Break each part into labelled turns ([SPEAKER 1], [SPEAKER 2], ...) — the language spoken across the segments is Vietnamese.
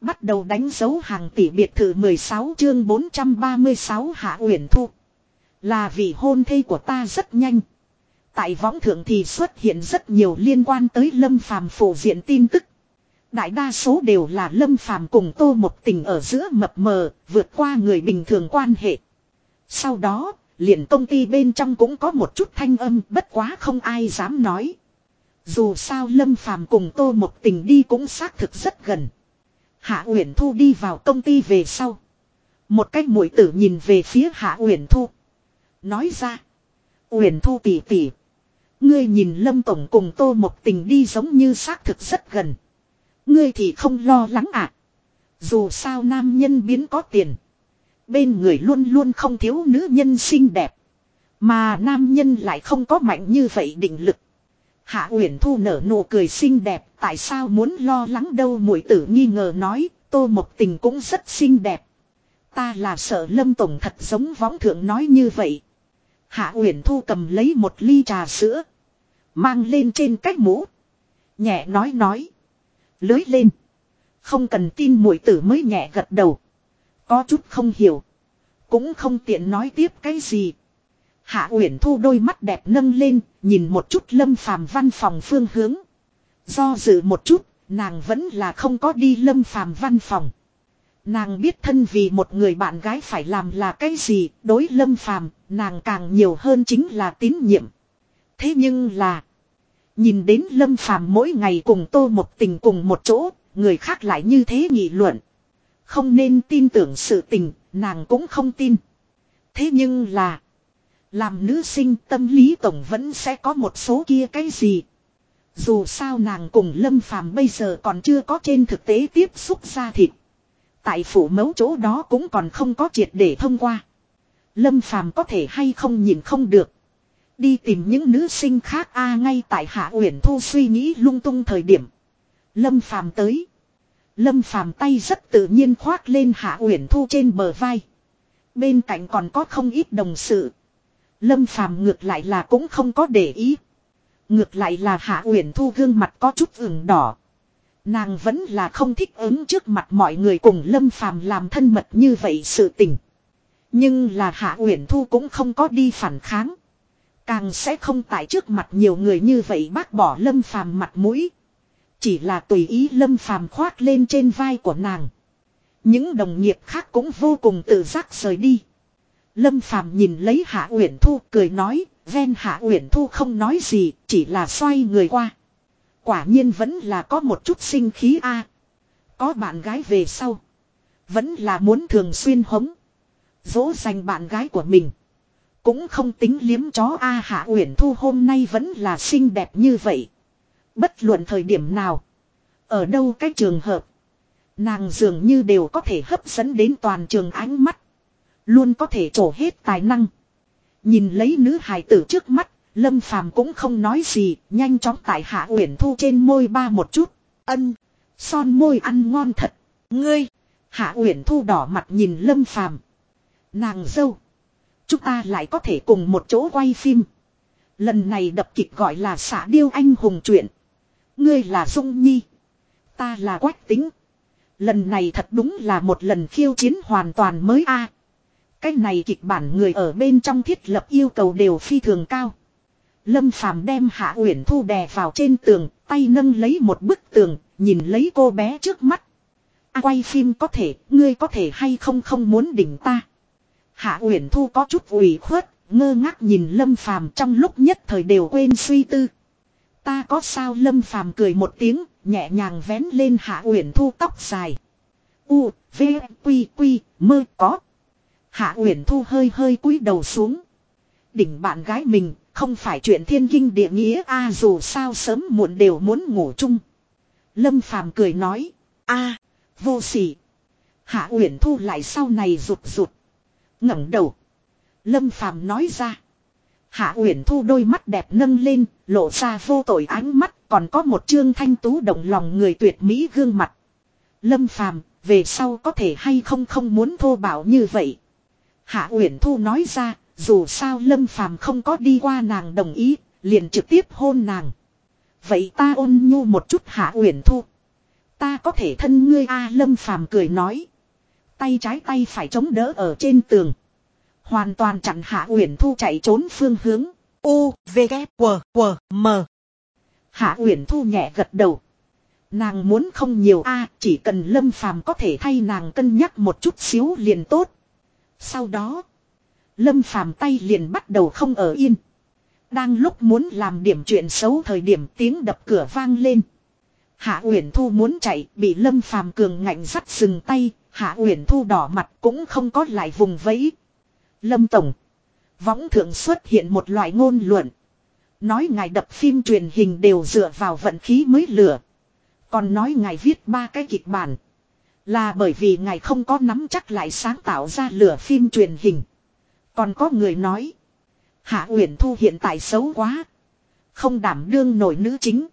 [SPEAKER 1] Bắt đầu đánh dấu hàng tỷ biệt thự 16 chương 436 Hạ Uyển Thu. Là vị hôn thê của ta rất nhanh. Tại võng thượng thì xuất hiện rất nhiều liên quan tới Lâm Phàm phổ diện tin tức. Đại đa số đều là Lâm Phàm cùng Tô một tình ở giữa mập mờ, vượt qua người bình thường quan hệ. Sau đó, liền công ty bên trong cũng có một chút thanh âm, bất quá không ai dám nói. Dù sao Lâm Phàm cùng Tô một tình đi cũng xác thực rất gần. Hạ Uyển Thu đi vào công ty về sau. Một cách mũi tử nhìn về phía Hạ Uyển Thu. Nói ra. Uyển Thu tỉ tỉ. Ngươi nhìn Lâm Tổng cùng Tô Mộc tình đi giống như xác thực rất gần. Ngươi thì không lo lắng à. Dù sao nam nhân biến có tiền. Bên người luôn luôn không thiếu nữ nhân xinh đẹp. Mà nam nhân lại không có mạnh như vậy định lực. Hạ Uyển Thu nở nụ cười xinh đẹp, tại sao muốn lo lắng đâu muội tử nghi ngờ nói, Tô Mộc Tình cũng rất xinh đẹp. Ta là sợ Lâm Tổng thật giống võng thượng nói như vậy. Hạ Uyển Thu cầm lấy một ly trà sữa, mang lên trên cách mũ, nhẹ nói nói, lưới lên. Không cần tin muội tử mới nhẹ gật đầu. Có chút không hiểu, cũng không tiện nói tiếp cái gì. Hạ Uyển Thu đôi mắt đẹp nâng lên, nhìn một chút Lâm Phàm văn phòng phương hướng. Do dự một chút, nàng vẫn là không có đi Lâm Phàm văn phòng. Nàng biết thân vì một người bạn gái phải làm là cái gì, đối Lâm Phàm, nàng càng nhiều hơn chính là tín nhiệm. Thế nhưng là, nhìn đến Lâm Phàm mỗi ngày cùng Tô một tình cùng một chỗ, người khác lại như thế nghị luận. Không nên tin tưởng sự tình, nàng cũng không tin. Thế nhưng là, làm nữ sinh tâm lý tổng vẫn sẽ có một số kia cái gì. Dù sao nàng cùng Lâm Phàm bây giờ còn chưa có trên thực tế tiếp xúc ra thịt. Tại phủ mấu chỗ đó cũng còn không có triệt để thông qua. Lâm Phàm có thể hay không nhìn không được. Đi tìm những nữ sinh khác a ngay tại Hạ Uyển Thu suy nghĩ lung tung thời điểm. Lâm Phàm tới. Lâm Phàm tay rất tự nhiên khoác lên Hạ Uyển Thu trên bờ vai. Bên cạnh còn có không ít đồng sự. Lâm Phàm ngược lại là cũng không có để ý. Ngược lại là Hạ Uyển Thu gương mặt có chút ửng đỏ. Nàng vẫn là không thích ứng trước mặt mọi người cùng Lâm Phàm làm thân mật như vậy sự tình. Nhưng là Hạ Uyển Thu cũng không có đi phản kháng. Càng sẽ không tại trước mặt nhiều người như vậy bác bỏ Lâm Phàm mặt mũi. Chỉ là tùy ý Lâm Phàm khoác lên trên vai của nàng. Những đồng nghiệp khác cũng vô cùng tự giác rời đi. Lâm Phàm nhìn lấy Hạ Uyển Thu cười nói, ven Hạ Uyển Thu không nói gì, chỉ là xoay người qua. Quả nhiên vẫn là có một chút sinh khí a. Có bạn gái về sau, vẫn là muốn thường xuyên hống, dỗ dành bạn gái của mình. Cũng không tính liếm chó a Hạ Uyển Thu hôm nay vẫn là xinh đẹp như vậy. Bất luận thời điểm nào, ở đâu cái trường hợp, nàng dường như đều có thể hấp dẫn đến toàn trường ánh mắt. Luôn có thể trổ hết tài năng. Nhìn lấy nữ hài tử trước mắt, Lâm Phàm cũng không nói gì, nhanh chóng tại Hạ Uyển Thu trên môi ba một chút. Ân, son môi ăn ngon thật. Ngươi, Hạ Uyển Thu đỏ mặt nhìn Lâm Phàm. Nàng dâu, chúng ta lại có thể cùng một chỗ quay phim. Lần này đập kịch gọi là xả điêu anh hùng chuyện. Ngươi là Dung Nhi, ta là Quách Tính. Lần này thật đúng là một lần khiêu chiến hoàn toàn mới a. Cái này kịch bản người ở bên trong thiết lập yêu cầu đều phi thường cao. Lâm Phàm đem Hạ Uyển Thu đè vào trên tường, tay nâng lấy một bức tường, nhìn lấy cô bé trước mắt. À, quay phim có thể, ngươi có thể hay không không muốn đỉnh ta. Hạ Uyển Thu có chút ủy khuất, ngơ ngác nhìn Lâm Phàm trong lúc nhất thời đều quên suy tư. Ta có sao Lâm Phàm cười một tiếng, nhẹ nhàng vén lên Hạ Uyển Thu tóc dài. U, V, Quy, Quy, mơ có. Hạ Uyển Thu hơi hơi cúi đầu xuống. Đỉnh bạn gái mình, không phải chuyện thiên kinh địa nghĩa a dù sao sớm muộn đều muốn ngủ chung. Lâm Phàm cười nói, a, vô sỉ. Hạ Uyển Thu lại sau này rụt rụt, ngẩng đầu. Lâm Phàm nói ra. Hạ Uyển Thu đôi mắt đẹp nâng lên, lộ ra vô tội ánh mắt, còn có một trương thanh tú động lòng người tuyệt mỹ gương mặt. Lâm Phàm, về sau có thể hay không không muốn thô bảo như vậy. Hạ Uyển Thu nói ra, dù sao Lâm Phàm không có đi qua nàng đồng ý, liền trực tiếp hôn nàng. Vậy ta ôn nhu một chút Hạ Uyển Thu. Ta có thể thân ngươi a Lâm Phàm cười nói. Tay trái tay phải chống đỡ ở trên tường. Hoàn toàn chặn Hạ Uyển Thu chạy trốn phương hướng. U, V, K, W, W, M. Hạ Uyển Thu nhẹ gật đầu. Nàng muốn không nhiều a, chỉ cần Lâm Phàm có thể thay nàng cân nhắc một chút xíu liền tốt. Sau đó, Lâm Phàm tay liền bắt đầu không ở yên. Đang lúc muốn làm điểm chuyện xấu thời điểm tiếng đập cửa vang lên. Hạ Uyển Thu muốn chạy, bị Lâm Phàm cường ngạnh dắt dừng tay, Hạ Uyển Thu đỏ mặt cũng không có lại vùng vẫy. Lâm tổng, võng thượng xuất hiện một loại ngôn luận, nói ngài đập phim truyền hình đều dựa vào vận khí mới lửa. Còn nói ngài viết ba cái kịch bản, là bởi vì ngài không có nắm chắc lại sáng tạo ra lửa phim truyền hình. Còn có người nói, Hạ Uyển Thu hiện tại xấu quá, không đảm đương nổi nữ chính.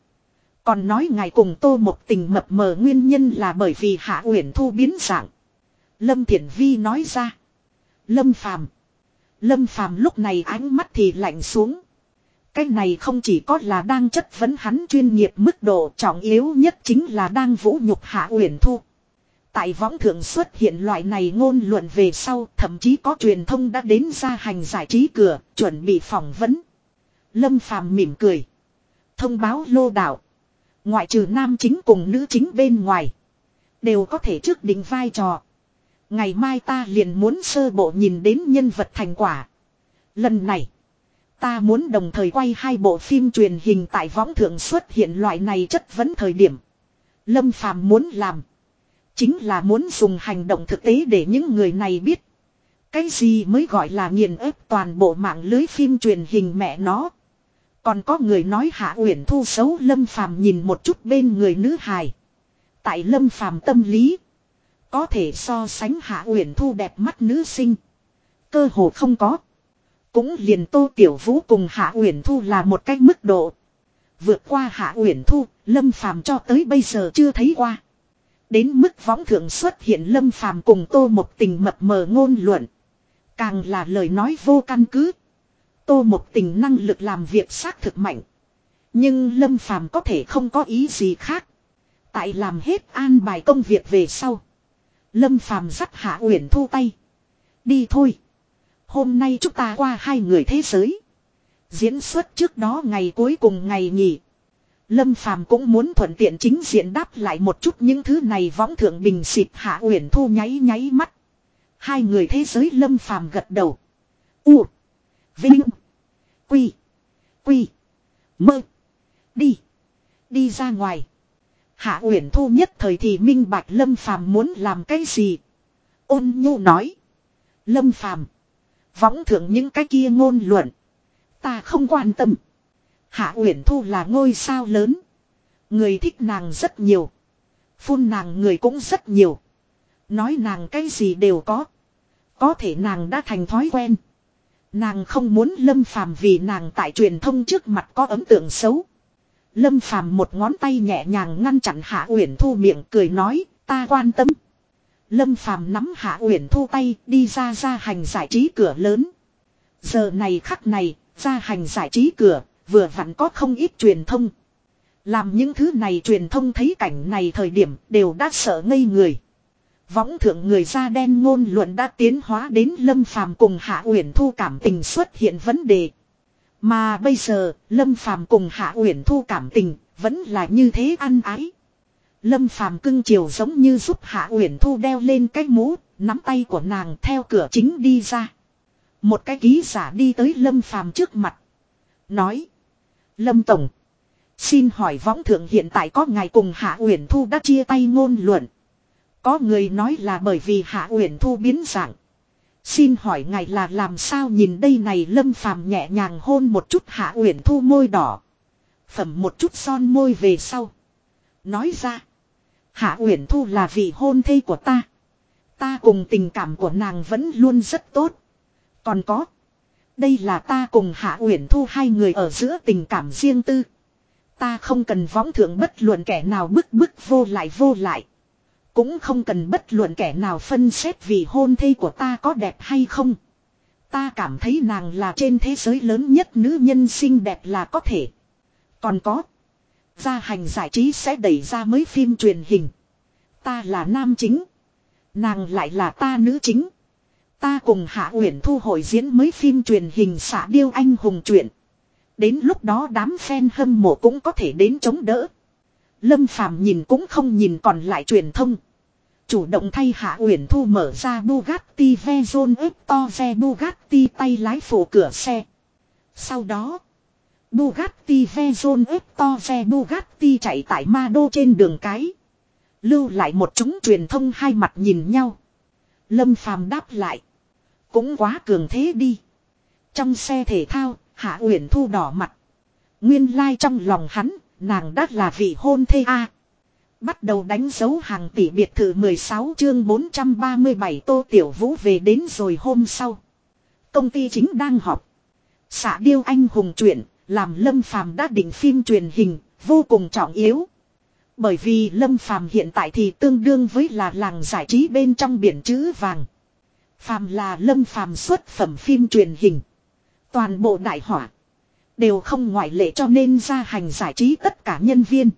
[SPEAKER 1] Còn nói ngài cùng tô một tình mập mờ nguyên nhân là bởi vì Hạ Uyển Thu biến dạng. Lâm Thiển Vi nói ra. Lâm Phàm Lâm Phàm lúc này ánh mắt thì lạnh xuống. Cái này không chỉ có là đang chất vấn hắn chuyên nghiệp mức độ trọng yếu nhất chính là đang vũ nhục Hạ Uyển Thu. Tại võng thượng xuất hiện loại này ngôn luận về sau, thậm chí có truyền thông đã đến ra hành giải trí cửa, chuẩn bị phỏng vấn. Lâm Phàm mỉm cười. Thông báo lô đạo. Ngoại trừ nam chính cùng nữ chính bên ngoài. Đều có thể trước định vai trò. Ngày mai ta liền muốn sơ bộ nhìn đến nhân vật thành quả. Lần này. Ta muốn đồng thời quay hai bộ phim truyền hình tại võng thượng xuất hiện loại này chất vấn thời điểm. Lâm Phàm muốn làm. Chính là muốn dùng hành động thực tế để những người này biết. Cái gì mới gọi là nghiền ép toàn bộ mạng lưới phim truyền hình mẹ nó. Còn có người nói Hạ Uyển Thu xấu Lâm Phàm nhìn một chút bên người nữ hài. Tại Lâm Phàm tâm lý, có thể so sánh Hạ Uyển Thu đẹp mắt nữ sinh, cơ hồ không có. Cũng liền Tô Tiểu Vũ cùng Hạ Uyển Thu là một cách mức độ. Vượt qua Hạ Uyển Thu, Lâm Phàm cho tới bây giờ chưa thấy qua. Đến mức võng thượng xuất hiện Lâm Phàm cùng Tô một tình mập mờ ngôn luận, càng là lời nói vô căn cứ. Tô một tình năng lực làm việc xác thực mạnh. Nhưng Lâm Phàm có thể không có ý gì khác. Tại làm hết an bài công việc về sau. Lâm Phàm dắt Hạ Uyển Thu tay. Đi thôi. Hôm nay chúng ta qua hai người thế giới. Diễn xuất trước đó ngày cuối cùng ngày nghỉ. Lâm Phàm cũng muốn thuận tiện chính diện đáp lại một chút những thứ này võng thượng bình xịt Hạ Uyển Thu nháy nháy mắt. Hai người thế giới Lâm Phàm gật đầu. U. Vinh. Quy. Quy. Mơ. Đi. Đi ra ngoài. Hạ Uyển Thu nhất thời thì minh bạch Lâm Phàm muốn làm cái gì. Ôn nhu nói. Lâm Phàm, Võng thượng những cái kia ngôn luận. Ta không quan tâm. Hạ Uyển Thu là ngôi sao lớn. Người thích nàng rất nhiều. Phun nàng người cũng rất nhiều. Nói nàng cái gì đều có. Có thể nàng đã thành thói quen. Nàng không muốn Lâm Phàm vì nàng tại truyền thông trước mặt có ấn tượng xấu. Lâm Phàm một ngón tay nhẹ nhàng ngăn chặn Hạ Uyển Thu miệng cười nói, ta quan tâm. Lâm Phàm nắm Hạ Uyển Thu tay đi ra ra hành giải trí cửa lớn. Giờ này khắc này, ra hành giải trí cửa, vừa vặn có không ít truyền thông. Làm những thứ này truyền thông thấy cảnh này thời điểm đều đã sợ ngây người. Võng thượng người da đen ngôn luận đã tiến hóa đến Lâm Phàm cùng Hạ Uyển Thu cảm tình xuất hiện vấn đề. Mà bây giờ, Lâm Phàm cùng Hạ Uyển Thu cảm tình vẫn là như thế ăn ái. Lâm Phàm cưng chiều giống như giúp Hạ Uyển Thu đeo lên cái mũ, nắm tay của nàng theo cửa chính đi ra. Một cái ký giả đi tới Lâm Phàm trước mặt, nói: "Lâm tổng, xin hỏi võng thượng hiện tại có ngài cùng Hạ Uyển Thu đã chia tay ngôn luận?" Có người nói là bởi vì Hạ Uyển Thu biến dạng. Xin hỏi ngài là làm sao nhìn đây này Lâm Phàm nhẹ nhàng hôn một chút Hạ Uyển Thu môi đỏ. Phẩm một chút son môi về sau. Nói ra. Hạ Uyển Thu là vị hôn thê của ta. Ta cùng tình cảm của nàng vẫn luôn rất tốt. Còn có. Đây là ta cùng Hạ Uyển Thu hai người ở giữa tình cảm riêng tư. Ta không cần võng thượng bất luận kẻ nào bức bức vô lại vô lại. Cũng không cần bất luận kẻ nào phân xét vì hôn thê của ta có đẹp hay không. Ta cảm thấy nàng là trên thế giới lớn nhất nữ nhân xinh đẹp là có thể. Còn có. Gia hành giải trí sẽ đẩy ra mới phim truyền hình. Ta là nam chính. Nàng lại là ta nữ chính. Ta cùng Hạ Uyển Thu hồi diễn mới phim truyền hình xạ điêu anh hùng truyện. Đến lúc đó đám fan hâm mộ cũng có thể đến chống đỡ. Lâm Phàm nhìn cũng không nhìn còn lại truyền thông. Chủ động thay Hạ Uyển Thu mở ra Bugatti Veyron Ector Bugatti tay lái phủ cửa xe. Sau đó, Bugatti Veyron Ector Bugatti chạy tại Ma Đô trên đường cái. Lưu lại một chúng truyền thông hai mặt nhìn nhau. Lâm Phàm đáp lại. Cũng quá cường thế đi. Trong xe thể thao, Hạ Uyển Thu đỏ mặt. Nguyên lai like trong lòng hắn, nàng đắt là vị hôn thê a. Bắt đầu đánh dấu hàng tỷ biệt thự 16 chương 437 Tô Tiểu Vũ về đến rồi hôm sau. Công ty chính đang họp. Xạ điêu anh hùng chuyện, làm Lâm Phàm đã định phim truyền hình, vô cùng trọng yếu. Bởi vì Lâm Phàm hiện tại thì tương đương với là làng giải trí bên trong biển chữ vàng. Phàm là Lâm Phàm xuất phẩm phim truyền hình. Toàn bộ đại hỏa. Đều không ngoại lệ cho nên ra hành giải trí tất cả nhân viên.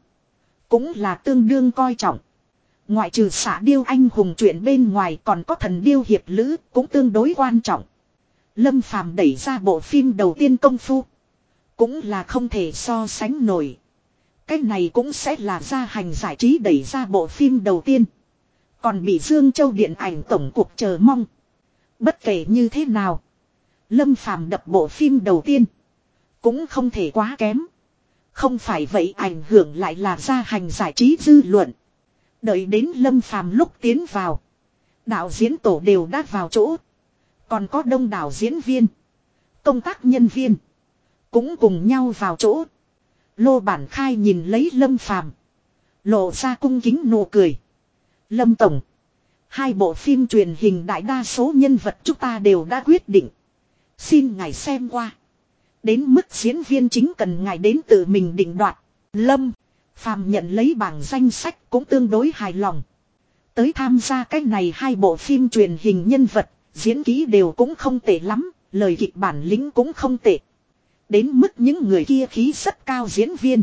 [SPEAKER 1] Cũng là tương đương coi trọng. Ngoại trừ xã điêu anh hùng chuyện bên ngoài còn có thần điêu hiệp lữ cũng tương đối quan trọng. Lâm Phàm đẩy ra bộ phim đầu tiên công phu. Cũng là không thể so sánh nổi. Cái này cũng sẽ là gia hành giải trí đẩy ra bộ phim đầu tiên. Còn bị Dương Châu Điện ảnh Tổng cục chờ mong. Bất kể như thế nào. Lâm Phàm đập bộ phim đầu tiên. Cũng không thể quá kém. Không phải vậy ảnh hưởng lại là gia hành giải trí dư luận. Đợi đến Lâm Phàm lúc tiến vào. Đạo diễn tổ đều đã vào chỗ. Còn có đông đảo diễn viên. Công tác nhân viên. Cũng cùng nhau vào chỗ. Lô Bản Khai nhìn lấy Lâm Phàm Lộ ra cung kính nụ cười. Lâm Tổng. Hai bộ phim truyền hình đại đa số nhân vật chúng ta đều đã quyết định. Xin ngài xem qua. Đến mức diễn viên chính cần ngài đến tự mình định đoạt. Lâm. Phàm nhận lấy bảng danh sách cũng tương đối hài lòng. Tới tham gia cái này hai bộ phim truyền hình nhân vật, diễn ký đều cũng không tệ lắm, lời kịch bản lính cũng không tệ. Đến mức những người kia khí rất cao diễn viên.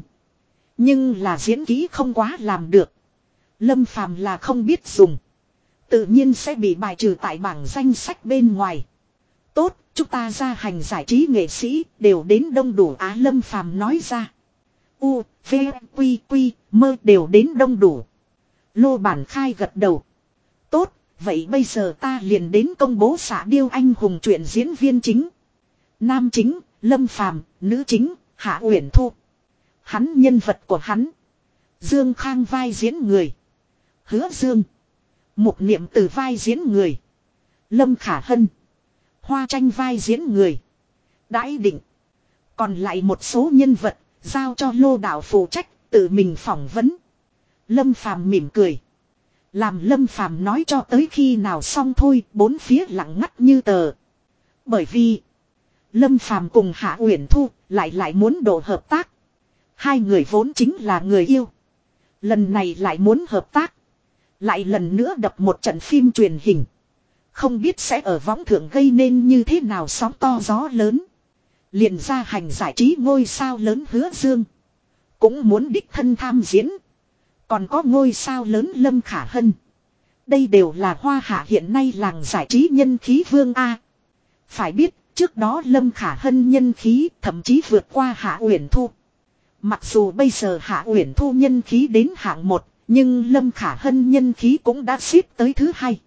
[SPEAKER 1] Nhưng là diễn ký không quá làm được. Lâm Phàm là không biết dùng. Tự nhiên sẽ bị bài trừ tại bảng danh sách bên ngoài. Tốt, chúng ta ra hành giải trí nghệ sĩ đều đến đông đủ Á Lâm Phàm nói ra. U, V, Quy, Quy, mơ đều đến đông đủ. Lô bản khai gật đầu. Tốt, vậy bây giờ ta liền đến công bố xã điêu anh hùng chuyện diễn viên chính. Nam chính, Lâm Phàm, nữ chính, Hạ Uyển Thu. Hắn nhân vật của hắn. Dương Khang vai diễn người. Hứa Dương. Mục niệm từ vai diễn người. Lâm Khả Hân. Hoa tranh vai diễn người. Đãi định. Còn lại một số nhân vật, giao cho lô đạo phụ trách, tự mình phỏng vấn. Lâm Phàm mỉm cười. Làm Lâm Phàm nói cho tới khi nào xong thôi, bốn phía lặng ngắt như tờ. Bởi vì, Lâm Phàm cùng Hạ Uyển Thu lại lại muốn độ hợp tác. Hai người vốn chính là người yêu. Lần này lại muốn hợp tác. Lại lần nữa đập một trận phim truyền hình. Không biết sẽ ở võng thượng gây nên như thế nào sóng to gió lớn. Liền ra hành giải trí ngôi sao lớn hứa dương. Cũng muốn đích thân tham diễn. Còn có ngôi sao lớn Lâm Khả Hân. Đây đều là hoa hạ hiện nay làng giải trí nhân khí vương A. Phải biết, trước đó Lâm Khả Hân nhân khí thậm chí vượt qua Hạ Uyển Thu. Mặc dù bây giờ Hạ Uyển Thu nhân khí đến hạng 1, nhưng Lâm Khả Hân nhân khí cũng đã xếp tới thứ hai.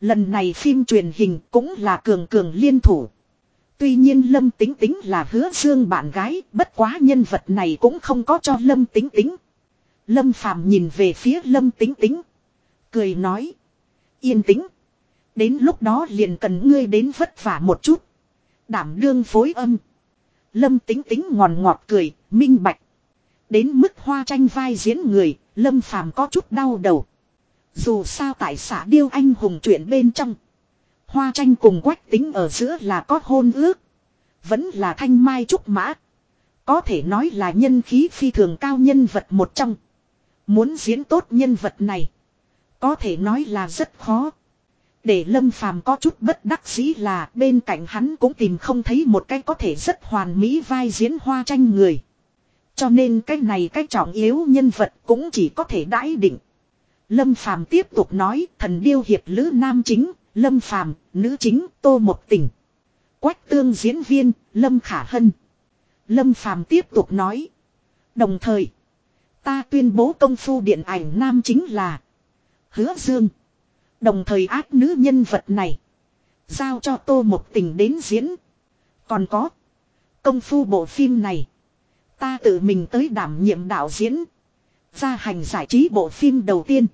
[SPEAKER 1] Lần này phim truyền hình cũng là cường cường liên thủ. Tuy nhiên Lâm Tính Tính là hứa dương bạn gái, bất quá nhân vật này cũng không có cho Lâm Tính Tính. Lâm Phàm nhìn về phía Lâm Tính Tính. Cười nói. Yên tĩnh. Đến lúc đó liền cần ngươi đến vất vả một chút. Đảm đương phối âm. Lâm Tính Tính ngòn ngọt cười, minh bạch. Đến mức hoa tranh vai diễn người, Lâm Phàm có chút đau đầu. Dù sao tại xã Điêu Anh hùng chuyện bên trong. Hoa tranh cùng quách tính ở giữa là có hôn ước. Vẫn là thanh mai trúc mã. Có thể nói là nhân khí phi thường cao nhân vật một trong. Muốn diễn tốt nhân vật này. Có thể nói là rất khó. Để Lâm Phàm có chút bất đắc dĩ là bên cạnh hắn cũng tìm không thấy một cái có thể rất hoàn mỹ vai diễn hoa tranh người. Cho nên cái này cái trọng yếu nhân vật cũng chỉ có thể đãi định. Lâm Phàm tiếp tục nói thần điêu hiệp lữ nam chính, Lâm Phàm nữ chính, tô một tình. Quách tương diễn viên, Lâm Khả Hân. Lâm Phàm tiếp tục nói. Đồng thời, ta tuyên bố công phu điện ảnh nam chính là Hứa Dương. Đồng thời ác nữ nhân vật này. Giao cho tô một tình đến diễn. Còn có. Công phu bộ phim này. Ta tự mình tới đảm nhiệm đạo diễn. Gia hành giải trí bộ phim đầu tiên.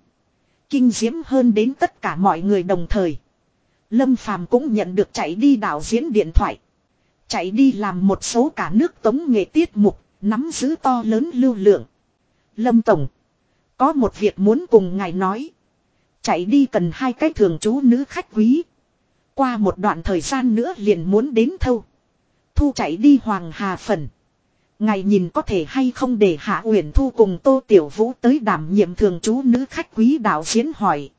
[SPEAKER 1] Kinh diễm hơn đến tất cả mọi người đồng thời. Lâm Phàm cũng nhận được chạy đi đạo diễn điện thoại. Chạy đi làm một số cả nước tống nghệ tiết mục, nắm giữ to lớn lưu lượng. Lâm Tổng. Có một việc muốn cùng ngài nói. Chạy đi cần hai cái thường chú nữ khách quý. Qua một đoạn thời gian nữa liền muốn đến thâu. Thu chạy đi Hoàng Hà Phần. Ngài nhìn có thể hay không để Hạ Uyển Thu cùng Tô Tiểu Vũ tới đảm nhiệm thường chú nữ khách quý đạo diễn hỏi.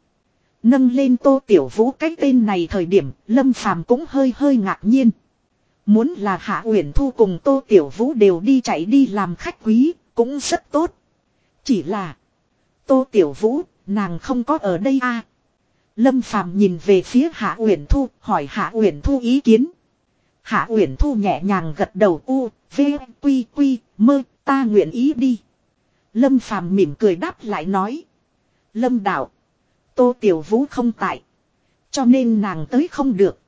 [SPEAKER 1] Nâng lên Tô Tiểu Vũ cái tên này thời điểm, Lâm Phàm cũng hơi hơi ngạc nhiên. Muốn là Hạ Uyển Thu cùng Tô Tiểu Vũ đều đi chạy đi làm khách quý, cũng rất tốt. Chỉ là, Tô Tiểu Vũ nàng không có ở đây a. À. Lâm Phàm nhìn về phía Hạ Uyển Thu hỏi Hạ Uyển Thu ý kiến. Hạ Uyển Thu nhẹ nhàng gật đầu u, v, quy quy, mơ, ta nguyện ý đi. Lâm Phàm mỉm cười đáp lại nói. Lâm đạo. Tô Tiểu Vũ không tại. Cho nên nàng tới không được.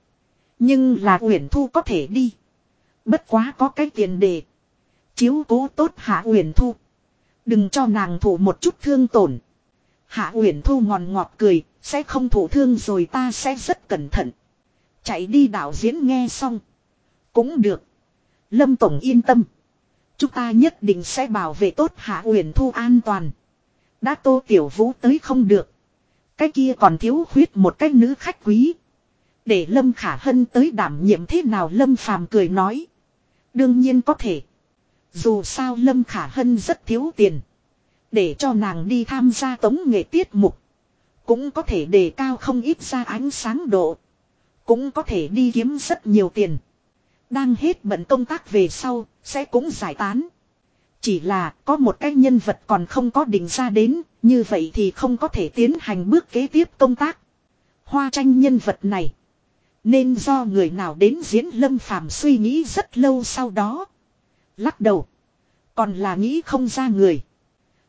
[SPEAKER 1] Nhưng là Uyển Thu có thể đi. Bất quá có cái tiền đề. Chiếu cố tốt Hạ Uyển Thu. Đừng cho nàng thủ một chút thương tổn. Hạ Uyển Thu ngòn ngọt cười, sẽ không thủ thương rồi ta sẽ rất cẩn thận. Chạy đi đạo diễn nghe xong. Cũng được. Lâm Tổng yên tâm. Chúng ta nhất định sẽ bảo vệ tốt Hạ Uyển Thu an toàn. Đã tô tiểu vũ tới không được. Cái kia còn thiếu khuyết một cái nữ khách quý. Để Lâm Khả Hân tới đảm nhiệm thế nào Lâm Phàm cười nói. Đương nhiên có thể. Dù sao Lâm Khả Hân rất thiếu tiền. Để cho nàng đi tham gia tống nghệ tiết mục. Cũng có thể đề cao không ít ra ánh sáng độ. Cũng có thể đi kiếm rất nhiều tiền. Đang hết bận công tác về sau, sẽ cũng giải tán. Chỉ là có một cái nhân vật còn không có định ra đến, như vậy thì không có thể tiến hành bước kế tiếp công tác. Hoa tranh nhân vật này. Nên do người nào đến diễn lâm phàm suy nghĩ rất lâu sau đó. Lắc đầu. Còn là nghĩ không ra người.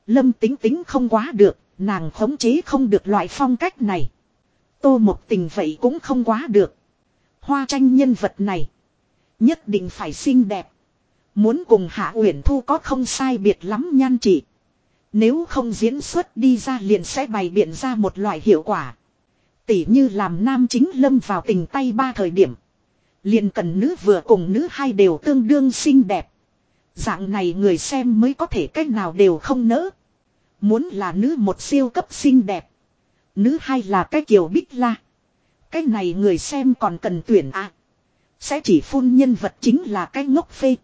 [SPEAKER 1] Lâm tính tính không quá được, nàng khống chế không được loại phong cách này. Tô một tình vậy cũng không quá được. Hoa tranh nhân vật này. Nhất định phải xinh đẹp. Muốn cùng Hạ Uyển Thu có không sai biệt lắm nhan trị. Nếu không diễn xuất đi ra liền sẽ bày biện ra một loại hiệu quả. Tỉ như làm nam chính lâm vào tình tay ba thời điểm. Liền cần nữ vừa cùng nữ hai đều tương đương xinh đẹp. Dạng này người xem mới có thể cách nào đều không nỡ. Muốn là nữ một siêu cấp xinh đẹp. Nữ hai là cái kiểu bích la. Cái này người xem còn cần tuyển à. Sẽ chỉ phun nhân vật chính là cái ngốc phê.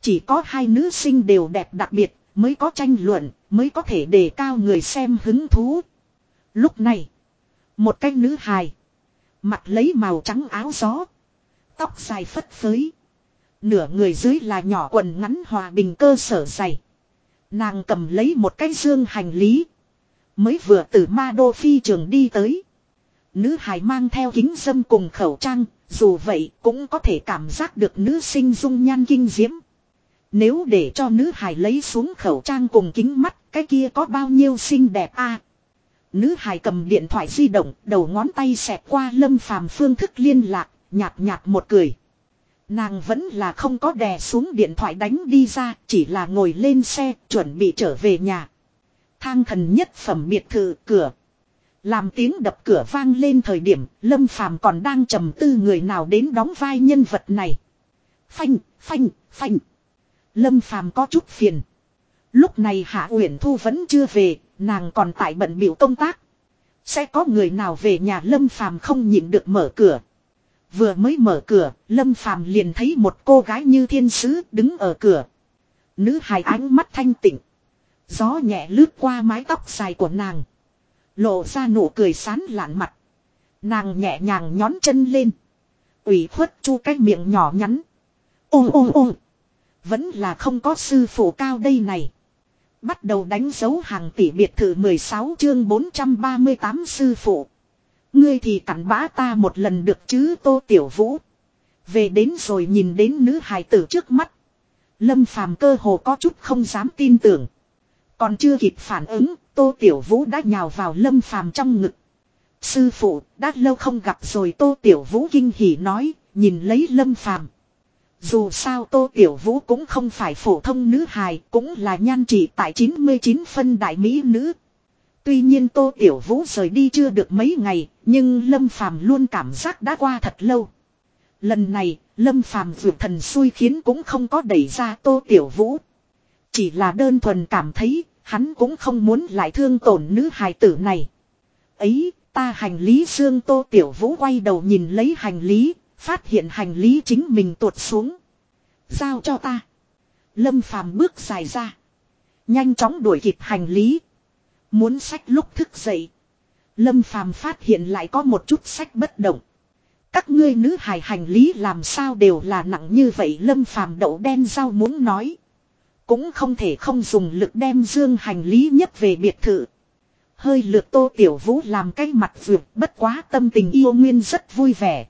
[SPEAKER 1] Chỉ có hai nữ sinh đều đẹp đặc biệt, mới có tranh luận, mới có thể đề cao người xem hứng thú. Lúc này. Một cái nữ hài. Mặt lấy màu trắng áo gió. Tóc dài phất phới. Nửa người dưới là nhỏ quần ngắn hòa bình cơ sở dày. Nàng cầm lấy một cái dương hành lý. Mới vừa từ ma đô phi trường đi tới. Nữ hài mang theo kính dâm cùng khẩu trang, dù vậy cũng có thể cảm giác được nữ sinh dung nhan kinh diễm. Nếu để cho nữ hài lấy xuống khẩu trang cùng kính mắt, cái kia có bao nhiêu xinh đẹp a? Nữ hài cầm điện thoại di động, đầu ngón tay xẹt qua lâm phàm phương thức liên lạc, nhạt nhạt một cười. Nàng vẫn là không có đè xuống điện thoại đánh đi ra, chỉ là ngồi lên xe, chuẩn bị trở về nhà. Thang thần nhất phẩm biệt thự cửa. Làm tiếng đập cửa vang lên thời điểm, Lâm Phàm còn đang trầm tư người nào đến đóng vai nhân vật này. Phanh, phanh, phanh. Lâm Phàm có chút phiền. Lúc này Hạ Uyển Thu vẫn chưa về, nàng còn tại bận biểu công tác. Sẽ có người nào về nhà Lâm Phàm không nhịn được mở cửa. Vừa mới mở cửa, Lâm Phàm liền thấy một cô gái như thiên sứ đứng ở cửa. Nữ hài ánh mắt thanh tịnh. Gió nhẹ lướt qua mái tóc dài của nàng. Lộ ra nụ cười sán lạn mặt. Nàng nhẹ nhàng nhón chân lên. ủy khuất chu cái miệng nhỏ nhắn. Ô ô ô. Vẫn là không có sư phụ cao đây này. Bắt đầu đánh dấu hàng tỷ biệt thự 16 chương 438 sư phụ. Ngươi thì cặn bã ta một lần được chứ tô tiểu vũ. Về đến rồi nhìn đến nữ hài tử trước mắt. Lâm phàm cơ hồ có chút không dám tin tưởng. Còn chưa kịp phản ứng, tô tiểu vũ đã nhào vào lâm phàm trong ngực. Sư phụ, đã lâu không gặp rồi tô tiểu vũ kinh hỉ nói, nhìn lấy lâm phàm. Dù sao Tô Tiểu Vũ cũng không phải phổ thông nữ hài, cũng là nhan trị tại 99 phân đại mỹ nữ. Tuy nhiên Tô Tiểu Vũ rời đi chưa được mấy ngày, nhưng Lâm Phàm luôn cảm giác đã qua thật lâu. Lần này, Lâm Phàm vượt thần xui khiến cũng không có đẩy ra Tô Tiểu Vũ. Chỉ là đơn thuần cảm thấy, hắn cũng không muốn lại thương tổn nữ hài tử này. Ấy, ta hành lý xương Tô Tiểu Vũ quay đầu nhìn lấy hành lý, Phát hiện hành lý chính mình tuột xuống. Giao cho ta. Lâm phàm bước dài ra. Nhanh chóng đuổi kịp hành lý. Muốn sách lúc thức dậy. Lâm phàm phát hiện lại có một chút sách bất động. Các ngươi nữ hài hành lý làm sao đều là nặng như vậy lâm phàm đậu đen rau muốn nói. Cũng không thể không dùng lực đem dương hành lý nhất về biệt thự. Hơi lượt tô tiểu vũ làm cái mặt vượt bất quá tâm tình yêu nguyên rất vui vẻ.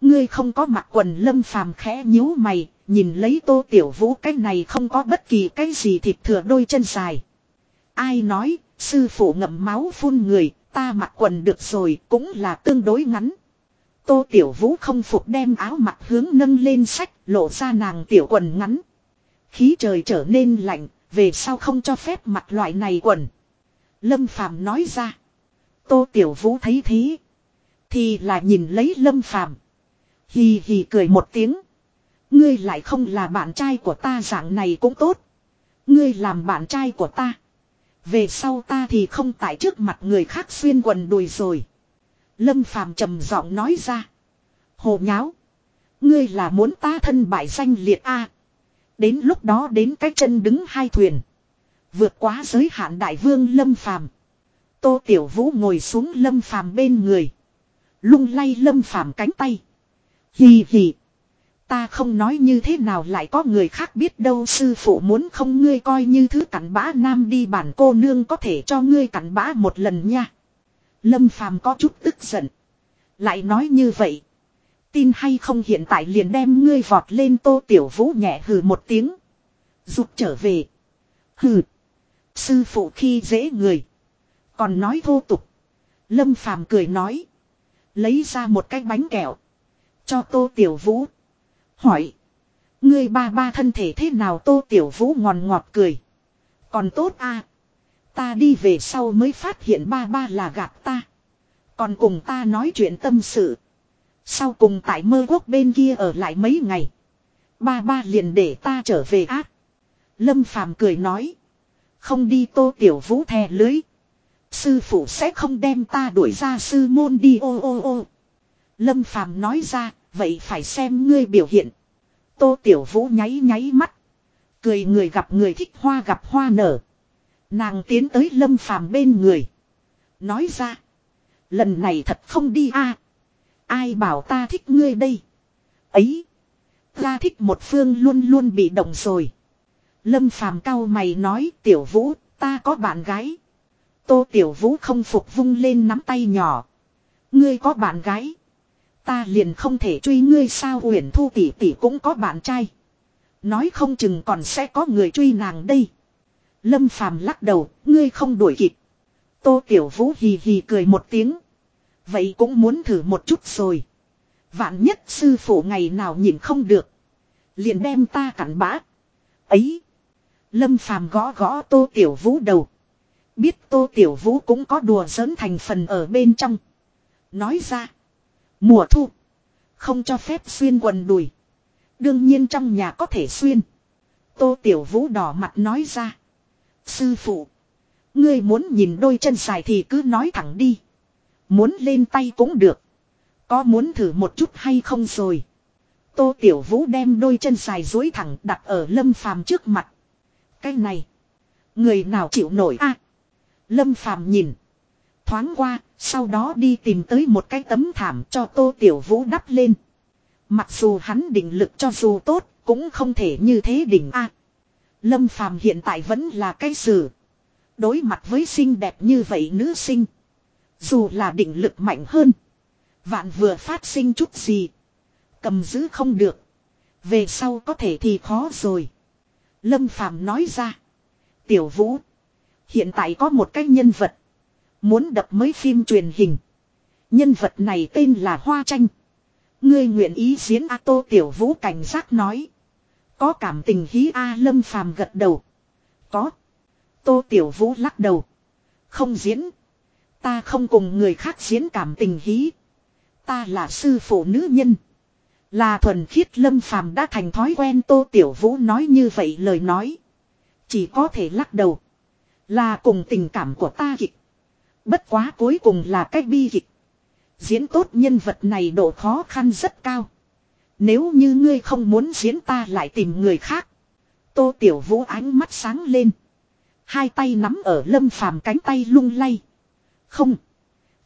[SPEAKER 1] Ngươi không có mặc quần lâm phàm khẽ nhíu mày, nhìn lấy tô tiểu vũ cái này không có bất kỳ cái gì thịt thừa đôi chân dài. Ai nói, sư phụ ngậm máu phun người, ta mặc quần được rồi, cũng là tương đối ngắn. Tô tiểu vũ không phục đem áo mặc hướng nâng lên sách, lộ ra nàng tiểu quần ngắn. Khí trời trở nên lạnh, về sau không cho phép mặc loại này quần. Lâm phàm nói ra. Tô tiểu vũ thấy thế. Thì là nhìn lấy lâm phàm. Hì hì cười một tiếng. Ngươi lại không là bạn trai của ta dạng này cũng tốt. Ngươi làm bạn trai của ta. Về sau ta thì không tại trước mặt người khác xuyên quần đùi rồi. Lâm phàm trầm giọng nói ra. Hồ nháo. Ngươi là muốn ta thân bại danh liệt a Đến lúc đó đến cái chân đứng hai thuyền. Vượt quá giới hạn đại vương Lâm phàm. Tô Tiểu Vũ ngồi xuống Lâm phàm bên người. Lung lay Lâm phàm cánh tay. Hì hì. Ta không nói như thế nào lại có người khác biết đâu sư phụ muốn không ngươi coi như thứ cặn bã nam đi bản cô nương có thể cho ngươi cặn bã một lần nha. Lâm phàm có chút tức giận. Lại nói như vậy. Tin hay không hiện tại liền đem ngươi vọt lên tô tiểu vũ nhẹ hừ một tiếng. Rụt trở về. Hừ. Sư phụ khi dễ người. Còn nói thô tục. Lâm phàm cười nói. Lấy ra một cái bánh kẹo. Cho Tô Tiểu Vũ. Hỏi. Ngươi ba ba thân thể thế nào Tô Tiểu Vũ ngòn ngọt cười. Còn tốt a Ta đi về sau mới phát hiện ba ba là gạt ta. Còn cùng ta nói chuyện tâm sự. Sau cùng tại mơ quốc bên kia ở lại mấy ngày. Ba ba liền để ta trở về ác. Lâm Phàm cười nói. Không đi tô tiểu vũ thè lưới. Sư phụ sẽ không đem ta đuổi ra sư môn đi ô ô ô. Lâm Phàm nói ra, vậy phải xem ngươi biểu hiện. Tô Tiểu Vũ nháy nháy mắt. Cười người gặp người thích hoa gặp hoa nở. Nàng tiến tới Lâm Phàm bên người. Nói ra. Lần này thật không đi a Ai bảo ta thích ngươi đây. Ấy. Ta thích một phương luôn luôn bị động rồi. Lâm Phàm cao mày nói, Tiểu Vũ, ta có bạn gái. Tô Tiểu Vũ không phục vung lên nắm tay nhỏ. Ngươi có bạn gái. Ta liền không thể truy ngươi sao Uyển Thu tỷ tỷ cũng có bạn trai. Nói không chừng còn sẽ có người truy nàng đây. Lâm Phàm lắc đầu, ngươi không đuổi kịp. Tô Tiểu Vũ hì hì cười một tiếng. Vậy cũng muốn thử một chút rồi. Vạn nhất sư phụ ngày nào nhìn không được. Liền đem ta cản bã. Ấy. Lâm Phàm gõ gõ Tô Tiểu Vũ đầu. Biết Tô Tiểu Vũ cũng có đùa giỡn thành phần ở bên trong. Nói ra. Mùa thu. Không cho phép xuyên quần đùi. Đương nhiên trong nhà có thể xuyên. Tô Tiểu Vũ đỏ mặt nói ra. Sư phụ. Ngươi muốn nhìn đôi chân dài thì cứ nói thẳng đi. Muốn lên tay cũng được. Có muốn thử một chút hay không rồi. Tô Tiểu Vũ đem đôi chân dài dối thẳng đặt ở Lâm Phàm trước mặt. Cái này. Người nào chịu nổi a Lâm Phàm nhìn. Thoáng qua, sau đó đi tìm tới một cái tấm thảm cho Tô Tiểu Vũ đắp lên. Mặc dù hắn định lực cho dù tốt, cũng không thể như thế đỉnh a. Lâm Phàm hiện tại vẫn là cái sử. Đối mặt với xinh đẹp như vậy nữ sinh. Dù là định lực mạnh hơn. Vạn vừa phát sinh chút gì. Cầm giữ không được. Về sau có thể thì khó rồi. Lâm Phàm nói ra. Tiểu Vũ. Hiện tại có một cái nhân vật. Muốn đập mấy phim truyền hình. Nhân vật này tên là Hoa Tranh. Ngươi nguyện ý diễn A Tô Tiểu Vũ cảnh giác nói. Có cảm tình hí A Lâm Phàm gật đầu. Có. Tô Tiểu Vũ lắc đầu. Không diễn. Ta không cùng người khác diễn cảm tình hí. Ta là sư phụ nữ nhân. Là thuần khiết lâm phàm đã thành thói quen Tô Tiểu Vũ nói như vậy lời nói. Chỉ có thể lắc đầu. Là cùng tình cảm của ta kịch. Bất quá cuối cùng là cách bi kịch. Diễn tốt nhân vật này độ khó khăn rất cao. Nếu như ngươi không muốn diễn ta lại tìm người khác. Tô Tiểu Vũ ánh mắt sáng lên. Hai tay nắm ở lâm phàm cánh tay lung lay. Không.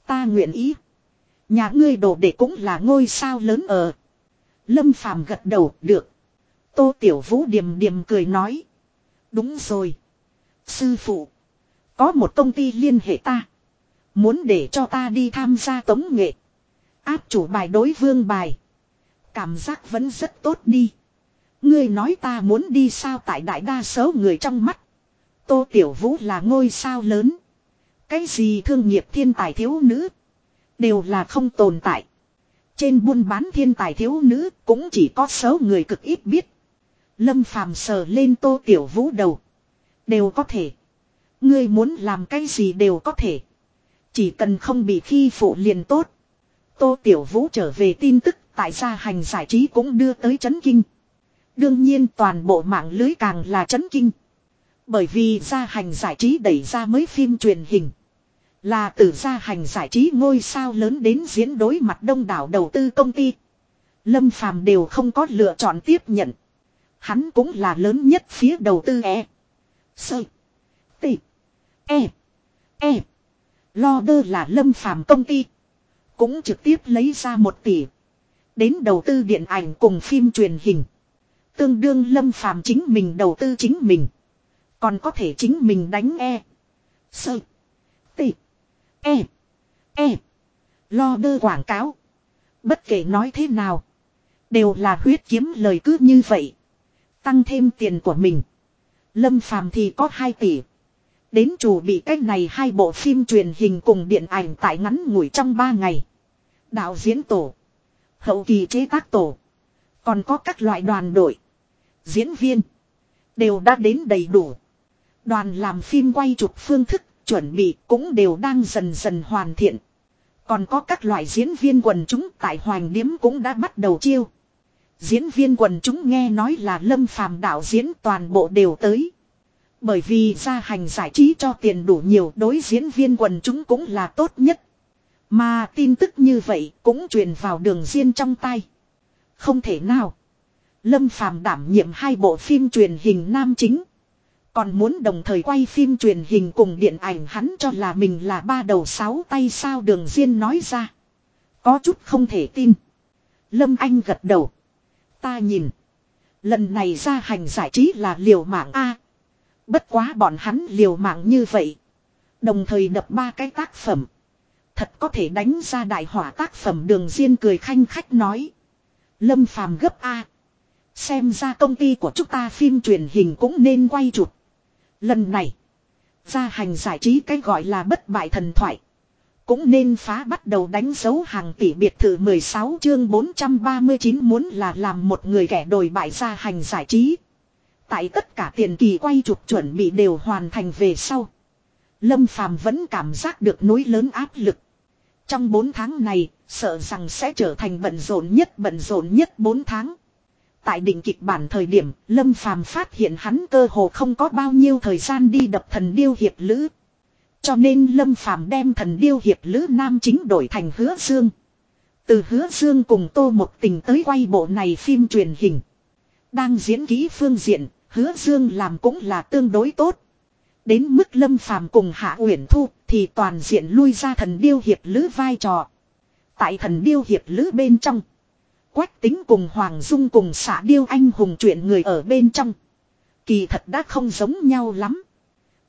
[SPEAKER 1] Ta nguyện ý. Nhà ngươi đồ để cũng là ngôi sao lớn ở. Lâm phàm gật đầu, được. Tô Tiểu Vũ điềm điềm cười nói. Đúng rồi. Sư phụ. Có một công ty liên hệ ta. Muốn để cho ta đi tham gia tống nghệ. Áp chủ bài đối vương bài. Cảm giác vẫn rất tốt đi. Ngươi nói ta muốn đi sao tại đại đa số người trong mắt. Tô Tiểu Vũ là ngôi sao lớn. Cái gì thương nghiệp thiên tài thiếu nữ. Đều là không tồn tại. Trên buôn bán thiên tài thiếu nữ cũng chỉ có số người cực ít biết. Lâm phàm sờ lên tô tiểu vũ đầu. Đều có thể. Ngươi muốn làm cái gì đều có thể. Chỉ cần không bị khi phụ liền tốt. Tô tiểu vũ trở về tin tức, tại gia hành giải trí cũng đưa tới chấn kinh. Đương nhiên toàn bộ mạng lưới càng là chấn kinh. Bởi vì gia hành giải trí đẩy ra mới phim truyền hình. Là từ gia hành giải trí ngôi sao lớn đến diễn đối mặt đông đảo đầu tư công ty. Lâm Phàm đều không có lựa chọn tiếp nhận. Hắn cũng là lớn nhất phía đầu tư E. Sơ. T. E. E. Lo đơ là Lâm Phàm công ty. Cũng trực tiếp lấy ra một tỷ. Đến đầu tư điện ảnh cùng phim truyền hình. Tương đương Lâm Phàm chính mình đầu tư chính mình. Còn có thể chính mình đánh E. Sơ. Tỷ. E. E. Lo đơ quảng cáo. Bất kể nói thế nào. Đều là huyết kiếm lời cứ như vậy. Tăng thêm tiền của mình. Lâm Phàm thì có 2 tỷ. Đến chủ bị cách này hai bộ phim truyền hình cùng điện ảnh tại ngắn ngủi trong 3 ngày. Đạo diễn tổ. Hậu kỳ chế tác tổ. Còn có các loại đoàn đội. Diễn viên. Đều đã đến đầy đủ. Đoàn làm phim quay chụp phương thức, chuẩn bị cũng đều đang dần dần hoàn thiện. Còn có các loại diễn viên quần chúng tại Hoàng Điếm cũng đã bắt đầu chiêu. Diễn viên quần chúng nghe nói là lâm phàm đạo diễn toàn bộ đều tới. Bởi vì gia hành giải trí cho tiền đủ nhiều, đối diễn viên quần chúng cũng là tốt nhất. Mà tin tức như vậy cũng truyền vào đường riêng trong tay. Không thể nào. Lâm phàm đảm nhiệm hai bộ phim truyền hình nam chính. Còn muốn đồng thời quay phim truyền hình cùng điện ảnh hắn cho là mình là ba đầu sáu tay sao đường Diên nói ra. Có chút không thể tin. Lâm Anh gật đầu. Ta nhìn. Lần này ra hành giải trí là liều mạng A. Bất quá bọn hắn liều mạng như vậy. Đồng thời đập ba cái tác phẩm. Thật có thể đánh ra đại hỏa tác phẩm đường Diên cười khanh khách nói. Lâm phàm gấp A. Xem ra công ty của chúng ta phim truyền hình cũng nên quay chụp. Lần này, gia hành giải trí cái gọi là bất bại thần thoại. Cũng nên phá bắt đầu đánh dấu hàng tỷ biệt thự 16 chương 439 muốn là làm một người kẻ đồi bại gia hành giải trí. Tại tất cả tiền kỳ quay chụp chuẩn bị đều hoàn thành về sau. Lâm Phàm vẫn cảm giác được núi lớn áp lực. Trong 4 tháng này, sợ rằng sẽ trở thành bận rộn nhất bận rộn nhất 4 tháng. Tại định kịch bản thời điểm, Lâm Phàm phát hiện hắn cơ hồ không có bao nhiêu thời gian đi đập thần điêu hiệp lữ. Cho nên Lâm Phàm đem thần điêu hiệp lữ nam chính đổi thành hứa dương. Từ hứa dương cùng tô một tình tới quay bộ này phim truyền hình. Đang diễn ký phương diện, hứa dương làm cũng là tương đối tốt. Đến mức Lâm Phàm cùng Hạ Uyển Thu thì toàn diện lui ra thần điêu hiệp lữ vai trò. Tại thần điêu hiệp lữ bên trong. Quách tính cùng Hoàng Dung cùng xạ điêu anh hùng chuyện người ở bên trong. Kỳ thật đã không giống nhau lắm.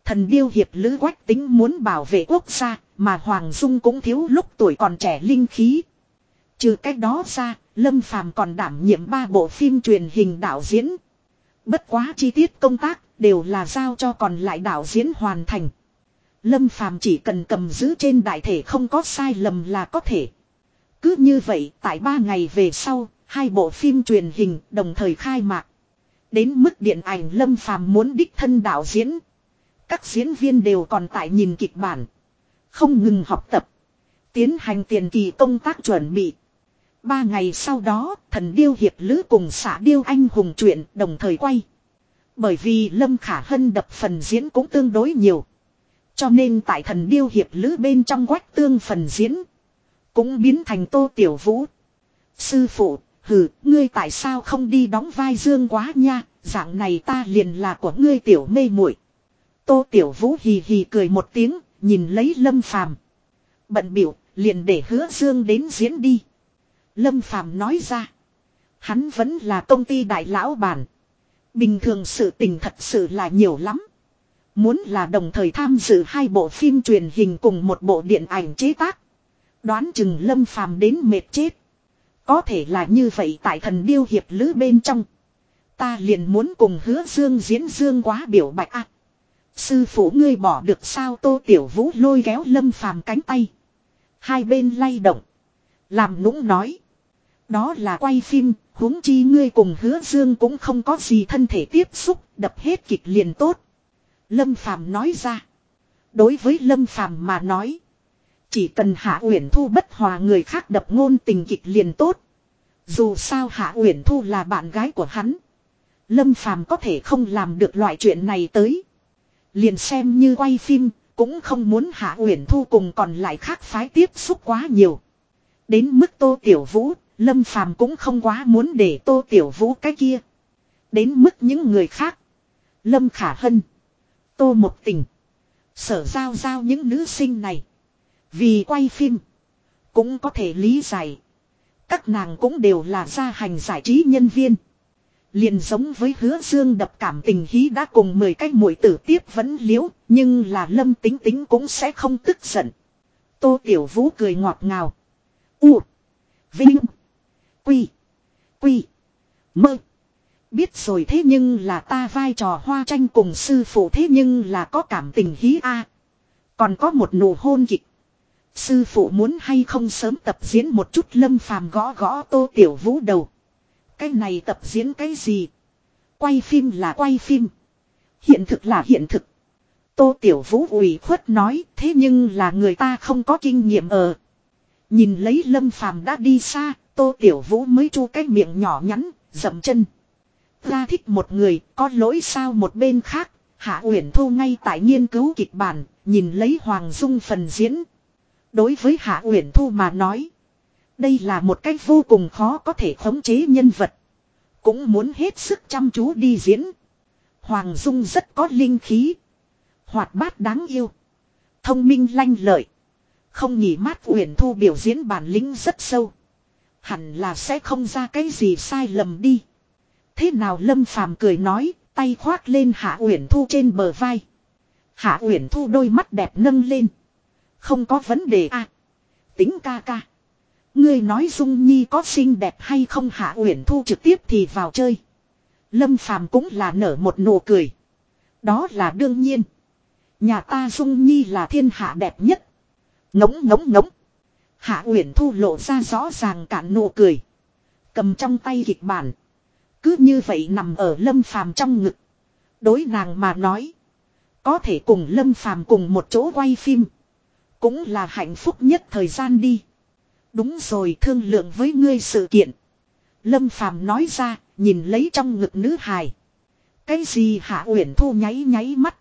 [SPEAKER 1] Thần điêu hiệp lữ quách tính muốn bảo vệ quốc gia, mà Hoàng Dung cũng thiếu lúc tuổi còn trẻ linh khí. Trừ cách đó ra, Lâm Phàm còn đảm nhiệm ba bộ phim truyền hình đạo diễn. Bất quá chi tiết công tác đều là giao cho còn lại đạo diễn hoàn thành. Lâm Phàm chỉ cần cầm giữ trên đại thể không có sai lầm là có thể. Cứ như vậy, tại ba ngày về sau, hai bộ phim truyền hình đồng thời khai mạc. Đến mức điện ảnh Lâm Phàm muốn đích thân đạo diễn. Các diễn viên đều còn tại nhìn kịch bản. Không ngừng học tập. Tiến hành tiền kỳ công tác chuẩn bị. Ba ngày sau đó, thần điêu hiệp lữ cùng xã điêu anh hùng chuyện đồng thời quay. Bởi vì Lâm Khả Hân đập phần diễn cũng tương đối nhiều. Cho nên tại thần điêu hiệp lữ bên trong quách tương phần diễn. Cũng biến thành tô tiểu vũ. Sư phụ, hừ, ngươi tại sao không đi đóng vai dương quá nha, dạng này ta liền là của ngươi tiểu mê muội. Tô tiểu vũ hì hì cười một tiếng, nhìn lấy lâm phàm. Bận biểu, liền để hứa dương đến diễn đi. Lâm phàm nói ra. Hắn vẫn là công ty đại lão bản. Bình thường sự tình thật sự là nhiều lắm. Muốn là đồng thời tham dự hai bộ phim truyền hình cùng một bộ điện ảnh chế tác. Đoán chừng lâm phàm đến mệt chết. Có thể là như vậy tại thần điêu hiệp lữ bên trong. Ta liền muốn cùng hứa dương diễn dương quá biểu bạch ác. Sư phụ ngươi bỏ được sao tô tiểu vũ lôi kéo lâm phàm cánh tay. Hai bên lay động. Làm nũng nói. Đó là quay phim, huống chi ngươi cùng hứa dương cũng không có gì thân thể tiếp xúc, đập hết kịch liền tốt. Lâm phàm nói ra. Đối với lâm phàm mà nói. Chỉ cần Hạ Uyển Thu bất hòa người khác đập ngôn tình kịch liền tốt. Dù sao Hạ Uyển Thu là bạn gái của hắn. Lâm Phàm có thể không làm được loại chuyện này tới. Liền xem như quay phim, cũng không muốn Hạ Uyển Thu cùng còn lại khác phái tiếp xúc quá nhiều. Đến mức Tô Tiểu Vũ, Lâm Phàm cũng không quá muốn để Tô Tiểu Vũ cái kia. Đến mức những người khác. Lâm Khả Hân. Tô Một Tình. Sở giao giao những nữ sinh này. Vì quay phim. Cũng có thể lý giải. Các nàng cũng đều là gia hành giải trí nhân viên. Liền giống với hứa dương đập cảm tình hí đã cùng 10 cái mũi tử tiếp vẫn liếu. Nhưng là lâm tính tính cũng sẽ không tức giận. Tô Tiểu Vũ cười ngọt ngào. U. Vinh. Quy. Quy. Mơ. Biết rồi thế nhưng là ta vai trò hoa tranh cùng sư phụ thế nhưng là có cảm tình hí a Còn có một nụ hôn kịch. Sư phụ muốn hay không sớm tập diễn một chút lâm phàm gõ gõ tô tiểu vũ đầu. Cái này tập diễn cái gì? Quay phim là quay phim. Hiện thực là hiện thực. Tô tiểu vũ ủy khuất nói thế nhưng là người ta không có kinh nghiệm ở. Nhìn lấy lâm phàm đã đi xa, tô tiểu vũ mới chu cái miệng nhỏ nhắn, dậm chân. Ra thích một người, có lỗi sao một bên khác, Hạ Uyển Thu ngay tại nghiên cứu kịch bản, nhìn lấy Hoàng Dung phần diễn. Đối với Hạ Uyển Thu mà nói. Đây là một cách vô cùng khó có thể khống chế nhân vật. Cũng muốn hết sức chăm chú đi diễn. Hoàng Dung rất có linh khí. Hoạt bát đáng yêu. Thông minh lanh lợi. Không nhỉ mát Uyển Thu biểu diễn bản lĩnh rất sâu. Hẳn là sẽ không ra cái gì sai lầm đi. Thế nào Lâm Phàm cười nói, tay khoác lên Hạ Uyển Thu trên bờ vai. Hạ Uyển Thu đôi mắt đẹp nâng lên. Không có vấn đề à. Tính ca ca. Ngươi nói Dung Nhi có xinh đẹp hay không Hạ Uyển Thu trực tiếp thì vào chơi. Lâm Phàm cũng là nở một nụ cười. Đó là đương nhiên. Nhà ta Dung Nhi là thiên hạ đẹp nhất. Ngỗng ngỗng ngỗng. Hạ Uyển Thu lộ ra rõ ràng cả nụ cười. Cầm trong tay kịch bản. Cứ như vậy nằm ở Lâm Phàm trong ngực. Đối nàng mà nói. Có thể cùng Lâm Phàm cùng một chỗ quay phim. Cũng là hạnh phúc nhất thời gian đi. Đúng rồi thương lượng với ngươi sự kiện. Lâm Phàm nói ra, nhìn lấy trong ngực nữ hài. Cái gì Hạ Uyển Thu nháy nháy mắt.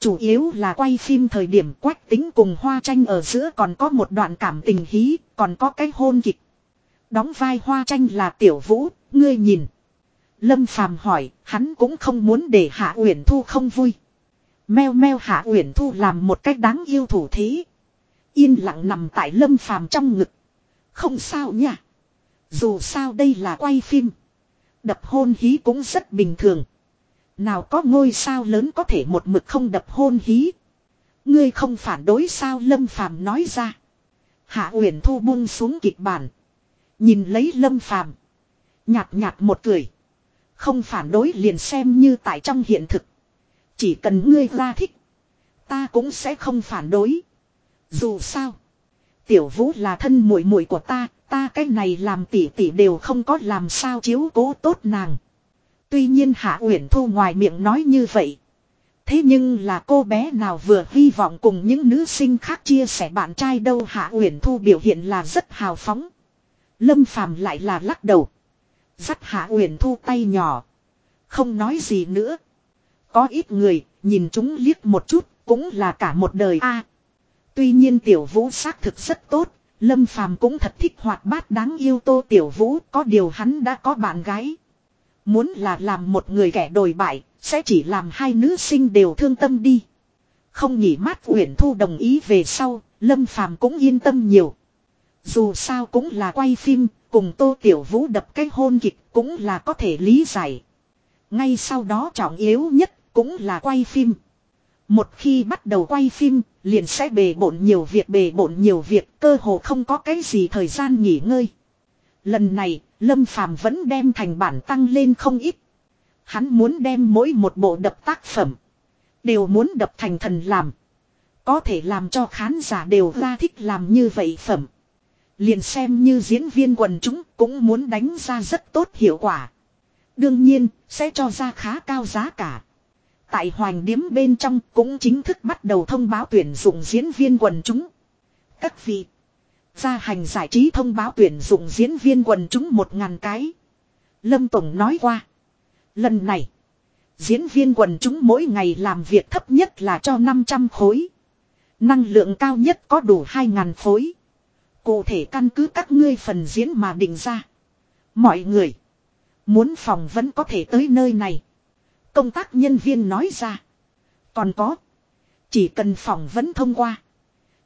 [SPEAKER 1] Chủ yếu là quay phim thời điểm quách tính cùng hoa tranh ở giữa còn có một đoạn cảm tình hí, còn có cái hôn kịch. Đóng vai hoa tranh là tiểu vũ, ngươi nhìn. Lâm Phàm hỏi, hắn cũng không muốn để Hạ Uyển Thu không vui. Meo meo Hạ Uyển Thu làm một cách đáng yêu thủ thế. Yên lặng nằm tại lâm phàm trong ngực. Không sao nha. Dù sao đây là quay phim. Đập hôn hí cũng rất bình thường. Nào có ngôi sao lớn có thể một mực không đập hôn hí. Ngươi không phản đối sao Lâm Phàm nói ra. Hạ Uyển Thu buông xuống kịch bản. Nhìn lấy Lâm Phàm Nhạt nhạt một cười. Không phản đối liền xem như tại trong hiện thực. Chỉ cần ngươi ra thích. Ta cũng sẽ không phản đối. Dù sao. Tiểu vũ là thân muội muội của ta. Ta cái này làm tỉ tỉ đều không có làm sao chiếu cố tốt nàng. Tuy nhiên Hạ Uyển Thu ngoài miệng nói như vậy. Thế nhưng là cô bé nào vừa hy vọng cùng những nữ sinh khác chia sẻ bạn trai đâu Hạ Uyển Thu biểu hiện là rất hào phóng. Lâm Phàm lại là lắc đầu. Dắt Hạ Uyển Thu tay nhỏ. Không nói gì nữa. Có ít người, nhìn chúng liếc một chút, cũng là cả một đời a. tuy nhiên tiểu vũ xác thực rất tốt, Lâm Phàm cũng thật thích hoạt bát đáng yêu tô tiểu vũ, có điều hắn đã có bạn gái. Muốn là làm một người kẻ đồi bại, sẽ chỉ làm hai nữ sinh đều thương tâm đi. Không nhỉ mát Uyển Thu đồng ý về sau, Lâm Phàm cũng yên tâm nhiều. Dù sao cũng là quay phim, cùng Tô Tiểu Vũ đập cái hôn kịch cũng là có thể lý giải. Ngay sau đó trọng yếu nhất cũng là quay phim. Một khi bắt đầu quay phim, liền sẽ bề bộn nhiều việc bề bộn nhiều việc, cơ hồ không có cái gì thời gian nghỉ ngơi. Lần này, Lâm Phàm vẫn đem thành bản tăng lên không ít. Hắn muốn đem mỗi một bộ đập tác phẩm, đều muốn đập thành thần làm. Có thể làm cho khán giả đều ra thích làm như vậy phẩm. Liền xem như diễn viên quần chúng cũng muốn đánh ra rất tốt hiệu quả. Đương nhiên, sẽ cho ra khá cao giá cả. Tại Hoành Điếm bên trong cũng chính thức bắt đầu thông báo tuyển dụng diễn viên quần chúng. Các vị, gia hành giải trí thông báo tuyển dụng diễn viên quần chúng một ngàn cái. Lâm Tổng nói qua. Lần này, diễn viên quần chúng mỗi ngày làm việc thấp nhất là cho 500 khối. Năng lượng cao nhất có đủ 2.000 khối. Cụ thể căn cứ các ngươi phần diễn mà định ra. Mọi người. Muốn phòng vẫn có thể tới nơi này. Công tác nhân viên nói ra. Còn có. Chỉ cần phòng vẫn thông qua.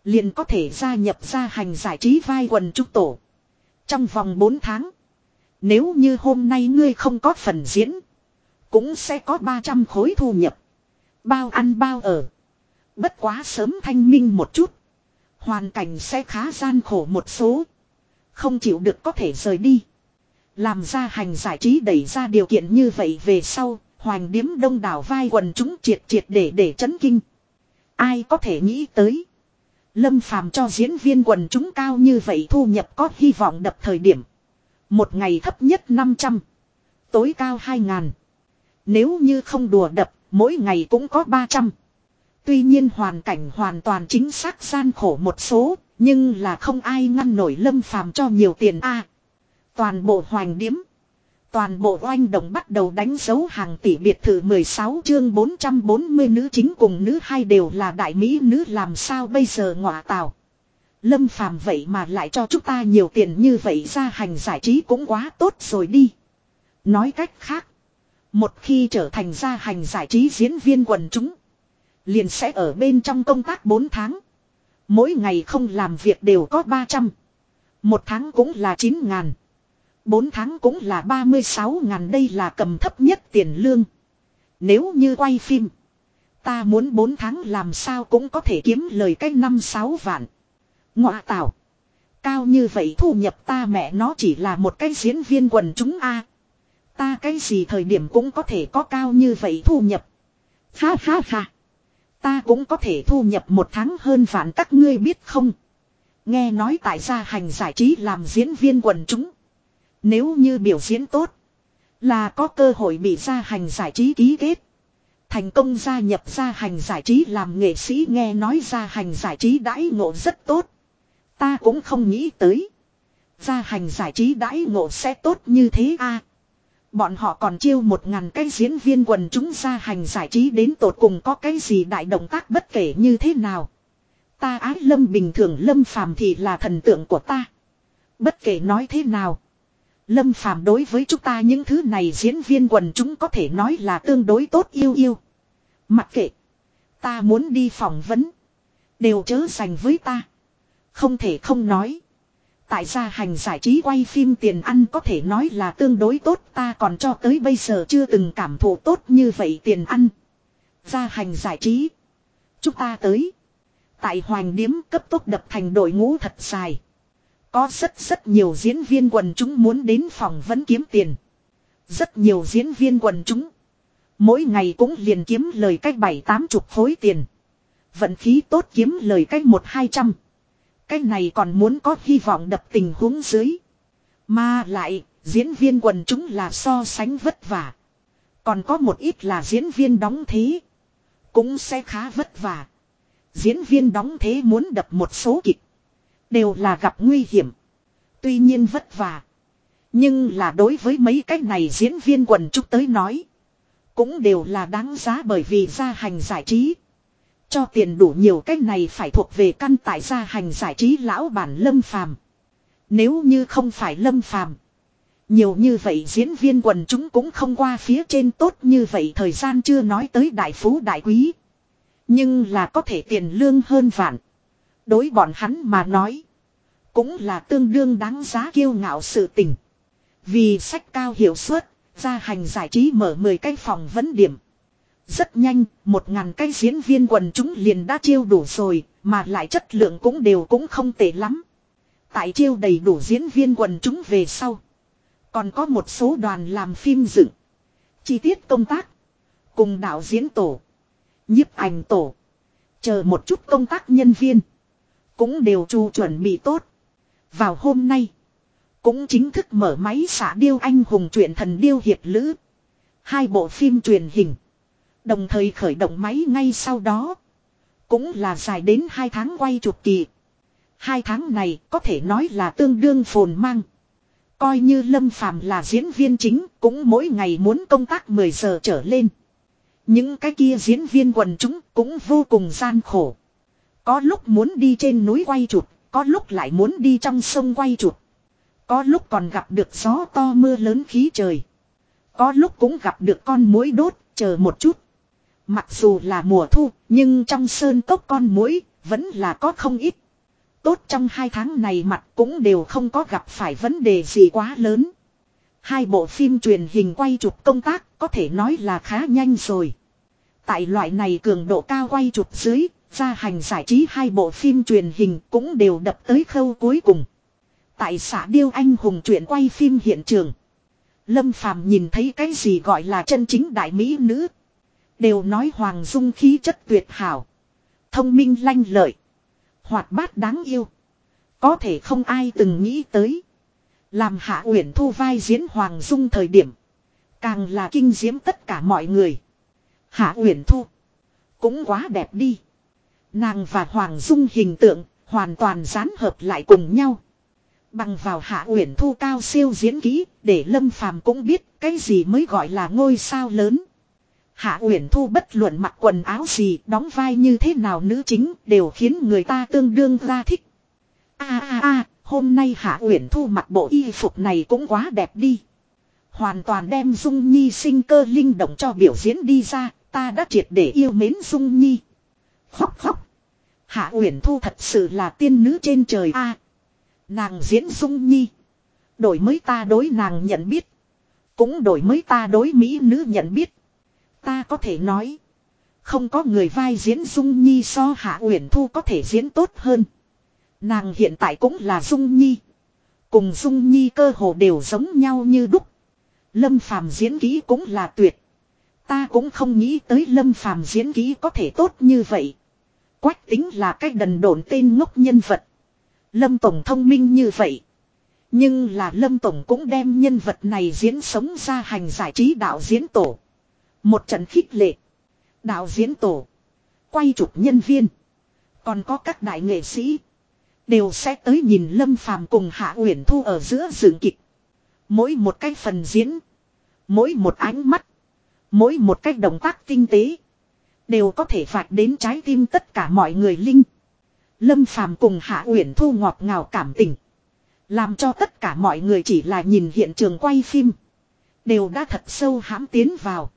[SPEAKER 1] Liền có thể gia nhập gia hành giải trí vai quần trúc tổ. Trong vòng 4 tháng. Nếu như hôm nay ngươi không có phần diễn. Cũng sẽ có 300 khối thu nhập. Bao ăn bao ở. Bất quá sớm thanh minh một chút. Hoàn cảnh sẽ khá gian khổ một số. Không chịu được có thể rời đi. Làm ra hành giải trí đẩy ra điều kiện như vậy về sau, hoành điếm đông đảo vai quần chúng triệt triệt để để chấn kinh. Ai có thể nghĩ tới. Lâm phàm cho diễn viên quần chúng cao như vậy thu nhập có hy vọng đập thời điểm. Một ngày thấp nhất 500. Tối cao 2.000. Nếu như không đùa đập, mỗi ngày cũng có 300. Tuy nhiên hoàn cảnh hoàn toàn chính xác gian khổ một số, nhưng là không ai ngăn nổi lâm phàm cho nhiều tiền a. toàn bộ hoành điếm. Toàn bộ oanh động bắt đầu đánh dấu hàng tỷ biệt thự 16 chương 440 nữ chính cùng nữ hai đều là đại mỹ nữ làm sao bây giờ ngọa tào. Lâm phàm vậy mà lại cho chúng ta nhiều tiền như vậy ra hành giải trí cũng quá tốt rồi đi. Nói cách khác. Một khi trở thành gia hành giải trí diễn viên quần chúng. Liền sẽ ở bên trong công tác 4 tháng. Mỗi ngày không làm việc đều có 300. Một tháng cũng là 9 ngàn. 4 tháng cũng là 36 ngàn đây là cầm thấp nhất tiền lương. Nếu như quay phim. Ta muốn 4 tháng làm sao cũng có thể kiếm lời cách 5-6 vạn. Ngọa tạo. Cao như vậy thu nhập ta mẹ nó chỉ là một cái diễn viên quần chúng A. Ta cái gì thời điểm cũng có thể có cao như vậy thu nhập. Ha ha ha. Ta cũng có thể thu nhập một tháng hơn vạn các ngươi biết không. Nghe nói tại gia hành giải trí làm diễn viên quần chúng. Nếu như biểu diễn tốt. Là có cơ hội bị gia hành giải trí ký kết. Thành công gia nhập gia hành giải trí làm nghệ sĩ nghe nói gia hành giải trí đãi ngộ rất tốt. Ta cũng không nghĩ tới. Gia hành giải trí đãi ngộ sẽ tốt như thế a Bọn họ còn chiêu một ngàn cái diễn viên quần chúng gia hành giải trí đến tột cùng có cái gì đại động tác bất kể như thế nào. Ta ái lâm bình thường lâm phàm thì là thần tượng của ta. Bất kể nói thế nào. Lâm phàm đối với chúng ta những thứ này diễn viên quần chúng có thể nói là tương đối tốt yêu yêu. Mặc kệ. Ta muốn đi phỏng vấn. Đều chớ dành với ta. Không thể không nói. tại gia hành giải trí quay phim tiền ăn có thể nói là tương đối tốt ta còn cho tới bây giờ chưa từng cảm thụ tốt như vậy tiền ăn. Gia hành giải trí. Chúng ta tới. Tại hoàng Điếm cấp tốc đập thành đội ngũ thật dài. Có rất rất nhiều diễn viên quần chúng muốn đến phòng vẫn kiếm tiền. Rất nhiều diễn viên quần chúng. Mỗi ngày cũng liền kiếm lời cách bảy tám chục khối tiền. Vận khí tốt kiếm lời cách một hai trăm. Cái này còn muốn có hy vọng đập tình huống dưới. Mà lại, diễn viên quần chúng là so sánh vất vả. Còn có một ít là diễn viên đóng thế. Cũng sẽ khá vất vả. Diễn viên đóng thế muốn đập một số kịch. Đều là gặp nguy hiểm. Tuy nhiên vất vả. Nhưng là đối với mấy cái này diễn viên quần chúng tới nói. Cũng đều là đáng giá bởi vì gia hành giải trí. Cho tiền đủ nhiều cái này phải thuộc về căn tại gia hành giải trí lão bản lâm phàm. Nếu như không phải lâm phàm. Nhiều như vậy diễn viên quần chúng cũng không qua phía trên tốt như vậy thời gian chưa nói tới đại phú đại quý. Nhưng là có thể tiền lương hơn vạn. Đối bọn hắn mà nói. Cũng là tương đương đáng giá kiêu ngạo sự tình. Vì sách cao hiệu suất, ra hành giải trí mở 10 cái phòng vấn điểm. Rất nhanh, một ngàn cái diễn viên quần chúng liền đã chiêu đủ rồi, mà lại chất lượng cũng đều cũng không tệ lắm. Tại chiêu đầy đủ diễn viên quần chúng về sau. Còn có một số đoàn làm phim dựng. Chi tiết công tác. Cùng đạo diễn tổ. nhiếp ảnh tổ. Chờ một chút công tác nhân viên. Cũng đều chu chuẩn bị tốt. Vào hôm nay. Cũng chính thức mở máy xả điêu anh hùng truyện thần điêu hiệp lữ. Hai bộ phim truyền hình. Đồng thời khởi động máy ngay sau đó. Cũng là dài đến hai tháng quay chụp kỳ. Hai tháng này có thể nói là tương đương phồn mang. Coi như Lâm Phàm là diễn viên chính cũng mỗi ngày muốn công tác 10 giờ trở lên. Những cái kia diễn viên quần chúng cũng vô cùng gian khổ. Có lúc muốn đi trên núi quay chụp, có lúc lại muốn đi trong sông quay chụp. Có lúc còn gặp được gió to mưa lớn khí trời. Có lúc cũng gặp được con muỗi đốt, chờ một chút. Mặc dù là mùa thu, nhưng trong sơn cốc con muỗi vẫn là có không ít. Tốt trong hai tháng này mặt cũng đều không có gặp phải vấn đề gì quá lớn. Hai bộ phim truyền hình quay chụp công tác có thể nói là khá nhanh rồi. Tại loại này cường độ cao quay chụp dưới, gia hành giải trí hai bộ phim truyền hình cũng đều đập tới khâu cuối cùng. Tại xã Điêu Anh hùng chuyện quay phim hiện trường. Lâm Phàm nhìn thấy cái gì gọi là chân chính đại mỹ nữ. Đều nói Hoàng Dung khí chất tuyệt hảo. Thông minh lanh lợi. Hoạt bát đáng yêu. Có thể không ai từng nghĩ tới. Làm Hạ Uyển Thu vai diễn Hoàng Dung thời điểm. Càng là kinh diễm tất cả mọi người. Hạ Uyển Thu. Cũng quá đẹp đi. Nàng và Hoàng Dung hình tượng hoàn toàn dán hợp lại cùng nhau. Bằng vào Hạ Uyển Thu cao siêu diễn kỹ, để Lâm Phàm cũng biết cái gì mới gọi là ngôi sao lớn. Hạ Uyển Thu bất luận mặc quần áo gì, đóng vai như thế nào nữ chính, đều khiến người ta tương đương ra thích. A a a, hôm nay Hạ Uyển Thu mặc bộ y phục này cũng quá đẹp đi. Hoàn toàn đem Dung Nhi sinh cơ linh động cho biểu diễn đi ra, ta đã triệt để yêu mến Dung Nhi. Khóc khóc. Hạ Uyển Thu thật sự là tiên nữ trên trời a. nàng diễn Dung Nhi. Đổi mới ta đối nàng nhận biết. Cũng đổi mới ta đối mỹ nữ nhận biết. Ta có thể nói. Không có người vai diễn Dung Nhi so Hạ Uyển Thu có thể diễn tốt hơn. Nàng hiện tại cũng là Dung Nhi. Cùng Dung Nhi cơ hồ đều giống nhau như đúc. Lâm Phàm diễn kỹ cũng là tuyệt. Ta cũng không nghĩ tới Lâm Phàm diễn kỹ có thể tốt như vậy. Quách tính là cách đần độn tên ngốc nhân vật. Lâm Tổng thông minh như vậy. Nhưng là Lâm Tổng cũng đem nhân vật này diễn sống ra hành giải trí đạo diễn tổ. Một trận khích lệ. Đạo diễn tổ. Quay chụp nhân viên. Còn có các đại nghệ sĩ. Đều sẽ tới nhìn Lâm Phàm cùng Hạ Uyển Thu ở giữa dựng kịch. Mỗi một cái phần diễn. Mỗi một ánh mắt. Mỗi một cách động tác tinh tế. Đều có thể phạt đến trái tim tất cả mọi người linh. Lâm Phàm cùng Hạ Uyển Thu ngọt ngào cảm tình. Làm cho tất cả mọi người chỉ là nhìn hiện trường quay phim. Đều đã thật sâu hãm tiến vào.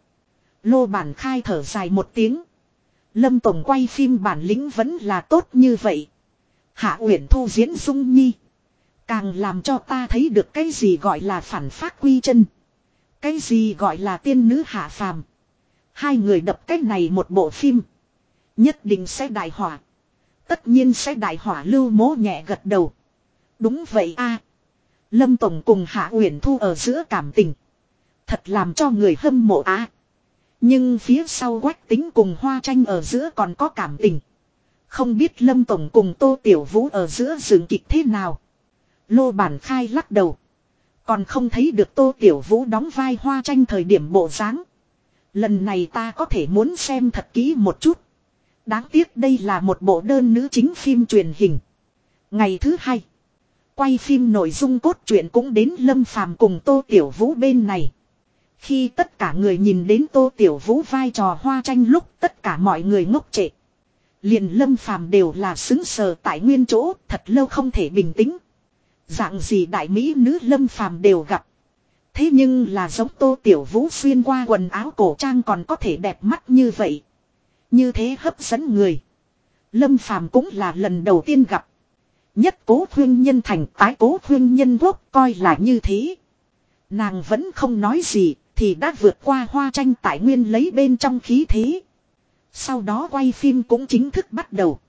[SPEAKER 1] Lô bản khai thở dài một tiếng. Lâm Tổng quay phim bản lĩnh vẫn là tốt như vậy. Hạ Uyển Thu diễn Dung Nhi. Càng làm cho ta thấy được cái gì gọi là phản phát quy chân. Cái gì gọi là tiên nữ hạ phàm. Hai người đập cái này một bộ phim. Nhất định sẽ đại hỏa. Tất nhiên sẽ đại hỏa lưu mố nhẹ gật đầu. Đúng vậy a Lâm Tổng cùng Hạ Uyển Thu ở giữa cảm tình. Thật làm cho người hâm mộ á. Nhưng phía sau quách tính cùng hoa tranh ở giữa còn có cảm tình. Không biết Lâm Tổng cùng Tô Tiểu Vũ ở giữa dựng kịch thế nào. Lô bản khai lắc đầu. Còn không thấy được Tô Tiểu Vũ đóng vai hoa tranh thời điểm bộ dáng. Lần này ta có thể muốn xem thật kỹ một chút. Đáng tiếc đây là một bộ đơn nữ chính phim truyền hình. Ngày thứ hai. Quay phim nội dung cốt truyện cũng đến Lâm Phàm cùng Tô Tiểu Vũ bên này. Khi tất cả người nhìn đến Tô Tiểu Vũ vai trò hoa tranh lúc tất cả mọi người ngốc trệ. Liền Lâm Phàm đều là xứng sờ tại nguyên chỗ, thật lâu không thể bình tĩnh. Dạng gì đại mỹ nữ Lâm Phàm đều gặp. Thế nhưng là giống Tô Tiểu Vũ xuyên qua quần áo cổ trang còn có thể đẹp mắt như vậy. Như thế hấp dẫn người. Lâm Phàm cũng là lần đầu tiên gặp. Nhất cố khuyên nhân thành tái cố khuyên nhân quốc coi là như thế. Nàng vẫn không nói gì thì đã vượt qua hoa tranh tại nguyên lấy bên trong khí thế. Sau đó quay phim cũng chính thức bắt đầu.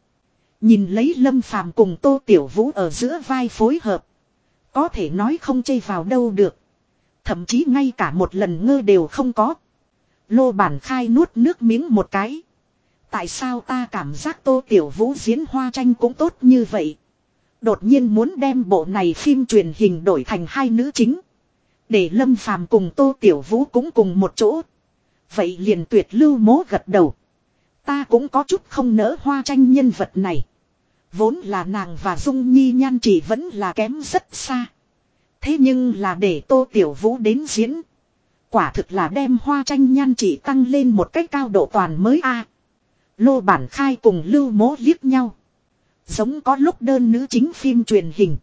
[SPEAKER 1] Nhìn lấy Lâm Phàm cùng Tô Tiểu Vũ ở giữa vai phối hợp. Có thể nói không chây vào đâu được. Thậm chí ngay cả một lần ngơ đều không có. Lô bản khai nuốt nước miếng một cái. Tại sao ta cảm giác Tô Tiểu Vũ diễn hoa tranh cũng tốt như vậy? Đột nhiên muốn đem bộ này phim truyền hình đổi thành hai nữ chính. Để Lâm Phàm cùng Tô Tiểu Vũ cũng cùng một chỗ. Vậy liền tuyệt lưu mố gật đầu. Ta cũng có chút không nỡ hoa tranh nhân vật này. Vốn là nàng và Dung Nhi nhan chỉ vẫn là kém rất xa. Thế nhưng là để Tô Tiểu Vũ đến diễn. Quả thực là đem hoa tranh nhan chỉ tăng lên một cách cao độ toàn mới a. Lô bản khai cùng lưu mố liếc nhau. Giống có lúc đơn nữ chính phim truyền hình.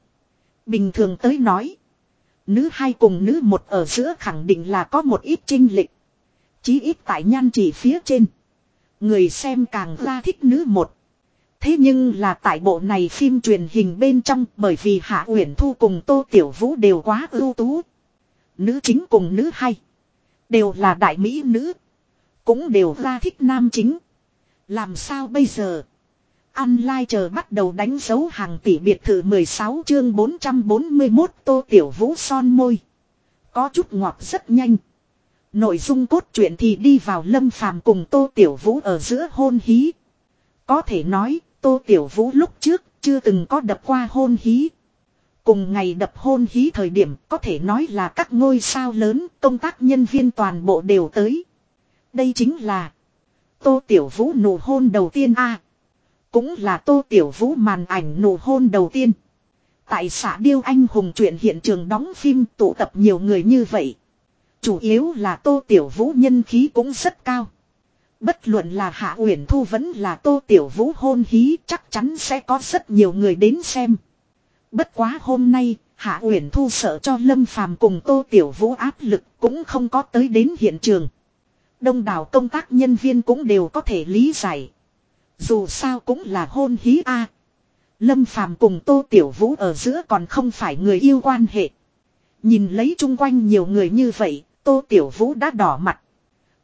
[SPEAKER 1] Bình thường tới nói. Nữ hai cùng nữ một ở giữa khẳng định là có một ít trinh lịch. Chí ít tại nhan chỉ phía trên. Người xem càng ra thích nữ một. Thế nhưng là tại bộ này phim truyền hình bên trong bởi vì Hạ Uyển Thu cùng Tô Tiểu Vũ đều quá ưu tú. Nữ chính cùng nữ hai. Đều là đại mỹ nữ. Cũng đều ra thích nam chính. Làm sao bây giờ? Online chờ bắt đầu đánh dấu hàng tỷ biệt thự 16 chương 441 Tô Tiểu Vũ son môi. Có chút ngọt rất nhanh. Nội dung cốt truyện thì đi vào lâm phàm cùng Tô Tiểu Vũ ở giữa hôn hí. Có thể nói, Tô Tiểu Vũ lúc trước chưa từng có đập qua hôn hí. Cùng ngày đập hôn hí thời điểm có thể nói là các ngôi sao lớn, công tác nhân viên toàn bộ đều tới. Đây chính là Tô Tiểu Vũ nụ hôn đầu tiên a Cũng là Tô Tiểu Vũ màn ảnh nụ hôn đầu tiên. Tại xã Điêu Anh Hùng chuyện hiện trường đóng phim tụ tập nhiều người như vậy. Chủ yếu là Tô Tiểu Vũ nhân khí cũng rất cao. Bất luận là Hạ Uyển Thu vẫn là Tô Tiểu Vũ hôn hí chắc chắn sẽ có rất nhiều người đến xem. Bất quá hôm nay, Hạ Uyển Thu sợ cho Lâm Phàm cùng Tô Tiểu Vũ áp lực cũng không có tới đến hiện trường. Đông đảo công tác nhân viên cũng đều có thể lý giải. Dù sao cũng là hôn hí a. À, Lâm Phàm cùng Tô Tiểu Vũ ở giữa còn không phải người yêu quan hệ. Nhìn lấy chung quanh nhiều người như vậy, Tô Tiểu Vũ đã đỏ mặt.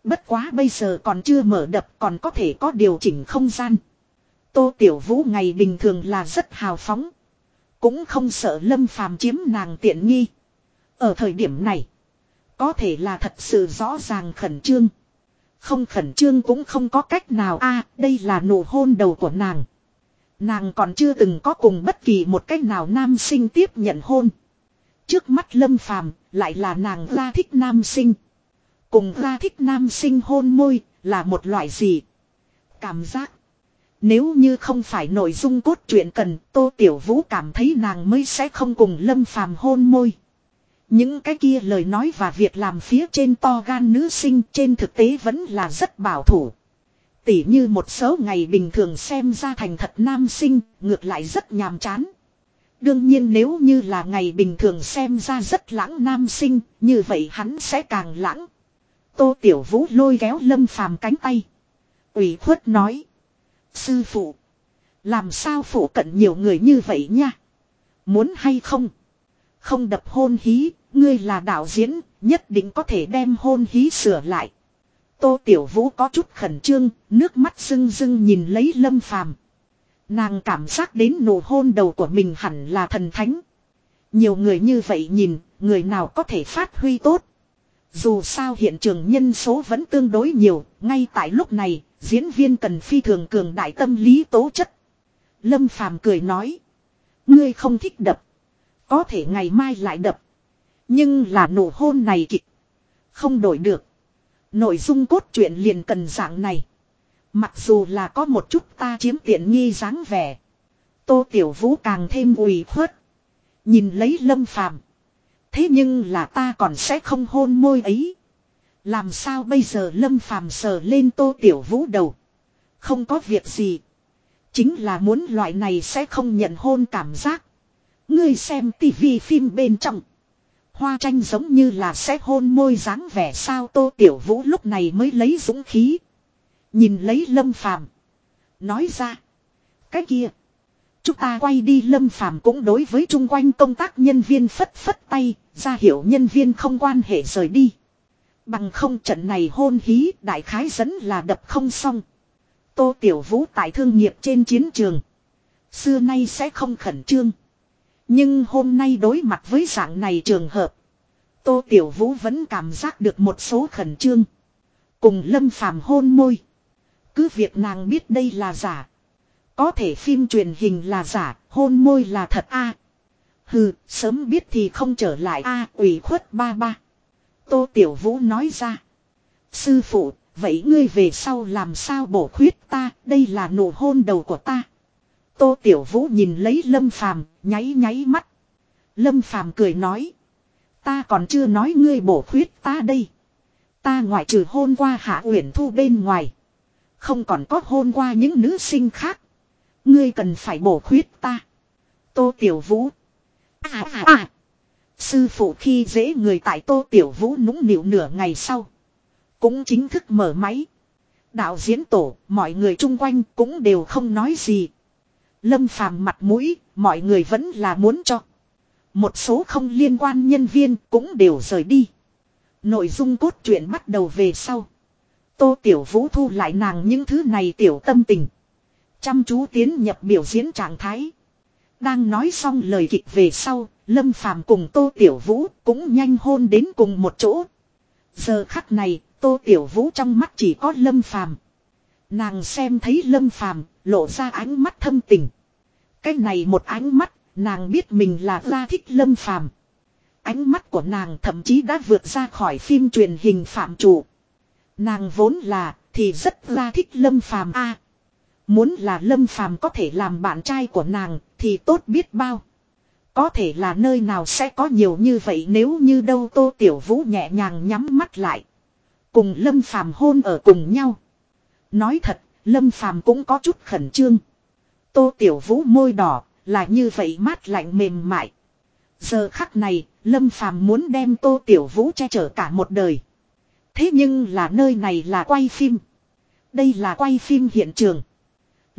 [SPEAKER 1] Bất quá bây giờ còn chưa mở đập còn có thể có điều chỉnh không gian. Tô Tiểu Vũ ngày bình thường là rất hào phóng. Cũng không sợ Lâm Phàm chiếm nàng tiện nghi. Ở thời điểm này, có thể là thật sự rõ ràng khẩn trương. Không khẩn trương cũng không có cách nào a đây là nụ hôn đầu của nàng. Nàng còn chưa từng có cùng bất kỳ một cách nào nam sinh tiếp nhận hôn. Trước mắt lâm phàm, lại là nàng ra thích nam sinh. Cùng ra thích nam sinh hôn môi, là một loại gì? Cảm giác. Nếu như không phải nội dung cốt truyện cần, Tô Tiểu Vũ cảm thấy nàng mới sẽ không cùng lâm phàm hôn môi. Những cái kia lời nói và việc làm phía trên to gan nữ sinh trên thực tế vẫn là rất bảo thủ. Tỉ như một số ngày bình thường xem ra thành thật nam sinh, ngược lại rất nhàm chán. Đương nhiên nếu như là ngày bình thường xem ra rất lãng nam sinh, như vậy hắn sẽ càng lãng. Tô Tiểu Vũ lôi kéo Lâm Phàm cánh tay. ủy khuất nói. Sư phụ. Làm sao phụ cận nhiều người như vậy nha. Muốn hay không? Không đập hôn hí, ngươi là đạo diễn, nhất định có thể đem hôn hí sửa lại. Tô Tiểu Vũ có chút khẩn trương, nước mắt rưng rưng nhìn lấy Lâm Phàm. Nàng cảm giác đến nụ hôn đầu của mình hẳn là thần thánh. Nhiều người như vậy nhìn, người nào có thể phát huy tốt. Dù sao hiện trường nhân số vẫn tương đối nhiều, ngay tại lúc này, diễn viên cần phi thường cường đại tâm lý tố chất. Lâm Phàm cười nói. Ngươi không thích đập. Có thể ngày mai lại đập. Nhưng là nụ hôn này kịch. Không đổi được. Nội dung cốt truyện liền cần dạng này. Mặc dù là có một chút ta chiếm tiện nghi dáng vẻ. Tô Tiểu Vũ càng thêm ủy khuất. Nhìn lấy lâm phàm. Thế nhưng là ta còn sẽ không hôn môi ấy. Làm sao bây giờ lâm phàm sờ lên Tô Tiểu Vũ đầu. Không có việc gì. Chính là muốn loại này sẽ không nhận hôn cảm giác. Ngươi xem tivi phim bên trong. Hoa tranh giống như là sẽ hôn môi dáng vẻ sao tô tiểu vũ lúc này mới lấy dũng khí. Nhìn lấy lâm phàm. Nói ra. Cái kia. Chúng ta quay đi lâm phàm cũng đối với chung quanh công tác nhân viên phất phất tay. ra hiệu nhân viên không quan hệ rời đi. Bằng không trận này hôn hí, đại khái dẫn là đập không xong. Tô Tiểu Vũ tại thương nghiệp trên chiến trường. Xưa nay sẽ không khẩn trương. Nhưng hôm nay đối mặt với dạng này trường hợp. Tô Tiểu Vũ vẫn cảm giác được một số khẩn trương. Cùng Lâm Phàm hôn môi. Cứ việc nàng biết đây là giả. Có thể phim truyền hình là giả, hôn môi là thật a. Hừ, sớm biết thì không trở lại a, ủy khuất ba ba. Tô Tiểu Vũ nói ra. Sư phụ, vậy ngươi về sau làm sao bổ khuyết ta, đây là nụ hôn đầu của ta. Tô Tiểu Vũ nhìn lấy Lâm Phàm, nháy nháy mắt. Lâm Phàm cười nói. Ta còn chưa nói ngươi bổ khuyết ta đây. Ta ngoại trừ hôn qua Hạ Uyển Thu bên ngoài. Không còn có hôn qua những nữ sinh khác. Ngươi cần phải bổ khuyết ta. Tô Tiểu Vũ. À à à. Sư phụ khi dễ người tại Tô Tiểu Vũ nũng nịu nửa ngày sau. Cũng chính thức mở máy. Đạo diễn tổ, mọi người chung quanh cũng đều không nói gì. Lâm phàm mặt mũi, mọi người vẫn là muốn cho. Một số không liên quan nhân viên cũng đều rời đi. Nội dung cốt truyện bắt đầu về sau. Tô Tiểu Vũ thu lại nàng những thứ này tiểu tâm tình. Chăm chú tiến nhập biểu diễn trạng thái. Đang nói xong lời kịch về sau, Lâm Phàm cùng Tô Tiểu Vũ cũng nhanh hôn đến cùng một chỗ. Giờ khắc này, Tô Tiểu Vũ trong mắt chỉ có Lâm Phàm. Nàng xem thấy Lâm Phàm, lộ ra ánh mắt thâm tình. Cái này một ánh mắt, nàng biết mình là ra thích Lâm Phàm. Ánh mắt của nàng thậm chí đã vượt ra khỏi phim truyền hình phạm chủ. Nàng vốn là thì rất ra thích Lâm Phàm a muốn là Lâm Phàm có thể làm bạn trai của nàng thì tốt biết bao. Có thể là nơi nào sẽ có nhiều như vậy nếu như đâu Tô Tiểu Vũ nhẹ nhàng nhắm mắt lại. Cùng Lâm Phàm hôn ở cùng nhau. Nói thật, Lâm Phàm cũng có chút khẩn trương. Tô Tiểu Vũ môi đỏ, là như vậy mát lạnh mềm mại. Giờ khắc này, Lâm Phàm muốn đem Tô Tiểu Vũ che chở cả một đời. Thế nhưng là nơi này là quay phim. Đây là quay phim hiện trường.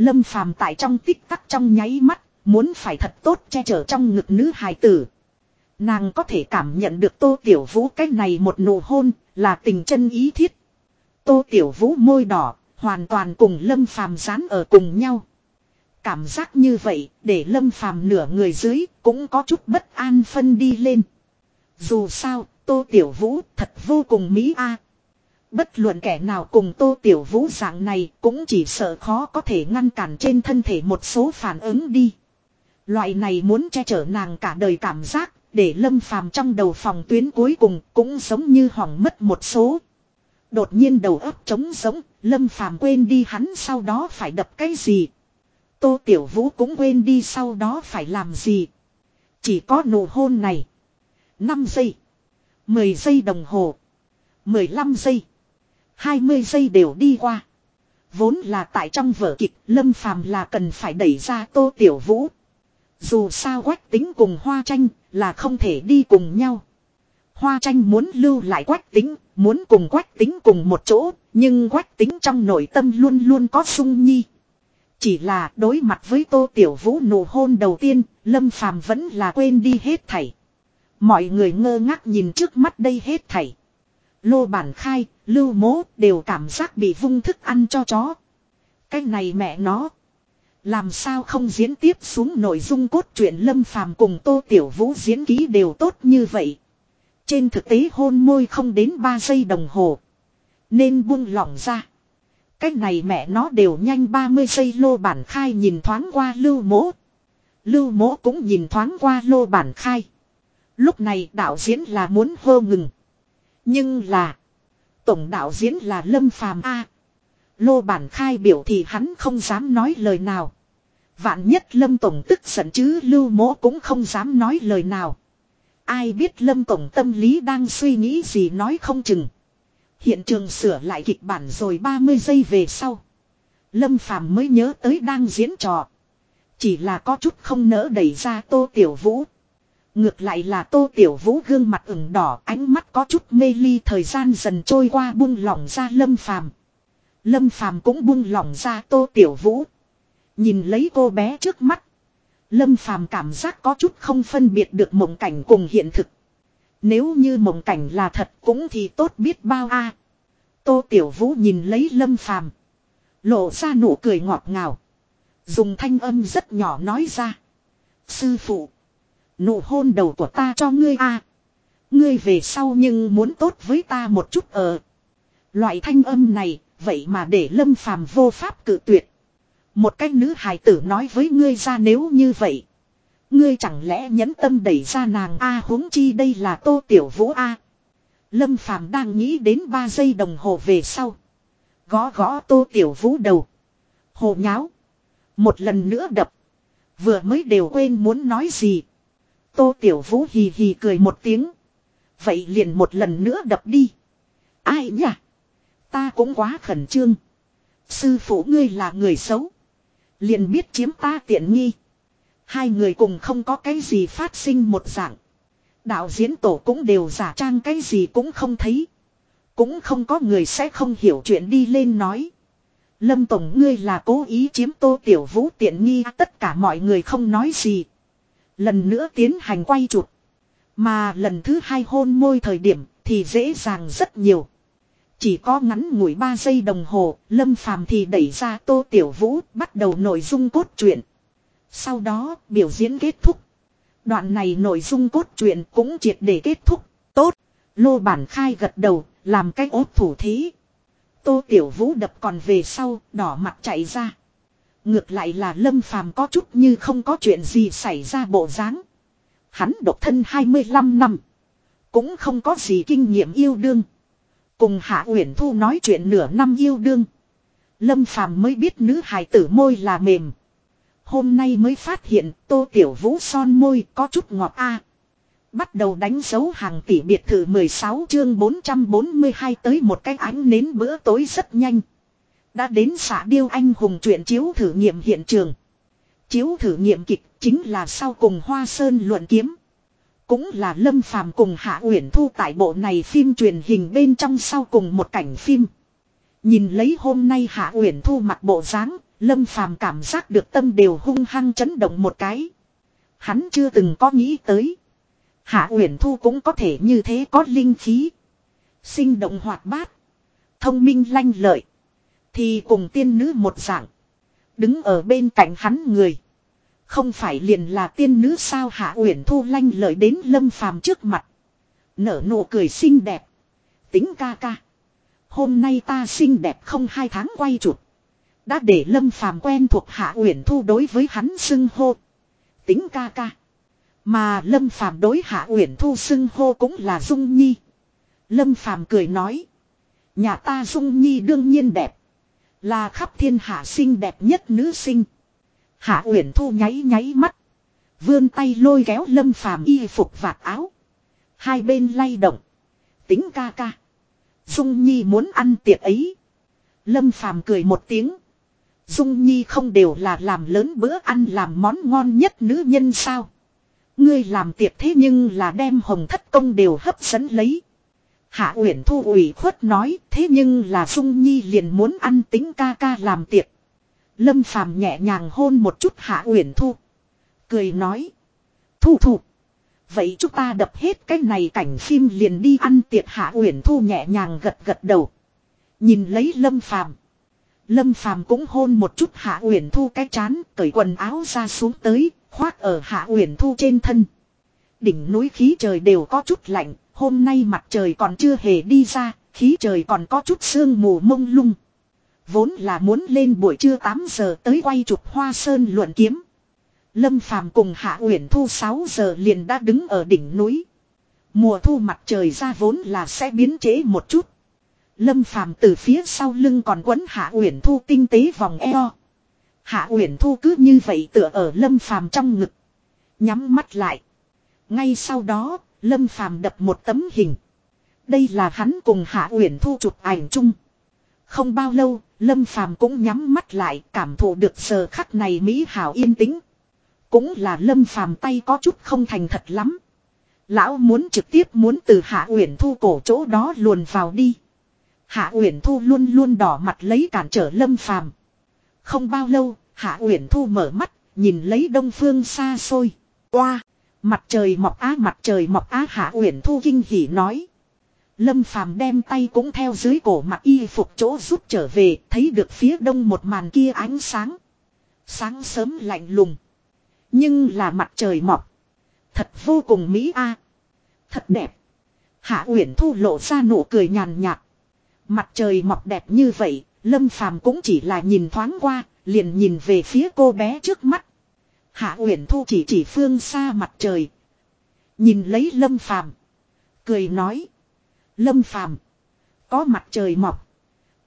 [SPEAKER 1] Lâm Phàm tại trong tích tắc trong nháy mắt, muốn phải thật tốt che chở trong ngực nữ hài tử. Nàng có thể cảm nhận được Tô Tiểu Vũ cái này một nụ hôn, là tình chân ý thiết. Tô Tiểu Vũ môi đỏ, hoàn toàn cùng Lâm Phàm dán ở cùng nhau. Cảm giác như vậy, để Lâm Phàm nửa người dưới, cũng có chút bất an phân đi lên. Dù sao, Tô Tiểu Vũ thật vô cùng mỹ a. Bất luận kẻ nào cùng Tô Tiểu Vũ dạng này cũng chỉ sợ khó có thể ngăn cản trên thân thể một số phản ứng đi. Loại này muốn che chở nàng cả đời cảm giác, để lâm phàm trong đầu phòng tuyến cuối cùng cũng giống như hỏng mất một số. Đột nhiên đầu ấp trống giống, lâm phàm quên đi hắn sau đó phải đập cái gì. Tô Tiểu Vũ cũng quên đi sau đó phải làm gì. Chỉ có nụ hôn này. 5 giây. 10 giây đồng hồ. 15 giây. 20 giây đều đi qua. Vốn là tại trong vở kịch Lâm Phàm là cần phải đẩy ra Tô Tiểu Vũ. Dù sao quách tính cùng hoa tranh là không thể đi cùng nhau. Hoa tranh muốn lưu lại quách tính, muốn cùng quách tính cùng một chỗ, nhưng quách tính trong nội tâm luôn luôn có sung nhi. Chỉ là đối mặt với tô tiểu vũ nụ hôn đầu tiên, lâm phàm vẫn là quên đi hết thảy. Mọi người ngơ ngác nhìn trước mắt đây hết thảy. Lô bản khai, lưu mố đều cảm giác bị vung thức ăn cho chó. Cái này mẹ nó. Làm sao không diễn tiếp xuống nội dung cốt truyện Lâm Phàm cùng Tô Tiểu Vũ diễn ký đều tốt như vậy. Trên thực tế hôn môi không đến 3 giây đồng hồ. Nên buông lỏng ra. Cách này mẹ nó đều nhanh 30 giây lô bản khai nhìn thoáng qua lưu mố. Lưu mố cũng nhìn thoáng qua lô bản khai. Lúc này đạo diễn là muốn hô ngừng. Nhưng là. Tổng đạo diễn là Lâm Phàm A. Lô bản khai biểu thì hắn không dám nói lời nào. Vạn nhất Lâm Tổng tức giận chứ Lưu Mỗ cũng không dám nói lời nào. Ai biết Lâm Tổng tâm lý đang suy nghĩ gì nói không chừng. Hiện trường sửa lại kịch bản rồi 30 giây về sau. Lâm Phàm mới nhớ tới đang diễn trò. Chỉ là có chút không nỡ đẩy ra Tô Tiểu Vũ. Ngược lại là Tô Tiểu Vũ gương mặt ửng đỏ, ánh mắt có chút mê ly thời gian dần trôi qua buông lỏng ra Lâm Phàm. Lâm Phàm cũng buông lỏng ra Tô Tiểu Vũ. Nhìn lấy cô bé trước mắt. Lâm Phàm cảm giác có chút không phân biệt được mộng cảnh cùng hiện thực. Nếu như mộng cảnh là thật cũng thì tốt biết bao a. Tô Tiểu Vũ nhìn lấy Lâm Phàm, lộ ra nụ cười ngọt ngào, dùng thanh âm rất nhỏ nói ra: "Sư phụ, nụ hôn đầu của ta cho ngươi a. Ngươi về sau nhưng muốn tốt với ta một chút ở." Loại thanh âm này, vậy mà để Lâm Phàm vô pháp cự tuyệt. Một cái nữ hài tử nói với ngươi ra nếu như vậy. Ngươi chẳng lẽ nhẫn tâm đẩy ra nàng A huống chi đây là tô tiểu vũ A. Lâm Phàm đang nghĩ đến 3 giây đồng hồ về sau. Gõ gõ tô tiểu vũ đầu. Hồ nháo. Một lần nữa đập. Vừa mới đều quên muốn nói gì. Tô tiểu vũ hì hì cười một tiếng. Vậy liền một lần nữa đập đi. Ai nhỉ? Ta cũng quá khẩn trương. Sư phụ ngươi là người xấu. Liền biết chiếm ta tiện nghi. Hai người cùng không có cái gì phát sinh một dạng. Đạo diễn tổ cũng đều giả trang cái gì cũng không thấy. Cũng không có người sẽ không hiểu chuyện đi lên nói. Lâm Tổng ngươi là cố ý chiếm tô tiểu vũ tiện nghi, tất cả mọi người không nói gì. Lần nữa tiến hành quay chụp. Mà lần thứ hai hôn môi thời điểm thì dễ dàng rất nhiều. Chỉ có ngắn ngủi 3 giây đồng hồ, Lâm Phàm thì đẩy ra Tô Tiểu Vũ, bắt đầu nội dung cốt truyện. Sau đó, biểu diễn kết thúc. Đoạn này nội dung cốt truyện cũng triệt để kết thúc. Tốt, Lô Bản Khai gật đầu, làm cách ốt thủ thí. Tô Tiểu Vũ đập còn về sau, đỏ mặt chạy ra. Ngược lại là Lâm Phàm có chút như không có chuyện gì xảy ra bộ dáng. Hắn độc thân 25 năm. Cũng không có gì kinh nghiệm yêu đương. Cùng Hạ Uyển Thu nói chuyện nửa năm yêu đương. Lâm Phàm mới biết nữ hài tử môi là mềm. Hôm nay mới phát hiện Tô Tiểu Vũ son môi có chút ngọt a. Bắt đầu đánh dấu hàng tỷ biệt thự 16 chương 442 tới một cái ánh nến bữa tối rất nhanh. Đã đến xã Điêu Anh hùng chuyện chiếu thử nghiệm hiện trường. Chiếu thử nghiệm kịch chính là sau cùng Hoa Sơn luận kiếm. Cũng là Lâm Phàm cùng Hạ Uyển Thu tại bộ này phim truyền hình bên trong sau cùng một cảnh phim. Nhìn lấy hôm nay Hạ Uyển Thu mặc bộ dáng, Lâm Phàm cảm giác được tâm đều hung hăng chấn động một cái. Hắn chưa từng có nghĩ tới, Hạ Uyển Thu cũng có thể như thế có linh khí, sinh động hoạt bát, thông minh lanh lợi, thì cùng tiên nữ một dạng, đứng ở bên cạnh hắn người không phải liền là tiên nữ sao hạ uyển thu lanh lợi đến lâm phàm trước mặt. Nở nụ cười xinh đẹp. Tính ca ca. Hôm nay ta xinh đẹp không hai tháng quay chụp. Đã để lâm phàm quen thuộc hạ uyển thu đối với hắn xưng hô. Tính ca ca. Mà lâm phàm đối hạ uyển thu xưng hô cũng là dung nhi. Lâm phàm cười nói. Nhà ta dung nhi đương nhiên đẹp. Là khắp thiên hạ xinh đẹp nhất nữ sinh. Hạ Uyển Thu nháy nháy mắt, vươn tay lôi kéo Lâm Phàm y phục vạt áo, hai bên lay động. Tính ca ca, Dung Nhi muốn ăn tiệc ấy. Lâm Phàm cười một tiếng. Dung Nhi không đều là làm lớn bữa ăn làm món ngon nhất nữ nhân sao? Ngươi làm tiệc thế nhưng là đem hồng thất công đều hấp dẫn lấy. Hạ Uyển Thu ủy khuất nói thế nhưng là Dung Nhi liền muốn ăn tính ca ca làm tiệc. Lâm Phàm nhẹ nhàng hôn một chút Hạ Uyển Thu. Cười nói. Thu thu. Vậy chúng ta đập hết cái này cảnh phim liền đi ăn tiệc Hạ Uyển Thu nhẹ nhàng gật gật đầu. Nhìn lấy Lâm Phàm. Lâm Phàm cũng hôn một chút Hạ Uyển Thu cái chán, cởi quần áo ra xuống tới, khoác ở Hạ Uyển Thu trên thân. Đỉnh núi khí trời đều có chút lạnh, hôm nay mặt trời còn chưa hề đi ra, khí trời còn có chút sương mù mông lung. Vốn là muốn lên buổi trưa 8 giờ tới quay chụp Hoa Sơn luận kiếm. Lâm Phàm cùng Hạ Uyển Thu 6 giờ liền đã đứng ở đỉnh núi. Mùa thu mặt trời ra vốn là sẽ biến chế một chút. Lâm Phàm từ phía sau lưng còn quấn Hạ Uyển Thu tinh tế vòng eo. Hạ Uyển Thu cứ như vậy tựa ở Lâm Phàm trong ngực, nhắm mắt lại. Ngay sau đó, Lâm Phàm đập một tấm hình. Đây là hắn cùng Hạ Uyển Thu chụp ảnh chung. Không bao lâu, Lâm Phàm cũng nhắm mắt lại, cảm thụ được giờ khắc này mỹ hảo yên tĩnh. Cũng là Lâm Phàm tay có chút không thành thật lắm. Lão muốn trực tiếp muốn từ Hạ Uyển Thu cổ chỗ đó luồn vào đi. Hạ Uyển Thu luôn luôn đỏ mặt lấy cản trở Lâm Phàm. Không bao lâu, Hạ Uyển Thu mở mắt, nhìn lấy đông phương xa xôi. Oa, mặt trời mọc á mặt trời mọc á Hạ Uyển Thu kinh hỉ nói. Lâm Phàm đem tay cũng theo dưới cổ mặt y phục chỗ rút trở về, thấy được phía đông một màn kia ánh sáng. Sáng sớm lạnh lùng. Nhưng là mặt trời mọc. Thật vô cùng mỹ a. Thật đẹp. Hạ Uyển Thu lộ ra nụ cười nhàn nhạt. Mặt trời mọc đẹp như vậy, Lâm Phàm cũng chỉ là nhìn thoáng qua, liền nhìn về phía cô bé trước mắt. Hạ Uyển Thu chỉ chỉ phương xa mặt trời. Nhìn lấy Lâm Phàm, cười nói: "Lâm Phàm, có mặt trời mọc,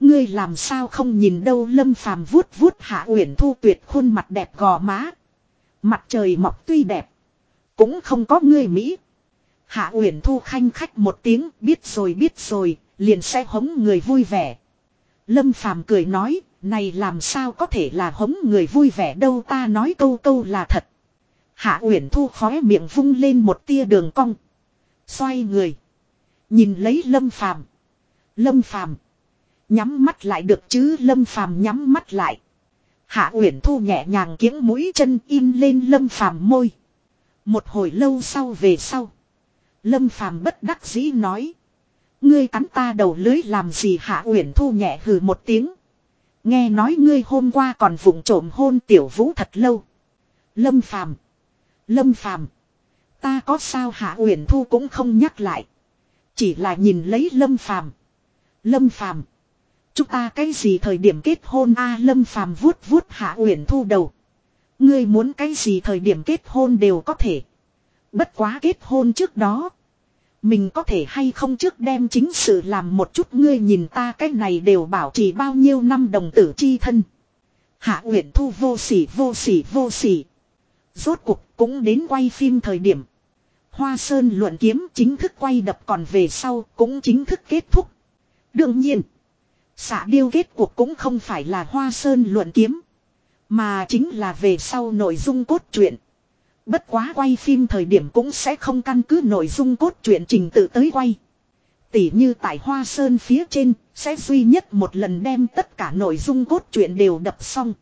[SPEAKER 1] ngươi làm sao không nhìn đâu?" Lâm Phàm vuốt vuốt Hạ Uyển Thu tuyệt khuôn mặt đẹp gò má. Mặt trời mọc tuy đẹp, cũng không có ngươi mỹ. Hạ Uyển Thu khanh khách một tiếng, biết rồi biết rồi, liền sẽ hống người vui vẻ. Lâm Phàm cười nói, này làm sao có thể là hống người vui vẻ đâu ta nói câu câu là thật. Hạ Uyển Thu khóe miệng vung lên một tia đường cong. Xoay người. Nhìn lấy Lâm Phàm Lâm Phàm Nhắm mắt lại được chứ Lâm Phàm nhắm mắt lại. Hạ Uyển Thu nhẹ nhàng kiếng mũi chân in lên Lâm Phàm môi. Một hồi lâu sau về sau. Lâm Phàm bất đắc dĩ nói. Ngươi cắn ta đầu lưới làm gì Hạ Uyển Thu nhẹ hừ một tiếng. Nghe nói ngươi hôm qua còn vụng trộm hôn tiểu vũ thật lâu. Lâm Phàm Lâm Phàm, Ta có sao Hạ Uyển Thu cũng không nhắc lại. Chỉ là nhìn lấy Lâm Phàm Lâm Phàm, Chúng ta cái gì thời điểm kết hôn a, Lâm Phàm vuốt vuốt Hạ Uyển Thu đầu. Ngươi muốn cái gì thời điểm kết hôn đều có thể. Bất quá kết hôn trước đó. Mình có thể hay không trước đem chính sự làm một chút ngươi nhìn ta cái này đều bảo trì bao nhiêu năm đồng tử chi thân. Hạ Uyển Thu vô sỉ vô sỉ vô sỉ. Rốt cuộc cũng đến quay phim thời điểm. Hoa Sơn luận kiếm chính thức quay đập còn về sau cũng chính thức kết thúc. Đương nhiên. Xạ điêu kết cuộc cũng không phải là Hoa Sơn luận kiếm. Mà chính là về sau nội dung cốt truyện. Bất quá quay phim thời điểm cũng sẽ không căn cứ nội dung cốt truyện trình tự tới quay. Tỉ như tại Hoa Sơn phía trên, sẽ duy nhất một lần đem tất cả nội dung cốt truyện đều đập xong.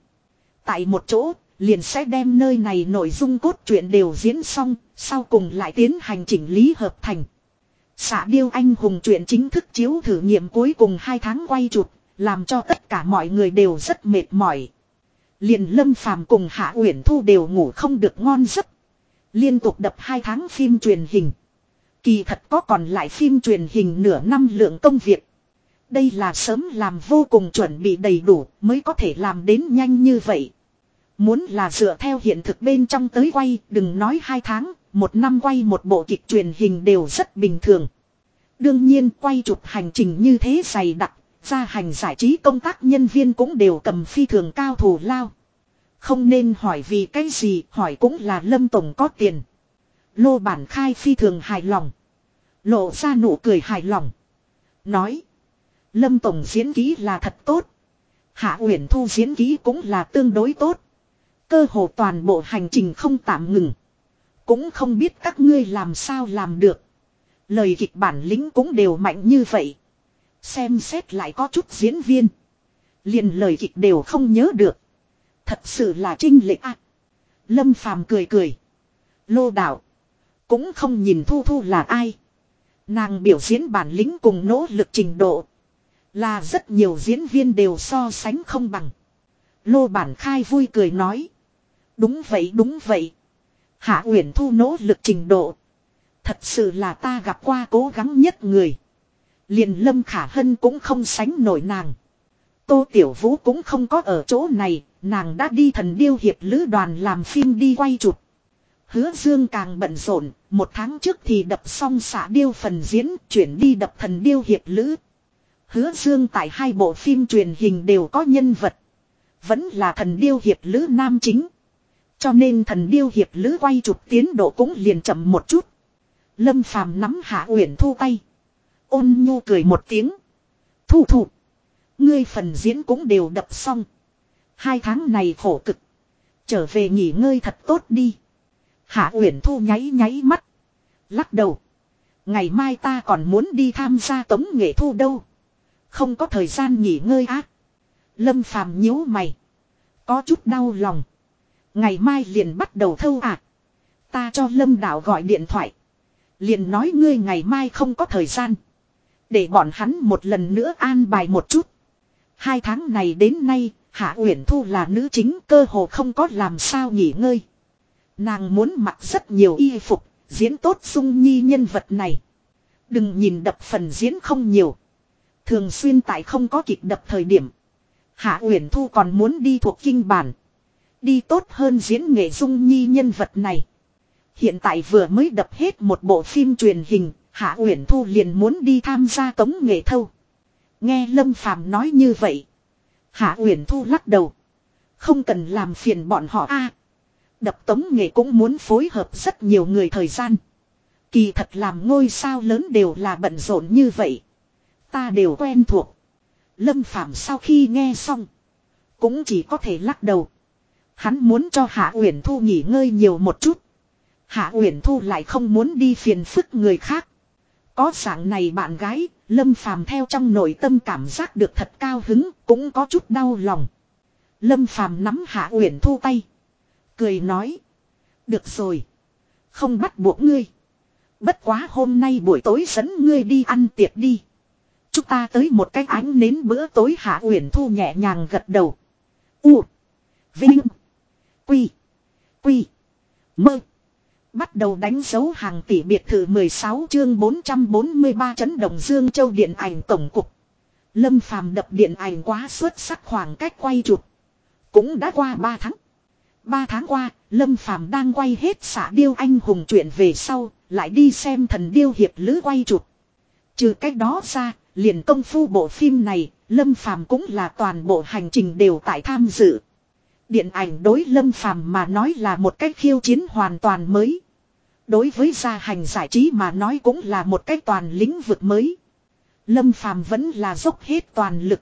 [SPEAKER 1] Tại một chỗ, liền sẽ đem nơi này nội dung cốt truyện đều diễn xong, sau cùng lại tiến hành chỉnh lý hợp thành. Xạ điêu anh hùng truyện chính thức chiếu thử nghiệm cuối cùng 2 tháng quay chụp, làm cho tất cả mọi người đều rất mệt mỏi. Liền lâm phàm cùng Hạ Uyển Thu đều ngủ không được ngon giấc. Liên tục đập 2 tháng phim truyền hình. Kỳ thật có còn lại phim truyền hình nửa năm lượng công việc. Đây là sớm làm vô cùng chuẩn bị đầy đủ mới có thể làm đến nhanh như vậy. Muốn là dựa theo hiện thực bên trong tới quay, đừng nói hai tháng, một năm quay một bộ kịch truyền hình đều rất bình thường. Đương nhiên quay chụp hành trình như thế dày đặc, gia hành giải trí công tác nhân viên cũng đều cầm phi thường cao thủ lao. Không nên hỏi vì cái gì, hỏi cũng là Lâm Tổng có tiền. Lô bản khai phi thường hài lòng. Lộ ra nụ cười hài lòng. Nói. Lâm Tổng diễn ký là thật tốt. Hạ Uyển Thu diễn ký cũng là tương đối tốt. Cơ hồ toàn bộ hành trình không tạm ngừng. Cũng không biết các ngươi làm sao làm được. Lời kịch bản lính cũng đều mạnh như vậy. Xem xét lại có chút diễn viên. Liền lời kịch đều không nhớ được. Thật sự là trinh lệ. ạ. Lâm Phàm cười cười. Lô đạo. Cũng không nhìn Thu Thu là ai. Nàng biểu diễn bản lĩnh cùng nỗ lực trình độ. Là rất nhiều diễn viên đều so sánh không bằng. Lô bản khai vui cười nói. Đúng vậy đúng vậy. Hạ Uyển Thu nỗ lực trình độ. Thật sự là ta gặp qua cố gắng nhất người. Liền Lâm Khả Hân cũng không sánh nổi nàng. Tô Tiểu Vũ cũng không có ở chỗ này, nàng đã đi thần điêu hiệp lữ đoàn làm phim đi quay chụp. Hứa Dương càng bận rộn, một tháng trước thì đập xong xả điêu phần diễn, chuyển đi đập thần điêu hiệp lữ. Hứa Dương tại hai bộ phim truyền hình đều có nhân vật. Vẫn là thần điêu hiệp lữ nam chính. Cho nên thần điêu hiệp lữ quay chụp tiến độ cũng liền chậm một chút. Lâm Phàm nắm Hạ Uyển Thu tay. Ôn nhu cười một tiếng. Thu thụ. Ngươi phần diễn cũng đều đập xong. Hai tháng này khổ cực. Trở về nghỉ ngơi thật tốt đi. Hạ Uyển Thu nháy nháy mắt. Lắc đầu. Ngày mai ta còn muốn đi tham gia tống nghệ thu đâu. Không có thời gian nghỉ ngơi á. Lâm Phàm nhíu mày. Có chút đau lòng. Ngày mai liền bắt đầu thâu à. Ta cho Lâm Đạo gọi điện thoại. Liền nói ngươi ngày mai không có thời gian. Để bọn hắn một lần nữa an bài một chút. Hai tháng này đến nay, Hạ Uyển Thu là nữ chính cơ hồ không có làm sao nghỉ ngơi. Nàng muốn mặc rất nhiều y phục, diễn tốt dung nhi nhân vật này. Đừng nhìn đập phần diễn không nhiều. Thường xuyên tại không có kịch đập thời điểm. Hạ Uyển Thu còn muốn đi thuộc kinh bản. Đi tốt hơn diễn nghệ dung nhi nhân vật này. Hiện tại vừa mới đập hết một bộ phim truyền hình, Hạ Uyển Thu liền muốn đi tham gia tống nghệ thâu. Nghe Lâm Phàm nói như vậy. Hạ Uyển Thu lắc đầu. Không cần làm phiền bọn họ a. đập tống nghệ cũng muốn phối hợp rất nhiều người thời gian. Kỳ thật làm ngôi sao lớn đều là bận rộn như vậy. Ta đều quen thuộc. Lâm Phàm sau khi nghe xong. Cũng chỉ có thể lắc đầu. Hắn muốn cho Hạ Uyển Thu nghỉ ngơi nhiều một chút. Hạ Uyển Thu lại không muốn đi phiền phức người khác. Có dạng này bạn gái, Lâm Phàm theo trong nội tâm cảm giác được thật cao hứng, cũng có chút đau lòng. Lâm Phàm nắm Hạ Uyển Thu tay, cười nói: "Được rồi, không bắt buộc ngươi. Bất quá hôm nay buổi tối dẫn ngươi đi ăn tiệc đi. Chúng ta tới một cái ánh nến bữa tối Hạ Uyển Thu nhẹ nhàng gật đầu. U, Vinh, Quy, Quy, Mơ. Bắt đầu đánh dấu hàng tỷ biệt thự 16 chương 443 chấn động Dương Châu Điện ảnh Tổng cục. Lâm Phàm đập điện ảnh quá xuất sắc khoảng cách quay chụp. Cũng đã qua 3 tháng. 3 tháng qua, Lâm Phàm đang quay hết xả điêu anh hùng chuyện về sau, lại đi xem thần điêu hiệp lữ quay chụp. Trừ cách đó ra, liền công phu bộ phim này, Lâm Phàm cũng là toàn bộ hành trình đều tại tham dự. Điện ảnh đối Lâm Phàm mà nói là một cách khiêu chiến hoàn toàn mới. Đối với gia hành giải trí mà nói cũng là một cách toàn lĩnh vực mới. Lâm Phàm vẫn là dốc hết toàn lực.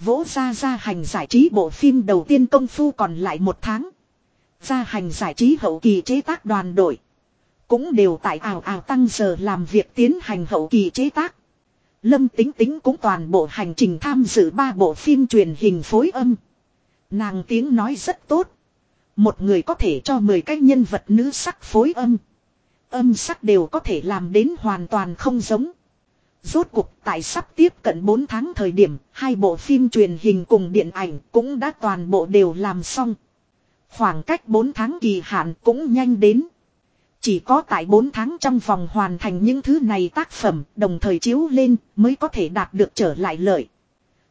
[SPEAKER 1] Vỗ ra gia hành giải trí bộ phim đầu tiên công phu còn lại một tháng. Gia hành giải trí hậu kỳ chế tác đoàn đội. Cũng đều tại ảo ảo tăng giờ làm việc tiến hành hậu kỳ chế tác. Lâm Tính Tính cũng toàn bộ hành trình tham dự ba bộ phim truyền hình phối âm. Nàng tiếng nói rất tốt. Một người có thể cho 10 cái nhân vật nữ sắc phối âm. Âm sắc đều có thể làm đến hoàn toàn không giống. Rốt cuộc tại sắp tiếp cận 4 tháng thời điểm, hai bộ phim truyền hình cùng điện ảnh cũng đã toàn bộ đều làm xong. Khoảng cách 4 tháng kỳ hạn cũng nhanh đến. Chỉ có tại 4 tháng trong vòng hoàn thành những thứ này tác phẩm đồng thời chiếu lên mới có thể đạt được trở lại lợi.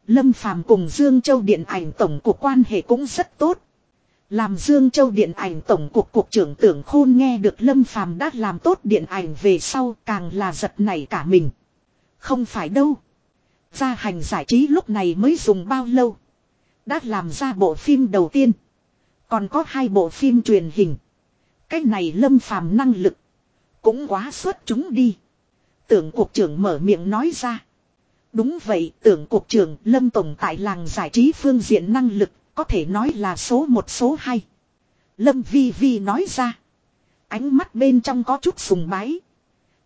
[SPEAKER 1] Lâm Phàm cùng Dương Châu Điện ảnh tổng cục quan hệ cũng rất tốt. Làm Dương Châu Điện ảnh tổng cục cục trưởng tưởng khôn nghe được Lâm Phàm đã làm tốt điện ảnh về sau càng là giật nảy cả mình. Không phải đâu. Gia hành giải trí lúc này mới dùng bao lâu. Đã làm ra bộ phim đầu tiên. Còn có hai bộ phim truyền hình. Cái này Lâm Phàm năng lực. Cũng quá xuất chúng đi. Tưởng cục trưởng mở miệng nói ra. Đúng vậy, tưởng cục trưởng Lâm Tổng tại làng giải trí phương diện năng lực, có thể nói là số một số hai. Lâm Vi Vi nói ra. Ánh mắt bên trong có chút sùng bái.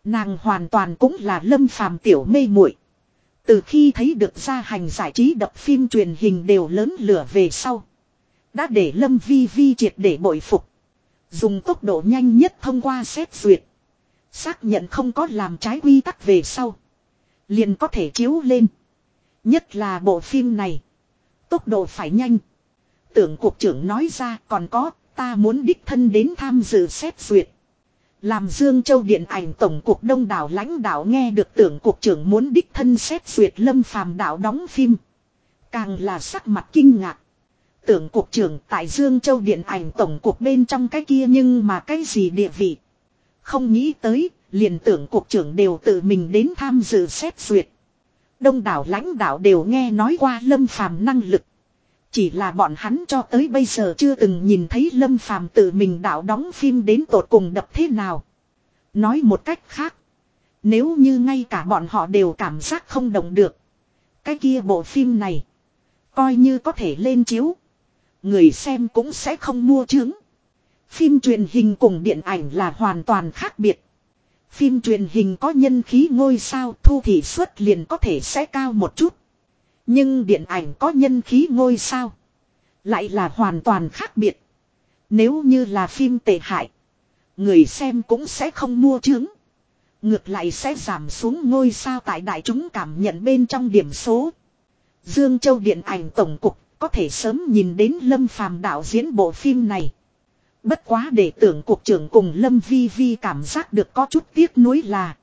[SPEAKER 1] Nàng hoàn toàn cũng là Lâm Phàm tiểu mê muội. Từ khi thấy được gia hành giải trí đập phim truyền hình đều lớn lửa về sau. Đã để Lâm Vi Vi triệt để bội phục. Dùng tốc độ nhanh nhất thông qua xét duyệt. Xác nhận không có làm trái quy tắc về sau. Liền có thể chiếu lên. Nhất là bộ phim này. Tốc độ phải nhanh. Tưởng cục trưởng nói ra còn có ta muốn đích thân đến tham dự xét duyệt. Làm Dương Châu Điện ảnh Tổng cục Đông đảo lãnh đạo nghe được tưởng cục trưởng muốn đích thân xét duyệt lâm phàm đạo đóng phim. Càng là sắc mặt kinh ngạc. Tưởng cục trưởng tại Dương Châu Điện ảnh Tổng cục bên trong cái kia nhưng mà cái gì địa vị. Không nghĩ tới, liền tưởng cục trưởng đều tự mình đến tham dự xét duyệt. Đông đảo lãnh đạo đều nghe nói qua lâm phàm năng lực. Chỉ là bọn hắn cho tới bây giờ chưa từng nhìn thấy Lâm Phàm tự mình đạo đóng phim đến tột cùng đập thế nào. Nói một cách khác. Nếu như ngay cả bọn họ đều cảm giác không động được. Cái kia bộ phim này. Coi như có thể lên chiếu. Người xem cũng sẽ không mua chứng. Phim truyền hình cùng điện ảnh là hoàn toàn khác biệt. Phim truyền hình có nhân khí ngôi sao, thu thị suất liền có thể sẽ cao một chút. Nhưng điện ảnh có nhân khí ngôi sao. Lại là hoàn toàn khác biệt. Nếu như là phim tệ hại. Người xem cũng sẽ không mua chứng. Ngược lại sẽ giảm xuống ngôi sao tại đại chúng cảm nhận bên trong điểm số. Dương Châu Điện ảnh Tổng cục có thể sớm nhìn đến Lâm Phàm đạo diễn bộ phim này. Bất quá để tưởng cục trưởng cùng Lâm Vi Vi cảm giác được có chút tiếc nuối là.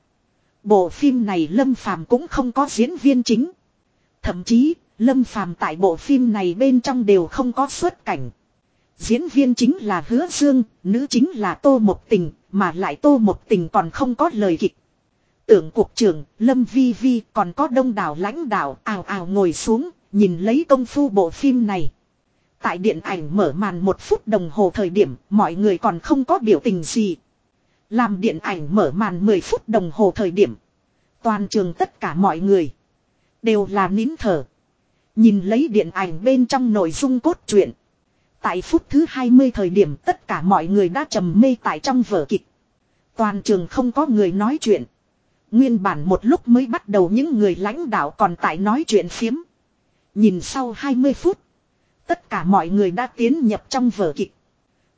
[SPEAKER 1] Bộ phim này Lâm Phàm cũng không có diễn viên chính. Thậm chí, Lâm Phàm tại bộ phim này bên trong đều không có xuất cảnh. Diễn viên chính là Hứa Dương, nữ chính là Tô Mộc Tình, mà lại Tô Mộc Tình còn không có lời kịch. Tưởng cục trưởng, Lâm Vi Vi còn có đông đảo lãnh đạo ào ào ngồi xuống, nhìn lấy công phu bộ phim này. Tại điện ảnh mở màn một phút đồng hồ thời điểm, mọi người còn không có biểu tình gì. Làm điện ảnh mở màn 10 phút đồng hồ thời điểm. Toàn trường tất cả mọi người Đều là nín thở. Nhìn lấy điện ảnh bên trong nội dung cốt truyện. Tại phút thứ 20 thời điểm tất cả mọi người đã trầm mê tại trong vở kịch. Toàn trường không có người nói chuyện. Nguyên bản một lúc mới bắt đầu những người lãnh đạo còn tại nói chuyện phiếm. Nhìn sau 20 phút. Tất cả mọi người đã tiến nhập trong vở kịch.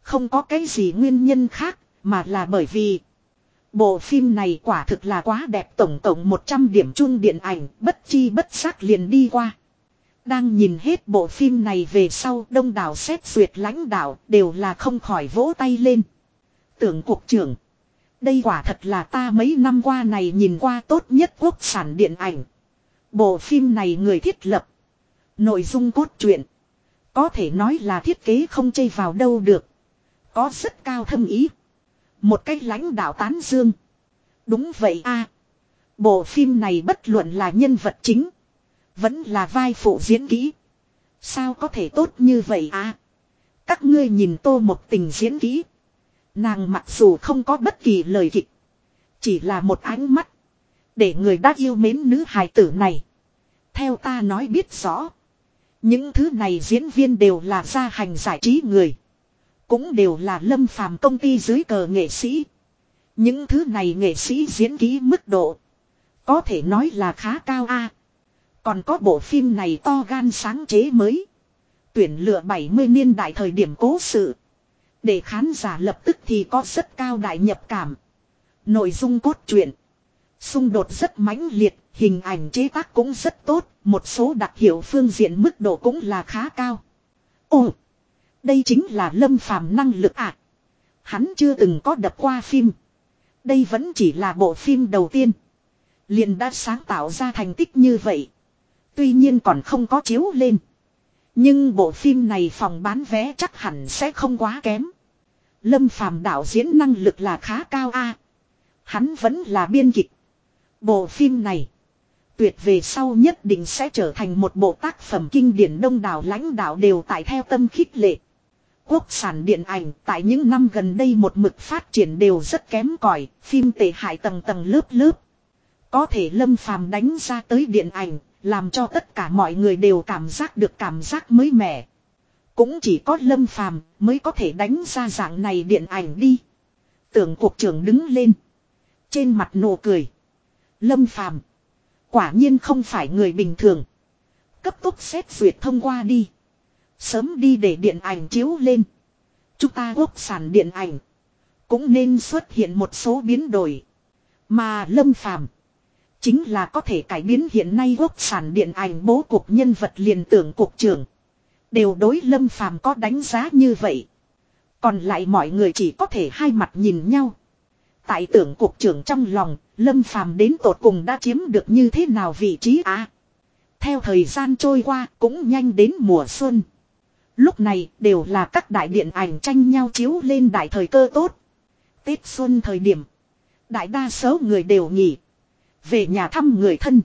[SPEAKER 1] Không có cái gì nguyên nhân khác, mà là bởi vì Bộ phim này quả thực là quá đẹp, tổng tổng 100 điểm chung điện ảnh, bất chi bất giác liền đi qua. Đang nhìn hết bộ phim này về sau, đông đảo xét duyệt lãnh đạo đều là không khỏi vỗ tay lên. Tưởng cục trưởng. Đây quả thật là ta mấy năm qua này nhìn qua tốt nhất quốc sản điện ảnh. Bộ phim này người thiết lập. Nội dung cốt truyện. Có thể nói là thiết kế không chây vào đâu được. Có rất cao thâm ý. Một cách lãnh đạo tán dương. Đúng vậy a Bộ phim này bất luận là nhân vật chính. Vẫn là vai phụ diễn kỹ. Sao có thể tốt như vậy a Các ngươi nhìn tô một tình diễn kỹ. Nàng mặc dù không có bất kỳ lời kịch. Chỉ là một ánh mắt. Để người đã yêu mến nữ hài tử này. Theo ta nói biết rõ. Những thứ này diễn viên đều là gia hành giải trí người. Cũng đều là lâm phàm công ty dưới cờ nghệ sĩ. Những thứ này nghệ sĩ diễn ký mức độ. Có thể nói là khá cao a. Còn có bộ phim này to gan sáng chế mới. Tuyển lựa 70 niên đại thời điểm cố sự. Để khán giả lập tức thì có rất cao đại nhập cảm. Nội dung cốt truyện. Xung đột rất mãnh liệt, hình ảnh chế tác cũng rất tốt, một số đặc hiệu phương diện mức độ cũng là khá cao. Ồ! Đây chính là lâm phàm năng lực ạ. À. Hắn chưa từng có đập qua phim. Đây vẫn chỉ là bộ phim đầu tiên. Liền đã sáng tạo ra thành tích như vậy. Tuy nhiên còn không có chiếu lên. Nhưng bộ phim này phòng bán vé chắc hẳn sẽ không quá kém. Lâm phàm đạo diễn năng lực là khá cao a. Hắn vẫn là biên kịch. Bộ phim này. Tuyệt về sau nhất định sẽ trở thành một bộ tác phẩm kinh điển đông đảo lãnh đạo đều tại theo tâm khích lệ. Quốc sản điện ảnh tại những năm gần đây một mực phát triển đều rất kém cỏi, phim tệ hại tầng tầng lớp lớp. Có thể lâm phàm đánh ra tới điện ảnh, làm cho tất cả mọi người đều cảm giác được cảm giác mới mẻ. Cũng chỉ có lâm phàm mới có thể đánh ra dạng này điện ảnh đi. Tưởng cục trưởng đứng lên. Trên mặt nụ cười. Lâm phàm. Quả nhiên không phải người bình thường. Cấp tốc xét duyệt thông qua đi. Sớm đi để điện ảnh chiếu lên. Chúng ta quốc sản điện ảnh. Cũng nên xuất hiện một số biến đổi. Mà Lâm Phàm chính là có thể cải biến hiện nay quốc sản điện ảnh bố cục nhân vật liền tưởng cục trưởng. Đều đối Lâm Phàm có đánh giá như vậy. Còn lại mọi người chỉ có thể hai mặt nhìn nhau. Tại tưởng cục trưởng trong lòng, Lâm Phàm đến tột cùng đã chiếm được như thế nào vị trí à? Theo thời gian trôi qua cũng nhanh đến mùa xuân. Lúc này đều là các đại điện ảnh tranh nhau chiếu lên đại thời cơ tốt. Tết xuân thời điểm. Đại đa số người đều nghỉ. Về nhà thăm người thân.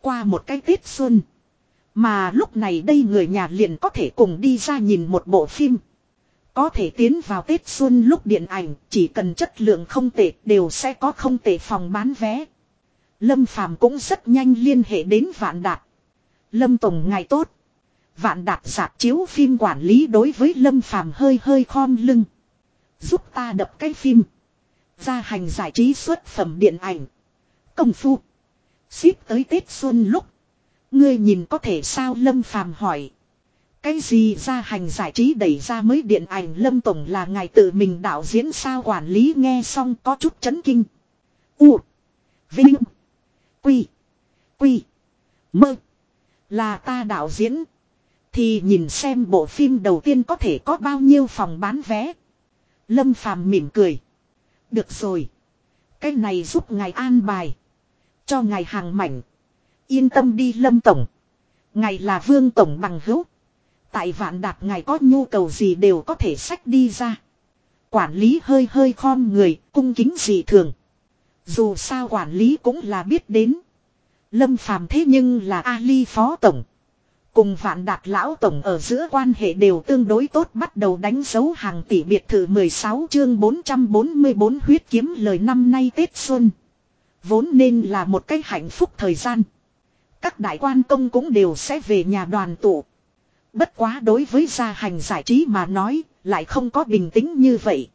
[SPEAKER 1] Qua một cái Tết xuân. Mà lúc này đây người nhà liền có thể cùng đi ra nhìn một bộ phim. Có thể tiến vào Tết Xuân lúc điện ảnh, chỉ cần chất lượng không tệ đều sẽ có không tệ phòng bán vé. Lâm Phàm cũng rất nhanh liên hệ đến Vạn Đạt. Lâm Tổng ngài tốt. Vạn Đạt giạc chiếu phim quản lý đối với Lâm Phàm hơi hơi khom lưng. Giúp ta đập cái phim. Gia hành giải trí xuất phẩm điện ảnh. Công phu. Ship tới Tết Xuân lúc. Ngươi nhìn có thể sao Lâm Phàm hỏi. Cái gì ra hành giải trí đẩy ra mới điện ảnh Lâm Tổng là ngài tự mình đạo diễn sao quản lý nghe xong có chút chấn kinh. U. Vinh. Quy. Quy. Mơ. Là ta đạo diễn. Thì nhìn xem bộ phim đầu tiên có thể có bao nhiêu phòng bán vé. Lâm Phàm mỉm cười. Được rồi. Cái này giúp ngài an bài. Cho ngài hàng mảnh. Yên tâm đi Lâm Tổng. Ngài là Vương Tổng bằng hữu. Tại vạn đạt ngài có nhu cầu gì đều có thể sách đi ra. Quản lý hơi hơi khom người, cung kính dị thường. Dù sao quản lý cũng là biết đến. Lâm phàm thế nhưng là Ali phó tổng. Cùng vạn đạt lão tổng ở giữa quan hệ đều tương đối tốt bắt đầu đánh dấu hàng tỷ biệt thự 16 chương 444 huyết kiếm lời năm nay Tết Xuân. Vốn nên là một cái hạnh phúc thời gian. Các đại quan công cũng đều sẽ về nhà đoàn tụ. Bất quá đối với gia hành giải trí mà nói, lại không có bình tĩnh như vậy.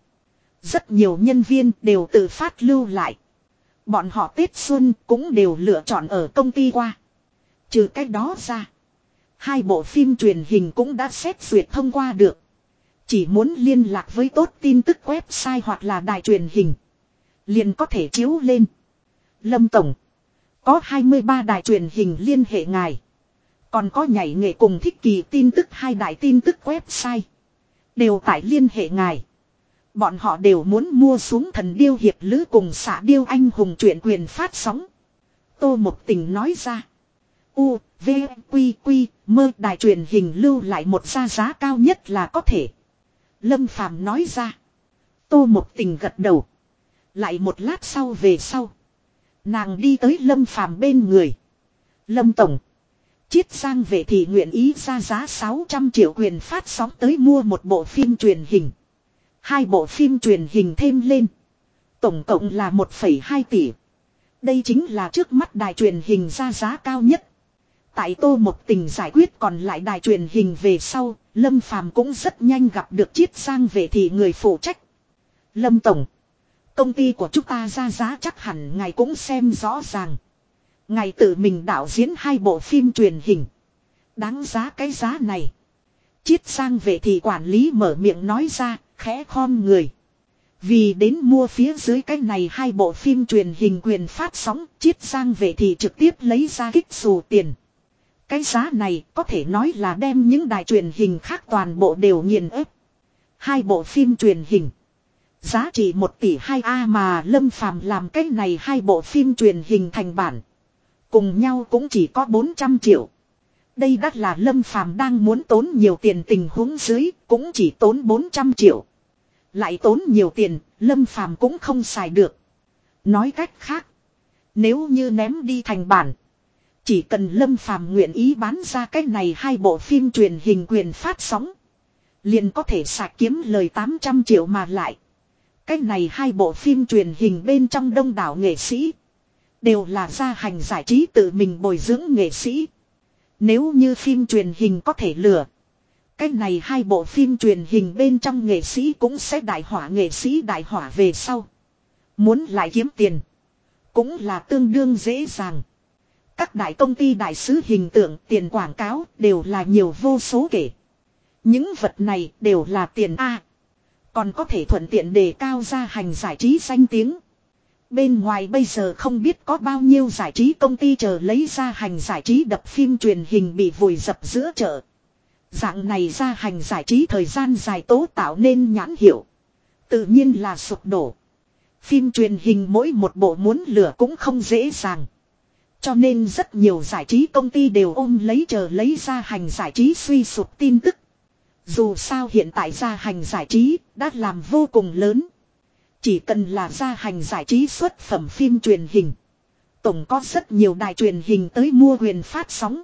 [SPEAKER 1] Rất nhiều nhân viên đều tự phát lưu lại. Bọn họ Tết Xuân cũng đều lựa chọn ở công ty qua. Trừ cách đó ra. Hai bộ phim truyền hình cũng đã xét duyệt thông qua được. Chỉ muốn liên lạc với tốt tin tức website hoặc là đài truyền hình. Liền có thể chiếu lên. Lâm Tổng. Có 23 đài truyền hình liên hệ ngài. Còn có nhảy nghệ cùng thích kỳ tin tức hai đại tin tức website. Đều tại liên hệ ngài. Bọn họ đều muốn mua xuống thần điêu hiệp lữ cùng xạ điêu anh hùng truyện quyền phát sóng. Tô một tình nói ra. U, V, Quy, Quy, mơ đài truyền hình lưu lại một gia giá cao nhất là có thể. Lâm Phàm nói ra. Tô một tình gật đầu. Lại một lát sau về sau. Nàng đi tới Lâm Phàm bên người. Lâm Tổng. Chiết sang về thì nguyện ý ra giá 600 triệu quyền phát sóng tới mua một bộ phim truyền hình. Hai bộ phim truyền hình thêm lên. Tổng cộng là 1,2 tỷ. Đây chính là trước mắt đài truyền hình ra giá cao nhất. Tại tô một tình giải quyết còn lại đài truyền hình về sau, Lâm Phàm cũng rất nhanh gặp được chiết sang về thì người phụ trách. Lâm Tổng. Công ty của chúng ta ra giá chắc hẳn ngài cũng xem rõ ràng. Ngài tự mình đạo diễn hai bộ phim truyền hình. Đáng giá cái giá này. Chiết sang về thì quản lý mở miệng nói ra, khẽ khom người. Vì đến mua phía dưới cái này hai bộ phim truyền hình quyền phát sóng, chiết sang về thì trực tiếp lấy ra kích xù tiền. Cái giá này có thể nói là đem những đài truyền hình khác toàn bộ đều nghiền ép. Hai bộ phim truyền hình. Giá trị 1 tỷ 2A mà Lâm Phàm làm cái này hai bộ phim truyền hình thành bản. Cùng nhau cũng chỉ có 400 triệu. Đây đắt là Lâm Phàm đang muốn tốn nhiều tiền tình huống dưới, cũng chỉ tốn 400 triệu. Lại tốn nhiều tiền, Lâm Phàm cũng không xài được. Nói cách khác, nếu như ném đi thành bản, chỉ cần Lâm Phàm nguyện ý bán ra cái này hai bộ phim truyền hình quyền phát sóng, liền có thể sạc kiếm lời 800 triệu mà lại. Cái này hai bộ phim truyền hình bên trong đông đảo nghệ sĩ. Đều là gia hành giải trí tự mình bồi dưỡng nghệ sĩ. Nếu như phim truyền hình có thể lừa. Cái này hai bộ phim truyền hình bên trong nghệ sĩ cũng sẽ đại hỏa nghệ sĩ đại hỏa về sau. Muốn lại kiếm tiền. Cũng là tương đương dễ dàng. Các đại công ty đại sứ hình tượng, tiền quảng cáo đều là nhiều vô số kể. Những vật này đều là tiền A. Còn có thể thuận tiện đề cao ra hành giải trí danh tiếng. Bên ngoài bây giờ không biết có bao nhiêu giải trí công ty chờ lấy ra hành giải trí đập phim truyền hình bị vùi dập giữa chợ. Dạng này ra hành giải trí thời gian dài tố tạo nên nhãn hiệu. Tự nhiên là sụp đổ. Phim truyền hình mỗi một bộ muốn lửa cũng không dễ dàng. Cho nên rất nhiều giải trí công ty đều ôm lấy chờ lấy ra hành giải trí suy sụp tin tức. Dù sao hiện tại ra hành giải trí đã làm vô cùng lớn. Chỉ cần là ra hành giải trí xuất phẩm phim truyền hình. Tổng có rất nhiều đài truyền hình tới mua quyền phát sóng.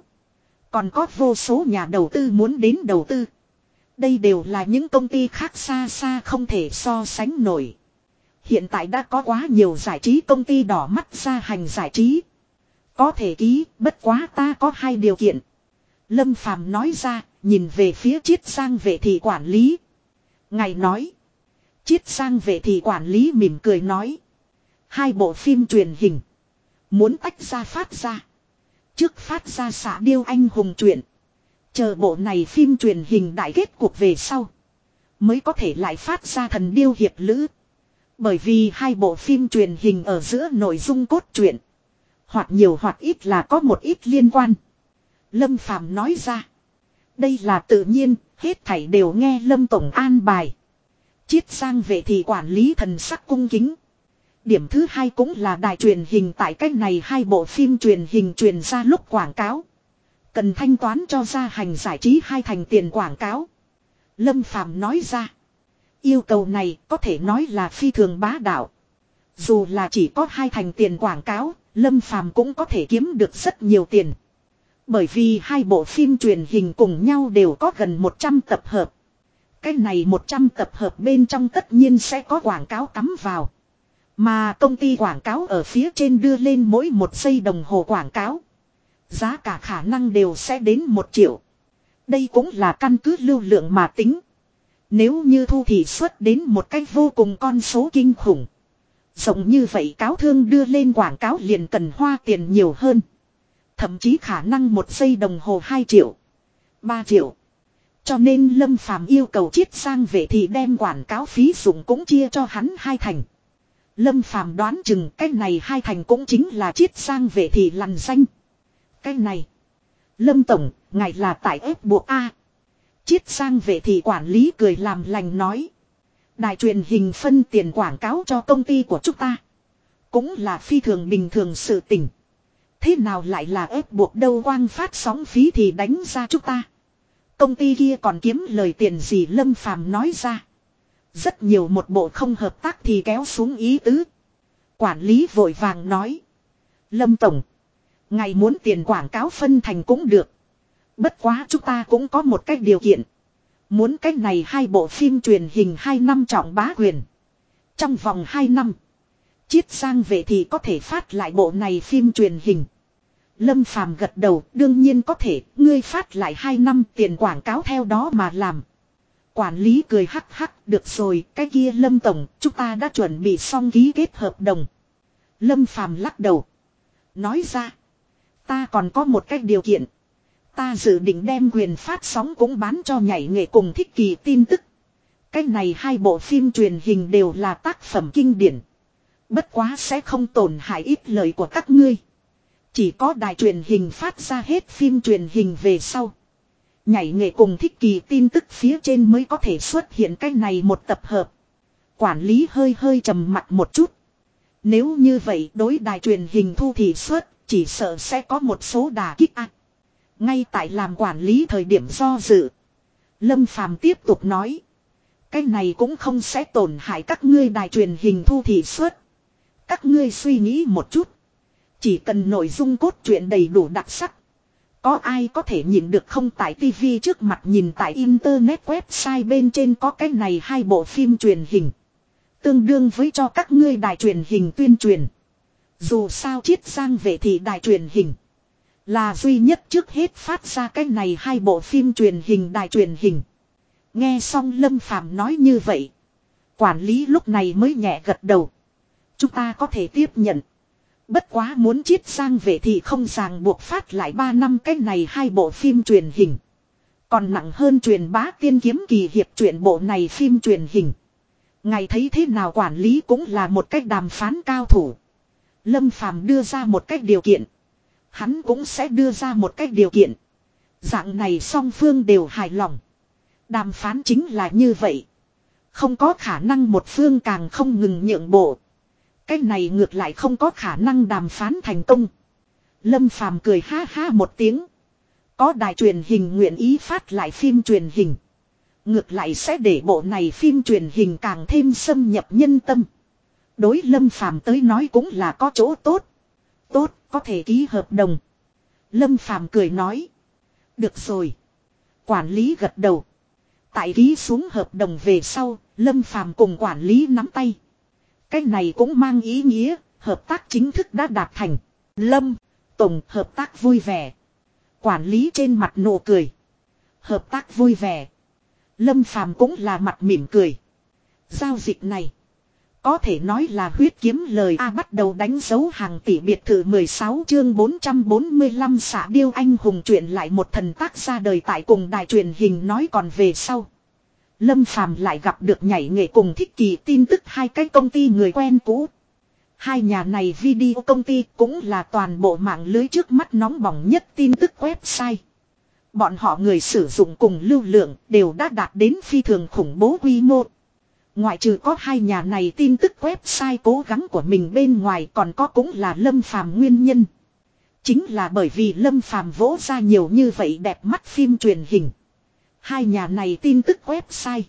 [SPEAKER 1] Còn có vô số nhà đầu tư muốn đến đầu tư. Đây đều là những công ty khác xa xa không thể so sánh nổi. Hiện tại đã có quá nhiều giải trí công ty đỏ mắt ra hành giải trí. Có thể ký, bất quá ta có hai điều kiện. Lâm Phàm nói ra, nhìn về phía chiết sang vệ thị quản lý. Ngài nói. Chiết sang vệ thị quản lý mỉm cười nói. Hai bộ phim truyền hình. Muốn tách ra phát ra. Trước phát ra xạ điêu anh hùng truyện. Chờ bộ này phim truyền hình đại kết cuộc về sau. Mới có thể lại phát ra thần điêu hiệp lữ. Bởi vì hai bộ phim truyền hình ở giữa nội dung cốt truyện. Hoặc nhiều hoặc ít là có một ít liên quan. Lâm Phàm nói ra. Đây là tự nhiên, hết thảy đều nghe Lâm Tổng an bài. Chiết sang về thì quản lý thần sắc cung kính. Điểm thứ hai cũng là đài truyền hình tại cách này hai bộ phim truyền hình truyền ra lúc quảng cáo. Cần thanh toán cho ra hành giải trí hai thành tiền quảng cáo. Lâm Phàm nói ra. Yêu cầu này có thể nói là phi thường bá đạo. Dù là chỉ có hai thành tiền quảng cáo, Lâm Phàm cũng có thể kiếm được rất nhiều tiền. Bởi vì hai bộ phim truyền hình cùng nhau đều có gần 100 tập hợp. Cái này 100 tập hợp bên trong tất nhiên sẽ có quảng cáo cắm vào. Mà công ty quảng cáo ở phía trên đưa lên mỗi một giây đồng hồ quảng cáo. Giá cả khả năng đều sẽ đến 1 triệu. Đây cũng là căn cứ lưu lượng mà tính. Nếu như thu thị xuất đến một cách vô cùng con số kinh khủng. Rộng như vậy cáo thương đưa lên quảng cáo liền cần hoa tiền nhiều hơn. Thậm chí khả năng một giây đồng hồ 2 triệu. 3 triệu. Cho nên Lâm Phàm yêu cầu chiết sang về thì đem quảng cáo phí dùng cũng chia cho hắn hai thành. Lâm Phàm đoán chừng cái này hai thành cũng chính là chiết sang về thì lằn danh. Cái này. Lâm Tổng, ngài là tại ép buộc A. Chiết sang về thì quản lý cười làm lành nói. Đài truyền hình phân tiền quảng cáo cho công ty của chúng ta. Cũng là phi thường bình thường sự tình. Thế nào lại là ép buộc đâu quang phát sóng phí thì đánh ra chúng ta. Công ty kia còn kiếm lời tiền gì Lâm Phàm nói ra. Rất nhiều một bộ không hợp tác thì kéo xuống ý tứ. Quản lý vội vàng nói. Lâm Tổng. Ngày muốn tiền quảng cáo phân thành cũng được. Bất quá chúng ta cũng có một cách điều kiện. Muốn cách này hai bộ phim truyền hình hai năm trọng bá quyền. Trong vòng hai năm. Chiết sang về thì có thể phát lại bộ này phim truyền hình. Lâm Phàm gật đầu, đương nhiên có thể, ngươi phát lại 2 năm tiền quảng cáo theo đó mà làm. Quản lý cười hắc hắc, được rồi, cái kia Lâm Tổng, chúng ta đã chuẩn bị xong ký kết hợp đồng. Lâm Phàm lắc đầu. Nói ra, ta còn có một cách điều kiện. Ta dự định đem quyền phát sóng cũng bán cho nhảy nghệ cùng thích kỳ tin tức. Cái này hai bộ phim truyền hình đều là tác phẩm kinh điển. Bất quá sẽ không tổn hại ít lời của các ngươi. Chỉ có đài truyền hình phát ra hết phim truyền hình về sau. Nhảy nghệ cùng thích kỳ tin tức phía trên mới có thể xuất hiện cái này một tập hợp. Quản lý hơi hơi trầm mặt một chút. Nếu như vậy đối đài truyền hình thu thì xuất, chỉ sợ sẽ có một số đà kích ác. Ngay tại làm quản lý thời điểm do dự. Lâm Phàm tiếp tục nói. Cái này cũng không sẽ tổn hại các ngươi đài truyền hình thu thị suất. Các ngươi suy nghĩ một chút. Chỉ cần nội dung cốt truyện đầy đủ đặc sắc. Có ai có thể nhìn được không tại tivi trước mặt nhìn tại internet website bên trên có cái này hai bộ phim truyền hình. Tương đương với cho các ngươi đài truyền hình tuyên truyền. Dù sao chiết sang về thì đài truyền hình. Là duy nhất trước hết phát ra cái này hai bộ phim truyền hình, đài truyền hình. Nghe xong Lâm Phàm nói như vậy. Quản lý lúc này mới nhẹ gật đầu. Chúng ta có thể tiếp nhận. Bất quá muốn chiết sang về thì không ràng buộc phát lại 3 năm cái này hai bộ phim truyền hình. Còn nặng hơn truyền bá tiên kiếm kỳ hiệp truyện bộ này phim truyền hình. Ngài thấy thế nào quản lý cũng là một cách đàm phán cao thủ. Lâm Phàm đưa ra một cách điều kiện. Hắn cũng sẽ đưa ra một cách điều kiện. Dạng này song phương đều hài lòng. Đàm phán chính là như vậy. Không có khả năng một phương càng không ngừng nhượng bộ. Cái này ngược lại không có khả năng đàm phán thành công. Lâm Phàm cười ha ha một tiếng. Có đài truyền hình nguyện ý phát lại phim truyền hình. Ngược lại sẽ để bộ này phim truyền hình càng thêm xâm nhập nhân tâm. Đối Lâm Phàm tới nói cũng là có chỗ tốt. Tốt, có thể ký hợp đồng. Lâm Phàm cười nói. Được rồi. Quản lý gật đầu. Tại ký xuống hợp đồng về sau, Lâm Phàm cùng quản lý nắm tay. Cái này cũng mang ý nghĩa, hợp tác chính thức đã đạt thành. Lâm, Tổng hợp tác vui vẻ. Quản lý trên mặt nụ cười. Hợp tác vui vẻ. Lâm Phàm cũng là mặt mỉm cười. Giao dịch này. Có thể nói là huyết kiếm lời A bắt đầu đánh dấu hàng tỷ biệt thự 16 chương 445 xạ điêu anh hùng chuyện lại một thần tác ra đời tại cùng đài truyền hình nói còn về sau. Lâm Phàm lại gặp được nhảy nghệ cùng thích kỳ tin tức hai cái công ty người quen cũ. Hai nhà này video công ty cũng là toàn bộ mạng lưới trước mắt nóng bỏng nhất tin tức website. Bọn họ người sử dụng cùng lưu lượng đều đã đạt đến phi thường khủng bố quy mô. Ngoại trừ có hai nhà này tin tức website cố gắng của mình bên ngoài còn có cũng là Lâm Phàm nguyên nhân. Chính là bởi vì Lâm Phàm vỗ ra nhiều như vậy đẹp mắt phim truyền hình. Hai nhà này tin tức website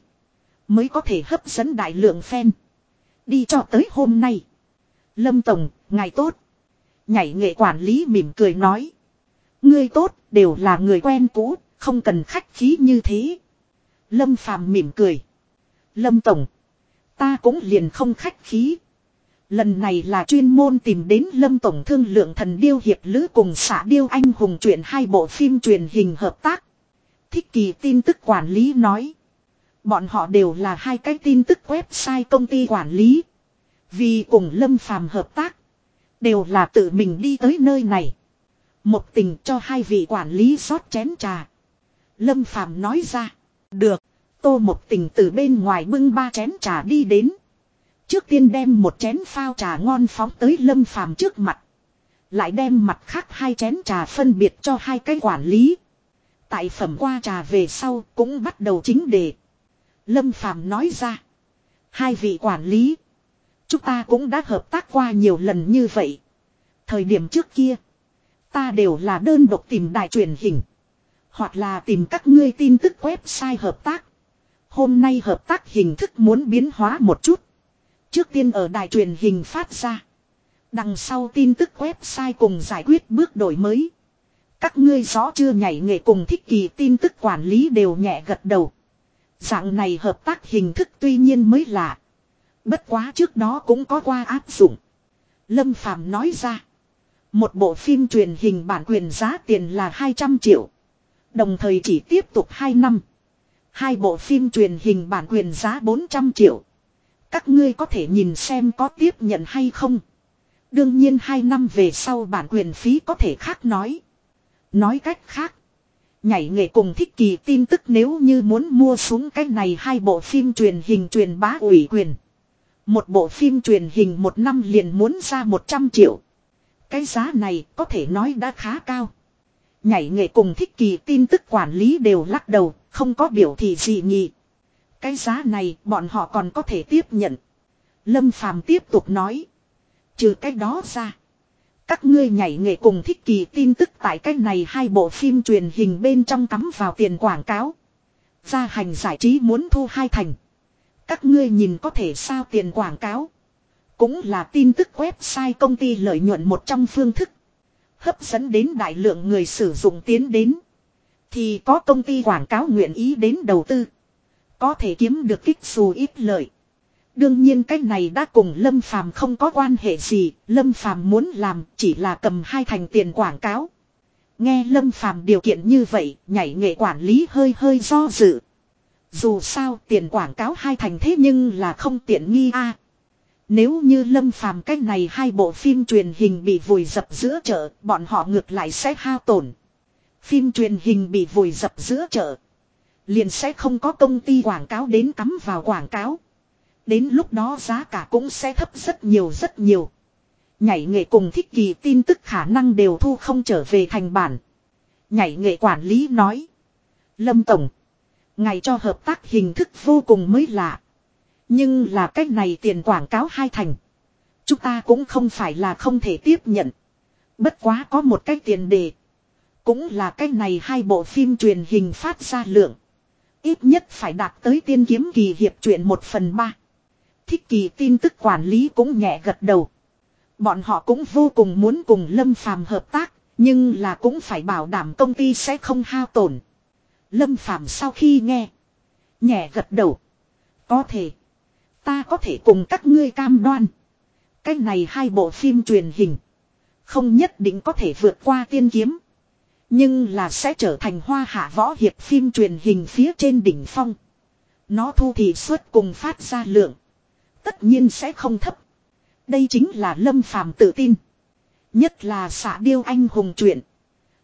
[SPEAKER 1] mới có thể hấp dẫn đại lượng fan. Đi cho tới hôm nay. Lâm Tổng, ngài tốt. Nhảy nghệ quản lý mỉm cười nói. Ngươi tốt, đều là người quen cũ, không cần khách khí như thế. Lâm Phàm mỉm cười. Lâm Tổng, ta cũng liền không khách khí. Lần này là chuyên môn tìm đến Lâm Tổng thương lượng thần điêu hiệp lữ cùng xã điêu anh hùng chuyện hai bộ phim truyền hình hợp tác. Thích kỳ tin tức quản lý nói. Bọn họ đều là hai cái tin tức website công ty quản lý. Vì cùng Lâm Phàm hợp tác. Đều là tự mình đi tới nơi này. Một tình cho hai vị quản lý rót chén trà. Lâm Phàm nói ra. Được. Tô một tình từ bên ngoài bưng ba chén trà đi đến. Trước tiên đem một chén phao trà ngon phóng tới Lâm Phàm trước mặt. Lại đem mặt khác hai chén trà phân biệt cho hai cái quản lý. Tại phẩm qua trà về sau cũng bắt đầu chính đề. Lâm Phàm nói ra. Hai vị quản lý. Chúng ta cũng đã hợp tác qua nhiều lần như vậy. Thời điểm trước kia. Ta đều là đơn độc tìm đài truyền hình. Hoặc là tìm các ngươi tin tức website hợp tác. Hôm nay hợp tác hình thức muốn biến hóa một chút. Trước tiên ở đài truyền hình phát ra. Đằng sau tin tức website cùng giải quyết bước đổi mới. Các ngươi rõ chưa nhảy nghệ cùng thích kỳ tin tức quản lý đều nhẹ gật đầu. Dạng này hợp tác hình thức tuy nhiên mới lạ. Bất quá trước đó cũng có qua áp dụng. Lâm Phàm nói ra. Một bộ phim truyền hình bản quyền giá tiền là 200 triệu. Đồng thời chỉ tiếp tục 2 năm. Hai bộ phim truyền hình bản quyền giá 400 triệu. Các ngươi có thể nhìn xem có tiếp nhận hay không. Đương nhiên hai năm về sau bản quyền phí có thể khác nói. Nói cách khác. Nhảy nghệ cùng thích kỳ tin tức nếu như muốn mua xuống cái này hai bộ phim truyền hình truyền bá ủy quyền. Một bộ phim truyền hình một năm liền muốn ra 100 triệu. Cái giá này có thể nói đã khá cao. Nhảy nghệ cùng thích kỳ tin tức quản lý đều lắc đầu, không có biểu thị gì nhị. Cái giá này bọn họ còn có thể tiếp nhận. Lâm Phàm tiếp tục nói. Trừ cái đó ra. Các ngươi nhảy nghệ cùng thích kỳ tin tức tại cái này hai bộ phim truyền hình bên trong cắm vào tiền quảng cáo. Gia hành giải trí muốn thu hai thành. Các ngươi nhìn có thể sao tiền quảng cáo. Cũng là tin tức website công ty lợi nhuận một trong phương thức. Hấp dẫn đến đại lượng người sử dụng tiến đến. Thì có công ty quảng cáo nguyện ý đến đầu tư. Có thể kiếm được kích dù ít lợi. Đương nhiên cái này đã cùng Lâm Phàm không có quan hệ gì, Lâm Phàm muốn làm chỉ là cầm hai thành tiền quảng cáo. Nghe Lâm Phàm điều kiện như vậy, nhảy nghệ quản lý hơi hơi do dự. Dù sao tiền quảng cáo hai thành thế nhưng là không tiện nghi a. Nếu như Lâm Phàm cách này hai bộ phim truyền hình bị vùi dập giữa chợ, bọn họ ngược lại sẽ hao tổn. Phim truyền hình bị vùi dập giữa chợ, liền sẽ không có công ty quảng cáo đến cắm vào quảng cáo. Đến lúc đó giá cả cũng sẽ thấp rất nhiều rất nhiều. Nhảy nghệ cùng thích kỳ tin tức khả năng đều thu không trở về thành bản. Nhảy nghệ quản lý nói. Lâm Tổng. Ngày cho hợp tác hình thức vô cùng mới lạ. Nhưng là cách này tiền quảng cáo hai thành. Chúng ta cũng không phải là không thể tiếp nhận. Bất quá có một cách tiền đề. Cũng là cách này hai bộ phim truyền hình phát ra lượng. Ít nhất phải đạt tới tiên kiếm kỳ hiệp truyện một phần ba. Thích kỳ tin tức quản lý cũng nhẹ gật đầu. Bọn họ cũng vô cùng muốn cùng Lâm Phàm hợp tác, nhưng là cũng phải bảo đảm công ty sẽ không hao tổn. Lâm Phàm sau khi nghe, nhẹ gật đầu. Có thể, ta có thể cùng các ngươi cam đoan. Cái này hai bộ phim truyền hình, không nhất định có thể vượt qua tiên kiếm. Nhưng là sẽ trở thành hoa hạ võ hiệp phim truyền hình phía trên đỉnh phong. Nó thu thị suất cùng phát ra lượng. Tất nhiên sẽ không thấp. Đây chính là Lâm Phàm tự tin. Nhất là xạ điêu anh hùng truyện.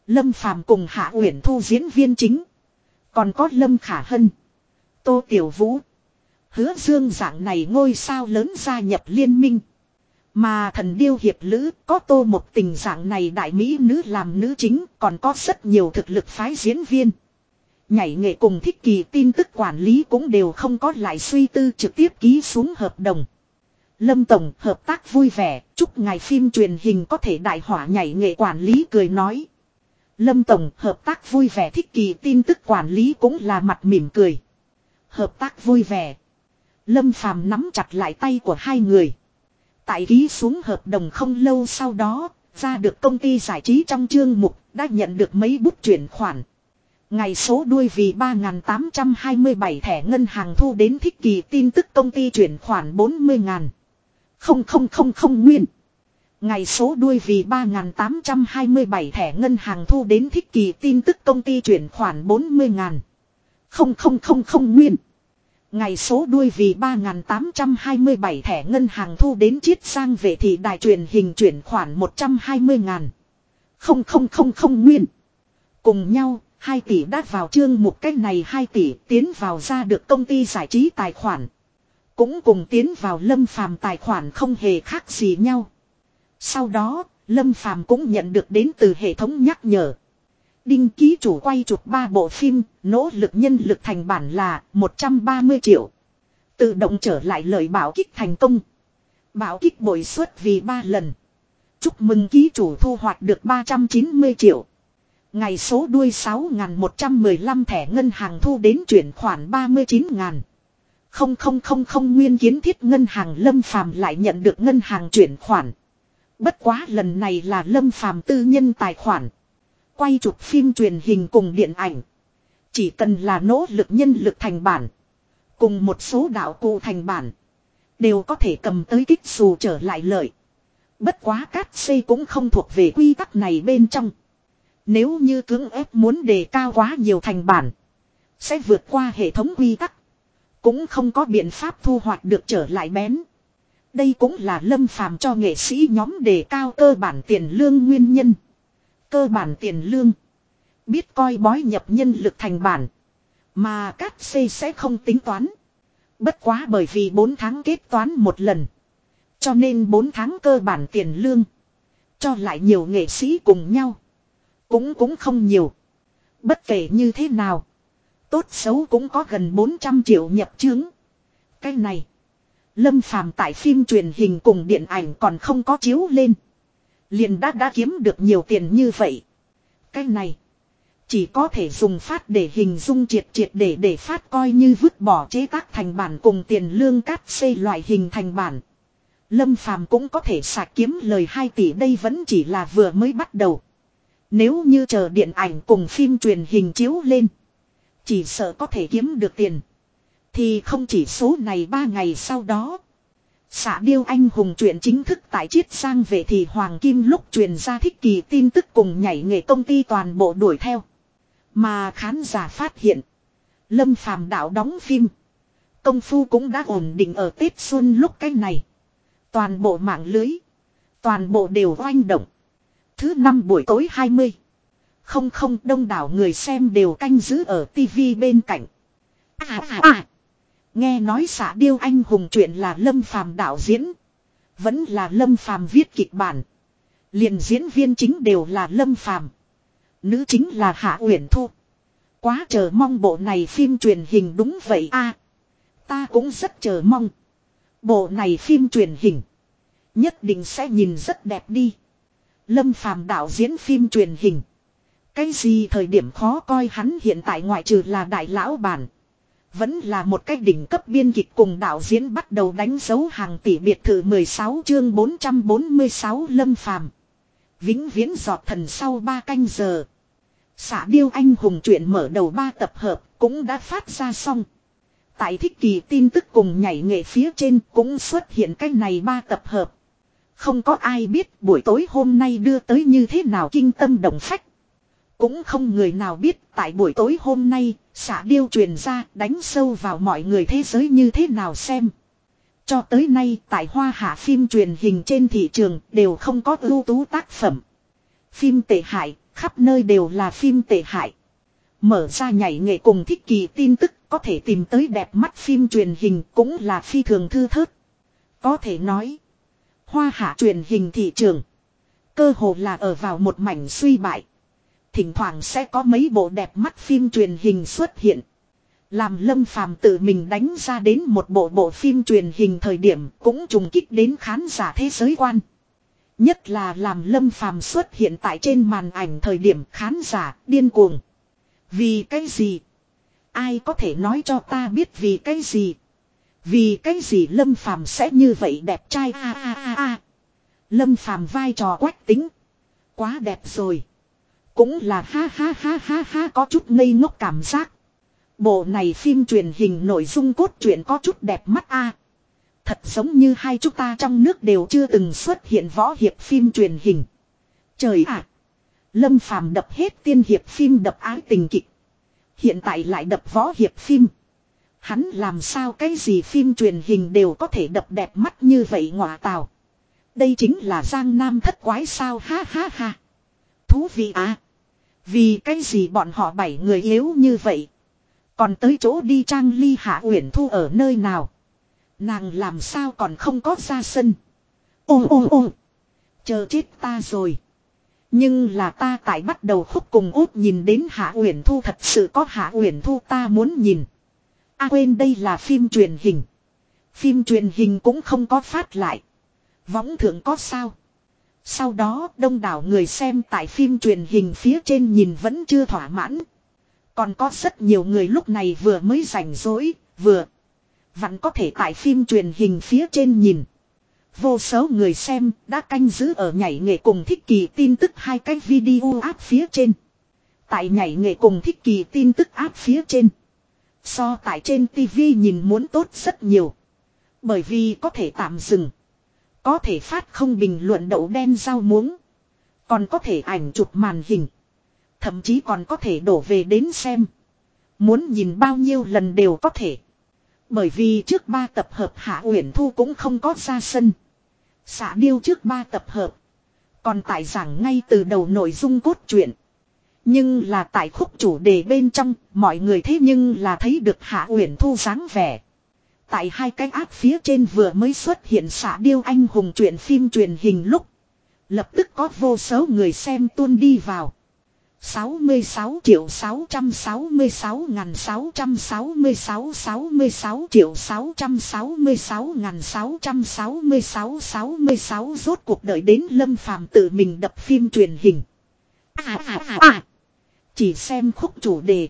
[SPEAKER 1] Lâm Phàm cùng Hạ Uyển Thu diễn viên chính. Còn có Lâm Khả Hân. Tô Tiểu Vũ. Hứa dương dạng này ngôi sao lớn gia nhập liên minh. Mà thần điêu hiệp lữ có tô một tình dạng này đại mỹ nữ làm nữ chính còn có rất nhiều thực lực phái diễn viên. Nhảy nghệ cùng thích kỳ tin tức quản lý cũng đều không có lại suy tư trực tiếp ký xuống hợp đồng. Lâm Tổng hợp tác vui vẻ, chúc ngài phim truyền hình có thể đại hỏa nhảy nghệ quản lý cười nói. Lâm Tổng hợp tác vui vẻ thích kỳ tin tức quản lý cũng là mặt mỉm cười. Hợp tác vui vẻ. Lâm Phàm nắm chặt lại tay của hai người. Tại ký xuống hợp đồng không lâu sau đó, ra được công ty giải trí trong chương mục, đã nhận được mấy bút chuyển khoản. Ngày số đuôi vì 3.827 thẻ ngân hàng thu đến thích kỳ tin tức công ty chuyển khoản 40.000. Không không không không nguyên. Ngày số đuôi vì 3.827 thẻ ngân hàng thu đến thích kỳ tin tức công ty chuyển khoản 40.000. Không không không không nguyên. Ngày số đuôi vì 3.827 thẻ ngân hàng thu đến chiết sang về thị đài truyền hình chuyển khoản 120.000. Không không không không nguyên. Cùng nhau, 2 tỷ đã vào chương một cách này 2 tỷ tiến vào ra được công ty giải trí tài khoản. Cũng cùng tiến vào lâm phàm tài khoản không hề khác gì nhau. Sau đó, lâm phàm cũng nhận được đến từ hệ thống nhắc nhở. Đinh ký chủ quay chụp 3 bộ phim, nỗ lực nhân lực thành bản là 130 triệu. Tự động trở lại lời bảo kích thành công. Bảo kích bội suất vì 3 lần. Chúc mừng ký chủ thu hoạch được 390 triệu. Ngày số đuôi 6.115 thẻ ngân hàng thu đến chuyển khoản 39.000. Không không không không nguyên kiến thiết ngân hàng lâm phàm lại nhận được ngân hàng chuyển khoản. Bất quá lần này là lâm phàm tư nhân tài khoản. Quay chụp phim truyền hình cùng điện ảnh. Chỉ cần là nỗ lực nhân lực thành bản. Cùng một số đạo cụ thành bản. Đều có thể cầm tới kích xù trở lại lợi. Bất quá cát xây cũng không thuộc về quy tắc này bên trong. Nếu như cưỡng ép muốn đề cao quá nhiều thành bản. Sẽ vượt qua hệ thống quy tắc. Cũng không có biện pháp thu hoạch được trở lại bén. Đây cũng là lâm phàm cho nghệ sĩ nhóm đề cao cơ bản tiền lương nguyên nhân. Cơ bản tiền lương. Biết coi bói nhập nhân lực thành bản. Mà các xê sẽ không tính toán. Bất quá bởi vì 4 tháng kết toán một lần. Cho nên 4 tháng cơ bản tiền lương. Cho lại nhiều nghệ sĩ cùng nhau. Cũng cũng không nhiều. Bất kể như thế nào. Tốt xấu cũng có gần 400 triệu nhập chứng. Cái này. Lâm phàm tại phim truyền hình cùng điện ảnh còn không có chiếu lên. Liền đã đã kiếm được nhiều tiền như vậy. Cái này. Chỉ có thể dùng phát để hình dung triệt triệt để để phát coi như vứt bỏ chế tác thành bản cùng tiền lương cắt xây loại hình thành bản. Lâm phàm cũng có thể sạc kiếm lời 2 tỷ đây vẫn chỉ là vừa mới bắt đầu. Nếu như chờ điện ảnh cùng phim truyền hình chiếu lên. Chỉ sợ có thể kiếm được tiền. Thì không chỉ số này ba ngày sau đó. Xạ điêu anh hùng chuyện chính thức tại chiết sang về thì Hoàng Kim lúc truyền ra thích kỳ tin tức cùng nhảy nghề công ty toàn bộ đuổi theo. Mà khán giả phát hiện. Lâm phàm đạo đóng phim. Công phu cũng đã ổn định ở Tết Xuân lúc cái này. Toàn bộ mạng lưới. Toàn bộ đều oanh động. Thứ năm buổi tối 20. Không không đông đảo người xem đều canh giữ ở tivi bên cạnh. À à à. Nghe nói xạ điêu anh hùng chuyện là Lâm Phàm đạo diễn. Vẫn là Lâm Phàm viết kịch bản. liền diễn viên chính đều là Lâm Phàm Nữ chính là Hạ Uyển Thu. Quá chờ mong bộ này phim truyền hình đúng vậy a à, Ta cũng rất chờ mong. Bộ này phim truyền hình. Nhất định sẽ nhìn rất đẹp đi. Lâm Phàm đạo diễn phim truyền hình. Cái gì thời điểm khó coi hắn hiện tại ngoại trừ là đại lão bản. Vẫn là một cách đỉnh cấp biên kịch cùng đạo diễn bắt đầu đánh dấu hàng tỷ biệt thự 16 chương 446 Lâm Phàm Vĩnh viễn giọt thần sau 3 canh giờ. Xạ điêu anh hùng chuyện mở đầu ba tập hợp cũng đã phát ra xong. Tại thích kỳ tin tức cùng nhảy nghệ phía trên cũng xuất hiện cái này ba tập hợp. Không có ai biết buổi tối hôm nay đưa tới như thế nào kinh tâm động phách. Cũng không người nào biết tại buổi tối hôm nay, xả điêu truyền ra đánh sâu vào mọi người thế giới như thế nào xem. Cho tới nay tại hoa hạ phim truyền hình trên thị trường đều không có ưu tú tác phẩm. Phim tệ hại, khắp nơi đều là phim tệ hại. Mở ra nhảy nghệ cùng thích kỳ tin tức có thể tìm tới đẹp mắt phim truyền hình cũng là phi thường thư thớt. Có thể nói, hoa hạ truyền hình thị trường, cơ hồ là ở vào một mảnh suy bại. Thỉnh thoảng sẽ có mấy bộ đẹp mắt phim truyền hình xuất hiện. Làm lâm phàm tự mình đánh ra đến một bộ bộ phim truyền hình thời điểm cũng trùng kích đến khán giả thế giới quan. Nhất là làm lâm phàm xuất hiện tại trên màn ảnh thời điểm khán giả điên cuồng. Vì cái gì? Ai có thể nói cho ta biết vì cái gì? Vì cái gì lâm phàm sẽ như vậy đẹp trai a a a a. Lâm phàm vai trò quách tính. Quá đẹp rồi. Cũng là ha ha ha ha ha có chút ngây ngốc cảm giác. Bộ này phim truyền hình nội dung cốt truyện có chút đẹp mắt a. Thật giống như hai chúng ta trong nước đều chưa từng xuất hiện võ hiệp phim truyền hình. Trời ạ! Lâm Phàm đập hết tiên hiệp phim đập ái tình kịch. Hiện tại lại đập võ hiệp phim. Hắn làm sao cái gì phim truyền hình đều có thể đập đẹp mắt như vậy ngọa tào. Đây chính là Giang Nam thất quái sao ha ha ha. Thú vị à. Vì cái gì bọn họ bảy người yếu như vậy. Còn tới chỗ đi trang ly hạ uyển thu ở nơi nào. Nàng làm sao còn không có ra sân. Ô ô ô. Chờ chết ta rồi. Nhưng là ta tại bắt đầu khúc cùng út nhìn đến Hạ Uyển Thu thật sự có Hạ Uyển Thu ta muốn nhìn. À quên đây là phim truyền hình. Phim truyền hình cũng không có phát lại. Võng thượng có sao. Sau đó đông đảo người xem tại phim truyền hình phía trên nhìn vẫn chưa thỏa mãn. Còn có rất nhiều người lúc này vừa mới rảnh rỗi, vừa vẫn có thể tại phim truyền hình phía trên nhìn. Vô số người xem đã canh giữ ở nhảy nghệ cùng thích kỳ tin tức hai cái video áp phía trên. Tại nhảy nghệ cùng thích kỳ tin tức áp phía trên. So tại trên TV nhìn muốn tốt rất nhiều. Bởi vì có thể tạm dừng. Có thể phát không bình luận đậu đen rau muống. Còn có thể ảnh chụp màn hình. Thậm chí còn có thể đổ về đến xem. Muốn nhìn bao nhiêu lần đều có thể. Bởi vì trước ba tập hợp Hạ Uyển Thu cũng không có ra sân. Xạ điêu trước ba tập hợp. Còn tại giảng ngay từ đầu nội dung cốt truyện. Nhưng là tại khúc chủ đề bên trong, mọi người thế nhưng là thấy được Hạ Uyển Thu dáng vẻ. Tại hai cái áp phía trên vừa mới xuất hiện xả điêu anh hùng truyện phim truyền hình lúc. Lập tức có vô số người xem tuôn đi vào. 66 triệu 666 ngàn 666 66 triệu 666 ngàn 666 66 rốt cuộc đợi đến Lâm Phàm tự mình đập phim truyền hình. À à à à. Chỉ xem khúc chủ đề.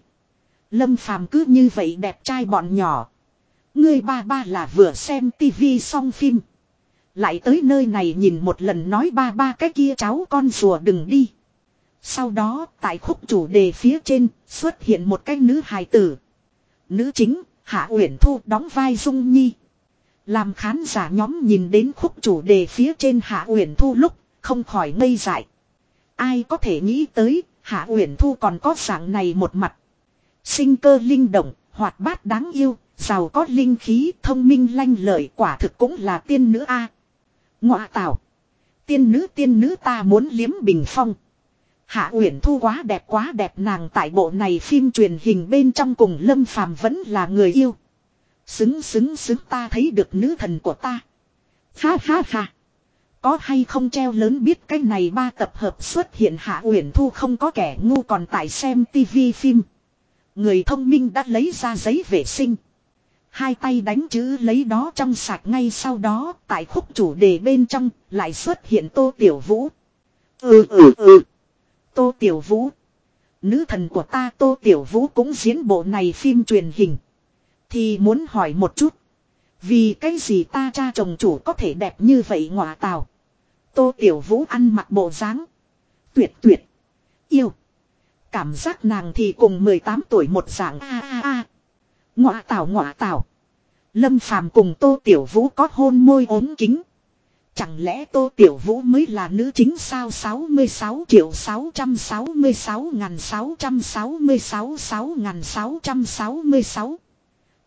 [SPEAKER 1] Lâm Phàm cứ như vậy đẹp trai bọn nhỏ. Ngươi ba ba là vừa xem tivi xong phim. Lại tới nơi này nhìn một lần nói ba ba cái kia cháu con rùa đừng đi. Sau đó tại khúc chủ đề phía trên xuất hiện một cái nữ hài tử. Nữ chính, Hạ Uyển Thu đóng vai Dung Nhi. Làm khán giả nhóm nhìn đến khúc chủ đề phía trên Hạ Uyển Thu lúc không khỏi ngây dại. Ai có thể nghĩ tới Hạ Uyển Thu còn có dạng này một mặt. Sinh cơ linh động, hoạt bát đáng yêu, giàu có linh khí, thông minh lanh lợi quả thực cũng là tiên nữ a. À. Ngọa tảo. Tiên nữ tiên nữ ta muốn liếm bình phong. Hạ Uyển Thu quá đẹp quá đẹp nàng tại bộ này phim truyền hình bên trong cùng Lâm Phàm vẫn là người yêu. Xứng xứng xứng ta thấy được nữ thần của ta. Ha ha ha. Có hay không treo lớn biết cái này ba tập hợp xuất hiện Hạ Uyển Thu không có kẻ ngu còn tại xem tivi phim. Người thông minh đã lấy ra giấy vệ sinh. Hai tay đánh chữ lấy đó trong sạch ngay sau đó, tại khúc chủ đề bên trong, lại xuất hiện Tô Tiểu Vũ. Ừ ừ ừ. Tô Tiểu Vũ. Nữ thần của ta Tô Tiểu Vũ cũng diễn bộ này phim truyền hình. Thì muốn hỏi một chút. Vì cái gì ta cha chồng chủ có thể đẹp như vậy ngọa tào. Tô Tiểu Vũ ăn mặc bộ dáng Tuyệt tuyệt. Yêu. Cảm giác nàng thì cùng 18 tuổi một dạng a a a. Ngọa tào ngọa tào. Lâm Phàm cùng Tô Tiểu Vũ có hôn môi ốm kính. Chẳng lẽ Tô Tiểu Vũ mới là nữ chính sao 66 triệu 666 ngàn 666 6 ngàn 666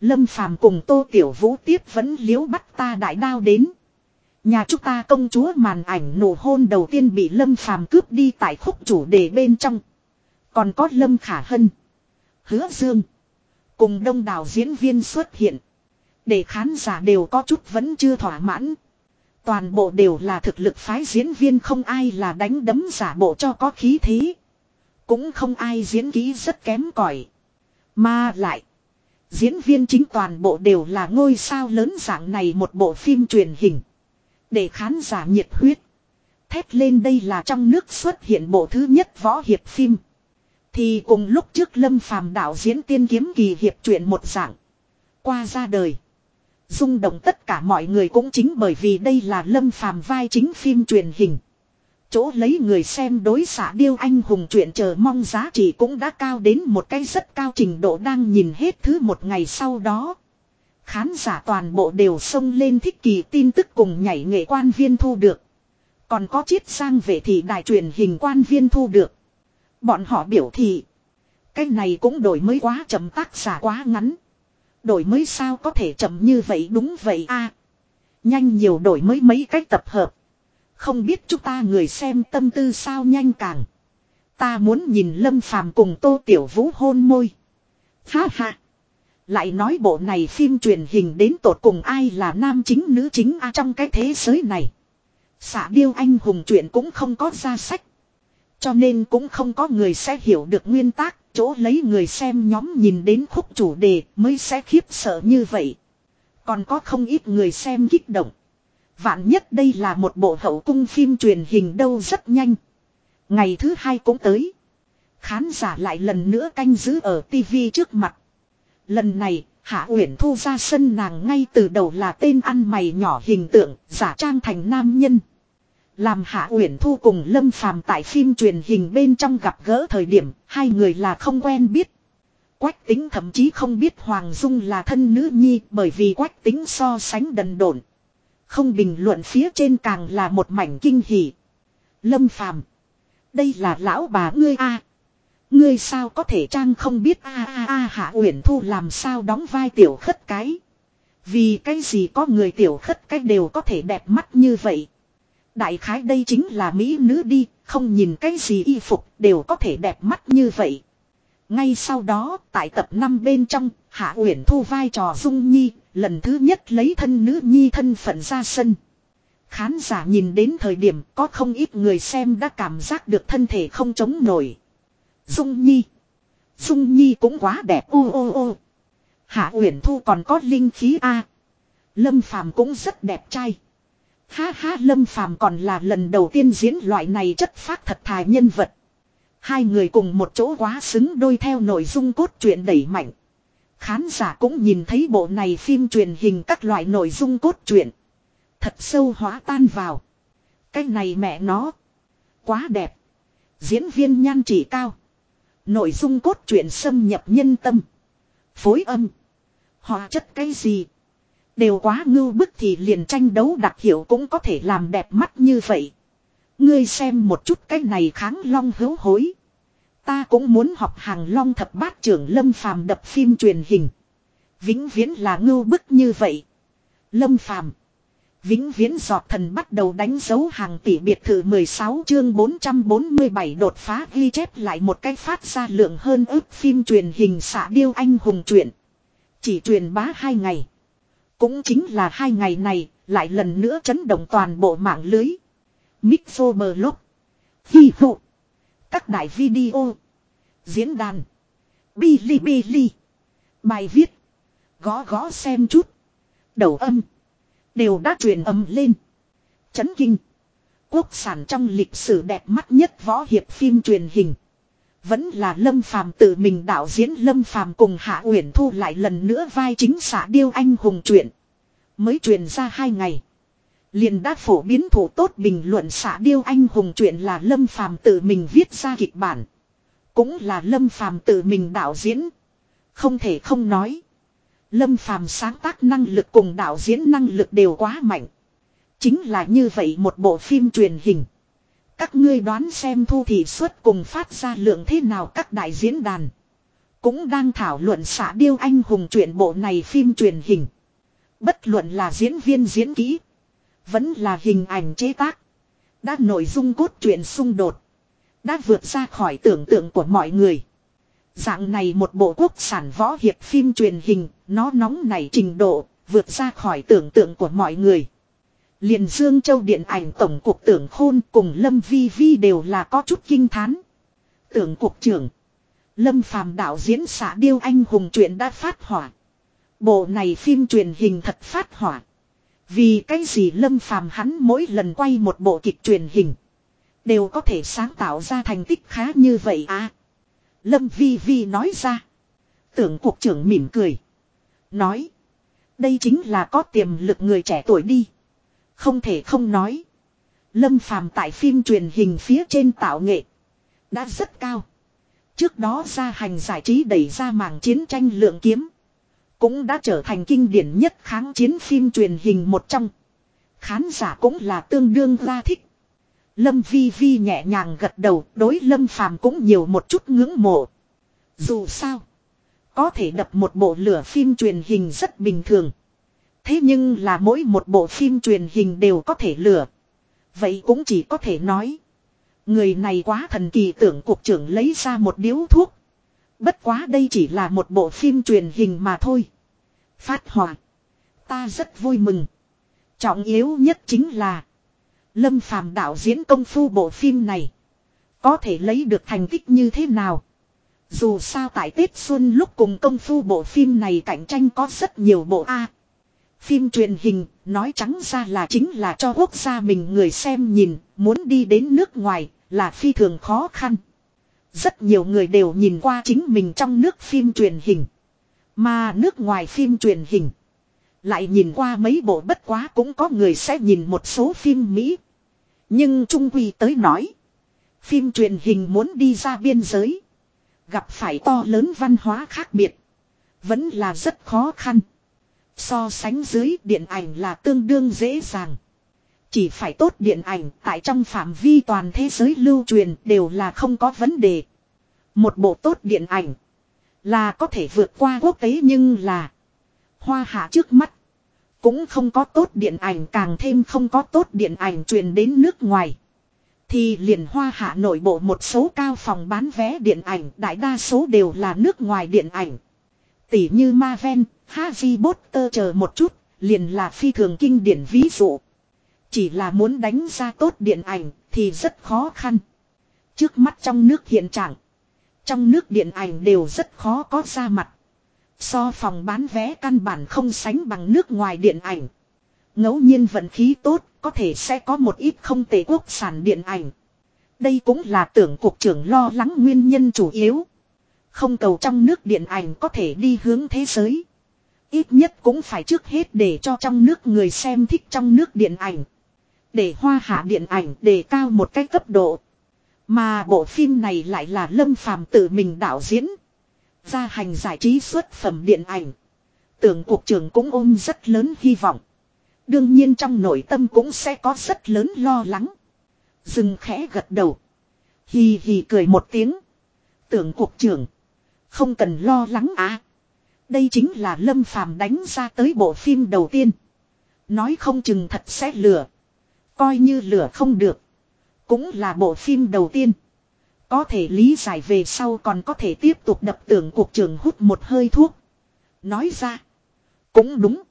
[SPEAKER 1] Lâm Phàm cùng Tô Tiểu Vũ tiếp vẫn liếu bắt ta đại đao đến. Nhà chúng ta công chúa màn ảnh nổ hôn đầu tiên bị Lâm Phàm cướp đi tại khúc chủ đề bên trong. Còn có Lâm Khả Hân. Hứa Dương. Cùng đông đảo diễn viên xuất hiện. Để khán giả đều có chút vẫn chưa thỏa mãn. Toàn bộ đều là thực lực phái diễn viên không ai là đánh đấm giả bộ cho có khí thế. Cũng không ai diễn kỹ rất kém cỏi Mà lại. Diễn viên chính toàn bộ đều là ngôi sao lớn dạng này một bộ phim truyền hình. Để khán giả nhiệt huyết. Thét lên đây là trong nước xuất hiện bộ thứ nhất võ hiệp phim. Thì cùng lúc trước Lâm Phàm đạo diễn tiên kiếm kỳ hiệp truyện một dạng. Qua ra đời. Rung động tất cả mọi người cũng chính bởi vì đây là Lâm Phàm vai chính phim truyền hình. Chỗ lấy người xem đối xạ điêu anh hùng chuyện chờ mong giá trị cũng đã cao đến một cái rất cao trình độ đang nhìn hết thứ một ngày sau đó. Khán giả toàn bộ đều xông lên thích kỳ tin tức cùng nhảy nghệ quan viên thu được. Còn có chiết sang về thì đài truyền hình quan viên thu được. Bọn họ biểu thị. Cái này cũng đổi mới quá chậm, tác giả quá ngắn. Đổi mới sao có thể chậm như vậy, đúng vậy a Nhanh nhiều đổi mới mấy cách tập hợp. Không biết chúng ta người xem tâm tư sao nhanh càng. Ta muốn nhìn Lâm Phàm cùng Tô Tiểu Vũ hôn môi. Ha ha. Lại nói bộ này phim truyền hình đến tột cùng ai là nam chính nữ chính a trong cái thế giới này. xả điêu anh hùng chuyện cũng không có ra sách. Cho nên cũng không có người sẽ hiểu được nguyên tắc, chỗ lấy người xem nhóm nhìn đến khúc chủ đề mới sẽ khiếp sợ như vậy. Còn có không ít người xem kích động. Vạn nhất đây là một bộ hậu cung phim truyền hình đâu rất nhanh. Ngày thứ hai cũng tới. Khán giả lại lần nữa canh giữ ở tivi trước mặt. Lần này, Hạ Uyển Thu ra sân nàng ngay từ đầu là tên ăn mày nhỏ hình tượng, giả trang thành nam nhân. Làm Hạ Uyển Thu cùng Lâm Phàm tại phim truyền hình bên trong gặp gỡ thời điểm, hai người là không quen biết. Quách tính thậm chí không biết Hoàng Dung là thân nữ nhi bởi vì quách tính so sánh đần độn. Không bình luận phía trên càng là một mảnh kinh hỉ. Lâm Phàm Đây là lão bà ngươi a Ngươi sao có thể trang không biết a a a Hạ Uyển Thu làm sao đóng vai tiểu khất cái. Vì cái gì có người tiểu khất cái đều có thể đẹp mắt như vậy. Đại khái đây chính là mỹ nữ đi, không nhìn cái gì y phục đều có thể đẹp mắt như vậy. Ngay sau đó, tại tập 5 bên trong, Hạ Uyển Thu vai trò Dung Nhi, lần thứ nhất lấy thân nữ nhi thân phận ra sân. Khán giả nhìn đến thời điểm có không ít người xem đã cảm giác được thân thể không chống nổi. Dung Nhi. Dung Nhi cũng quá đẹp ô ô ô. Hạ Uyển Thu còn có linh khí A. Lâm Phàm cũng rất đẹp trai. Ha ha, Lâm Phàm còn là lần đầu tiên diễn loại này chất phát thật thà nhân vật. Hai người cùng một chỗ quá xứng đôi theo nội dung cốt truyện đẩy mạnh. Khán giả cũng nhìn thấy bộ này phim truyền hình các loại nội dung cốt truyện. Thật sâu hóa tan vào. Cái này mẹ nó. Quá đẹp. Diễn viên nhan chỉ cao. Nội dung cốt truyện xâm nhập nhân tâm. Phối âm. Họ chất cái gì. Đều quá ngưu bức thì liền tranh đấu đặc hiệu cũng có thể làm đẹp mắt như vậy. Ngươi xem một chút cái này kháng long hấu hối. Ta cũng muốn học hàng long thập bát trưởng lâm phàm đập phim truyền hình. Vĩnh viễn là ngưu bức như vậy. Lâm phàm. Vĩnh viễn giọt thần bắt đầu đánh dấu hàng tỷ biệt thự 16 chương 447 đột phá ghi chép lại một cách phát ra lượng hơn ước phim truyền hình xạ điêu anh hùng truyện. Chỉ truyền bá hai ngày. Cũng chính là hai ngày này, lại lần nữa chấn động toàn bộ mạng lưới. Mixoberlog, Hi hụ. Các đại video. Diễn đàn. Bilibili. Bài viết. Gõ gõ xem chút. Đầu âm. Đều đã truyền âm lên. Chấn kinh. Quốc sản trong lịch sử đẹp mắt nhất võ hiệp phim truyền hình. Vẫn là Lâm Phàm tự mình đạo diễn Lâm Phàm cùng Hạ Uyển Thu lại lần nữa vai chính xạ điêu anh hùng truyện. Mới truyền ra hai ngày. Liền đã phổ biến thủ tốt bình luận xạ điêu anh hùng truyện là Lâm Phàm tự mình viết ra kịch bản. Cũng là Lâm Phàm tự mình đạo diễn. Không thể không nói. Lâm Phàm sáng tác năng lực cùng đạo diễn năng lực đều quá mạnh. Chính là như vậy một bộ phim truyền hình. Các ngươi đoán xem thu thị suất cùng phát ra lượng thế nào các đại diễn đàn. Cũng đang thảo luận xã điêu anh hùng truyện bộ này phim truyền hình. Bất luận là diễn viên diễn kỹ. Vẫn là hình ảnh chế tác. Đã nội dung cốt truyện xung đột. Đã vượt ra khỏi tưởng tượng của mọi người. Dạng này một bộ quốc sản võ hiệp phim truyền hình, nó nóng nảy trình độ, vượt ra khỏi tưởng tượng của mọi người liền Dương Châu Điện ảnh Tổng cục tưởng khôn cùng Lâm Vi Vi đều là có chút kinh thán. Tưởng cục trưởng. Lâm phàm đạo diễn xã Điêu Anh hùng truyện đã phát hỏa. Bộ này phim truyền hình thật phát hỏa. Vì cái gì Lâm phàm hắn mỗi lần quay một bộ kịch truyền hình. Đều có thể sáng tạo ra thành tích khá như vậy à. Lâm Vi Vi nói ra. Tưởng cục trưởng mỉm cười. Nói. Đây chính là có tiềm lực người trẻ tuổi đi. Không thể không nói. Lâm phàm tại phim truyền hình phía trên tạo nghệ. Đã rất cao. Trước đó ra hành giải trí đẩy ra mảng chiến tranh lượng kiếm. Cũng đã trở thành kinh điển nhất kháng chiến phim truyền hình một trong. Khán giả cũng là tương đương ra thích. Lâm Vi Vi nhẹ nhàng gật đầu, đối Lâm Phàm cũng nhiều một chút ngưỡng mộ. Dù sao, có thể đập một bộ lửa phim truyền hình rất bình thường. Thế nhưng là mỗi một bộ phim truyền hình đều có thể lửa. Vậy cũng chỉ có thể nói. Người này quá thần kỳ tưởng cục trưởng lấy ra một điếu thuốc. Bất quá đây chỉ là một bộ phim truyền hình mà thôi. Phát hỏa. Ta rất vui mừng. Trọng yếu nhất chính là. Lâm Phàm đạo diễn công phu bộ phim này. Có thể lấy được thành tích như thế nào. Dù sao tại Tết Xuân lúc cùng công phu bộ phim này cạnh tranh có rất nhiều bộ A. Phim truyền hình, nói trắng ra là chính là cho quốc gia mình người xem nhìn, muốn đi đến nước ngoài, là phi thường khó khăn. Rất nhiều người đều nhìn qua chính mình trong nước phim truyền hình. Mà nước ngoài phim truyền hình. Lại nhìn qua mấy bộ bất quá cũng có người sẽ nhìn một số phim Mỹ. Nhưng Trung Quy tới nói. Phim truyền hình muốn đi ra biên giới. Gặp phải to lớn văn hóa khác biệt. Vẫn là rất khó khăn. So sánh dưới điện ảnh là tương đương dễ dàng. Chỉ phải tốt điện ảnh tại trong phạm vi toàn thế giới lưu truyền đều là không có vấn đề. Một bộ tốt điện ảnh là có thể vượt qua quốc tế nhưng là hoa hạ trước mắt cũng không có tốt điện ảnh càng thêm không có tốt điện ảnh truyền đến nước ngoài. Thì liền hoa hạ nội bộ một số cao phòng bán vé điện ảnh đại đa số đều là nước ngoài điện ảnh. Tỷ như Marvel, Harry Potter chờ một chút, liền là phi thường kinh điển ví dụ. Chỉ là muốn đánh ra tốt điện ảnh thì rất khó khăn. Trước mắt trong nước hiện trạng. Trong nước điện ảnh đều rất khó có ra mặt. So phòng bán vé căn bản không sánh bằng nước ngoài điện ảnh. ngẫu nhiên vận khí tốt, có thể sẽ có một ít không tệ quốc sản điện ảnh. Đây cũng là tưởng cục trưởng lo lắng nguyên nhân chủ yếu. Không cầu trong nước điện ảnh có thể đi hướng thế giới. Ít nhất cũng phải trước hết để cho trong nước người xem thích trong nước điện ảnh. Để hoa hạ điện ảnh đề cao một cái cấp độ. Mà bộ phim này lại là lâm phàm tự mình đạo diễn. Gia hành giải trí xuất phẩm điện ảnh. Tưởng cuộc trưởng cũng ôm rất lớn hy vọng. Đương nhiên trong nội tâm cũng sẽ có rất lớn lo lắng. Dừng khẽ gật đầu. Hì hì cười một tiếng. Tưởng cuộc trưởng. Không cần lo lắng à. Đây chính là lâm phàm đánh ra tới bộ phim đầu tiên. Nói không chừng thật sẽ lửa. Coi như lửa không được. Cũng là bộ phim đầu tiên. Có thể lý giải về sau còn có thể tiếp tục đập tưởng cuộc trường hút một hơi thuốc. Nói ra. Cũng đúng.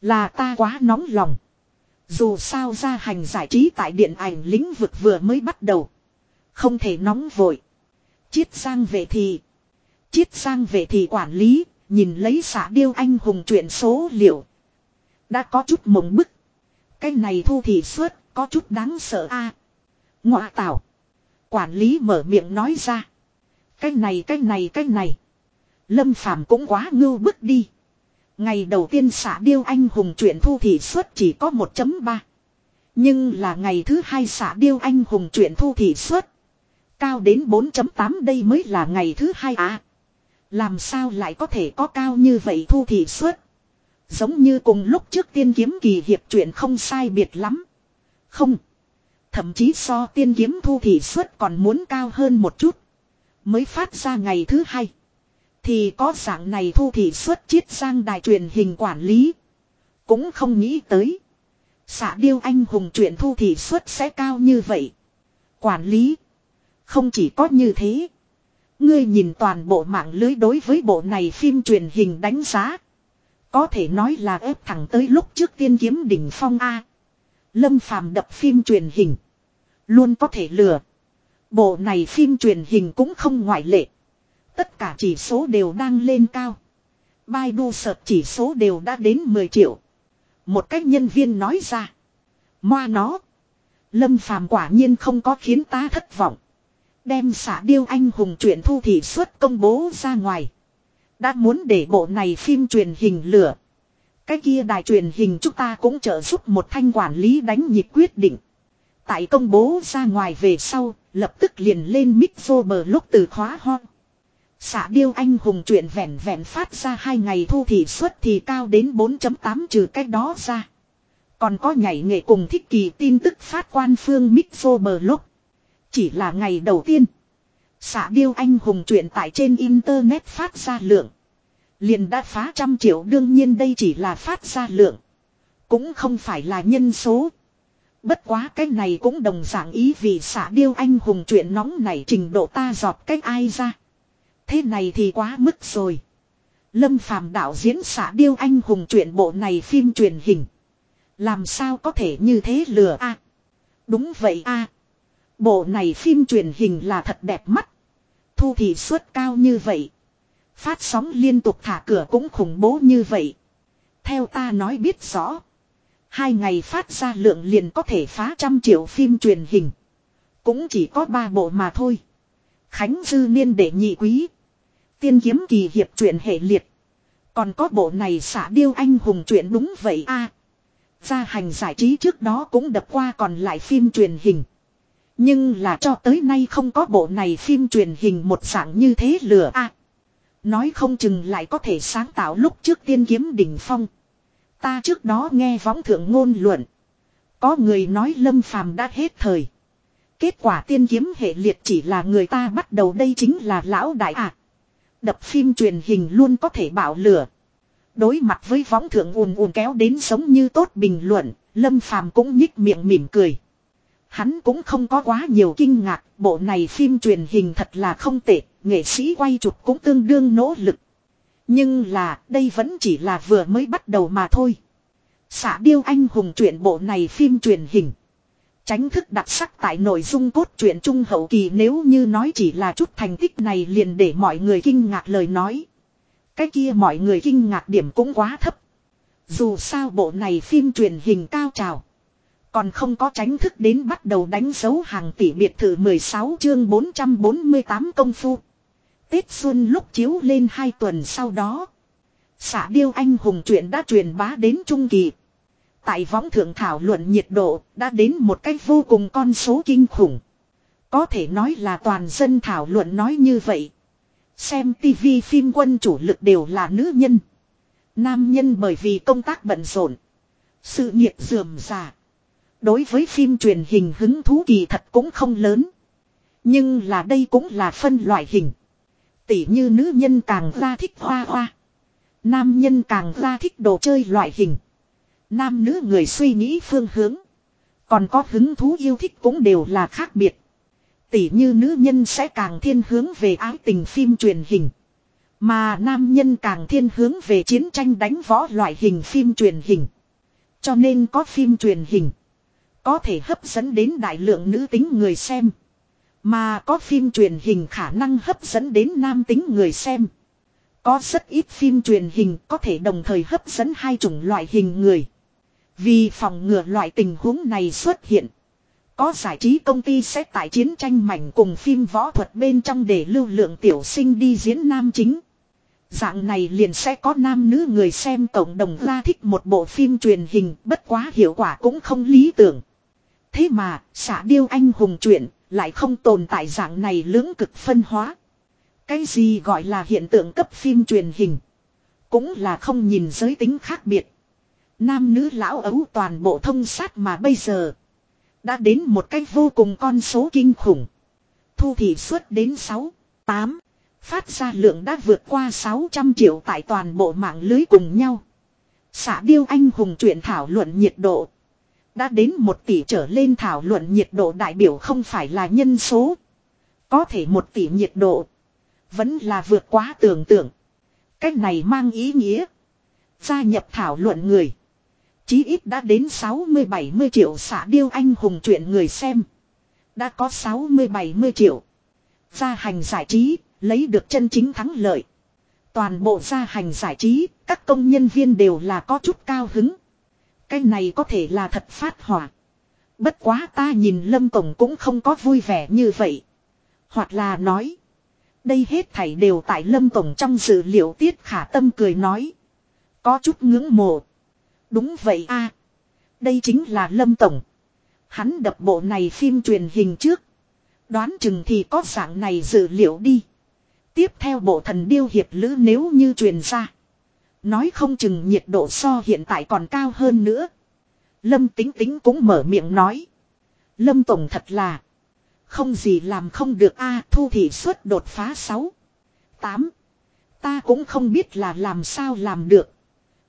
[SPEAKER 1] Là ta quá nóng lòng. Dù sao ra hành giải trí tại điện ảnh lĩnh vực vừa mới bắt đầu. Không thể nóng vội. Chiết sang về thì. Chiết sang về thì quản lý. Nhìn lấy xã điêu anh hùng chuyện số liệu. Đã có chút mộng bức. Cái này thu thị suất có chút đáng sợ a. À, Ngọa tạo. Quản lý mở miệng nói ra. Cái này cái này cái này. Lâm Phàm cũng quá ngưu bức đi. Ngày đầu tiên xả điêu anh hùng chuyện thu thị suất chỉ có 1.3. Nhưng là ngày thứ hai xả điêu anh hùng chuyện thu thị suất. Cao đến 4.8 đây mới là ngày thứ hai à. Làm sao lại có thể có cao như vậy thu thị suất. Giống như cùng lúc trước tiên kiếm kỳ hiệp chuyện không sai biệt lắm. Không. Thậm chí so tiên kiếm thu thị suất còn muốn cao hơn một chút. Mới phát ra ngày thứ hai. Thì có dạng này thu thị suất chiết sang đài truyền hình quản lý. Cũng không nghĩ tới. Xạ điêu anh hùng chuyện thu thị suất sẽ cao như vậy. Quản lý. Không chỉ có như thế. Ngươi nhìn toàn bộ mạng lưới đối với bộ này phim truyền hình đánh giá. Có thể nói là ép thẳng tới lúc trước tiên kiếm đỉnh phong A. Lâm phàm đập phim truyền hình. Luôn có thể lừa. Bộ này phim truyền hình cũng không ngoại lệ. Tất cả chỉ số đều đang lên cao. Baidu sợt chỉ số đều đã đến 10 triệu. Một cách nhân viên nói ra. Moa nó. Lâm phàm quả nhiên không có khiến ta thất vọng. Đem xả điêu anh hùng chuyện thu thị suất công bố ra ngoài. Đã muốn để bộ này phim truyền hình lửa. Cái kia đài truyền hình chúng ta cũng trợ giúp một thanh quản lý đánh nhịp quyết định. Tại công bố ra ngoài về sau, lập tức liền lên mic vô bờ lúc từ khóa ho. Xạ điêu anh hùng chuyện vẹn vẹn phát ra hai ngày thu thị suất thì cao đến 4.8 trừ cách đó ra. Còn có nhảy nghệ cùng thích kỳ tin tức phát quan phương mic vô bờ lúc. Chỉ là ngày đầu tiên. Xạ điêu anh hùng chuyện tại trên internet phát ra lượng. Liền đã phá trăm triệu, đương nhiên đây chỉ là phát ra lượng. Cũng không phải là nhân số. Bất quá cái này cũng đồng dạng ý vì xạ điêu anh hùng chuyện nóng này trình độ ta giọt cách ai ra. Thế này thì quá mức rồi. Lâm phàm đạo diễn xạ điêu anh hùng chuyện bộ này phim truyền hình. Làm sao có thể như thế lừa a? đúng vậy a. Bộ này phim truyền hình là thật đẹp mắt. Thu thị suất cao như vậy. Phát sóng liên tục thả cửa cũng khủng bố như vậy. Theo ta nói biết rõ. Hai ngày phát ra lượng liền có thể phá trăm triệu phim truyền hình. Cũng chỉ có ba bộ mà thôi. Khánh Dư Niên để nhị quý. Tiên kiếm kỳ hiệp truyện hệ liệt. Còn có bộ này xả điêu anh hùng truyện đúng vậy a. À, gia hành giải trí trước đó cũng đập qua còn lại phim truyền hình. Nhưng là cho tới nay không có bộ này phim truyền hình một dạng như thế lửa a. nói không chừng lại có thể sáng tạo lúc trước tiên kiếm đỉnh phong. Ta trước đó nghe võng thượng ngôn luận. Có người nói lâm phàm đã hết thời. Kết quả tiên kiếm hệ liệt chỉ là người ta bắt đầu đây chính là lão đại ạ. Đập phim truyền hình luôn có thể bảo lửa. Đối mặt với võng thượng ùn ùn kéo đến giống như tốt bình luận, lâm phàm cũng nhích miệng mỉm cười. Hắn cũng không có quá nhiều kinh ngạc, bộ này phim truyền hình thật là không tệ, nghệ sĩ quay chụp cũng tương đương nỗ lực. Nhưng là, đây vẫn chỉ là vừa mới bắt đầu mà thôi. Xạ điêu anh hùng truyện bộ này phim truyền hình. Tránh thức đặc sắc tại nội dung cốt truyện trung hậu kỳ nếu như nói chỉ là chút thành tích này liền để mọi người kinh ngạc lời nói. Cái kia mọi người kinh ngạc điểm cũng quá thấp. Dù sao bộ này phim truyền hình cao trào. Còn không có tránh thức đến bắt đầu đánh dấu hàng tỷ biệt thự 16 chương 448 công phu. Tết Xuân lúc chiếu lên hai tuần sau đó. xã điêu anh hùng chuyện đã truyền bá đến Trung Kỳ. Tại võng thượng thảo luận nhiệt độ đã đến một cách vô cùng con số kinh khủng. Có thể nói là toàn dân thảo luận nói như vậy. Xem tivi phim quân chủ lực đều là nữ nhân. Nam nhân bởi vì công tác bận rộn. Sự nghiệp dườm già. Đối với phim truyền hình hứng thú kỳ thật cũng không lớn. Nhưng là đây cũng là phân loại hình. Tỉ như nữ nhân càng ra thích hoa hoa. Nam nhân càng ra thích đồ chơi loại hình. Nam nữ người suy nghĩ phương hướng. Còn có hứng thú yêu thích cũng đều là khác biệt. Tỉ như nữ nhân sẽ càng thiên hướng về ái tình phim truyền hình. Mà nam nhân càng thiên hướng về chiến tranh đánh võ loại hình phim truyền hình. Cho nên có phim truyền hình. Có thể hấp dẫn đến đại lượng nữ tính người xem. Mà có phim truyền hình khả năng hấp dẫn đến nam tính người xem. Có rất ít phim truyền hình có thể đồng thời hấp dẫn hai chủng loại hình người. Vì phòng ngừa loại tình huống này xuất hiện. Có giải trí công ty sẽ tại chiến tranh mảnh cùng phim võ thuật bên trong để lưu lượng tiểu sinh đi diễn nam chính. Dạng này liền sẽ có nam nữ người xem cộng đồng ra thích một bộ phim truyền hình, bất quá hiệu quả cũng không lý tưởng. Thế mà, xả điêu anh hùng chuyện, lại không tồn tại dạng này lưỡng cực phân hóa. Cái gì gọi là hiện tượng cấp phim truyền hình. Cũng là không nhìn giới tính khác biệt. Nam nữ lão ấu toàn bộ thông sát mà bây giờ. Đã đến một cách vô cùng con số kinh khủng. Thu thị suất đến 6, 8. Phát ra lượng đã vượt qua 600 triệu tại toàn bộ mạng lưới cùng nhau. Xã điêu anh hùng chuyện thảo luận nhiệt độ. Đã đến một tỷ trở lên thảo luận nhiệt độ đại biểu không phải là nhân số. Có thể một tỷ nhiệt độ. Vẫn là vượt quá tưởng tượng. Cách này mang ý nghĩa. Gia nhập thảo luận người. Chí ít đã đến 60-70 triệu xã điêu anh hùng chuyện người xem. Đã có 60-70 triệu. Gia hành giải trí, lấy được chân chính thắng lợi. Toàn bộ gia hành giải trí, các công nhân viên đều là có chút cao hứng. Cái này có thể là thật phát hỏa. Bất quá ta nhìn Lâm Tổng cũng không có vui vẻ như vậy. Hoặc là nói. Đây hết thảy đều tại Lâm Tổng trong dự liệu tiết khả tâm cười nói. Có chút ngưỡng mộ. Đúng vậy a Đây chính là Lâm Tổng. Hắn đập bộ này phim truyền hình trước. Đoán chừng thì có dạng này dự liệu đi. Tiếp theo bộ thần điêu hiệp lữ nếu như truyền ra. Nói không chừng nhiệt độ so hiện tại còn cao hơn nữa. Lâm tính tính cũng mở miệng nói. Lâm Tổng thật là. Không gì làm không được a thu thị suất đột phá 6. 8. Ta cũng không biết là làm sao làm được.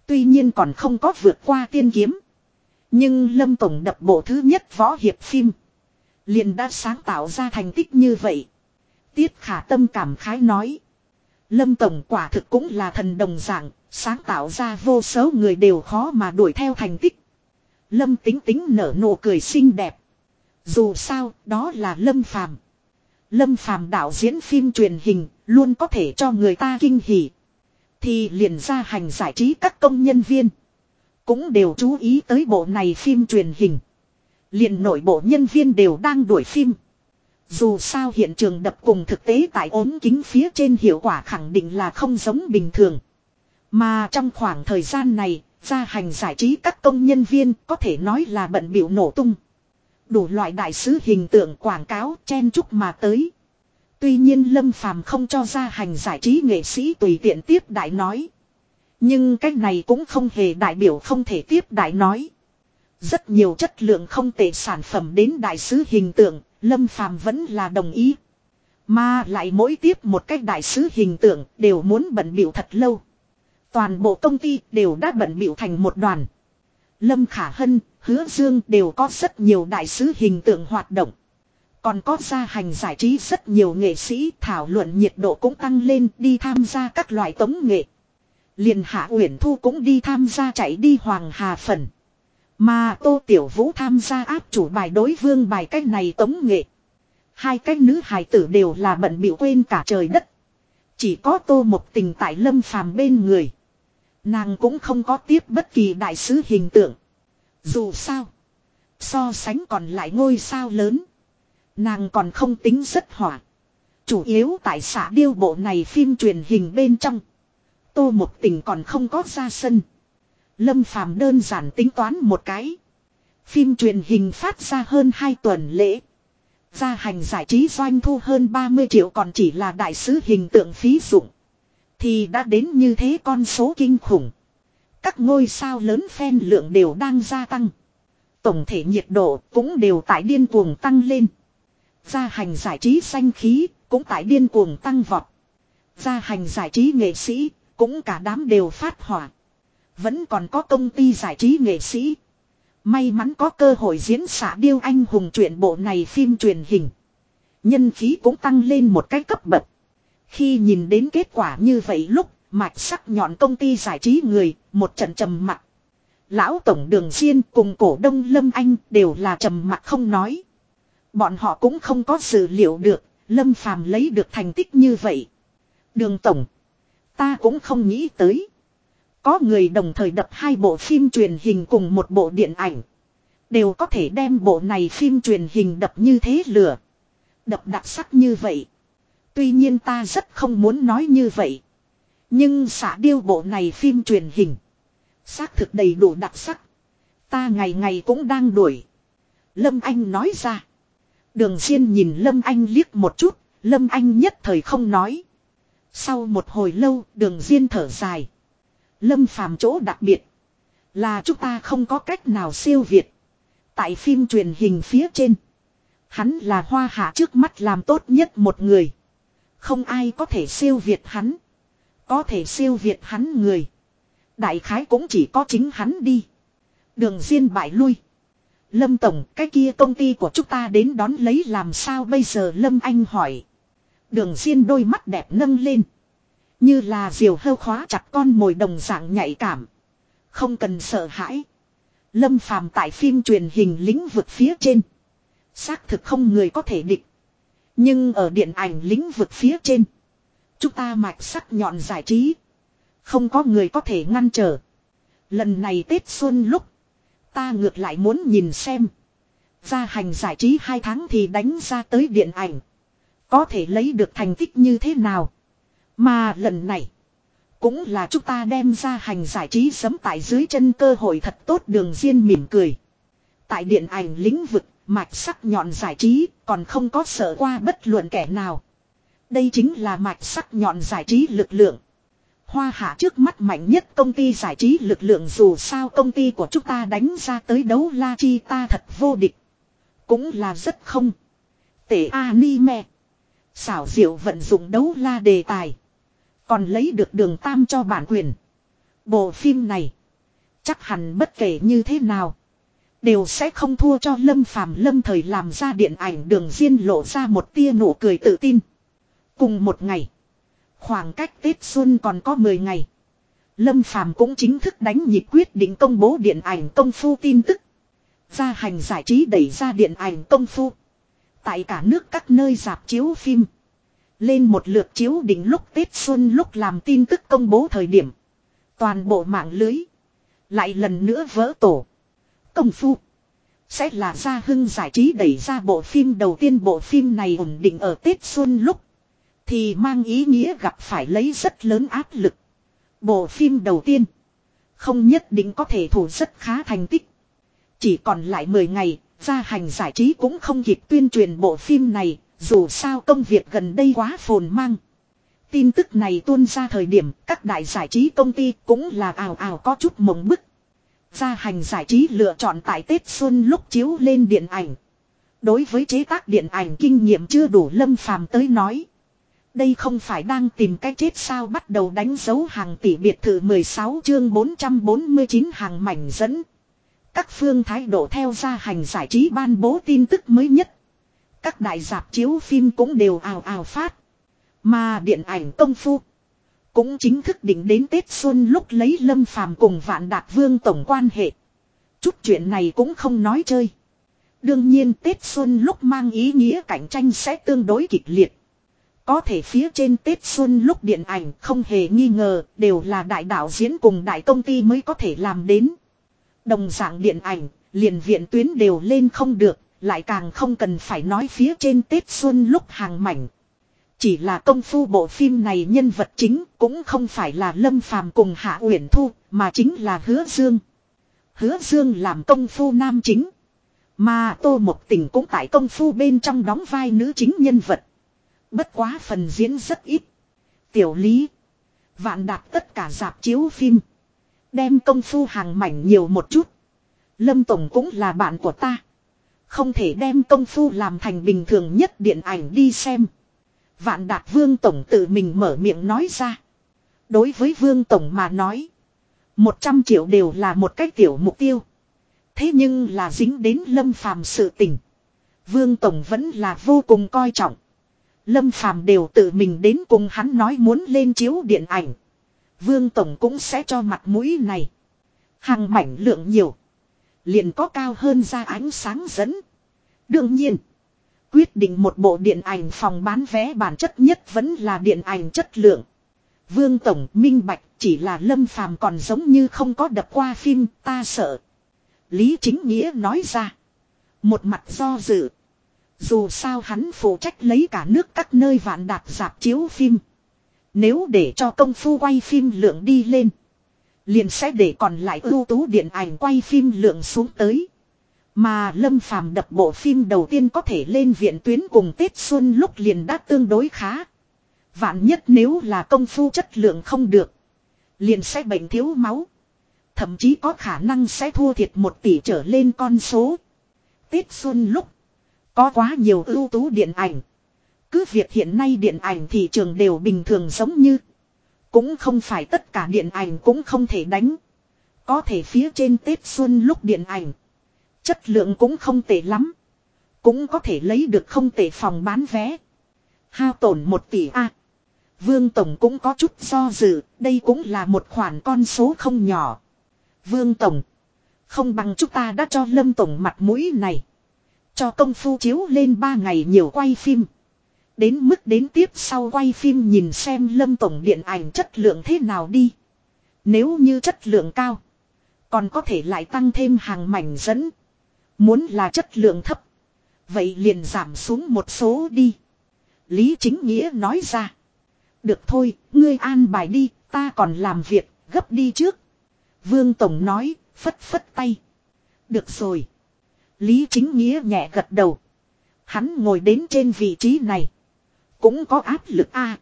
[SPEAKER 1] Tuy nhiên còn không có vượt qua tiên kiếm. Nhưng Lâm Tổng đập bộ thứ nhất võ hiệp phim. Liền đã sáng tạo ra thành tích như vậy. Tiết khả tâm cảm khái nói. Lâm Tổng quả thực cũng là thần đồng dạng, sáng tạo ra vô số người đều khó mà đuổi theo thành tích. Lâm tính tính nở nụ cười xinh đẹp. Dù sao, đó là Lâm Phàm. Lâm Phàm đạo diễn phim truyền hình, luôn có thể cho người ta kinh hỉ. Thì liền ra hành giải trí các công nhân viên. Cũng đều chú ý tới bộ này phim truyền hình. Liền nội bộ nhân viên đều đang đuổi phim. Dù sao hiện trường đập cùng thực tế tại ốm kính phía trên hiệu quả khẳng định là không giống bình thường. Mà trong khoảng thời gian này, gia hành giải trí các công nhân viên có thể nói là bận biểu nổ tung. Đủ loại đại sứ hình tượng quảng cáo chen chúc mà tới. Tuy nhiên Lâm Phàm không cho gia hành giải trí nghệ sĩ tùy tiện tiếp đại nói. Nhưng cái này cũng không hề đại biểu không thể tiếp đại nói. Rất nhiều chất lượng không tệ sản phẩm đến đại sứ hình tượng, Lâm Phàm vẫn là đồng ý. Mà lại mỗi tiếp một cách đại sứ hình tượng đều muốn bận biểu thật lâu. Toàn bộ công ty đều đã bận biểu thành một đoàn. Lâm Khả Hân, Hứa Dương đều có rất nhiều đại sứ hình tượng hoạt động. Còn có gia hành giải trí rất nhiều nghệ sĩ thảo luận nhiệt độ cũng tăng lên đi tham gia các loại tống nghệ. liền Hạ Uyển Thu cũng đi tham gia chạy đi Hoàng Hà Phần. Mà Tô Tiểu Vũ tham gia áp chủ bài đối vương bài cách này tống nghệ. Hai cách nữ hài tử đều là bận biểu quên cả trời đất. Chỉ có Tô một tình tại lâm phàm bên người. Nàng cũng không có tiếp bất kỳ đại sứ hình tượng. Dù sao. So sánh còn lại ngôi sao lớn. Nàng còn không tính rất hỏa. Chủ yếu tại xã điêu bộ này phim truyền hình bên trong. Tô một tình còn không có ra sân. Lâm Phàm đơn giản tính toán một cái. Phim truyền hình phát ra hơn 2 tuần lễ. Gia hành giải trí doanh thu hơn 30 triệu còn chỉ là đại sứ hình tượng phí dụng. Thì đã đến như thế con số kinh khủng. Các ngôi sao lớn phen lượng đều đang gia tăng. Tổng thể nhiệt độ cũng đều tại điên cuồng tăng lên. Gia hành giải trí xanh khí cũng tại điên cuồng tăng vọt. Gia hành giải trí nghệ sĩ cũng cả đám đều phát hỏa. Vẫn còn có công ty giải trí nghệ sĩ. May mắn có cơ hội diễn xả điêu anh hùng truyện bộ này phim truyền hình. Nhân khí cũng tăng lên một cái cấp bậc. Khi nhìn đến kết quả như vậy lúc mạch sắc nhọn công ty giải trí người, một trận trầm mặt. Lão Tổng Đường Diên cùng cổ đông Lâm Anh đều là trầm mặt không nói. Bọn họ cũng không có dự liệu được, Lâm Phàm lấy được thành tích như vậy. Đường Tổng, ta cũng không nghĩ tới. Có người đồng thời đập hai bộ phim truyền hình cùng một bộ điện ảnh. Đều có thể đem bộ này phim truyền hình đập như thế lửa. Đập đặc sắc như vậy. Tuy nhiên ta rất không muốn nói như vậy. Nhưng xả điêu bộ này phim truyền hình. Xác thực đầy đủ đặc sắc. Ta ngày ngày cũng đang đuổi. Lâm Anh nói ra. Đường Diên nhìn Lâm Anh liếc một chút. Lâm Anh nhất thời không nói. Sau một hồi lâu, đường Diên thở dài. Lâm phàm chỗ đặc biệt. Là chúng ta không có cách nào siêu việt. Tại phim truyền hình phía trên. Hắn là hoa hạ trước mắt làm tốt nhất một người. Không ai có thể siêu việt hắn. Có thể siêu việt hắn người. Đại khái cũng chỉ có chính hắn đi. Đường Diên bại lui. Lâm Tổng, cái kia công ty của chúng ta đến đón lấy làm sao bây giờ Lâm Anh hỏi. Đường Diên đôi mắt đẹp nâng lên. Như là diều hâu khóa chặt con mồi đồng dạng nhạy cảm. Không cần sợ hãi. Lâm phàm tại phim truyền hình lĩnh vực phía trên. Xác thực không người có thể địch. Nhưng ở điện ảnh lĩnh vực phía trên. Chúng ta mạch sắc nhọn giải trí. Không có người có thể ngăn trở. Lần này Tết Xuân lúc. Ta ngược lại muốn nhìn xem. Gia hành giải trí hai tháng thì đánh ra tới điện ảnh. Có thể lấy được thành tích như thế nào. Mà lần này. Cũng là chúng ta đem ra hành giải trí sấm tại dưới chân cơ hội thật tốt đường riêng mỉm cười. Tại điện ảnh lĩnh vực, mạch sắc nhọn giải trí, còn không có sợ qua bất luận kẻ nào. Đây chính là mạch sắc nhọn giải trí lực lượng. Hoa hạ trước mắt mạnh nhất công ty giải trí lực lượng dù sao công ty của chúng ta đánh ra tới đấu la chi ta thật vô địch. Cũng là rất không. Tể anime. Xảo diệu vận dụng đấu la đề tài. Còn lấy được đường tam cho bản quyền. Bộ phim này. Chắc hẳn bất kể như thế nào. Đều sẽ không thua cho Lâm Phàm Lâm thời làm ra điện ảnh đường diên lộ ra một tia nụ cười tự tin. Cùng một ngày. Khoảng cách Tết Xuân còn có 10 ngày. Lâm Phàm cũng chính thức đánh nhịp quyết định công bố điện ảnh công phu tin tức. Gia hành giải trí đẩy ra điện ảnh công phu. Tại cả nước các nơi dạp chiếu phim. Lên một lượt chiếu đỉnh lúc Tết Xuân lúc làm tin tức công bố thời điểm. Toàn bộ mạng lưới. Lại lần nữa vỡ tổ. Công phu. Sẽ là gia hưng giải trí đẩy ra bộ phim đầu tiên bộ phim này ổn định ở Tết Xuân lúc. Thì mang ý nghĩa gặp phải lấy rất lớn áp lực. Bộ phim đầu tiên. Không nhất định có thể thủ rất khá thành tích. Chỉ còn lại 10 ngày, gia hành giải trí cũng không kịp tuyên truyền bộ phim này, dù sao công việc gần đây quá phồn mang. Tin tức này tuôn ra thời điểm các đại giải trí công ty cũng là ảo ảo có chút mộng bức. Gia hành giải trí lựa chọn tại Tết Xuân lúc chiếu lên điện ảnh. Đối với chế tác điện ảnh kinh nghiệm chưa đủ lâm phàm tới nói. Đây không phải đang tìm cách chết sao bắt đầu đánh dấu hàng tỷ biệt thự 16 chương 449 hàng mảnh dẫn. Các phương thái độ theo gia hành giải trí ban bố tin tức mới nhất. Các đại dạp chiếu phim cũng đều ào ào phát. Mà điện ảnh công phu. Cũng chính thức định đến Tết Xuân lúc lấy Lâm Phàm cùng Vạn Đạt Vương tổng quan hệ. Chút chuyện này cũng không nói chơi. Đương nhiên Tết Xuân lúc mang ý nghĩa cạnh tranh sẽ tương đối kịch liệt. Có thể phía trên Tết Xuân lúc điện ảnh không hề nghi ngờ đều là đại đạo diễn cùng đại công ty mới có thể làm đến. Đồng dạng điện ảnh, liền viện tuyến đều lên không được, lại càng không cần phải nói phía trên Tết Xuân lúc hàng mảnh. Chỉ là công phu bộ phim này nhân vật chính cũng không phải là Lâm Phàm cùng Hạ Uyển Thu, mà chính là Hứa Dương. Hứa Dương làm công phu nam chính. Mà Tô Mộc Tình cũng tại công phu bên trong đóng vai nữ chính nhân vật. Bất quá phần diễn rất ít. Tiểu lý. Vạn đạt tất cả dạp chiếu phim. Đem công phu hàng mảnh nhiều một chút. Lâm Tổng cũng là bạn của ta. Không thể đem công phu làm thành bình thường nhất điện ảnh đi xem. Vạn đạt vương tổng tự mình mở miệng nói ra. Đối với vương tổng mà nói. một trăm triệu đều là một cách tiểu mục tiêu. Thế nhưng là dính đến lâm phàm sự tình. Vương tổng vẫn là vô cùng coi trọng. Lâm Phàm đều tự mình đến cùng hắn nói muốn lên chiếu điện ảnh. Vương Tổng cũng sẽ cho mặt mũi này. Hàng mảnh lượng nhiều. Liền có cao hơn ra ánh sáng dẫn. Đương nhiên. Quyết định một bộ điện ảnh phòng bán vé bản chất nhất vẫn là điện ảnh chất lượng. Vương Tổng, minh bạch, chỉ là Lâm Phàm còn giống như không có đập qua phim, ta sợ. Lý Chính Nghĩa nói ra. Một mặt do dự. Dù sao hắn phụ trách lấy cả nước các nơi vạn đạt dạp chiếu phim. Nếu để cho công phu quay phim lượng đi lên. Liền sẽ để còn lại ưu tú điện ảnh quay phim lượng xuống tới. Mà Lâm Phàm đập bộ phim đầu tiên có thể lên viện tuyến cùng Tết Xuân lúc liền đã tương đối khá. Vạn nhất nếu là công phu chất lượng không được. Liền sẽ bệnh thiếu máu. Thậm chí có khả năng sẽ thua thiệt một tỷ trở lên con số. Tết Xuân lúc. Có quá nhiều ưu tú điện ảnh. Cứ việc hiện nay điện ảnh thị trường đều bình thường giống như. Cũng không phải tất cả điện ảnh cũng không thể đánh. Có thể phía trên Tết Xuân lúc điện ảnh. Chất lượng cũng không tệ lắm. Cũng có thể lấy được không tệ phòng bán vé. Hao tổn một tỷ A. Vương Tổng cũng có chút do dự. Đây cũng là một khoản con số không nhỏ. Vương Tổng. Không bằng chúng ta đã cho Lâm Tổng mặt mũi này. Cho công phu chiếu lên 3 ngày nhiều quay phim. Đến mức đến tiếp sau quay phim nhìn xem Lâm Tổng điện ảnh chất lượng thế nào đi. Nếu như chất lượng cao. Còn có thể lại tăng thêm hàng mảnh dẫn. Muốn là chất lượng thấp. Vậy liền giảm xuống một số đi. Lý Chính Nghĩa nói ra. Được thôi, ngươi an bài đi, ta còn làm việc, gấp đi trước. Vương Tổng nói, phất phất tay. Được rồi. Lý Chính Nghĩa nhẹ gật đầu. Hắn ngồi đến trên vị trí này. Cũng có áp lực a.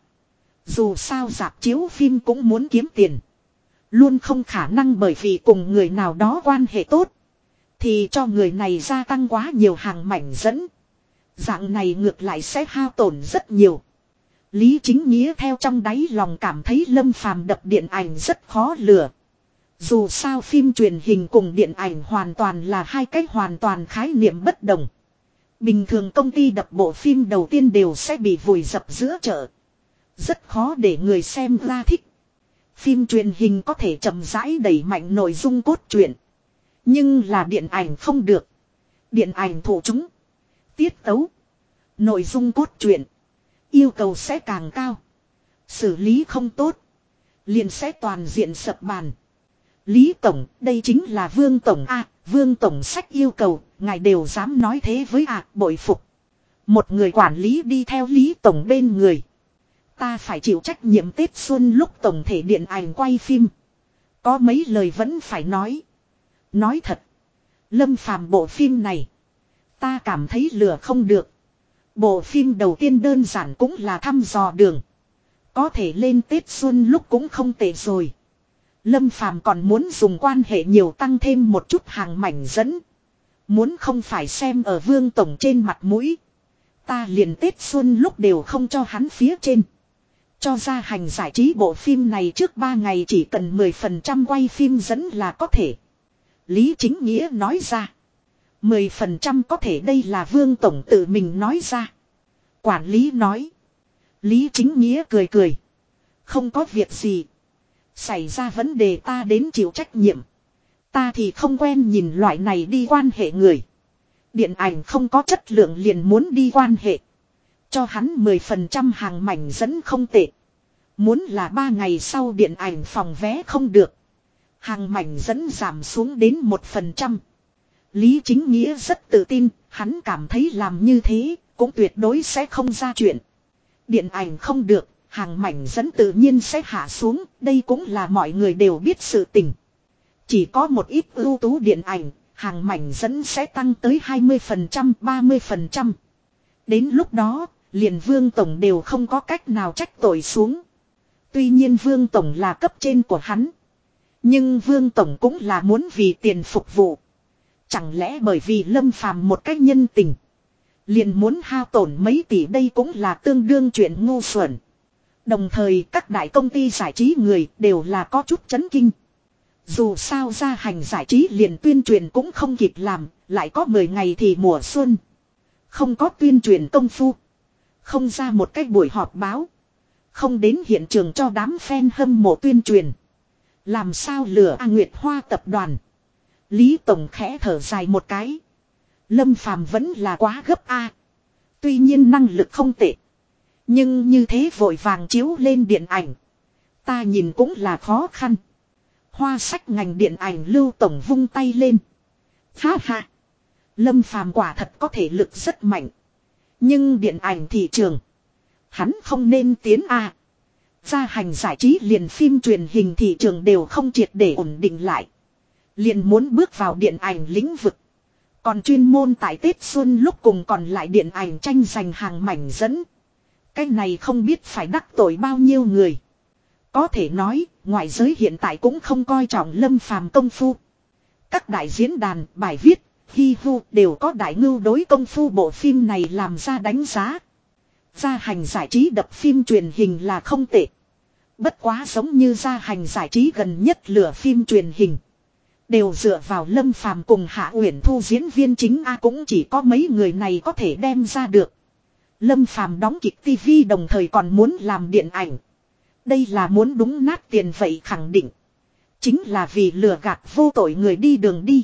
[SPEAKER 1] Dù sao dạp chiếu phim cũng muốn kiếm tiền. Luôn không khả năng bởi vì cùng người nào đó quan hệ tốt. Thì cho người này gia tăng quá nhiều hàng mảnh dẫn. Dạng này ngược lại sẽ hao tổn rất nhiều. Lý chính nghĩa theo trong đáy lòng cảm thấy lâm phàm đập điện ảnh rất khó lừa. Dù sao phim truyền hình cùng điện ảnh hoàn toàn là hai cách hoàn toàn khái niệm bất đồng. Bình thường công ty đập bộ phim đầu tiên đều sẽ bị vùi dập giữa chợ. Rất khó để người xem ra thích. Phim truyền hình có thể chậm rãi đẩy mạnh nội dung cốt truyện. Nhưng là điện ảnh không được. Điện ảnh thủ chúng. Tiết tấu. Nội dung cốt truyện. Yêu cầu sẽ càng cao. Xử lý không tốt. Liền sẽ toàn diện sập bàn. Lý Tổng, đây chính là Vương Tổng A, Vương Tổng sách yêu cầu, ngài đều dám nói thế với ạ, bội phục. Một người quản lý đi theo Lý Tổng bên người. Ta phải chịu trách nhiệm Tết Xuân lúc Tổng thể điện ảnh quay phim. Có mấy lời vẫn phải nói. Nói thật. Lâm phàm bộ phim này. Ta cảm thấy lừa không được. Bộ phim đầu tiên đơn giản cũng là thăm dò đường. Có thể lên Tết Xuân lúc cũng không tệ rồi. Lâm Phàm còn muốn dùng quan hệ nhiều tăng thêm một chút hàng mảnh dẫn. Muốn không phải xem ở vương tổng trên mặt mũi. Ta liền Tết Xuân lúc đều không cho hắn phía trên. Cho ra hành giải trí bộ phim này trước 3 ngày chỉ cần 10% quay phim dẫn là có thể. Lý Chính Nghĩa nói ra. 10% có thể đây là vương tổng tự mình nói ra. Quản lý nói. Lý Chính Nghĩa cười cười. Không có việc gì. Xảy ra vấn đề ta đến chịu trách nhiệm. Ta thì không quen nhìn loại này đi quan hệ người. Điện ảnh không có chất lượng liền muốn đi quan hệ. Cho hắn 10% hàng mảnh dẫn không tệ. Muốn là 3 ngày sau điện ảnh phòng vé không được. Hàng mảnh dẫn giảm xuống đến 1%. Lý Chính Nghĩa rất tự tin, hắn cảm thấy làm như thế, cũng tuyệt đối sẽ không ra chuyện. Điện ảnh không được, hàng mảnh dẫn tự nhiên sẽ hạ xuống, đây cũng là mọi người đều biết sự tình. Chỉ có một ít ưu tú điện ảnh, hàng mảnh dẫn sẽ tăng tới 20%, 30%. Đến lúc đó, liền Vương Tổng đều không có cách nào trách tội xuống. Tuy nhiên Vương Tổng là cấp trên của hắn. Nhưng Vương Tổng cũng là muốn vì tiền phục vụ. Chẳng lẽ bởi vì Lâm Phàm một cách nhân tình. Liền muốn hao tổn mấy tỷ đây cũng là tương đương chuyện ngu xuẩn. Đồng thời các đại công ty giải trí người đều là có chút chấn kinh. Dù sao ra hành giải trí liền tuyên truyền cũng không kịp làm, lại có 10 ngày thì mùa xuân. Không có tuyên truyền công phu. Không ra một cách buổi họp báo. Không đến hiện trường cho đám fan hâm mộ tuyên truyền. Làm sao lừa A Nguyệt Hoa tập đoàn. Lý Tổng khẽ thở dài một cái. Lâm Phàm vẫn là quá gấp A. Tuy nhiên năng lực không tệ. Nhưng như thế vội vàng chiếu lên điện ảnh. Ta nhìn cũng là khó khăn. Hoa sách ngành điện ảnh lưu tổng vung tay lên. Ha ha. Lâm phàm quả thật có thể lực rất mạnh. Nhưng điện ảnh thị trường. Hắn không nên tiến A. Gia hành giải trí liền phim truyền hình thị trường đều không triệt để ổn định lại. Liền muốn bước vào điện ảnh lĩnh vực. Còn chuyên môn tại Tết Xuân lúc cùng còn lại điện ảnh tranh giành hàng mảnh dẫn. Cái này không biết phải đắc tội bao nhiêu người. Có thể nói, ngoại giới hiện tại cũng không coi trọng lâm phàm công phu. Các đại diễn đàn, bài viết, hi hu đều có đại ngưu đối công phu bộ phim này làm ra đánh giá. Gia hành giải trí đập phim truyền hình là không tệ. Bất quá giống như gia hành giải trí gần nhất lửa phim truyền hình. Đều dựa vào Lâm Phàm cùng Hạ Uyển Thu diễn viên chính A cũng chỉ có mấy người này có thể đem ra được. Lâm Phàm đóng kịch TV đồng thời còn muốn làm điện ảnh. Đây là muốn đúng nát tiền vậy khẳng định. Chính là vì lừa gạt vô tội người đi đường đi.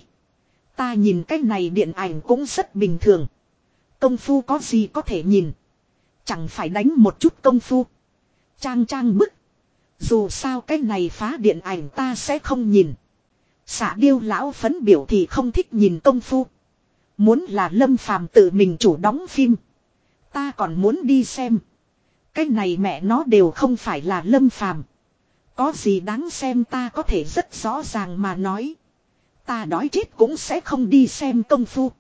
[SPEAKER 1] Ta nhìn cái này điện ảnh cũng rất bình thường. Công phu có gì có thể nhìn. Chẳng phải đánh một chút công phu. Trang trang bức. Dù sao cái này phá điện ảnh ta sẽ không nhìn. Xả điêu lão phấn biểu thì không thích nhìn công phu. Muốn là lâm phàm tự mình chủ đóng phim. Ta còn muốn đi xem. Cái này mẹ nó đều không phải là lâm phàm. Có gì đáng xem ta có thể rất rõ ràng mà nói. Ta đói chết cũng sẽ không đi xem công phu.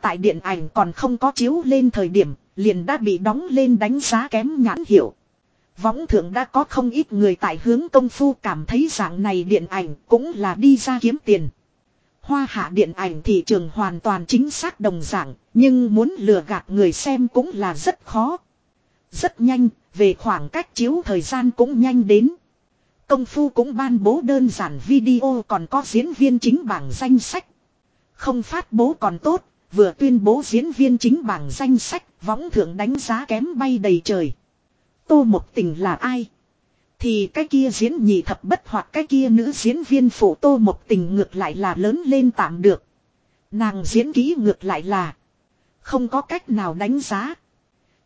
[SPEAKER 1] Tại điện ảnh còn không có chiếu lên thời điểm, liền đã bị đóng lên đánh giá kém nhãn hiệu. Võng thượng đã có không ít người tại hướng công phu cảm thấy dạng này điện ảnh cũng là đi ra kiếm tiền. Hoa hạ điện ảnh thị trường hoàn toàn chính xác đồng dạng, nhưng muốn lừa gạt người xem cũng là rất khó. Rất nhanh, về khoảng cách chiếu thời gian cũng nhanh đến. Công phu cũng ban bố đơn giản video còn có diễn viên chính bảng danh sách. Không phát bố còn tốt, vừa tuyên bố diễn viên chính bảng danh sách, võng thượng đánh giá kém bay đầy trời. Tô một tình là ai? Thì cái kia diễn nhị thập bất hoặc cái kia nữ diễn viên phụ tô một tình ngược lại là lớn lên tạm được. Nàng diễn ký ngược lại là không có cách nào đánh giá.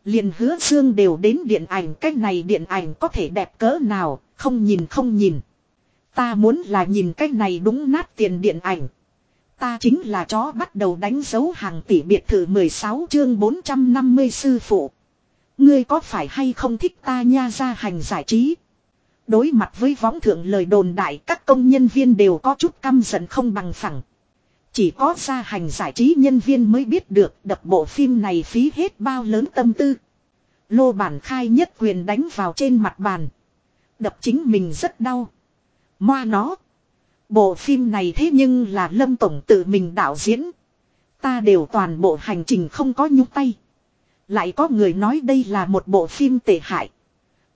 [SPEAKER 1] Liền hứa dương đều đến điện ảnh cách này điện ảnh có thể đẹp cỡ nào, không nhìn không nhìn. Ta muốn là nhìn cách này đúng nát tiền điện ảnh. Ta chính là chó bắt đầu đánh dấu hàng tỷ biệt thự 16 chương 450 sư phụ. Ngươi có phải hay không thích ta nha ra hành giải trí? Đối mặt với võng thượng lời đồn đại, các công nhân viên đều có chút căm giận không bằng phẳng. Chỉ có gia hành giải trí nhân viên mới biết được, đập bộ phim này phí hết bao lớn tâm tư. Lô bản khai nhất quyền đánh vào trên mặt bàn. Đập chính mình rất đau. Moa nó. Bộ phim này thế nhưng là Lâm Tổng tự mình đạo diễn. Ta đều toàn bộ hành trình không có nhúc tay. Lại có người nói đây là một bộ phim tệ hại.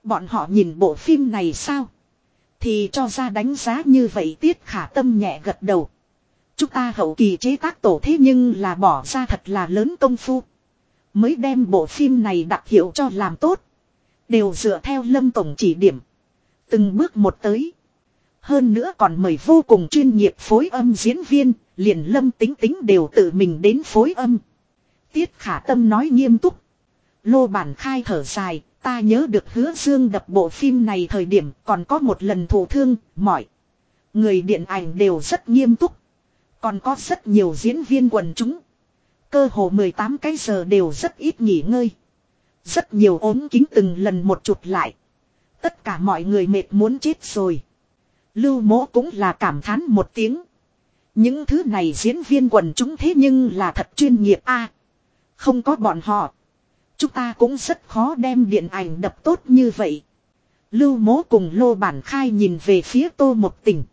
[SPEAKER 1] Bọn họ nhìn bộ phim này sao? Thì cho ra đánh giá như vậy tiết khả tâm nhẹ gật đầu. Chúng ta hậu kỳ chế tác tổ thế nhưng là bỏ ra thật là lớn công phu. Mới đem bộ phim này đặc hiệu cho làm tốt. Đều dựa theo lâm tổng chỉ điểm. Từng bước một tới. Hơn nữa còn mời vô cùng chuyên nghiệp phối âm diễn viên, liền lâm tính tính đều tự mình đến phối âm. Tiết khả tâm nói nghiêm túc. Lô bản khai thở dài, ta nhớ được hứa dương đập bộ phim này thời điểm còn có một lần thổ thương, mỏi. Người điện ảnh đều rất nghiêm túc. Còn có rất nhiều diễn viên quần chúng. Cơ hồ 18 cái giờ đều rất ít nghỉ ngơi. Rất nhiều ốm kính từng lần một chụp lại. Tất cả mọi người mệt muốn chết rồi. Lưu mỗ cũng là cảm thán một tiếng. Những thứ này diễn viên quần chúng thế nhưng là thật chuyên nghiệp a Không có bọn họ. Chúng ta cũng rất khó đem điện ảnh đập tốt như vậy. Lưu mố cùng lô bản khai nhìn về phía tô một tỉnh.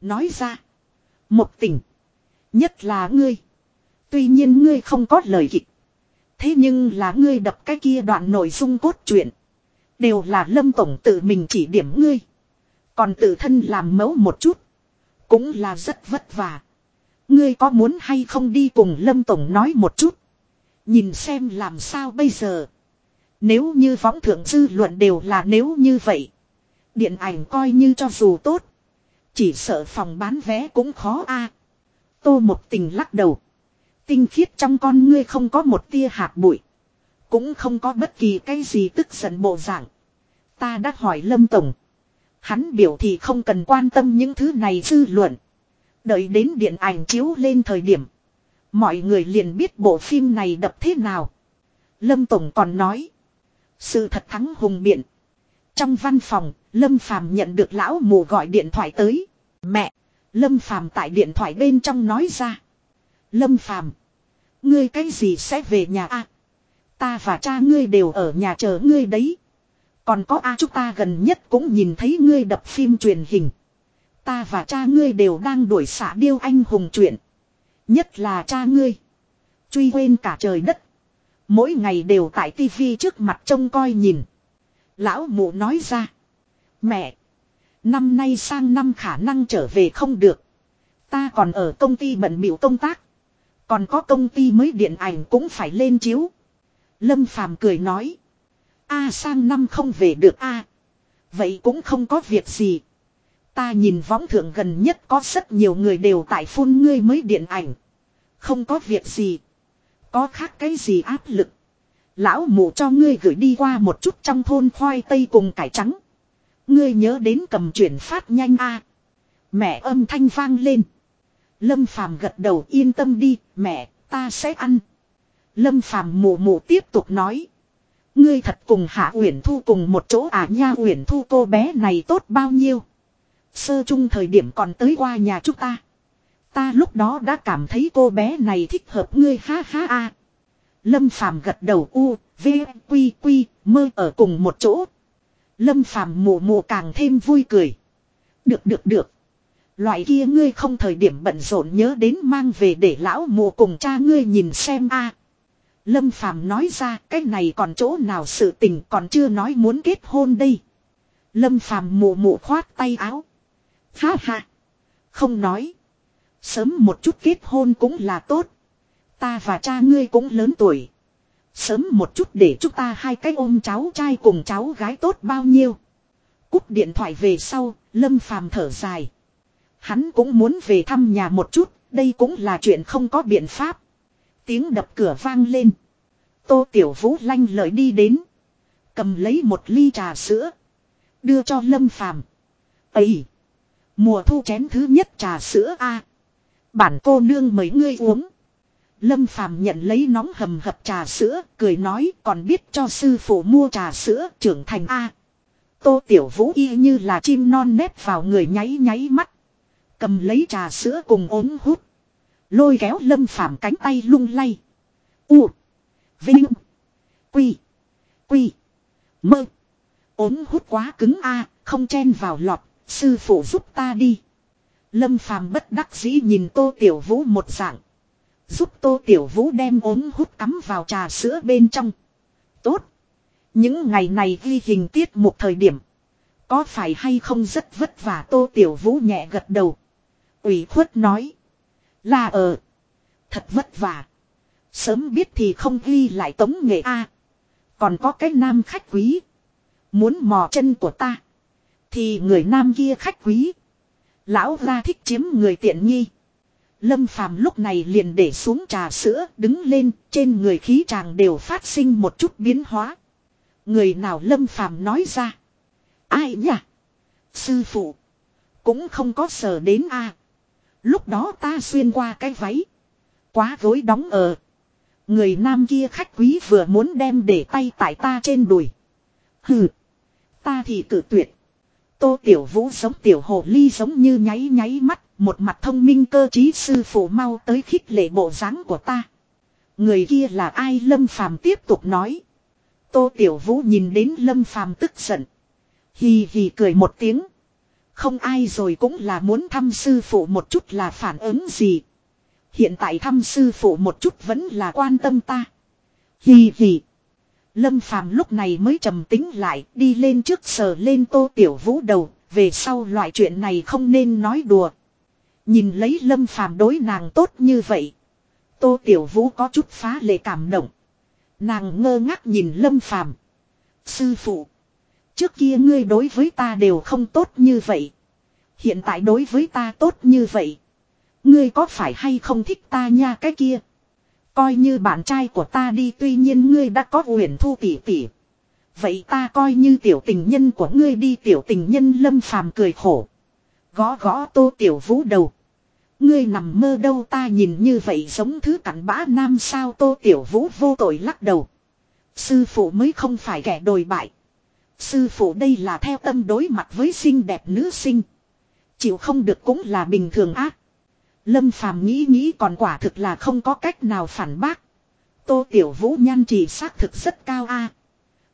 [SPEAKER 1] Nói ra. Một tỉnh. Nhất là ngươi. Tuy nhiên ngươi không có lời kịch. Thế nhưng là ngươi đập cái kia đoạn nội dung cốt truyện. Đều là lâm tổng tự mình chỉ điểm ngươi. Còn tự thân làm mẫu một chút. Cũng là rất vất vả. Ngươi có muốn hay không đi cùng lâm tổng nói một chút. Nhìn xem làm sao bây giờ. Nếu như võng thượng dư luận đều là nếu như vậy. Điện ảnh coi như cho dù tốt. Chỉ sợ phòng bán vé cũng khó a. Tô một tình lắc đầu. Tinh khiết trong con ngươi không có một tia hạt bụi. Cũng không có bất kỳ cái gì tức giận bộ dạng. Ta đã hỏi Lâm Tổng. Hắn biểu thì không cần quan tâm những thứ này dư luận. Đợi đến điện ảnh chiếu lên thời điểm. Mọi người liền biết bộ phim này đập thế nào. Lâm Tổng còn nói. Sự thật thắng hùng biện. Trong văn phòng, Lâm Phàm nhận được lão mù gọi điện thoại tới. Mẹ! Lâm Phàm tại điện thoại bên trong nói ra. Lâm Phàm Ngươi cái gì sẽ về nhà a? ta và cha ngươi đều ở nhà chờ ngươi đấy. Còn có a, chúng ta gần nhất cũng nhìn thấy ngươi đập phim truyền hình. Ta và cha ngươi đều đang đuổi xả điêu anh hùng chuyện. Nhất là cha ngươi. Truy quên cả trời đất. Mỗi ngày đều tại tivi trước mặt trông coi nhìn. Lão mụ nói ra. Mẹ. Năm nay sang năm khả năng trở về không được. Ta còn ở công ty bận biểu công tác. Còn có công ty mới điện ảnh cũng phải lên chiếu. Lâm Phàm cười nói. A sang năm không về được a. Vậy cũng không có việc gì. Ta nhìn võng thượng gần nhất có rất nhiều người đều tại phun ngươi mới điện ảnh. Không có việc gì. Có khác cái gì áp lực. Lão mụ cho ngươi gửi đi qua một chút trong thôn khoai tây cùng cải trắng. Ngươi nhớ đến cầm chuyển phát nhanh a. Mẹ âm thanh vang lên. Lâm Phàm gật đầu yên tâm đi, mẹ, ta sẽ ăn. Lâm Phàm mù mù tiếp tục nói. Ngươi thật cùng Hạ Uyển Thu cùng một chỗ à nha Uyển Thu cô bé này tốt bao nhiêu. Sơ chung thời điểm còn tới qua nhà chúng ta. Ta lúc đó đã cảm thấy cô bé này thích hợp ngươi ha ha a. Lâm Phàm gật đầu u, v, quy quy, mơ ở cùng một chỗ. Lâm Phàm mù mù càng thêm vui cười. Được được được. Loại kia ngươi không thời điểm bận rộn nhớ đến mang về để lão mù cùng cha ngươi nhìn xem a. Lâm Phàm nói ra cái này còn chỗ nào sự tình còn chưa nói muốn kết hôn đây. Lâm Phàm mù mù khoát tay áo. Ha ha. Không nói. Sớm một chút kết hôn cũng là tốt. Ta và cha ngươi cũng lớn tuổi. Sớm một chút để chúng ta hai cái ôm cháu trai cùng cháu gái tốt bao nhiêu. Cúp điện thoại về sau, Lâm Phàm thở dài. Hắn cũng muốn về thăm nhà một chút, đây cũng là chuyện không có biện pháp. Tiếng đập cửa vang lên. Tô Tiểu Vũ lanh lợi đi đến. Cầm lấy một ly trà sữa. Đưa cho Lâm Phàm ấy Mùa thu chén thứ nhất trà sữa a Bản cô nương mấy ngươi uống. Lâm Phàm nhận lấy nóng hầm hập trà sữa, cười nói còn biết cho sư phụ mua trà sữa trưởng thành A. Tô Tiểu Vũ y như là chim non nếp vào người nháy nháy mắt. Cầm lấy trà sữa cùng ốm hút. Lôi kéo Lâm Phàm cánh tay lung lay. U. Vinh. Quy. Quy. Mơ. ốm hút quá cứng A, không chen vào lọt, sư phụ giúp ta đi. Lâm Phàm bất đắc dĩ nhìn Tô Tiểu Vũ một dạng. Giúp Tô Tiểu Vũ đem ốm hút cắm vào trà sữa bên trong. Tốt. Những ngày này ghi hình tiết một thời điểm. Có phải hay không rất vất vả Tô Tiểu Vũ nhẹ gật đầu. ủy khuất nói. Là ở. Thật vất vả. Sớm biết thì không ghi lại tống nghệ A. Còn có cái nam khách quý. Muốn mò chân của ta. Thì người nam kia khách quý. Lão ra thích chiếm người tiện nghi. Lâm phàm lúc này liền để xuống trà sữa, đứng lên, trên người khí chàng đều phát sinh một chút biến hóa. Người nào lâm phàm nói ra. Ai nhỉ? Sư phụ. Cũng không có sở đến a. Lúc đó ta xuyên qua cái váy. Quá gối đóng ở. Người nam kia khách quý vừa muốn đem để tay tại ta trên đùi. Hừ. Ta thì cử tuyệt. Tô Tiểu Vũ giống Tiểu Hồ Ly giống như nháy nháy mắt, một mặt thông minh cơ trí sư phụ mau tới khích lệ bộ dáng của ta. Người kia là ai Lâm Phàm tiếp tục nói. Tô Tiểu Vũ nhìn đến Lâm Phàm tức giận. Hì hì cười một tiếng. Không ai rồi cũng là muốn thăm sư phụ một chút là phản ứng gì. Hiện tại thăm sư phụ một chút vẫn là quan tâm ta. Hì hì. Lâm Phàm lúc này mới trầm tính lại, đi lên trước sờ lên Tô Tiểu Vũ đầu, về sau loại chuyện này không nên nói đùa. Nhìn lấy Lâm Phàm đối nàng tốt như vậy, Tô Tiểu Vũ có chút phá lệ cảm động. Nàng ngơ ngác nhìn Lâm Phàm, Sư phụ. Trước kia ngươi đối với ta đều không tốt như vậy. Hiện tại đối với ta tốt như vậy. Ngươi có phải hay không thích ta nha cái kia. Coi như bạn trai của ta đi, tuy nhiên ngươi đã có huyền thu tỉ tỉ Vậy ta coi như tiểu tình nhân của ngươi đi, tiểu tình nhân lâm phàm cười khổ. Gõ gõ tô tiểu vũ đầu. Ngươi nằm mơ đâu ta nhìn như vậy giống thứ cặn bã nam sao tô tiểu vũ vô tội lắc đầu. Sư phụ mới không phải kẻ đồi bại. Sư phụ đây là theo tâm đối mặt với xinh đẹp nữ sinh. Chịu không được cũng là bình thường ác. Lâm phàm nghĩ nghĩ còn quả thực là không có cách nào phản bác. Tô tiểu vũ nhan trì xác thực rất cao a.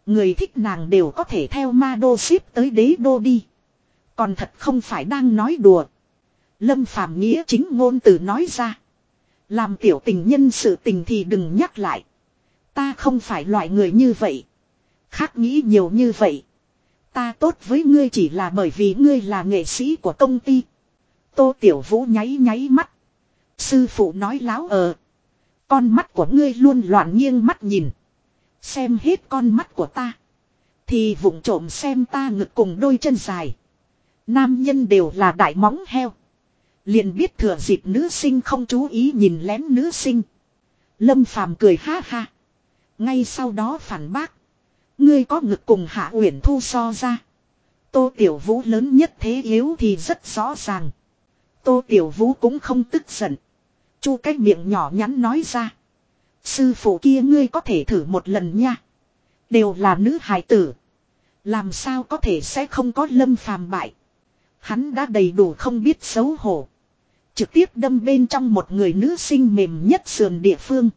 [SPEAKER 1] Người thích nàng đều có thể theo ma đô ship tới đế đô đi. Còn thật không phải đang nói đùa. Lâm phàm nghĩa chính ngôn từ nói ra. Làm tiểu tình nhân sự tình thì đừng nhắc lại. Ta không phải loại người như vậy. Khác nghĩ nhiều như vậy. Ta tốt với ngươi chỉ là bởi vì ngươi là nghệ sĩ của công ty. Tô Tiểu Vũ nháy nháy mắt. Sư phụ nói láo ờ. Con mắt của ngươi luôn loạn nghiêng mắt nhìn. Xem hết con mắt của ta. Thì vụng trộm xem ta ngực cùng đôi chân dài. Nam nhân đều là đại móng heo. Liền biết thừa dịp nữ sinh không chú ý nhìn lén nữ sinh. Lâm phàm cười ha ha. Ngay sau đó phản bác. Ngươi có ngực cùng hạ uyển thu so ra. Tô Tiểu Vũ lớn nhất thế yếu thì rất rõ ràng. Tô Tiểu Vũ cũng không tức giận. Chu cái miệng nhỏ nhắn nói ra. Sư phụ kia ngươi có thể thử một lần nha. Đều là nữ hài tử. Làm sao có thể sẽ không có lâm phàm bại. Hắn đã đầy đủ không biết xấu hổ. Trực tiếp đâm bên trong một người nữ sinh mềm nhất sườn địa phương.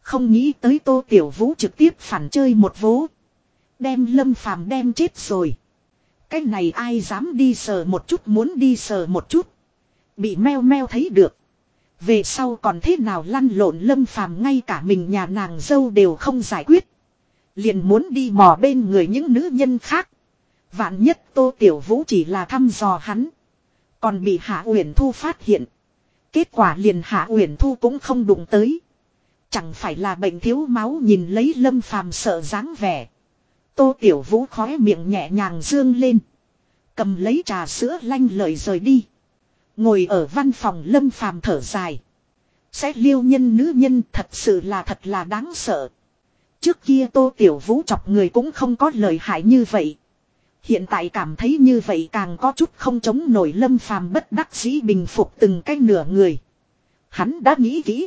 [SPEAKER 1] Không nghĩ tới tô tiểu vũ trực tiếp phản chơi một vố. Đem lâm phàm đem chết rồi. Cái này ai dám đi sờ một chút, muốn đi sờ một chút. Bị meo meo thấy được. Về sau còn thế nào lăn lộn lâm phàm ngay cả mình nhà nàng dâu đều không giải quyết. Liền muốn đi mò bên người những nữ nhân khác. Vạn nhất Tô Tiểu Vũ chỉ là thăm dò hắn. Còn bị Hạ Uyển Thu phát hiện. Kết quả liền Hạ Uyển Thu cũng không đụng tới. Chẳng phải là bệnh thiếu máu nhìn lấy lâm phàm sợ dáng vẻ. Tô Tiểu Vũ khóe miệng nhẹ nhàng dương lên. Cầm lấy trà sữa lanh lợi rời đi. Ngồi ở văn phòng lâm phàm thở dài. Sẽ liêu nhân nữ nhân thật sự là thật là đáng sợ. Trước kia Tô Tiểu Vũ chọc người cũng không có lời hại như vậy. Hiện tại cảm thấy như vậy càng có chút không chống nổi lâm phàm bất đắc dĩ bình phục từng cái nửa người. Hắn đã nghĩ kỹ.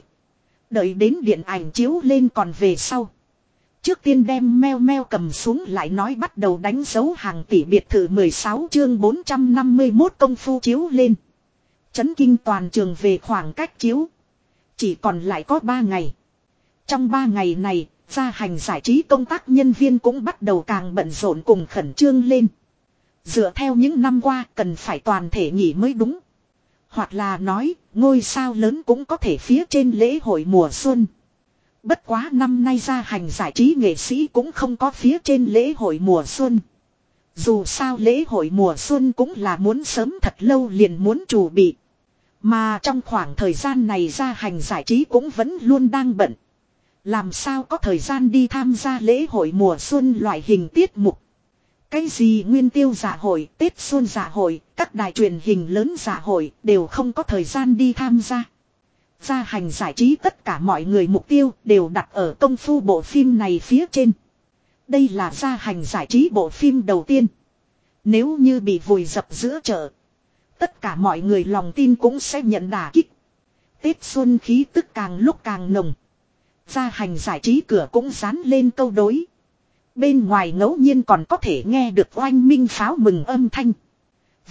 [SPEAKER 1] Đợi đến điện ảnh chiếu lên còn về sau. Trước tiên đem meo meo cầm xuống lại nói bắt đầu đánh dấu hàng tỷ biệt thự 16 chương 451 công phu chiếu lên. Chấn kinh toàn trường về khoảng cách chiếu. Chỉ còn lại có 3 ngày. Trong 3 ngày này, gia hành giải trí công tác nhân viên cũng bắt đầu càng bận rộn cùng khẩn trương lên. Dựa theo những năm qua cần phải toàn thể nghỉ mới đúng. Hoặc là nói, ngôi sao lớn cũng có thể phía trên lễ hội mùa xuân. Bất quá năm nay ra hành giải trí nghệ sĩ cũng không có phía trên lễ hội mùa xuân. Dù sao lễ hội mùa xuân cũng là muốn sớm thật lâu liền muốn chủ bị. Mà trong khoảng thời gian này ra hành giải trí cũng vẫn luôn đang bận. Làm sao có thời gian đi tham gia lễ hội mùa xuân loại hình tiết mục. Cái gì nguyên tiêu giả hội, Tết xuân giả hội, các đài truyền hình lớn giả hội đều không có thời gian đi tham gia. Gia hành giải trí tất cả mọi người mục tiêu đều đặt ở công phu bộ phim này phía trên. Đây là gia hành giải trí bộ phim đầu tiên. Nếu như bị vùi dập giữa chợ. Tất cả mọi người lòng tin cũng sẽ nhận đả kích. Tết xuân khí tức càng lúc càng nồng. Gia hành giải trí cửa cũng dán lên câu đối. Bên ngoài ngẫu nhiên còn có thể nghe được oanh minh pháo mừng âm thanh.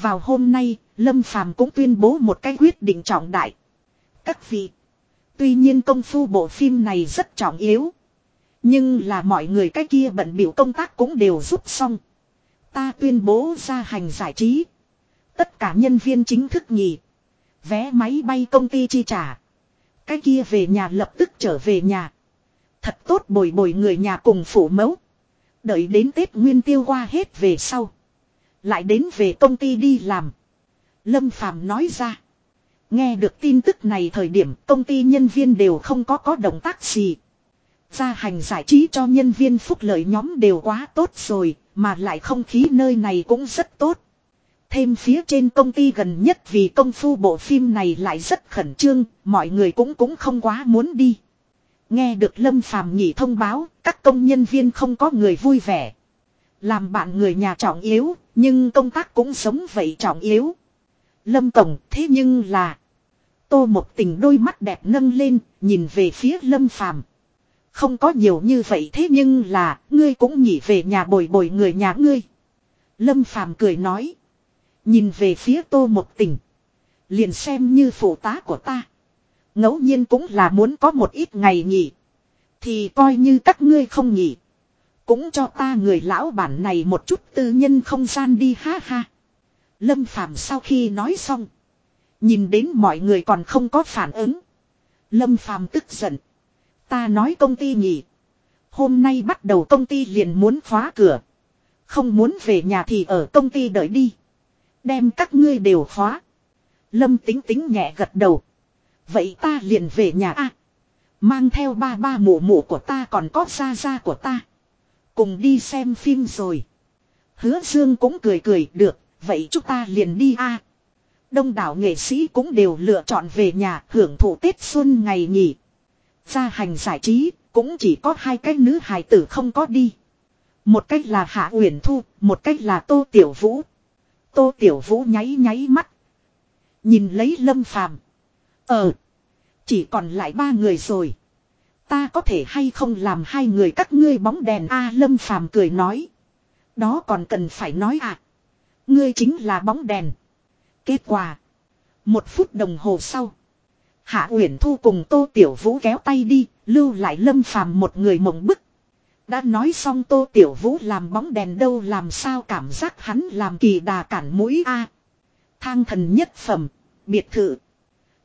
[SPEAKER 1] Vào hôm nay, Lâm Phàm cũng tuyên bố một cái quyết định trọng đại. Các vị, tuy nhiên công phu bộ phim này rất trọng yếu. Nhưng là mọi người cái kia bận biểu công tác cũng đều giúp xong. Ta tuyên bố ra hành giải trí. Tất cả nhân viên chính thức nghỉ, Vé máy bay công ty chi trả. Cái kia về nhà lập tức trở về nhà. Thật tốt bồi bồi người nhà cùng phủ mẫu. Đợi đến Tết Nguyên tiêu qua hết về sau. Lại đến về công ty đi làm. Lâm Phàm nói ra. Nghe được tin tức này thời điểm công ty nhân viên đều không có có động tác gì. Gia hành giải trí cho nhân viên phúc lợi nhóm đều quá tốt rồi, mà lại không khí nơi này cũng rất tốt. Thêm phía trên công ty gần nhất vì công phu bộ phim này lại rất khẩn trương, mọi người cũng cũng không quá muốn đi. Nghe được Lâm Phàm nhị thông báo, các công nhân viên không có người vui vẻ. Làm bạn người nhà trọng yếu, nhưng công tác cũng sống vậy trọng yếu. Lâm Tổng thế nhưng là... Tô một tình đôi mắt đẹp nâng lên, nhìn về phía Lâm Phàm Không có nhiều như vậy thế nhưng là, ngươi cũng nhỉ về nhà bồi bồi người nhà ngươi. Lâm Phàm cười nói. Nhìn về phía tô một tình. Liền xem như phụ tá của ta. ngẫu nhiên cũng là muốn có một ít ngày nghỉ. Thì coi như các ngươi không nghỉ. Cũng cho ta người lão bản này một chút tư nhân không gian đi ha ha. Lâm Phàm sau khi nói xong. Nhìn đến mọi người còn không có phản ứng. Lâm Phàm tức giận. Ta nói công ty nghỉ. Hôm nay bắt đầu công ty liền muốn khóa cửa. Không muốn về nhà thì ở công ty đợi đi. Đem các ngươi đều khóa. Lâm tính tính nhẹ gật đầu. Vậy ta liền về nhà a Mang theo ba ba mụ mụ của ta còn có xa xa của ta. Cùng đi xem phim rồi. Hứa Dương cũng cười cười, được. Vậy chúng ta liền đi a Đông đảo nghệ sĩ cũng đều lựa chọn về nhà hưởng thụ Tết Xuân ngày nghỉ. Gia hành giải trí cũng chỉ có hai cái nữ hài tử không có đi. Một cách là Hạ Uyển Thu, một cách là Tô Tiểu Vũ. Tô Tiểu Vũ nháy nháy mắt. Nhìn lấy Lâm Phàm. Ờ. Chỉ còn lại ba người rồi. Ta có thể hay không làm hai người các ngươi bóng đèn a Lâm Phàm cười nói. Đó còn cần phải nói à. Ngươi chính là bóng đèn. Kết quả. Một phút đồng hồ sau. Hạ Uyển Thu cùng Tô Tiểu Vũ kéo tay đi, lưu lại Lâm Phàm một người mộng bức. Đã nói xong Tô Tiểu Vũ làm bóng đèn đâu làm sao cảm giác hắn làm kỳ đà cản mũi a. Thang thần nhất phẩm, biệt thự.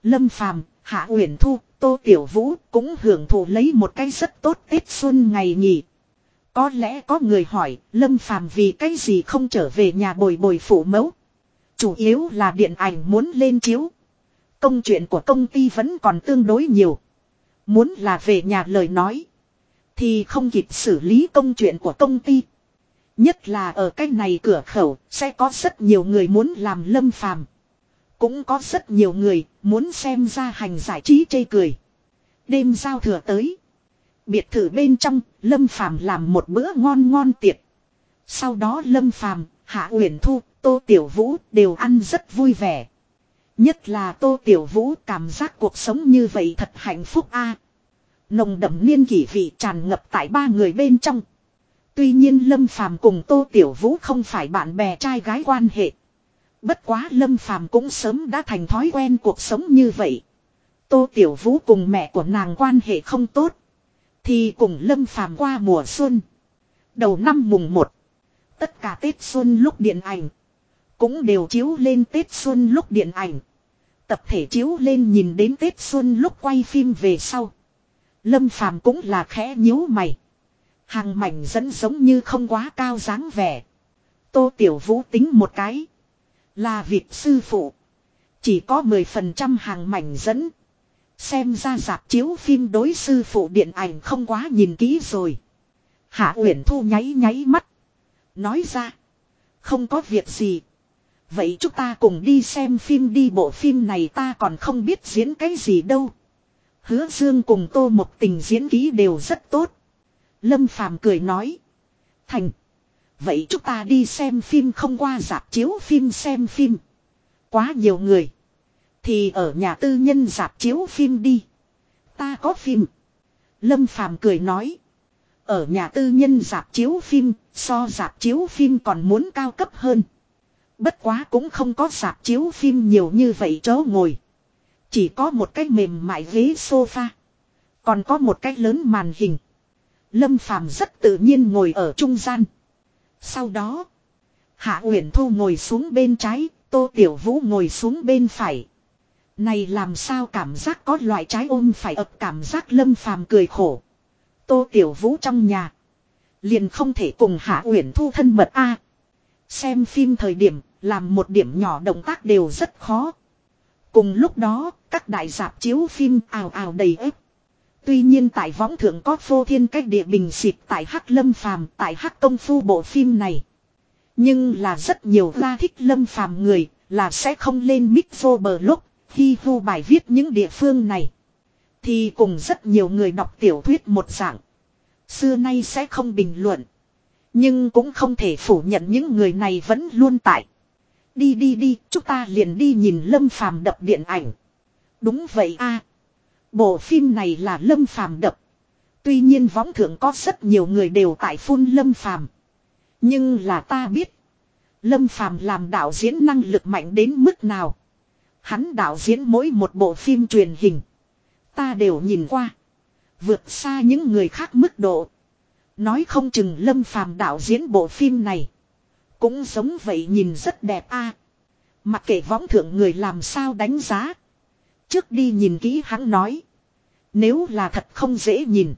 [SPEAKER 1] Lâm Phàm, Hạ Uyển Thu, Tô Tiểu Vũ cũng hưởng thụ lấy một cái rất tốt Tết xuân ngày nghỉ. Có lẽ có người hỏi, Lâm Phàm vì cái gì không trở về nhà bồi bồi phủ mẫu. Chủ yếu là điện ảnh muốn lên chiếu. Công chuyện của công ty vẫn còn tương đối nhiều. Muốn là về nhà lời nói. Thì không kịp xử lý công chuyện của công ty. Nhất là ở cái này cửa khẩu sẽ có rất nhiều người muốn làm lâm phàm. Cũng có rất nhiều người muốn xem ra hành giải trí chê cười. Đêm giao thừa tới. Biệt thự bên trong, Lâm Phàm làm một bữa ngon ngon tiệc. Sau đó Lâm Phàm, Hạ Uyển Thu, Tô Tiểu Vũ đều ăn rất vui vẻ. Nhất là Tô Tiểu Vũ cảm giác cuộc sống như vậy thật hạnh phúc a. Nồng đậm niên kỷ vị tràn ngập tại ba người bên trong. Tuy nhiên Lâm Phàm cùng Tô Tiểu Vũ không phải bạn bè trai gái quan hệ. Bất quá Lâm Phàm cũng sớm đã thành thói quen cuộc sống như vậy. Tô Tiểu Vũ cùng mẹ của nàng quan hệ không tốt. Thì cùng Lâm Phàm qua mùa xuân. Đầu năm mùng 1. Tất cả Tết Xuân lúc điện ảnh. Cũng đều chiếu lên Tết Xuân lúc điện ảnh. Tập thể chiếu lên nhìn đến Tết Xuân lúc quay phim về sau. Lâm Phàm cũng là khẽ nhíu mày. Hàng mảnh dẫn giống như không quá cao dáng vẻ. Tô Tiểu Vũ tính một cái. Là việc sư phụ. Chỉ có 10% hàng mảnh dẫn. Xem ra dạp chiếu phim đối sư phụ điện ảnh không quá nhìn kỹ rồi. Hạ Uyển Thu nháy nháy mắt. Nói ra. Không có việc gì. Vậy chúng ta cùng đi xem phim đi, bộ phim này ta còn không biết diễn cái gì đâu. Hứa Dương cùng Tô Mộc Tình diễn ký đều rất tốt. Lâm Phàm cười nói. Thành. Vậy chúng ta đi xem phim không qua dạp chiếu phim xem phim. Quá nhiều người. Thì ở nhà tư nhân dạp chiếu phim đi. Ta có phim. Lâm Phàm cười nói. Ở nhà tư nhân dạp chiếu phim, so dạp chiếu phim còn muốn cao cấp hơn. Bất quá cũng không có dạp chiếu phim nhiều như vậy chỗ ngồi. Chỉ có một cái mềm mại ghế sofa. Còn có một cái lớn màn hình. Lâm Phàm rất tự nhiên ngồi ở trung gian. Sau đó, Hạ Uyển Thu ngồi xuống bên trái, Tô Tiểu Vũ ngồi xuống bên phải. Này làm sao cảm giác có loại trái ôm phải ập cảm giác Lâm Phàm cười khổ. Tô Tiểu Vũ trong nhà, liền không thể cùng Hạ Uyển Thu thân mật a. xem phim thời điểm, làm một điểm nhỏ động tác đều rất khó. Cùng lúc đó, các đại dạp chiếu phim ào ào đầy ếp. Tuy nhiên tại võng thượng có phô thiên cách địa bình xịt tại hắc lâm phàm tại hắc công phu bộ phim này. Nhưng là rất nhiều la thích lâm phàm người là sẽ không lên mic vô bờ lúc khi vu bài viết những địa phương này. Thì cùng rất nhiều người đọc tiểu thuyết một dạng. Xưa nay sẽ không bình luận. Nhưng cũng không thể phủ nhận những người này vẫn luôn tại. Đi đi đi, chúng ta liền đi nhìn Lâm Phàm đập điện ảnh. Đúng vậy a Bộ phim này là Lâm Phàm đập. Tuy nhiên võng thượng có rất nhiều người đều tại phun Lâm Phàm Nhưng là ta biết. Lâm Phàm làm đạo diễn năng lực mạnh đến mức nào. Hắn đạo diễn mỗi một bộ phim truyền hình. Ta đều nhìn qua. Vượt xa những người khác mức độ. Nói không chừng Lâm Phàm đạo diễn bộ phim này. Cũng giống vậy nhìn rất đẹp a. Mặc kệ võng thượng người làm sao đánh giá. Trước đi nhìn kỹ hắn nói. Nếu là thật không dễ nhìn.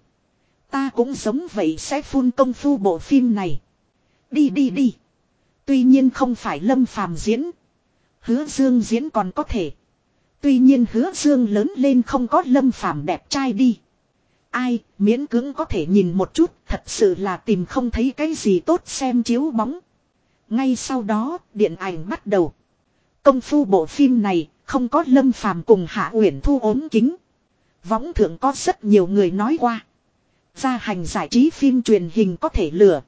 [SPEAKER 1] Ta cũng giống vậy sẽ phun công phu bộ phim này. Đi đi đi. Tuy nhiên không phải lâm phàm diễn. Hứa dương diễn còn có thể. Tuy nhiên hứa dương lớn lên không có lâm phàm đẹp trai đi. Ai, miễn cưỡng có thể nhìn một chút, thật sự là tìm không thấy cái gì tốt xem chiếu bóng. Ngay sau đó, điện ảnh bắt đầu. Công phu bộ phim này, không có lâm phàm cùng hạ uyển thu ốm kính. Võng thượng có rất nhiều người nói qua. Gia hành giải trí phim truyền hình có thể lừa.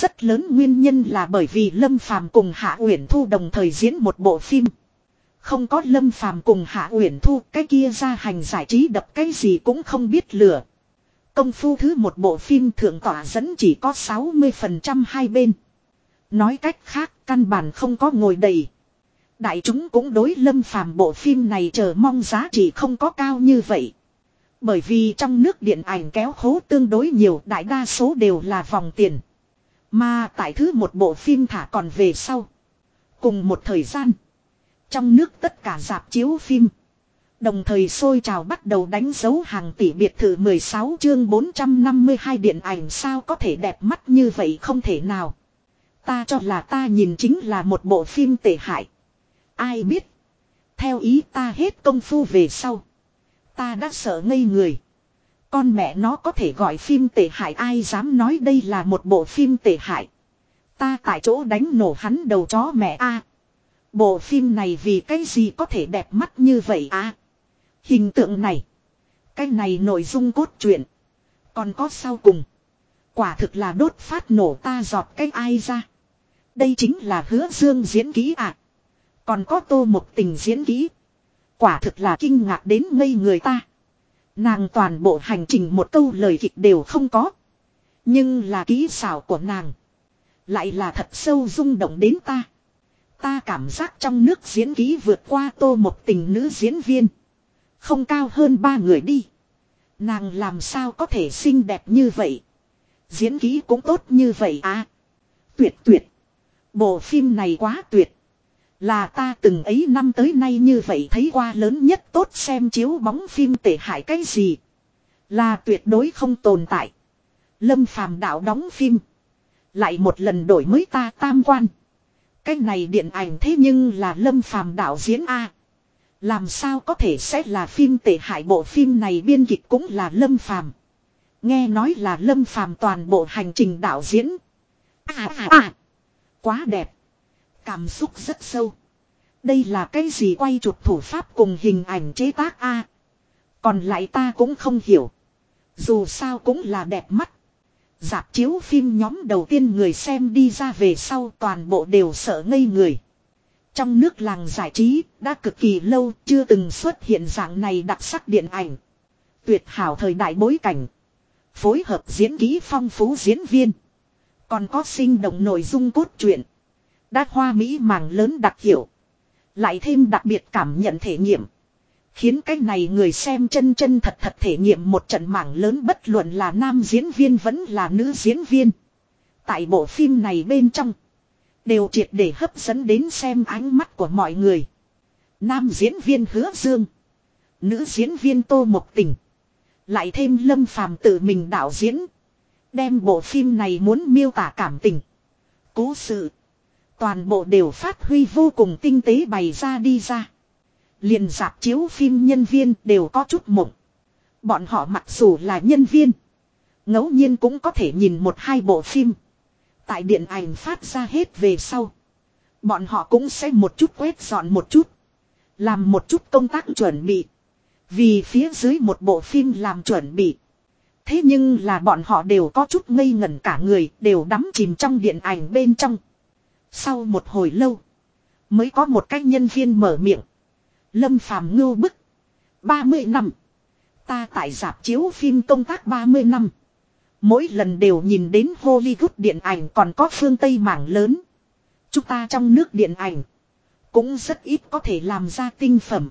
[SPEAKER 1] Rất lớn nguyên nhân là bởi vì Lâm Phàm cùng Hạ Uyển Thu đồng thời diễn một bộ phim. Không có Lâm Phàm cùng Hạ Uyển Thu, cái kia ra hành giải trí đập cái gì cũng không biết lừa. Công phu thứ một bộ phim thượng tỏa dẫn chỉ có 60% hai bên. Nói cách khác, căn bản không có ngồi đầy. Đại chúng cũng đối lâm phàm bộ phim này chờ mong giá trị không có cao như vậy. Bởi vì trong nước điện ảnh kéo hố tương đối nhiều đại đa số đều là vòng tiền. Mà tại thứ một bộ phim thả còn về sau. Cùng một thời gian. Trong nước tất cả dạp chiếu phim. Đồng thời sôi trào bắt đầu đánh dấu hàng tỷ biệt thự 16 chương 452 điện ảnh sao có thể đẹp mắt như vậy không thể nào. Ta cho là ta nhìn chính là một bộ phim tệ hại. Ai biết. Theo ý ta hết công phu về sau. Ta đã sợ ngây người. Con mẹ nó có thể gọi phim tệ hại, ai dám nói đây là một bộ phim tệ hại. Ta tại chỗ đánh nổ hắn đầu chó mẹ a. Bộ phim này vì cái gì có thể đẹp mắt như vậy a? Hình tượng này. Cái này nội dung cốt truyện. Còn có sau cùng. Quả thực là đốt phát nổ ta giọt cái ai ra. Đây chính là hứa dương diễn ký ạ. Còn có tô một tình diễn ký Quả thực là kinh ngạc đến ngây người ta. Nàng toàn bộ hành trình một câu lời kịch đều không có. Nhưng là kỹ xảo của nàng. Lại là thật sâu rung động đến ta. Ta cảm giác trong nước diễn kỹ vượt qua tô một tình nữ diễn viên. Không cao hơn ba người đi. Nàng làm sao có thể xinh đẹp như vậy. Diễn kỹ cũng tốt như vậy à. Tuyệt tuyệt. Bộ phim này quá tuyệt. Là ta từng ấy năm tới nay như vậy thấy qua lớn nhất tốt xem chiếu bóng phim tệ hại cái gì. Là tuyệt đối không tồn tại. Lâm phàm đạo đóng phim. Lại một lần đổi mới ta tam quan. Cái này điện ảnh thế nhưng là lâm phàm đạo diễn A. Làm sao có thể sẽ là phim tệ hại bộ phim này biên kịch cũng là lâm phàm. Nghe nói là lâm phàm toàn bộ hành trình đạo diễn. À à à. Quá đẹp. Cảm xúc rất sâu. Đây là cái gì quay chụp thủ pháp cùng hình ảnh chế tác a Còn lại ta cũng không hiểu. Dù sao cũng là đẹp mắt. Dạp chiếu phim nhóm đầu tiên người xem đi ra về sau toàn bộ đều sợ ngây người. Trong nước làng giải trí đã cực kỳ lâu chưa từng xuất hiện dạng này đặc sắc điện ảnh. Tuyệt hảo thời đại bối cảnh. Phối hợp diễn ký phong phú diễn viên. Còn có sinh động nội dung cốt truyện. Đã hoa mỹ màng lớn đặc hiểu. Lại thêm đặc biệt cảm nhận thể nghiệm. Khiến cái này người xem chân chân thật thật thể nghiệm một trận mảng lớn bất luận là nam diễn viên vẫn là nữ diễn viên. Tại bộ phim này bên trong. Đều triệt để hấp dẫn đến xem ánh mắt của mọi người. Nam diễn viên hứa dương. Nữ diễn viên tô một tình. Lại thêm lâm phàm tự mình đạo diễn. Đem bộ phim này muốn miêu tả cảm tình. Cố sự. Toàn bộ đều phát huy vô cùng tinh tế bày ra đi ra. Liền dạp chiếu phim nhân viên đều có chút mộng. Bọn họ mặc dù là nhân viên. ngẫu nhiên cũng có thể nhìn một hai bộ phim. Tại điện ảnh phát ra hết về sau. Bọn họ cũng sẽ một chút quét dọn một chút. Làm một chút công tác chuẩn bị. Vì phía dưới một bộ phim làm chuẩn bị. Thế nhưng là bọn họ đều có chút ngây ngẩn cả người, đều đắm chìm trong điện ảnh bên trong. Sau một hồi lâu, mới có một cách nhân viên mở miệng. Lâm Phàm ngưu bức. 30 năm. Ta tại dạp chiếu phim công tác 30 năm. Mỗi lần đều nhìn đến Hollywood điện ảnh còn có phương Tây mảng lớn. Chúng ta trong nước điện ảnh. Cũng rất ít có thể làm ra tinh phẩm.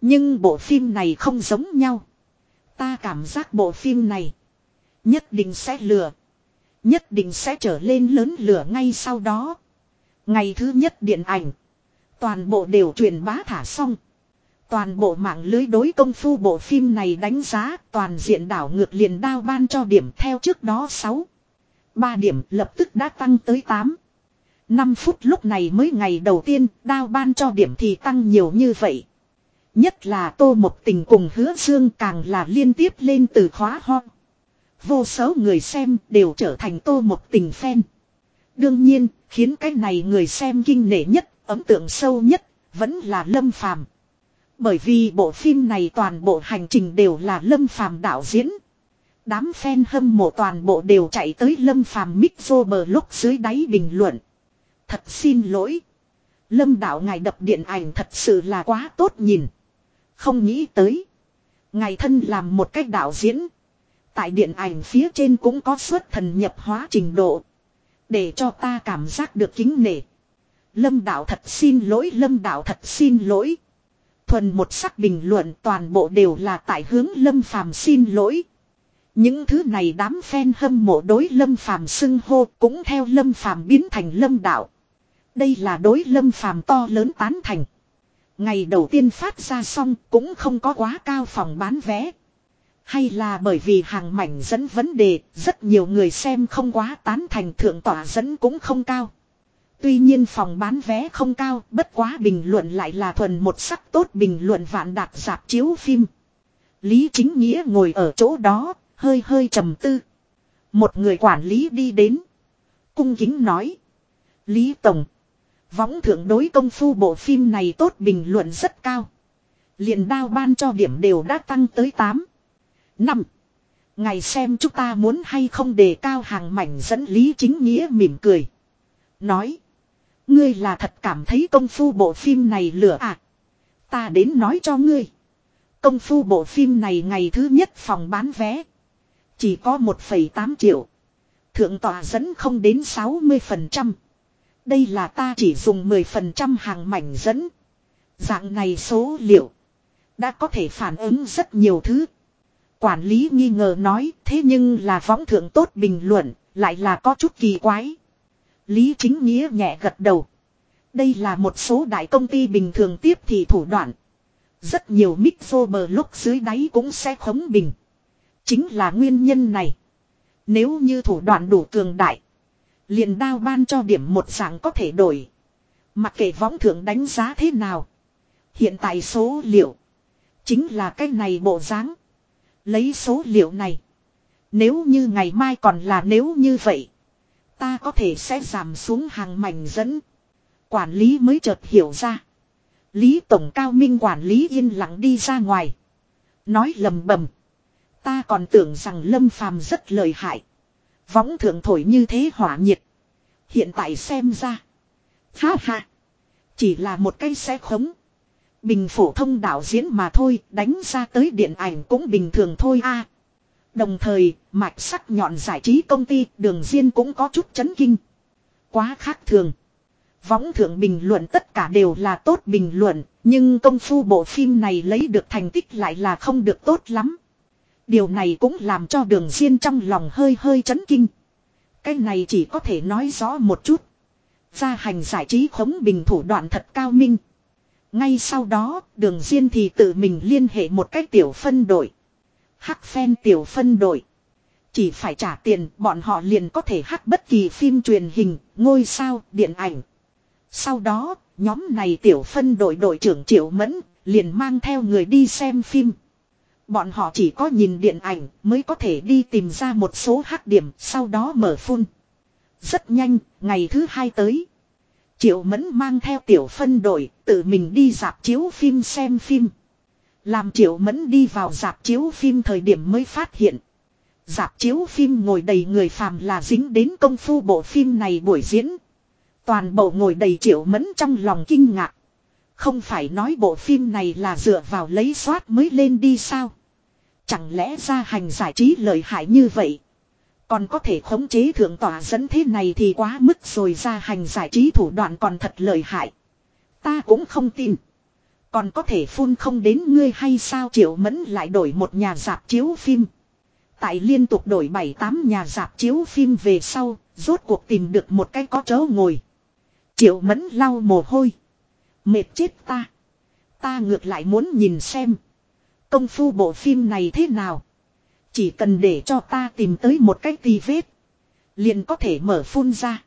[SPEAKER 1] Nhưng bộ phim này không giống nhau. Ta cảm giác bộ phim này. Nhất định sẽ lừa. Nhất định sẽ trở lên lớn lửa ngay sau đó. Ngày thứ nhất điện ảnh. Toàn bộ đều truyền bá thả xong. Toàn bộ mạng lưới đối công phu bộ phim này đánh giá toàn diện đảo ngược liền đao ban cho điểm theo trước đó 6. 3 điểm lập tức đã tăng tới 8. 5 phút lúc này mới ngày đầu tiên đao ban cho điểm thì tăng nhiều như vậy. Nhất là tô một tình cùng hứa dương càng là liên tiếp lên từ khóa ho. Vô số người xem đều trở thành tô một tình fan. Đương nhiên, khiến cái này người xem kinh nể nhất, ấn tượng sâu nhất, vẫn là Lâm Phàm. Bởi vì bộ phim này toàn bộ hành trình đều là Lâm Phàm đạo diễn. Đám fan hâm mộ toàn bộ đều chạy tới Lâm Phàm mixo bờ lúc dưới đáy bình luận. Thật xin lỗi. Lâm đạo ngài đập điện ảnh thật sự là quá tốt nhìn. Không nghĩ tới. Ngài thân làm một cách đạo diễn. Tại điện ảnh phía trên cũng có xuất thần nhập hóa trình độ. Để cho ta cảm giác được kính nể. Lâm đạo thật xin lỗi, lâm đạo thật xin lỗi. Thuần một sắc bình luận toàn bộ đều là tại hướng lâm phàm xin lỗi. Những thứ này đám fan hâm mộ đối lâm phàm xưng hô cũng theo lâm phàm biến thành lâm đạo. Đây là đối lâm phàm to lớn tán thành. Ngày đầu tiên phát ra xong cũng không có quá cao phòng bán vé. Hay là bởi vì hàng mảnh dẫn vấn đề, rất nhiều người xem không quá tán thành thượng tỏa dẫn cũng không cao. Tuy nhiên phòng bán vé không cao, bất quá bình luận lại là thuần một sắc tốt bình luận vạn đạt dạp chiếu phim. Lý chính nghĩa ngồi ở chỗ đó, hơi hơi trầm tư. Một người quản lý đi đến. Cung kính nói. Lý Tổng. Võng thượng đối công phu bộ phim này tốt bình luận rất cao. liền đao ban cho điểm đều đã tăng tới 8 năm, Ngày xem chúng ta muốn hay không đề cao hàng mảnh dẫn lý chính nghĩa mỉm cười. Nói. Ngươi là thật cảm thấy công phu bộ phim này lửa à. Ta đến nói cho ngươi. Công phu bộ phim này ngày thứ nhất phòng bán vé. Chỉ có 1,8 triệu. Thượng tòa dẫn không đến 60%. Đây là ta chỉ dùng 10% hàng mảnh dẫn. Dạng này số liệu. Đã có thể phản ứng rất nhiều thứ. Quản lý nghi ngờ nói thế nhưng là võng thượng tốt bình luận, lại là có chút kỳ quái. Lý chính nghĩa nhẹ gật đầu. Đây là một số đại công ty bình thường tiếp thì thủ đoạn. Rất nhiều mixo bờ lúc dưới đáy cũng sẽ khống bình. Chính là nguyên nhân này. Nếu như thủ đoạn đủ cường đại. Liền đao ban cho điểm một dạng có thể đổi. Mặc kệ võng thượng đánh giá thế nào. Hiện tại số liệu. Chính là cái này bộ dáng Lấy số liệu này. Nếu như ngày mai còn là nếu như vậy. Ta có thể sẽ giảm xuống hàng mảnh dẫn. Quản lý mới chợt hiểu ra. Lý Tổng Cao Minh quản lý yên lặng đi ra ngoài. Nói lầm bầm. Ta còn tưởng rằng Lâm Phàm rất lợi hại. Võng thượng thổi như thế hỏa nhiệt. Hiện tại xem ra. Ha ha. Chỉ là một cây xe khống. Bình phổ thông đạo diễn mà thôi, đánh ra tới điện ảnh cũng bình thường thôi a. Đồng thời, mạch sắc nhọn giải trí công ty đường Diên cũng có chút chấn kinh. Quá khác thường. Võng thượng bình luận tất cả đều là tốt bình luận, nhưng công phu bộ phim này lấy được thành tích lại là không được tốt lắm. Điều này cũng làm cho đường Diên trong lòng hơi hơi chấn kinh. Cái này chỉ có thể nói rõ một chút. Gia hành giải trí khống bình thủ đoạn thật cao minh. Ngay sau đó, đường Diên thì tự mình liên hệ một cái tiểu phân đội. Hắc phen tiểu phân đội. Chỉ phải trả tiền, bọn họ liền có thể hắc bất kỳ phim truyền hình, ngôi sao, điện ảnh. Sau đó, nhóm này tiểu phân đội đội trưởng Triệu Mẫn, liền mang theo người đi xem phim. Bọn họ chỉ có nhìn điện ảnh mới có thể đi tìm ra một số hắc điểm sau đó mở phun. Rất nhanh, ngày thứ hai tới. Triệu Mẫn mang theo tiểu phân đội, tự mình đi dạp chiếu phim xem phim. Làm Triệu Mẫn đi vào dạp chiếu phim thời điểm mới phát hiện. Dạp chiếu phim ngồi đầy người phàm là dính đến công phu bộ phim này buổi diễn. Toàn bộ ngồi đầy Triệu Mẫn trong lòng kinh ngạc. Không phải nói bộ phim này là dựa vào lấy soát mới lên đi sao? Chẳng lẽ ra hành giải trí lợi hại như vậy? Còn có thể khống chế thượng tỏa dẫn thế này thì quá mức rồi ra hành giải trí thủ đoạn còn thật lợi hại. Ta cũng không tin. Còn có thể phun không đến ngươi hay sao triệu mẫn lại đổi một nhà dạp chiếu phim. Tại liên tục đổi 7-8 nhà dạp chiếu phim về sau, rốt cuộc tìm được một cái có chỗ ngồi. Triệu mẫn lau mồ hôi. Mệt chết ta. Ta ngược lại muốn nhìn xem. Công phu bộ phim này thế nào? Chỉ cần để cho ta tìm tới một cái tì vết. Liền có thể mở phun ra.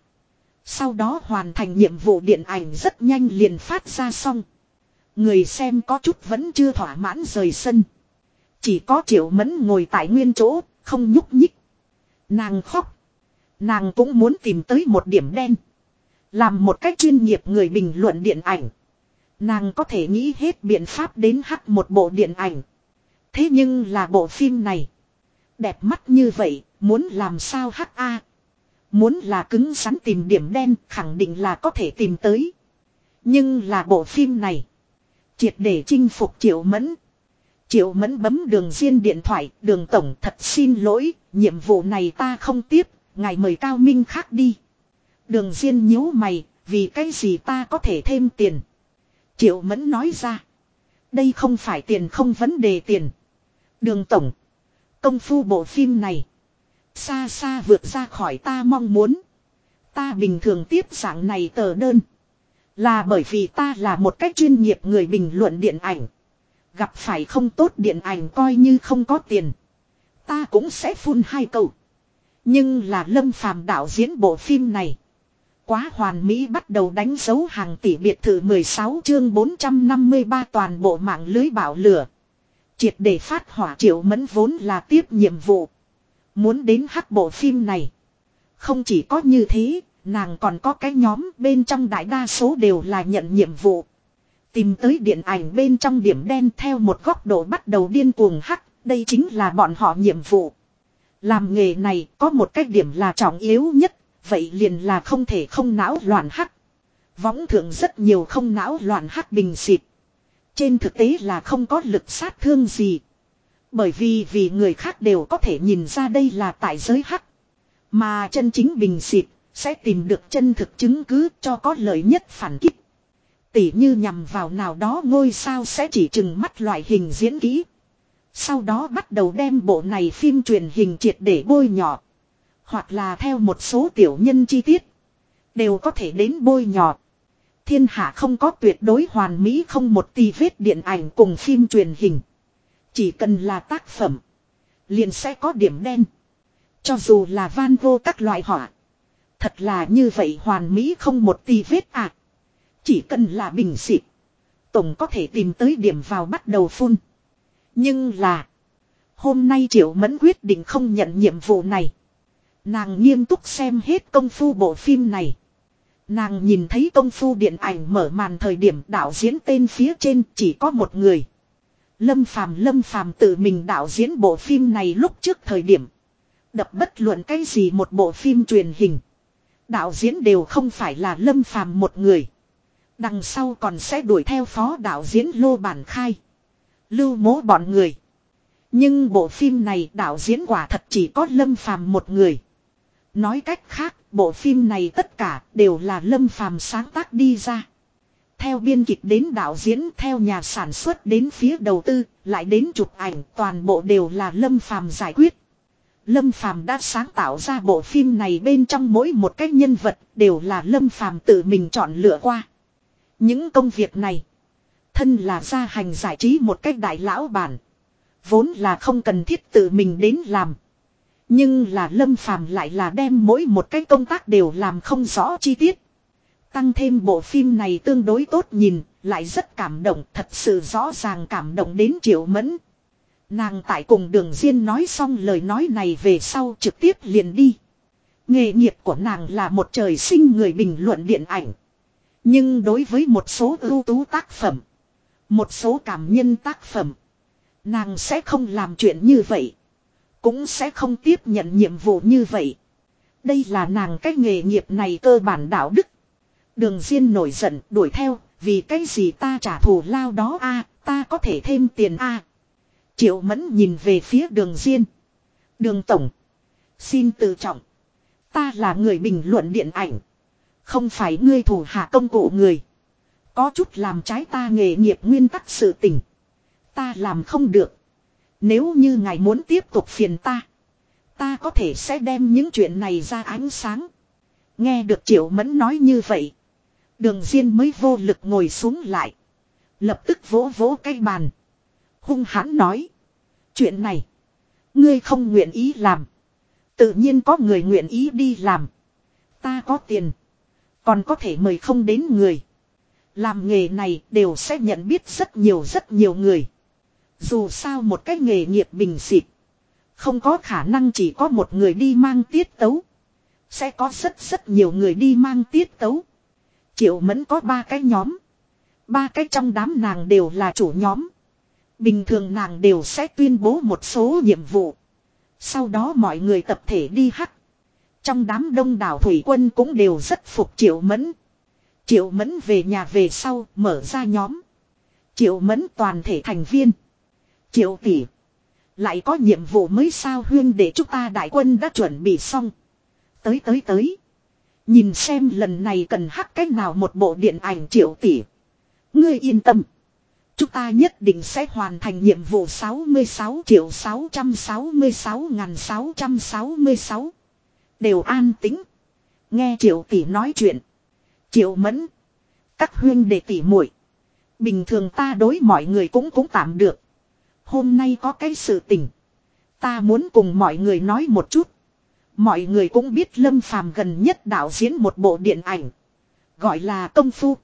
[SPEAKER 1] Sau đó hoàn thành nhiệm vụ điện ảnh rất nhanh liền phát ra xong. Người xem có chút vẫn chưa thỏa mãn rời sân. Chỉ có triệu mẫn ngồi tại nguyên chỗ, không nhúc nhích. Nàng khóc. Nàng cũng muốn tìm tới một điểm đen. Làm một cách chuyên nghiệp người bình luận điện ảnh. Nàng có thể nghĩ hết biện pháp đến hắt một bộ điện ảnh. Thế nhưng là bộ phim này. Đẹp mắt như vậy, muốn làm sao hắc a Muốn là cứng rắn tìm điểm đen khẳng định là có thể tìm tới. Nhưng là bộ phim này. Triệt để chinh phục triệu mẫn. Triệu mẫn bấm đường riêng điện thoại, đường tổng thật xin lỗi, nhiệm vụ này ta không tiếp, ngài mời cao minh khác đi. Đường riêng nhíu mày, vì cái gì ta có thể thêm tiền. Triệu mẫn nói ra. Đây không phải tiền không vấn đề tiền. Đường tổng. Công phu bộ phim này. Xa xa vượt ra khỏi ta mong muốn. Ta bình thường tiếp dạng này tờ đơn. Là bởi vì ta là một cách chuyên nghiệp người bình luận điện ảnh. Gặp phải không tốt điện ảnh coi như không có tiền. Ta cũng sẽ phun hai câu. Nhưng là lâm phàm đạo diễn bộ phim này. Quá hoàn mỹ bắt đầu đánh dấu hàng tỷ biệt thự 16 chương 453 toàn bộ mạng lưới bảo lửa. Triệt để phát hỏa triệu mẫn vốn là tiếp nhiệm vụ. Muốn đến hắc bộ phim này. Không chỉ có như thế, nàng còn có cái nhóm bên trong đại đa số đều là nhận nhiệm vụ. Tìm tới điện ảnh bên trong điểm đen theo một góc độ bắt đầu điên cuồng hắc, đây chính là bọn họ nhiệm vụ. Làm nghề này có một cách điểm là trọng yếu nhất, vậy liền là không thể không não loạn hắc. Võng thượng rất nhiều không não loạn hắc bình xịt. Trên thực tế là không có lực sát thương gì. Bởi vì vì người khác đều có thể nhìn ra đây là tại giới hắc. Mà chân chính bình xịt sẽ tìm được chân thực chứng cứ cho có lợi nhất phản kích. Tỉ như nhằm vào nào đó ngôi sao sẽ chỉ chừng mắt loại hình diễn kỹ. Sau đó bắt đầu đem bộ này phim truyền hình triệt để bôi nhỏ. Hoặc là theo một số tiểu nhân chi tiết. Đều có thể đến bôi nhọt. Thiên hạ không có tuyệt đối hoàn mỹ, không một tì vết điện ảnh cùng phim truyền hình. Chỉ cần là tác phẩm. Liền sẽ có điểm đen. Cho dù là van vô các loại họa. Thật là như vậy hoàn mỹ không một tì vết ạ. À. Chỉ cần là bình xịt. Tổng có thể tìm tới điểm vào bắt đầu phun. Nhưng là. Hôm nay Triệu Mẫn quyết định không nhận nhiệm vụ này. Nàng nghiêm túc xem hết công phu bộ phim này. Nàng nhìn thấy công phu điện ảnh mở màn thời điểm đạo diễn tên phía trên chỉ có một người. Lâm Phàm Lâm Phàm tự mình đạo diễn bộ phim này lúc trước thời điểm. Đập bất luận cái gì một bộ phim truyền hình. Đạo diễn đều không phải là Lâm Phàm một người. Đằng sau còn sẽ đuổi theo phó đạo diễn Lô Bản Khai. Lưu mố bọn người. Nhưng bộ phim này đạo diễn quả thật chỉ có Lâm Phàm một người. Nói cách khác, bộ phim này tất cả đều là Lâm Phàm sáng tác đi ra. Theo biên kịch đến đạo diễn, theo nhà sản xuất đến phía đầu tư, lại đến chụp ảnh, toàn bộ đều là Lâm Phàm giải quyết. Lâm Phàm đã sáng tạo ra bộ phim này bên trong mỗi một cái nhân vật đều là Lâm Phàm tự mình chọn lựa qua. Những công việc này, thân là gia hành giải trí một cách đại lão bản, vốn là không cần thiết tự mình đến làm. Nhưng là Lâm Phàm lại là đem mỗi một cái công tác đều làm không rõ chi tiết. Tăng thêm bộ phim này tương đối tốt nhìn, lại rất cảm động, thật sự rõ ràng cảm động đến triệu mẫn. Nàng tại cùng đường Diên nói xong lời nói này về sau trực tiếp liền đi. Nghề nghiệp của nàng là một trời sinh người bình luận điện ảnh. Nhưng đối với một số ưu tú tác phẩm, một số cảm nhân tác phẩm, nàng sẽ không làm chuyện như vậy. Cũng sẽ không tiếp nhận nhiệm vụ như vậy. Đây là nàng cái nghề nghiệp này cơ bản đạo đức. Đường Diên nổi giận đuổi theo, vì cái gì ta trả thù lao đó a ta có thể thêm tiền a Triệu Mẫn nhìn về phía đường Diên. Đường Tổng. Xin tự trọng. Ta là người bình luận điện ảnh. Không phải ngươi thủ hạ công cụ người. Có chút làm trái ta nghề nghiệp nguyên tắc sự tình. Ta làm không được. Nếu như ngài muốn tiếp tục phiền ta. Ta có thể sẽ đem những chuyện này ra ánh sáng. Nghe được Triệu Mẫn nói như vậy. Đường Diên mới vô lực ngồi xuống lại. Lập tức vỗ vỗ cái bàn. Hung hãn nói. Chuyện này. Ngươi không nguyện ý làm. Tự nhiên có người nguyện ý đi làm. Ta có tiền. Còn có thể mời không đến người. Làm nghề này đều sẽ nhận biết rất nhiều rất nhiều người. Dù sao một cái nghề nghiệp bình xịt. Không có khả năng chỉ có một người đi mang tiết tấu. Sẽ có rất rất nhiều người đi mang tiết tấu. Triệu mẫn có ba cái nhóm. Ba cái trong đám nàng đều là chủ nhóm. Bình thường nàng đều sẽ tuyên bố một số nhiệm vụ. Sau đó mọi người tập thể đi hắc. Trong đám đông đảo thủy quân cũng đều rất phục triệu mẫn. Triệu mẫn về nhà về sau mở ra nhóm. Triệu mẫn toàn thể thành viên. Triệu tỷ. Lại có nhiệm vụ mới sao huyên để chúng ta đại quân đã chuẩn bị xong. Tới tới tới. Nhìn xem lần này cần hắc cách nào một bộ điện ảnh triệu tỷ. Ngươi yên tâm. Chúng ta nhất định sẽ hoàn thành nhiệm vụ 66 triệu 666 ngàn 666. Đều an tính. Nghe triệu tỷ nói chuyện. Triệu mẫn. Các huyên đệ tỷ muội Bình thường ta đối mọi người cũng cũng tạm được. Hôm nay có cái sự tình. Ta muốn cùng mọi người nói một chút. Mọi người cũng biết Lâm Phàm gần nhất đạo diễn một bộ điện ảnh. Gọi là công phu.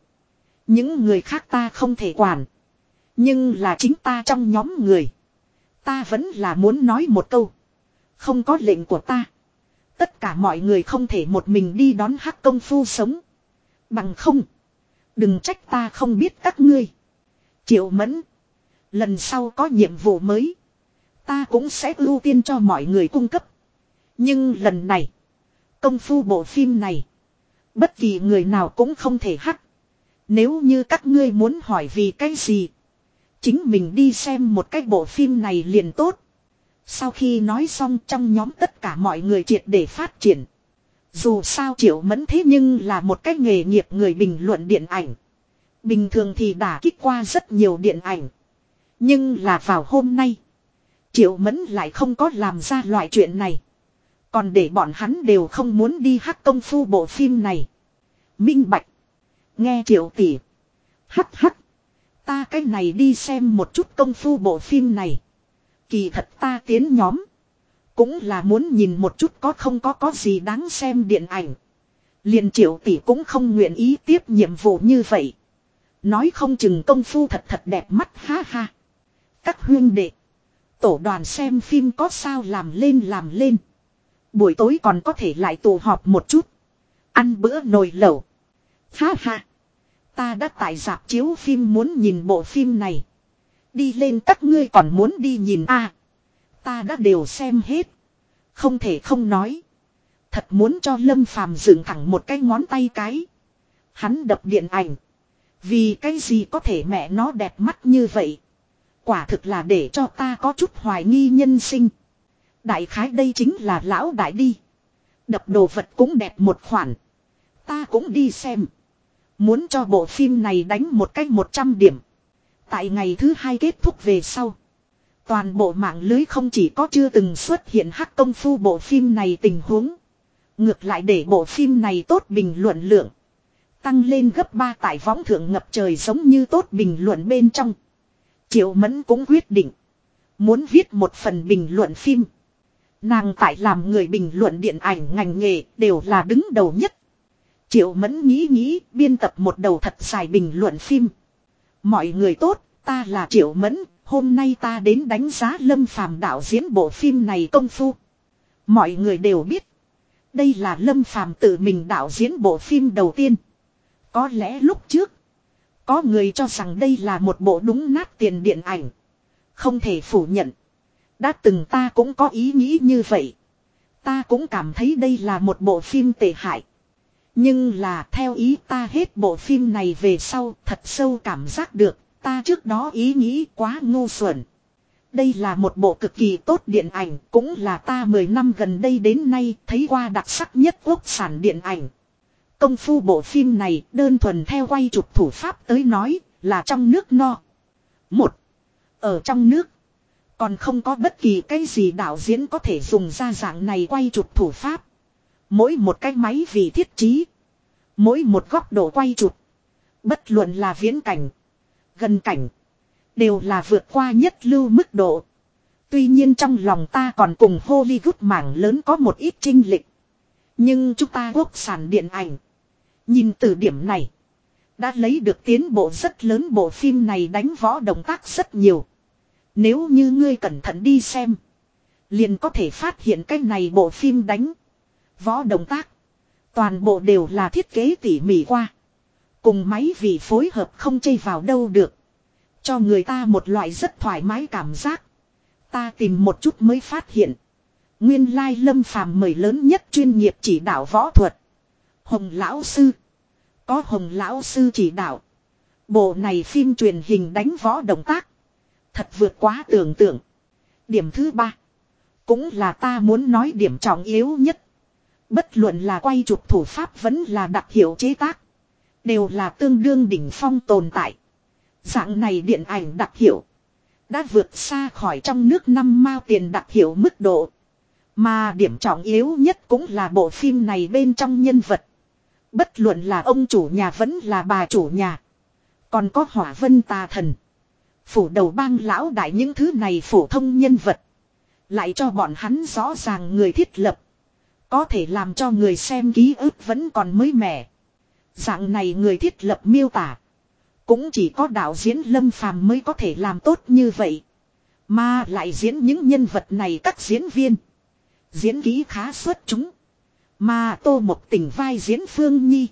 [SPEAKER 1] Những người khác ta không thể quản. Nhưng là chính ta trong nhóm người. Ta vẫn là muốn nói một câu. Không có lệnh của ta. Tất cả mọi người không thể một mình đi đón hắc công phu sống. Bằng không. Đừng trách ta không biết các ngươi. Triệu mẫn. Lần sau có nhiệm vụ mới. Ta cũng sẽ ưu tiên cho mọi người cung cấp. Nhưng lần này. Công phu bộ phim này. Bất kỳ người nào cũng không thể hắc. Nếu như các ngươi muốn hỏi vì cái gì. Chính mình đi xem một cái bộ phim này liền tốt. Sau khi nói xong trong nhóm tất cả mọi người triệt để phát triển. Dù sao triệu mẫn thế nhưng là một cái nghề nghiệp người bình luận điện ảnh. Bình thường thì đã kích qua rất nhiều điện ảnh. Nhưng là vào hôm nay. Triệu mẫn lại không có làm ra loại chuyện này. Còn để bọn hắn đều không muốn đi hát công phu bộ phim này. Minh bạch. Nghe triệu tỷ. hắt hắt Ta cái này đi xem một chút công phu bộ phim này. Kỳ thật ta tiến nhóm. Cũng là muốn nhìn một chút có không có có gì đáng xem điện ảnh. Liền triệu tỷ cũng không nguyện ý tiếp nhiệm vụ như vậy. Nói không chừng công phu thật thật đẹp mắt, ha ha. Các huyên đệ. Tổ đoàn xem phim có sao làm lên làm lên. Buổi tối còn có thể lại tụ họp một chút. Ăn bữa nồi lẩu. Ha ha. Ta đã tại dạp chiếu phim muốn nhìn bộ phim này. Đi lên các ngươi còn muốn đi nhìn a à, Ta đã đều xem hết. Không thể không nói. Thật muốn cho Lâm Phàm dựng thẳng một cái ngón tay cái. Hắn đập điện ảnh. Vì cái gì có thể mẹ nó đẹp mắt như vậy. Quả thực là để cho ta có chút hoài nghi nhân sinh. Đại khái đây chính là lão đại đi. Đập đồ vật cũng đẹp một khoản. Ta cũng đi xem. Muốn cho bộ phim này đánh một cách 100 điểm. Tại ngày thứ hai kết thúc về sau. Toàn bộ mạng lưới không chỉ có chưa từng xuất hiện hắc công phu bộ phim này tình huống. Ngược lại để bộ phim này tốt bình luận lượng. Tăng lên gấp 3 tại võng thượng ngập trời giống như tốt bình luận bên trong. Triệu Mẫn cũng quyết định. Muốn viết một phần bình luận phim. Nàng tại làm người bình luận điện ảnh ngành nghề đều là đứng đầu nhất. Triệu Mẫn nghĩ nghĩ biên tập một đầu thật dài bình luận phim. Mọi người tốt, ta là Triệu Mẫn, Hôm nay ta đến đánh giá Lâm Phàm đạo diễn bộ phim này công phu. Mọi người đều biết. Đây là Lâm Phàm tự mình đạo diễn bộ phim đầu tiên. Có lẽ lúc trước. Có người cho rằng đây là một bộ đúng nát tiền điện ảnh. Không thể phủ nhận. Đã từng ta cũng có ý nghĩ như vậy. Ta cũng cảm thấy đây là một bộ phim tệ hại. Nhưng là theo ý ta hết bộ phim này về sau, thật sâu cảm giác được, ta trước đó ý nghĩ quá ngu xuẩn. Đây là một bộ cực kỳ tốt điện ảnh, cũng là ta 10 năm gần đây đến nay thấy qua đặc sắc nhất quốc sản điện ảnh. Công phu bộ phim này đơn thuần theo quay chụp thủ pháp tới nói là trong nước no. Một. Ở trong nước. Còn không có bất kỳ cái gì đạo diễn có thể dùng ra dạng này quay chụp thủ pháp. Mỗi một cái máy vì thiết trí. Mỗi một góc độ quay chụp. Bất luận là viễn cảnh. Gần cảnh. Đều là vượt qua nhất lưu mức độ. Tuy nhiên trong lòng ta còn cùng Hollywood mảng lớn có một ít trinh lịch. Nhưng chúng ta quốc sản điện ảnh. Nhìn từ điểm này. Đã lấy được tiến bộ rất lớn bộ phim này đánh võ động tác rất nhiều. Nếu như ngươi cẩn thận đi xem. Liền có thể phát hiện cái này bộ phim đánh. Võ động tác. Toàn bộ đều là thiết kế tỉ mỉ qua. Cùng máy vì phối hợp không chây vào đâu được. Cho người ta một loại rất thoải mái cảm giác. Ta tìm một chút mới phát hiện. Nguyên lai lâm phàm mời lớn nhất chuyên nghiệp chỉ đạo võ thuật. Hồng Lão Sư. Có Hồng Lão Sư chỉ đạo. Bộ này phim truyền hình đánh võ động tác. Thật vượt quá tưởng tượng. Điểm thứ ba. Cũng là ta muốn nói điểm trọng yếu nhất. Bất luận là quay chụp thủ pháp vẫn là đặc hiệu chế tác. Đều là tương đương đỉnh phong tồn tại. Dạng này điện ảnh đặc hiệu. Đã vượt xa khỏi trong nước năm mao tiền đặc hiệu mức độ. Mà điểm trọng yếu nhất cũng là bộ phim này bên trong nhân vật. Bất luận là ông chủ nhà vẫn là bà chủ nhà. Còn có hỏa vân tà thần. Phủ đầu bang lão đại những thứ này phổ thông nhân vật. Lại cho bọn hắn rõ ràng người thiết lập. Có thể làm cho người xem ký ức vẫn còn mới mẻ. Dạng này người thiết lập miêu tả. Cũng chỉ có đạo diễn Lâm Phàm mới có thể làm tốt như vậy. Mà lại diễn những nhân vật này các diễn viên. Diễn ký khá xuất chúng. Mà tô một tình vai diễn Phương Nhi.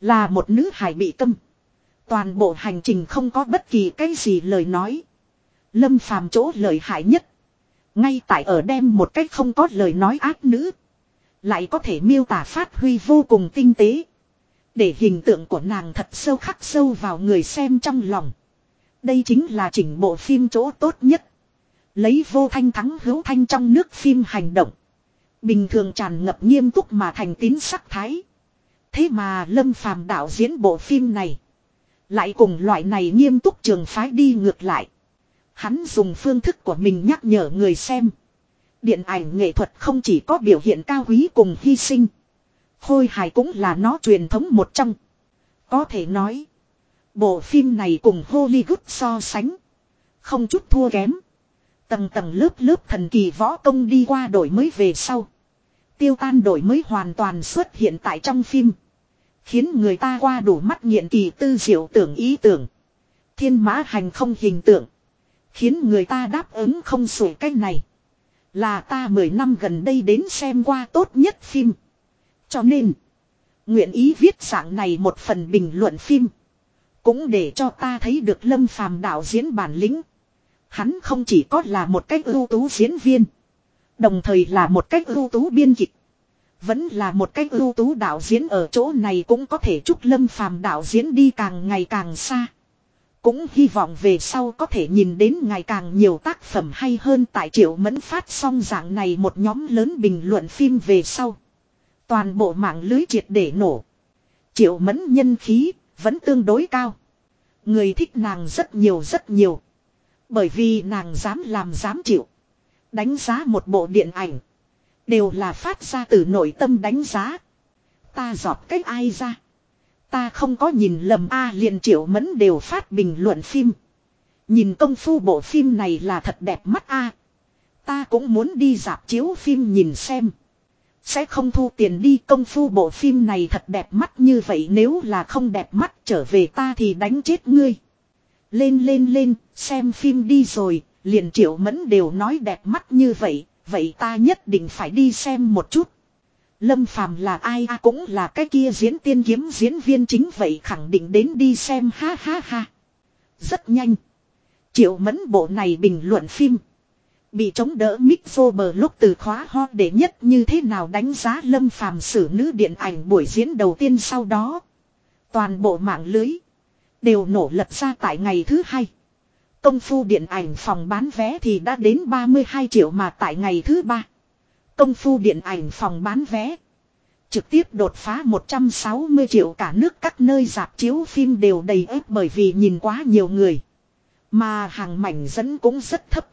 [SPEAKER 1] Là một nữ hài bị tâm. Toàn bộ hành trình không có bất kỳ cái gì lời nói. Lâm phàm chỗ lời hại nhất. Ngay tại ở đem một cách không có lời nói ác nữ. Lại có thể miêu tả phát huy vô cùng tinh tế. Để hình tượng của nàng thật sâu khắc sâu vào người xem trong lòng. Đây chính là chỉnh bộ phim chỗ tốt nhất. Lấy vô thanh thắng hữu thanh trong nước phim hành động. Bình thường tràn ngập nghiêm túc mà thành tín sắc thái. Thế mà Lâm Phàm đạo diễn bộ phim này. Lại cùng loại này nghiêm túc trường phái đi ngược lại. Hắn dùng phương thức của mình nhắc nhở người xem. Điện ảnh nghệ thuật không chỉ có biểu hiện cao quý cùng hy sinh. Khôi hài cũng là nó truyền thống một trong. Có thể nói. Bộ phim này cùng Hollywood so sánh. Không chút thua kém. Tầng tầng lớp lớp thần kỳ võ công đi qua đổi mới về sau. Tiêu tan đổi mới hoàn toàn xuất hiện tại trong phim. Khiến người ta qua đủ mắt nghiện kỳ tư diệu tưởng ý tưởng. Thiên mã hành không hình tượng. Khiến người ta đáp ứng không sủi cách này. Là ta 10 năm gần đây đến xem qua tốt nhất phim. Cho nên. Nguyện ý viết dạng này một phần bình luận phim. Cũng để cho ta thấy được lâm phàm đạo diễn bản lĩnh. Hắn không chỉ có là một cách ưu tú diễn viên. Đồng thời là một cách ưu tú biên kịch. Vẫn là một cách ưu tú đạo diễn ở chỗ này cũng có thể chúc lâm phàm đạo diễn đi càng ngày càng xa. Cũng hy vọng về sau có thể nhìn đến ngày càng nhiều tác phẩm hay hơn tại triệu mẫn phát xong dạng này một nhóm lớn bình luận phim về sau. Toàn bộ mạng lưới triệt để nổ. Triệu mẫn nhân khí vẫn tương đối cao. Người thích nàng rất nhiều rất nhiều. Bởi vì nàng dám làm dám chịu. Đánh giá một bộ điện ảnh. Đều là phát ra từ nội tâm đánh giá. Ta giọt cách ai ra. Ta không có nhìn lầm A liền triệu mẫn đều phát bình luận phim. Nhìn công phu bộ phim này là thật đẹp mắt A. Ta cũng muốn đi dạp chiếu phim nhìn xem. Sẽ không thu tiền đi công phu bộ phim này thật đẹp mắt như vậy nếu là không đẹp mắt trở về ta thì đánh chết ngươi. Lên lên lên, xem phim đi rồi, liền triệu mẫn đều nói đẹp mắt như vậy, vậy ta nhất định phải đi xem một chút. Lâm Phàm là ai à, cũng là cái kia diễn tiên kiếm diễn viên chính vậy khẳng định đến đi xem ha ha ha. Rất nhanh. Triệu mẫn bộ này bình luận phim. Bị chống đỡ mic bờ lúc từ khóa ho để nhất như thế nào đánh giá lâm phàm xử nữ điện ảnh buổi diễn đầu tiên sau đó. Toàn bộ mạng lưới. Đều nổ lật ra tại ngày thứ hai. Công phu điện ảnh phòng bán vé thì đã đến 32 triệu mà tại ngày thứ ba. Công phu điện ảnh phòng bán vé. Trực tiếp đột phá 160 triệu cả nước các nơi dạp chiếu phim đều đầy ếp bởi vì nhìn quá nhiều người. Mà hàng mảnh dẫn cũng rất thấp.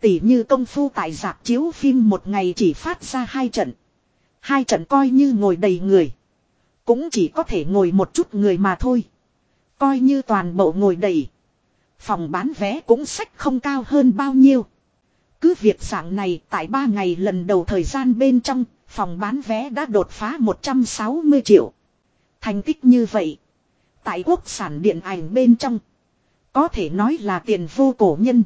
[SPEAKER 1] Tỷ như công phu tại dạp chiếu phim một ngày chỉ phát ra hai trận. Hai trận coi như ngồi đầy người. Cũng chỉ có thể ngồi một chút người mà thôi. Coi như toàn bộ ngồi đầy. Phòng bán vé cũng sách không cao hơn bao nhiêu. Cứ việc dạng này tại ba ngày lần đầu thời gian bên trong, phòng bán vé đã đột phá 160 triệu. Thành tích như vậy. Tại quốc sản điện ảnh bên trong. Có thể nói là tiền vô cổ nhân.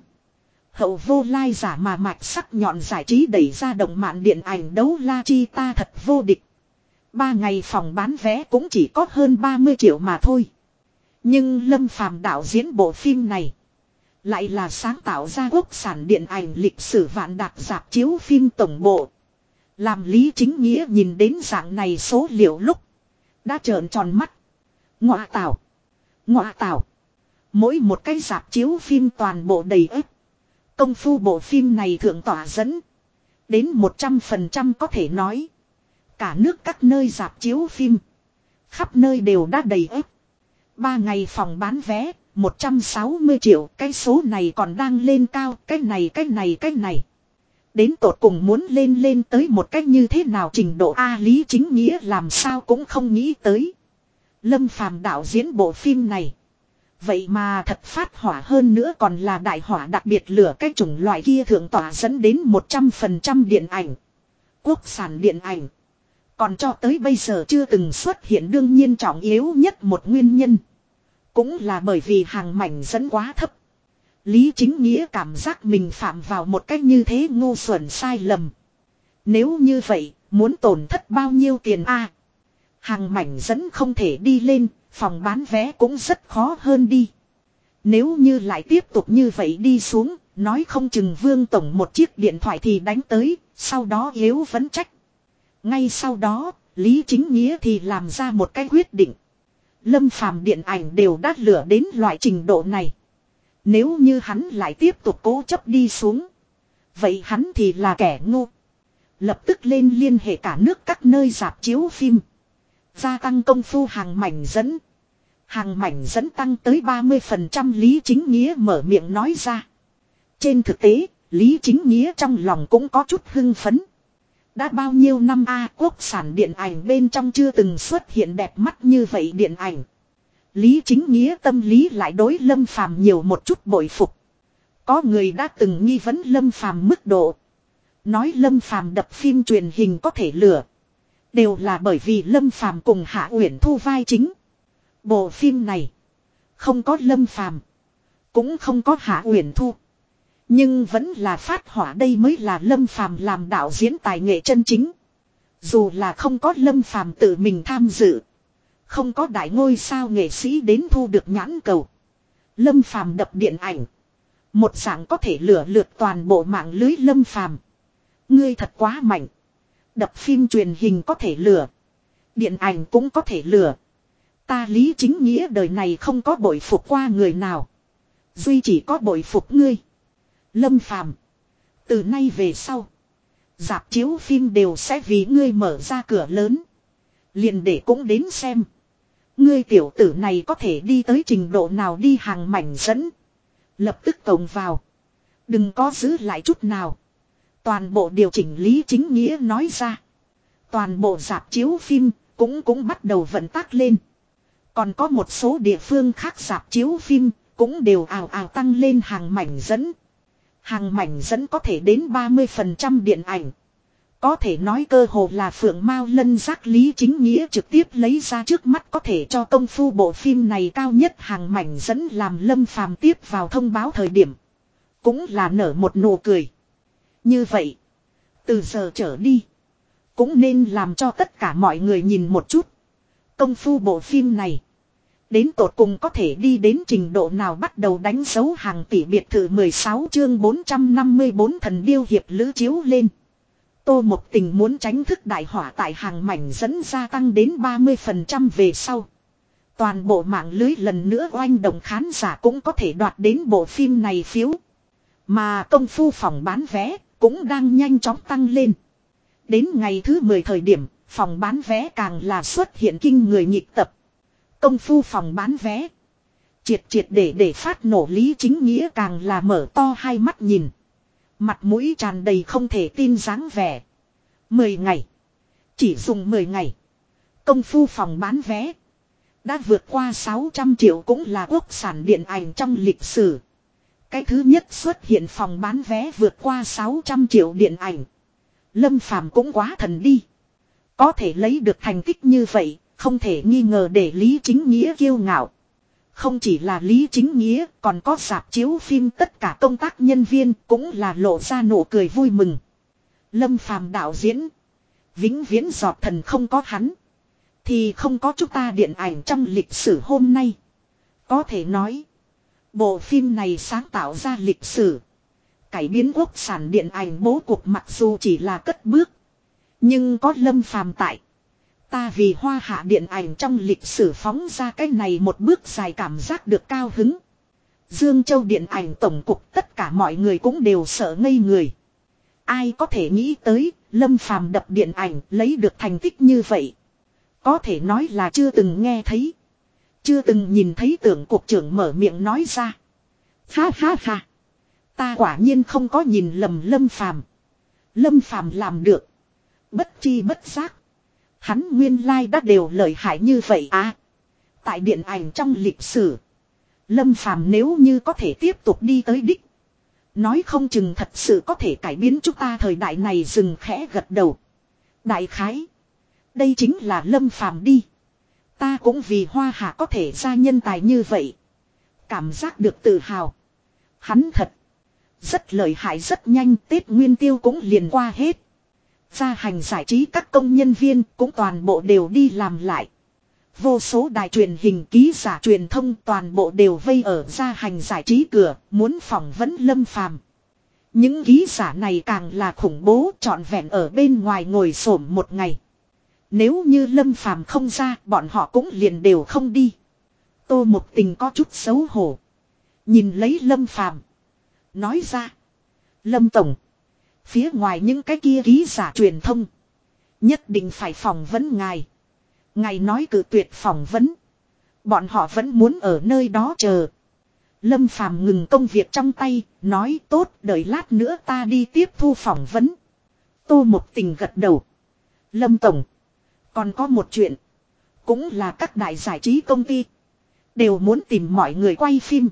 [SPEAKER 1] Hậu vô lai giả mà mạch sắc nhọn giải trí đẩy ra động mạn điện ảnh đấu la chi ta thật vô địch. Ba ngày phòng bán vé cũng chỉ có hơn 30 triệu mà thôi. Nhưng Lâm Phàm đạo diễn bộ phim này. Lại là sáng tạo ra quốc sản điện ảnh lịch sử vạn đạt dạp chiếu phim tổng bộ. Làm lý chính nghĩa nhìn đến dạng này số liệu lúc. Đã trợn tròn mắt. Ngọa tảo. Ngọa tảo. Mỗi một cái dạp chiếu phim toàn bộ đầy ếp. Công phu bộ phim này thượng tỏa dẫn. Đến 100% có thể nói. Cả nước các nơi dạp chiếu phim. Khắp nơi đều đã đầy ếp. Ba ngày phòng bán vé, 160 triệu, cái số này còn đang lên cao, cái này cái này cái này. Đến tột cùng muốn lên lên tới một cách như thế nào trình độ A lý chính nghĩa làm sao cũng không nghĩ tới. Lâm phàm đạo diễn bộ phim này. Vậy mà thật phát hỏa hơn nữa còn là đại hỏa đặc biệt lửa cái chủng loại kia thượng tỏa dẫn đến 100% điện ảnh. Quốc sản điện ảnh. Còn cho tới bây giờ chưa từng xuất hiện đương nhiên trọng yếu nhất một nguyên nhân. Cũng là bởi vì hàng mảnh dẫn quá thấp. Lý chính nghĩa cảm giác mình phạm vào một cách như thế ngu xuẩn sai lầm. Nếu như vậy, muốn tổn thất bao nhiêu tiền a Hàng mảnh dẫn không thể đi lên, phòng bán vé cũng rất khó hơn đi. Nếu như lại tiếp tục như vậy đi xuống, nói không chừng vương tổng một chiếc điện thoại thì đánh tới, sau đó yếu vấn trách. Ngay sau đó, Lý Chính Nghĩa thì làm ra một cái quyết định. Lâm phàm điện ảnh đều đắt lửa đến loại trình độ này. Nếu như hắn lại tiếp tục cố chấp đi xuống. Vậy hắn thì là kẻ ngu. Lập tức lên liên hệ cả nước các nơi dạp chiếu phim. Gia tăng công phu hàng mảnh dẫn. Hàng mảnh dẫn tăng tới 30% Lý Chính Nghĩa mở miệng nói ra. Trên thực tế, Lý Chính Nghĩa trong lòng cũng có chút hưng phấn. Đã bao nhiêu năm A quốc sản điện ảnh bên trong chưa từng xuất hiện đẹp mắt như vậy điện ảnh. Lý chính nghĩa tâm lý lại đối lâm phàm nhiều một chút bội phục. Có người đã từng nghi vấn lâm phàm mức độ. Nói lâm phàm đập phim truyền hình có thể lừa. Đều là bởi vì lâm phàm cùng hạ uyển thu vai chính. Bộ phim này. Không có lâm phàm. Cũng không có hạ uyển thu. Nhưng vẫn là phát hỏa đây mới là Lâm Phàm làm đạo diễn tài nghệ chân chính. Dù là không có Lâm Phàm tự mình tham dự. Không có đại ngôi sao nghệ sĩ đến thu được nhãn cầu. Lâm Phàm đập điện ảnh. Một dạng có thể lửa lượt toàn bộ mạng lưới Lâm Phàm. Ngươi thật quá mạnh. Đập phim truyền hình có thể lửa. Điện ảnh cũng có thể lửa. Ta lý chính nghĩa đời này không có bội phục qua người nào. Duy chỉ có bội phục ngươi. Lâm Phàm, Từ nay về sau. Dạp chiếu phim đều sẽ vì ngươi mở ra cửa lớn. Liền để cũng đến xem. Ngươi tiểu tử này có thể đi tới trình độ nào đi hàng mảnh dẫn. Lập tức tổng vào. Đừng có giữ lại chút nào. Toàn bộ điều chỉnh lý chính nghĩa nói ra. Toàn bộ dạp chiếu phim cũng cũng bắt đầu vận tác lên. Còn có một số địa phương khác dạp chiếu phim cũng đều ào ào tăng lên hàng mảnh dẫn. Hàng mảnh dẫn có thể đến 30% điện ảnh. Có thể nói cơ hồ là phượng mao lân giác lý chính nghĩa trực tiếp lấy ra trước mắt có thể cho công phu bộ phim này cao nhất hàng mảnh dẫn làm lâm phàm tiếp vào thông báo thời điểm. Cũng là nở một nụ cười. Như vậy. Từ giờ trở đi. Cũng nên làm cho tất cả mọi người nhìn một chút. Công phu bộ phim này. Đến tột cùng có thể đi đến trình độ nào bắt đầu đánh dấu hàng tỷ biệt thự 16 chương 454 thần điêu hiệp lữ chiếu lên. Tô Mộc Tình muốn tránh thức đại hỏa tại hàng mảnh dẫn gia tăng đến 30% về sau. Toàn bộ mạng lưới lần nữa oanh động khán giả cũng có thể đoạt đến bộ phim này phiếu. Mà công phu phòng bán vé cũng đang nhanh chóng tăng lên. Đến ngày thứ 10 thời điểm, phòng bán vé càng là xuất hiện kinh người nhịp tập. Công phu phòng bán vé. Triệt triệt để để phát nổ lý chính nghĩa càng là mở to hai mắt nhìn. Mặt mũi tràn đầy không thể tin dáng vẻ. Mười ngày. Chỉ dùng mười ngày. Công phu phòng bán vé. Đã vượt qua 600 triệu cũng là quốc sản điện ảnh trong lịch sử. Cái thứ nhất xuất hiện phòng bán vé vượt qua 600 triệu điện ảnh. Lâm Phàm cũng quá thần đi. Có thể lấy được thành tích như vậy, không thể nghi ngờ để Lý Chính Nghĩa kiêu ngạo. Không chỉ là Lý Chính Nghĩa, còn có sạp chiếu phim tất cả công tác nhân viên cũng là lộ ra nụ cười vui mừng. Lâm Phàm đạo diễn. Vĩnh viễn giọt thần không có hắn. Thì không có chúng ta điện ảnh trong lịch sử hôm nay. Có thể nói. Bộ phim này sáng tạo ra lịch sử. Cải biến quốc sản điện ảnh bố cục mặc dù chỉ là cất bước. Nhưng có lâm phàm tại. Ta vì hoa hạ điện ảnh trong lịch sử phóng ra cái này một bước dài cảm giác được cao hứng. Dương Châu điện ảnh tổng cục tất cả mọi người cũng đều sợ ngây người. Ai có thể nghĩ tới, Lâm Phàm đập điện ảnh lấy được thành tích như vậy. Có thể nói là chưa từng nghe thấy. Chưa từng nhìn thấy tưởng cục trưởng mở miệng nói ra. Ha ha ha. Ta quả nhiên không có nhìn lầm Lâm Phàm. Lâm Phàm làm được. Bất chi bất giác. Hắn nguyên lai like đã đều lợi hại như vậy à. Tại điện ảnh trong lịch sử. Lâm Phàm nếu như có thể tiếp tục đi tới đích. Nói không chừng thật sự có thể cải biến chúng ta thời đại này dừng khẽ gật đầu. Đại khái. Đây chính là Lâm Phàm đi. Ta cũng vì hoa hạ có thể ra nhân tài như vậy. Cảm giác được tự hào. Hắn thật. Rất lợi hại, rất nhanh, Tết Nguyên Tiêu cũng liền qua hết. Gia hành giải trí các công nhân viên cũng toàn bộ đều đi làm lại. Vô số đài truyền hình ký giả truyền thông toàn bộ đều vây ở gia hành giải trí cửa, muốn phỏng vấn lâm phàm. Những ký giả này càng là khủng bố trọn vẹn ở bên ngoài ngồi xổm một ngày. Nếu như lâm phàm không ra, bọn họ cũng liền đều không đi. Tô mục tình có chút xấu hổ. Nhìn lấy lâm phàm. Nói ra. Lâm Tổng. Phía ngoài những cái kia ký giả truyền thông. Nhất định phải phỏng vấn ngài. Ngài nói cử tuyệt phỏng vấn. Bọn họ vẫn muốn ở nơi đó chờ. Lâm Phàm ngừng công việc trong tay, nói tốt đợi lát nữa ta đi tiếp thu phỏng vấn. Tô một tình gật đầu. Lâm Tổng. Còn có một chuyện. Cũng là các đại giải trí công ty. Đều muốn tìm mọi người quay phim.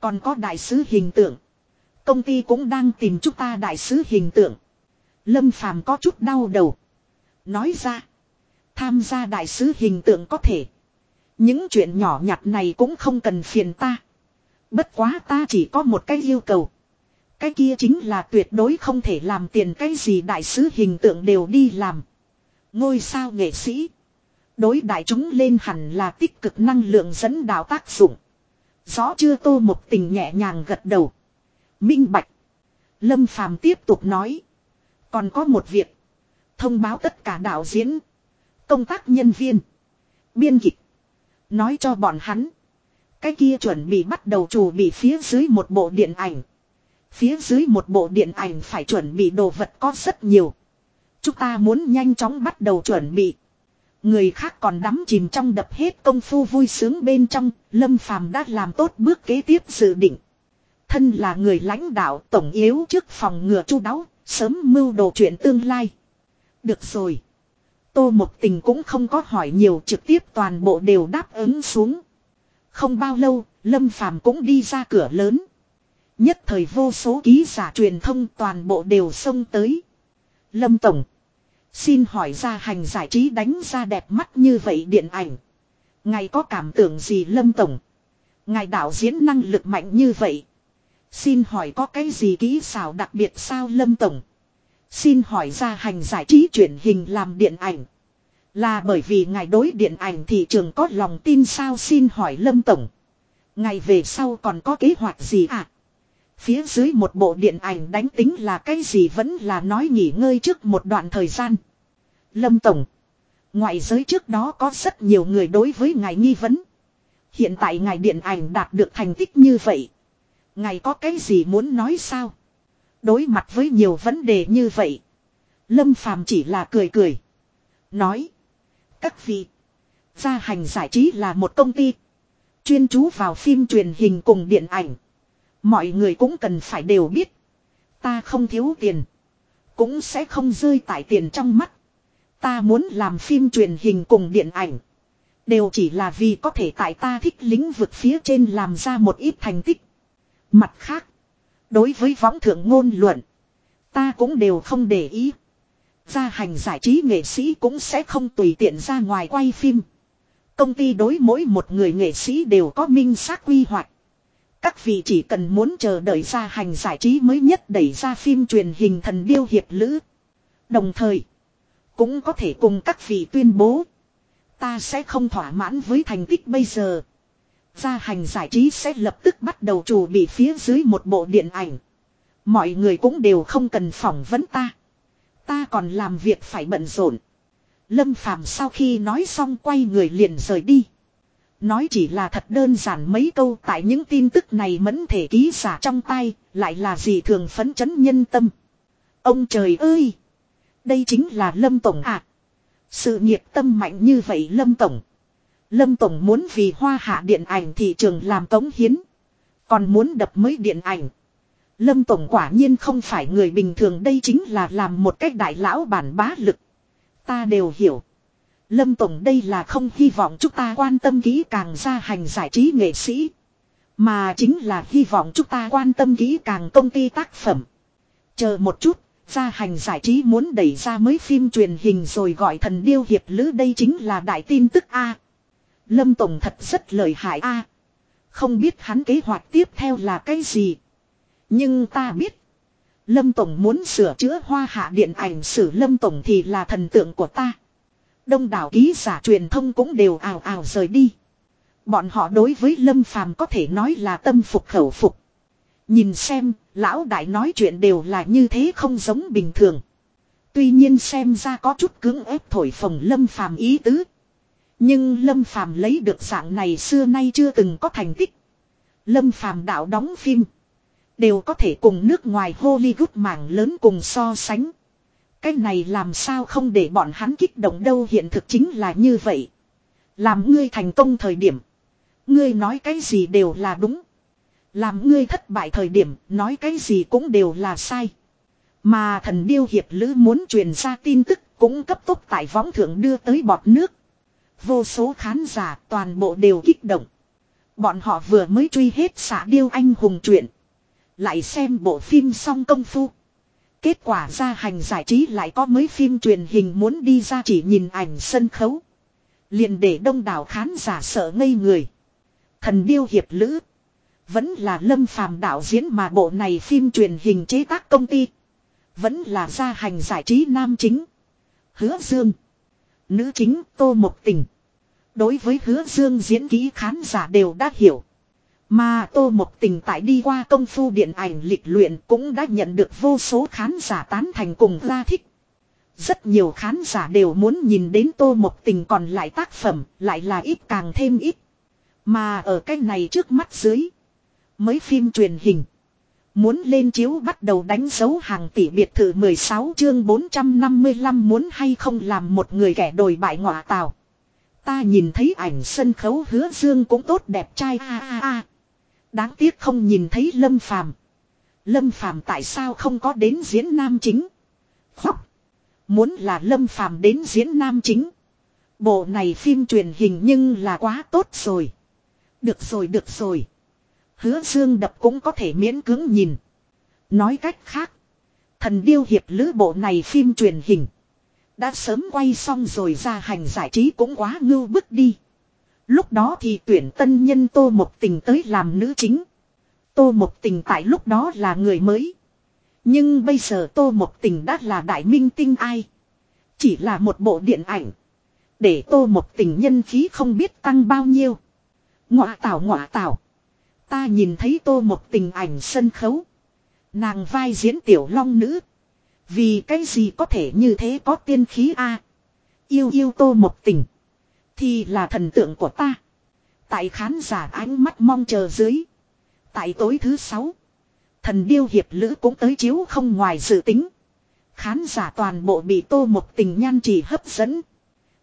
[SPEAKER 1] Còn có đại sứ hình tượng. Công ty cũng đang tìm chúng ta đại sứ hình tượng. Lâm Phàm có chút đau đầu. Nói ra. Tham gia đại sứ hình tượng có thể. Những chuyện nhỏ nhặt này cũng không cần phiền ta. Bất quá ta chỉ có một cái yêu cầu. Cái kia chính là tuyệt đối không thể làm tiền cái gì đại sứ hình tượng đều đi làm. Ngôi sao nghệ sĩ. Đối đại chúng lên hẳn là tích cực năng lượng dẫn đạo tác dụng. Rõ chưa tô một tình nhẹ nhàng gật đầu. Minh bạch. Lâm Phàm tiếp tục nói. Còn có một việc. Thông báo tất cả đạo diễn. Công tác nhân viên. Biên kịch. Nói cho bọn hắn. Cái kia chuẩn bị bắt đầu chủ bị phía dưới một bộ điện ảnh. Phía dưới một bộ điện ảnh phải chuẩn bị đồ vật có rất nhiều. Chúng ta muốn nhanh chóng bắt đầu chuẩn bị. Người khác còn đắm chìm trong đập hết công phu vui sướng bên trong, Lâm Phàm đã làm tốt bước kế tiếp dự định. Thân là người lãnh đạo tổng yếu trước phòng ngừa chu đáo, sớm mưu đồ chuyện tương lai. Được rồi. Tô Mộc Tình cũng không có hỏi nhiều trực tiếp toàn bộ đều đáp ứng xuống. Không bao lâu, Lâm Phàm cũng đi ra cửa lớn. Nhất thời vô số ký giả truyền thông toàn bộ đều xông tới. Lâm Tổng. Xin hỏi ra hành giải trí đánh ra đẹp mắt như vậy điện ảnh. Ngài có cảm tưởng gì Lâm Tổng? Ngài đạo diễn năng lực mạnh như vậy. Xin hỏi có cái gì kỹ xảo đặc biệt sao Lâm Tổng? Xin hỏi ra hành giải trí truyền hình làm điện ảnh. Là bởi vì ngài đối điện ảnh thị trường có lòng tin sao xin hỏi Lâm Tổng. Ngày về sau còn có kế hoạch gì à? Phía dưới một bộ điện ảnh đánh tính là cái gì vẫn là nói nghỉ ngơi trước một đoạn thời gian. Lâm Tổng. Ngoại giới trước đó có rất nhiều người đối với ngài nghi vấn. Hiện tại ngài điện ảnh đạt được thành tích như vậy. Ngài có cái gì muốn nói sao? Đối mặt với nhiều vấn đề như vậy. Lâm Phàm chỉ là cười cười. Nói. Các vị. Gia hành giải trí là một công ty. Chuyên chú vào phim truyền hình cùng điện ảnh. Mọi người cũng cần phải đều biết. Ta không thiếu tiền. Cũng sẽ không rơi tại tiền trong mắt. Ta muốn làm phim truyền hình cùng điện ảnh. Đều chỉ là vì có thể tại ta thích lĩnh vực phía trên làm ra một ít thành tích. Mặt khác. Đối với võng thượng ngôn luận. Ta cũng đều không để ý. Gia hành giải trí nghệ sĩ cũng sẽ không tùy tiện ra ngoài quay phim. Công ty đối mỗi một người nghệ sĩ đều có minh xác quy hoạch. Các vị chỉ cần muốn chờ đợi ra hành giải trí mới nhất đẩy ra phim truyền hình thần điêu hiệp lữ. Đồng thời, cũng có thể cùng các vị tuyên bố. Ta sẽ không thỏa mãn với thành tích bây giờ. Gia hành giải trí sẽ lập tức bắt đầu chủ bị phía dưới một bộ điện ảnh. Mọi người cũng đều không cần phỏng vấn ta. Ta còn làm việc phải bận rộn. Lâm Phàm sau khi nói xong quay người liền rời đi. Nói chỉ là thật đơn giản mấy câu tại những tin tức này mẫn thể ký giả trong tay, lại là gì thường phấn chấn nhân tâm. Ông trời ơi! Đây chính là Lâm Tổng à! Sự nghiệp tâm mạnh như vậy Lâm Tổng. Lâm Tổng muốn vì hoa hạ điện ảnh thị trường làm cống hiến. Còn muốn đập mới điện ảnh. Lâm Tổng quả nhiên không phải người bình thường đây chính là làm một cách đại lão bản bá lực. Ta đều hiểu. Lâm Tổng đây là không hy vọng chúng ta quan tâm kỹ càng ra hành giải trí nghệ sĩ. Mà chính là hy vọng chúng ta quan tâm kỹ càng công ty tác phẩm. Chờ một chút, ra hành giải trí muốn đẩy ra mới phim truyền hình rồi gọi thần điêu hiệp lữ đây chính là đại tin tức A. Lâm Tổng thật rất lợi hại A. Không biết hắn kế hoạch tiếp theo là cái gì. Nhưng ta biết. Lâm Tổng muốn sửa chữa hoa hạ điện ảnh sử Lâm Tổng thì là thần tượng của ta. Đông đảo ký giả truyền thông cũng đều ào ào rời đi. Bọn họ đối với Lâm Phàm có thể nói là tâm phục khẩu phục. Nhìn xem, lão đại nói chuyện đều là như thế không giống bình thường. Tuy nhiên xem ra có chút cứng ép thổi phồng Lâm Phàm ý tứ. Nhưng Lâm Phàm lấy được dạng này xưa nay chưa từng có thành tích. Lâm Phàm đạo đóng phim. Đều có thể cùng nước ngoài Hollywood mảng lớn cùng so sánh. Cái này làm sao không để bọn hắn kích động đâu, hiện thực chính là như vậy. Làm ngươi thành công thời điểm. Ngươi nói cái gì đều là đúng. Làm ngươi thất bại thời điểm, nói cái gì cũng đều là sai. Mà thần điêu hiệp lữ muốn truyền ra tin tức cũng cấp tốc tại võng thượng đưa tới bọt nước. Vô số khán giả toàn bộ đều kích động. Bọn họ vừa mới truy hết xả điêu anh hùng truyện. Lại xem bộ phim song công phu. Kết quả ra hành giải trí lại có mấy phim truyền hình muốn đi ra chỉ nhìn ảnh sân khấu. Liền để đông đảo khán giả sợ ngây người. Thần điêu hiệp lữ. Vẫn là lâm phàm đạo diễn mà bộ này phim truyền hình chế tác công ty. Vẫn là gia hành giải trí nam chính. Hứa Dương. Nữ chính Tô Mộc Tình. Đối với hứa Dương diễn ký khán giả đều đã hiểu. Mà Tô Mộc Tình tại đi qua công phu điện ảnh lịch luyện cũng đã nhận được vô số khán giả tán thành cùng ra thích. Rất nhiều khán giả đều muốn nhìn đến Tô Mộc Tình còn lại tác phẩm, lại là ít càng thêm ít. Mà ở cái này trước mắt dưới, mới phim truyền hình. Muốn lên chiếu bắt đầu đánh dấu hàng tỷ biệt thự 16 chương 455 muốn hay không làm một người kẻ đồi bại ngọa tào. Ta nhìn thấy ảnh sân khấu hứa dương cũng tốt đẹp trai, a a a. Đáng tiếc không nhìn thấy Lâm Phàm. Lâm Phàm tại sao không có đến diễn nam chính? Khóc. Muốn là Lâm Phàm đến diễn nam chính. Bộ này phim truyền hình nhưng là quá tốt rồi. Được rồi được rồi. Hứa Dương đập cũng có thể miễn cưỡng nhìn. Nói cách khác. Thần điêu hiệp lữ bộ này phim truyền hình. Đã sớm quay xong rồi ra hành giải trí cũng quá ngưu bức đi. Lúc đó thì tuyển tân nhân Tô Mộc Tình tới làm nữ chính. Tô Mộc Tình tại lúc đó là người mới. Nhưng bây giờ Tô Mộc Tình đã là đại minh tinh ai. Chỉ là một bộ điện ảnh. Để Tô Mộc Tình nhân khí không biết tăng bao nhiêu. Ngọa tảo ngọa tảo. Ta nhìn thấy Tô Mộc Tình ảnh sân khấu. Nàng vai diễn tiểu long nữ. Vì cái gì có thể như thế có tiên khí a Yêu yêu Tô một Tình. Thì là thần tượng của ta. Tại khán giả ánh mắt mong chờ dưới. Tại tối thứ sáu. Thần điêu hiệp lữ cũng tới chiếu không ngoài dự tính. Khán giả toàn bộ bị tô một tình nhan chỉ hấp dẫn.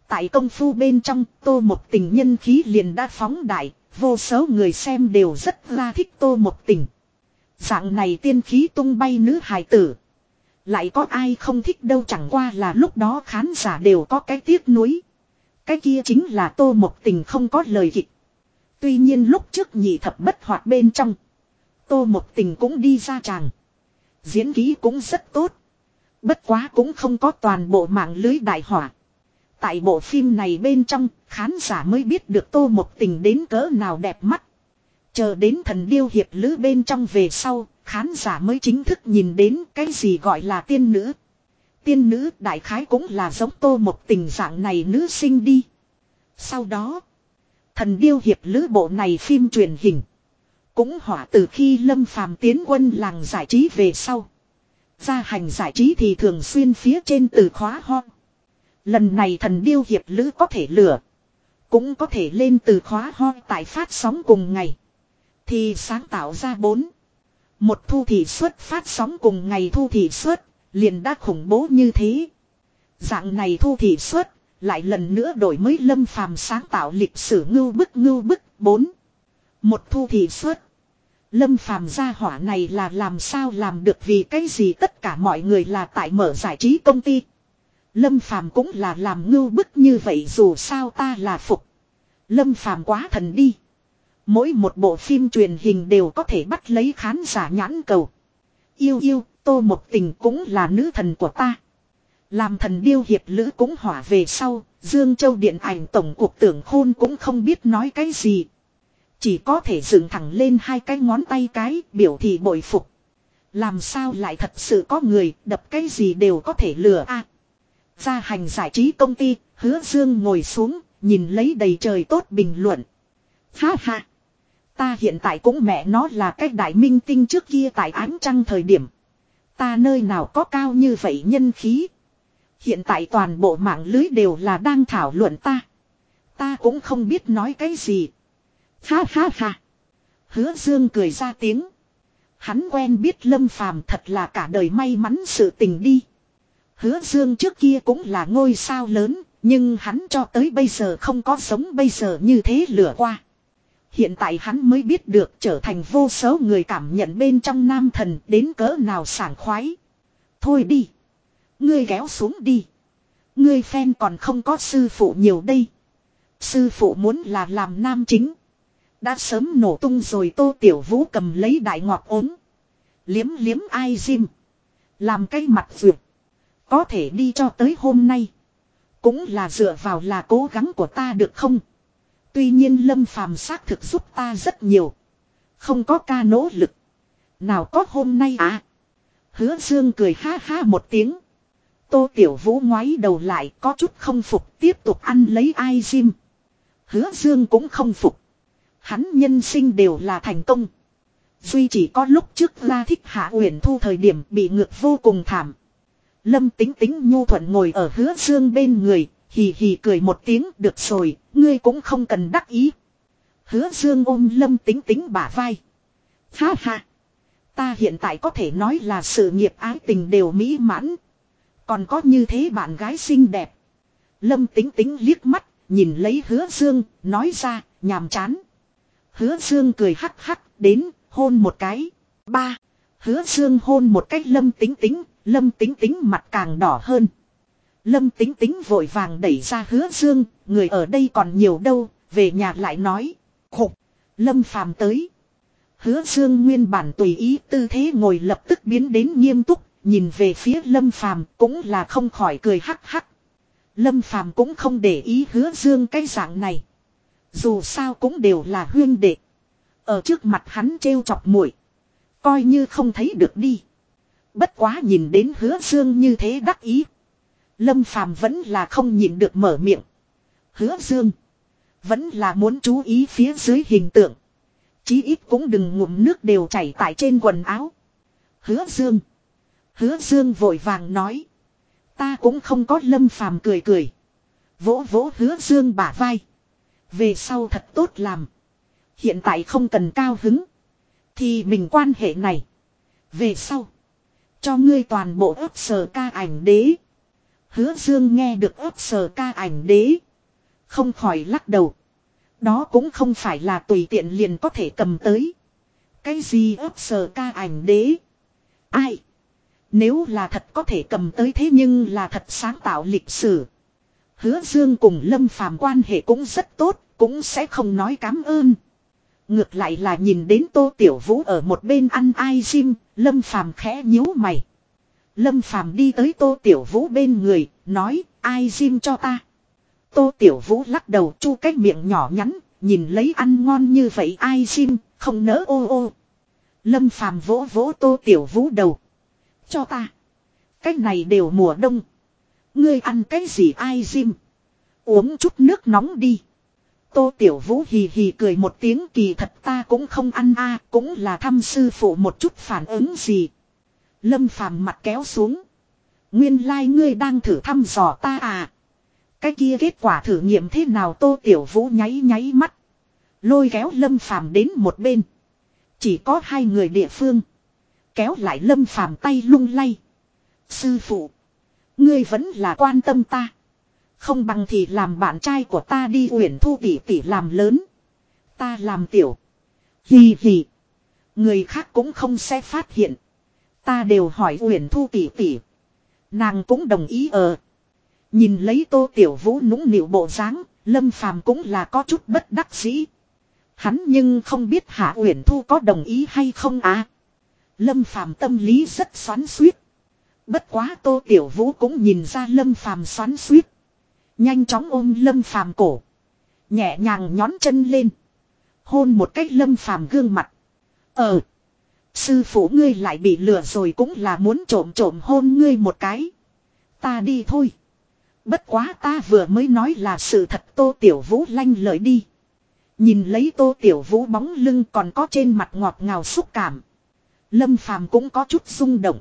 [SPEAKER 1] Tại công phu bên trong, tô một tình nhân khí liền đã phóng đại. Vô số người xem đều rất ra thích tô một tình. Dạng này tiên khí tung bay nữ hài tử. Lại có ai không thích đâu chẳng qua là lúc đó khán giả đều có cái tiếc nuối. Cái kia chính là tô một tình không có lời kịch. Tuy nhiên lúc trước nhị thập bất hoạt bên trong. Tô một tình cũng đi ra tràng. Diễn ký cũng rất tốt. Bất quá cũng không có toàn bộ mạng lưới đại hỏa. Tại bộ phim này bên trong, khán giả mới biết được tô một tình đến cỡ nào đẹp mắt. Chờ đến thần điêu hiệp lữ bên trong về sau, khán giả mới chính thức nhìn đến cái gì gọi là tiên nữ. Tiên nữ đại khái cũng là giống tô một tình dạng này nữ sinh đi. Sau đó, thần điêu hiệp lữ bộ này phim truyền hình. Cũng hỏa từ khi lâm phàm tiến quân làng giải trí về sau. Gia hành giải trí thì thường xuyên phía trên từ khóa ho. Lần này thần điêu hiệp lữ có thể lửa. Cũng có thể lên từ khóa ho tại phát sóng cùng ngày. Thì sáng tạo ra bốn. Một thu thị suất phát sóng cùng ngày thu thị suất liền đã khủng bố như thế. Dạng này thu thị suất lại lần nữa đổi mới lâm phàm sáng tạo lịch sử ngưu bức ngưu bức bốn. Một thu thị suất Lâm phàm gia hỏa này là làm sao làm được vì cái gì tất cả mọi người là tại mở giải trí công ty. Lâm phàm cũng là làm ngưu bức như vậy dù sao ta là phục. Lâm phàm quá thần đi. Mỗi một bộ phim truyền hình đều có thể bắt lấy khán giả nhãn cầu. Yêu yêu, tô một tình cũng là nữ thần của ta. Làm thần điêu hiệp lữ cũng hỏa về sau, Dương Châu Điện ảnh tổng cuộc tưởng khôn cũng không biết nói cái gì. Chỉ có thể dựng thẳng lên hai cái ngón tay cái biểu thị bội phục. Làm sao lại thật sự có người đập cái gì đều có thể lừa a Gia hành giải trí công ty, hứa dương ngồi xuống, nhìn lấy đầy trời tốt bình luận. Ha ha! Ta hiện tại cũng mẹ nó là cái đại minh tinh trước kia tại ánh trăng thời điểm. Ta nơi nào có cao như vậy nhân khí. Hiện tại toàn bộ mạng lưới đều là đang thảo luận ta. Ta cũng không biết nói cái gì. Ha ha ha. Hứa Dương cười ra tiếng. Hắn quen biết Lâm Phàm thật là cả đời may mắn sự tình đi. Hứa Dương trước kia cũng là ngôi sao lớn, nhưng hắn cho tới bây giờ không có sống bây giờ như thế lửa qua. Hiện tại hắn mới biết được trở thành vô số người cảm nhận bên trong nam thần đến cỡ nào sảng khoái. Thôi đi. Ngươi kéo xuống đi. Ngươi phen còn không có sư phụ nhiều đây. Sư phụ muốn là làm nam chính. Đã sớm nổ tung rồi tô tiểu vũ cầm lấy đại ngọt ốm. Liếm liếm ai diêm. Làm cái mặt vượt. Có thể đi cho tới hôm nay. Cũng là dựa vào là cố gắng của ta được không? Tuy nhiên lâm phàm xác thực giúp ta rất nhiều. Không có ca nỗ lực. Nào có hôm nay à? Hứa dương cười ha ha một tiếng. Tô Tiểu Vũ ngoái đầu lại có chút không phục tiếp tục ăn lấy ai diêm. Hứa Dương cũng không phục. Hắn nhân sinh đều là thành công. Duy chỉ có lúc trước la thích hạ uyển thu thời điểm bị ngược vô cùng thảm. Lâm tính tính nhu thuận ngồi ở hứa dương bên người, hì hì cười một tiếng được rồi, ngươi cũng không cần đắc ý. Hứa dương ôm lâm tính tính bả vai. Ha ha. Ta hiện tại có thể nói là sự nghiệp ái tình đều mỹ mãn. Còn có như thế bạn gái xinh đẹp. Lâm tính tính liếc mắt, nhìn lấy hứa dương, nói ra, nhàm chán. Hứa Dương cười hắc hắc đến hôn một cái. Ba. Hứa Dương hôn một cách lâm tính tính, lâm tính tính mặt càng đỏ hơn. Lâm tính tính vội vàng đẩy ra hứa Dương, người ở đây còn nhiều đâu, về nhà lại nói. Khục. Lâm phàm tới. Hứa Dương nguyên bản tùy ý tư thế ngồi lập tức biến đến nghiêm túc, nhìn về phía Lâm Phàm cũng là không khỏi cười hắc hắc. Lâm Phàm cũng không để ý hứa dương cái dạng này. Dù sao cũng đều là huyên đệ. Ở trước mặt hắn trêu chọc muội Coi như không thấy được đi. Bất quá nhìn đến hứa dương như thế đắc ý. Lâm Phàm vẫn là không nhịn được mở miệng. Hứa dương. Vẫn là muốn chú ý phía dưới hình tượng. Chí ít cũng đừng ngụm nước đều chảy tại trên quần áo. Hứa dương. Hứa dương vội vàng nói. Ta cũng không có lâm phàm cười cười. Vỗ vỗ hứa dương bả vai. Về sau thật tốt làm. Hiện tại không cần cao hứng. Thì mình quan hệ này. Về sau. Cho ngươi toàn bộ ấp sờ ca ảnh đế. Hứa dương nghe được ớt sờ ca ảnh đế. Không khỏi lắc đầu. Đó cũng không phải là tùy tiện liền có thể cầm tới. Cái gì ớt sờ ca ảnh đế. Ai. Nếu là thật có thể cầm tới thế nhưng là thật sáng tạo lịch sử. Hứa Dương cùng Lâm Phàm quan hệ cũng rất tốt, cũng sẽ không nói cảm ơn. Ngược lại là nhìn đến Tô Tiểu Vũ ở một bên ăn ai sim, Lâm Phàm khẽ nhíu mày. Lâm Phàm đi tới Tô Tiểu Vũ bên người, nói, ai diêm cho ta. Tô Tiểu Vũ lắc đầu chu cái miệng nhỏ nhắn, nhìn lấy ăn ngon như vậy ai diêm, không nỡ ô ô. Lâm Phàm vỗ vỗ Tô Tiểu Vũ đầu. Cho ta. Cái này đều mùa đông. Ngươi ăn cái gì ai diêm. Uống chút nước nóng đi. Tô Tiểu Vũ hì hì cười một tiếng kỳ thật ta cũng không ăn a cũng là thăm sư phụ một chút phản ứng gì. Lâm phàm mặt kéo xuống. Nguyên lai like ngươi đang thử thăm dò ta à. Cái kia kết quả thử nghiệm thế nào Tô Tiểu Vũ nháy nháy mắt. Lôi kéo Lâm phàm đến một bên. Chỉ có hai người địa phương. Kéo lại Lâm phàm tay lung lay. Sư phụ. Ngươi vẫn là quan tâm ta. Không bằng thì làm bạn trai của ta đi uyển thu tỷ tỷ làm lớn. Ta làm tiểu. Hì hì. Người khác cũng không sẽ phát hiện. Ta đều hỏi uyển thu tỷ tỷ. Nàng cũng đồng ý ờ. Nhìn lấy tô tiểu vũ nũng nịu bộ dáng, lâm phàm cũng là có chút bất đắc dĩ. Hắn nhưng không biết hạ uyển thu có đồng ý hay không à. Lâm phàm tâm lý rất xoắn xuýt, Bất quá tô tiểu vũ cũng nhìn ra lâm phàm xoắn xuýt, Nhanh chóng ôm lâm phàm cổ. Nhẹ nhàng nhón chân lên. Hôn một cách lâm phàm gương mặt. Ờ. Sư phụ ngươi lại bị lừa rồi cũng là muốn trộm trộm hôn ngươi một cái. Ta đi thôi. Bất quá ta vừa mới nói là sự thật tô tiểu vũ lanh lời đi. Nhìn lấy tô tiểu vũ bóng lưng còn có trên mặt ngọt ngào xúc cảm. Lâm phàm cũng có chút rung động.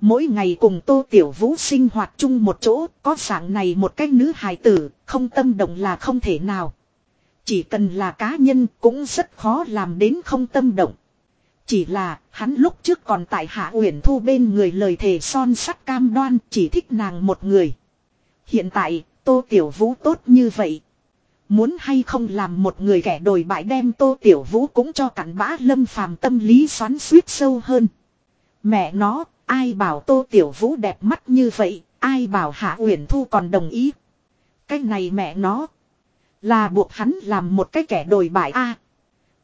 [SPEAKER 1] Mỗi ngày cùng Tô Tiểu Vũ sinh hoạt chung một chỗ, có dạng này một cái nữ hài tử, không tâm động là không thể nào. Chỉ cần là cá nhân cũng rất khó làm đến không tâm động. Chỉ là, hắn lúc trước còn tại Hạ Uyển Thu bên người lời thề son sắt cam đoan chỉ thích nàng một người. Hiện tại, Tô Tiểu Vũ tốt như vậy. Muốn hay không làm một người kẻ đồi bại đem Tô Tiểu Vũ cũng cho cặn bã lâm phàm tâm lý xoắn suýt sâu hơn. Mẹ nó, Ai bảo Tô Tiểu Vũ đẹp mắt như vậy, ai bảo Hạ Uyển Thu còn đồng ý. Cái này mẹ nó. Là buộc hắn làm một cái kẻ đồi bại A.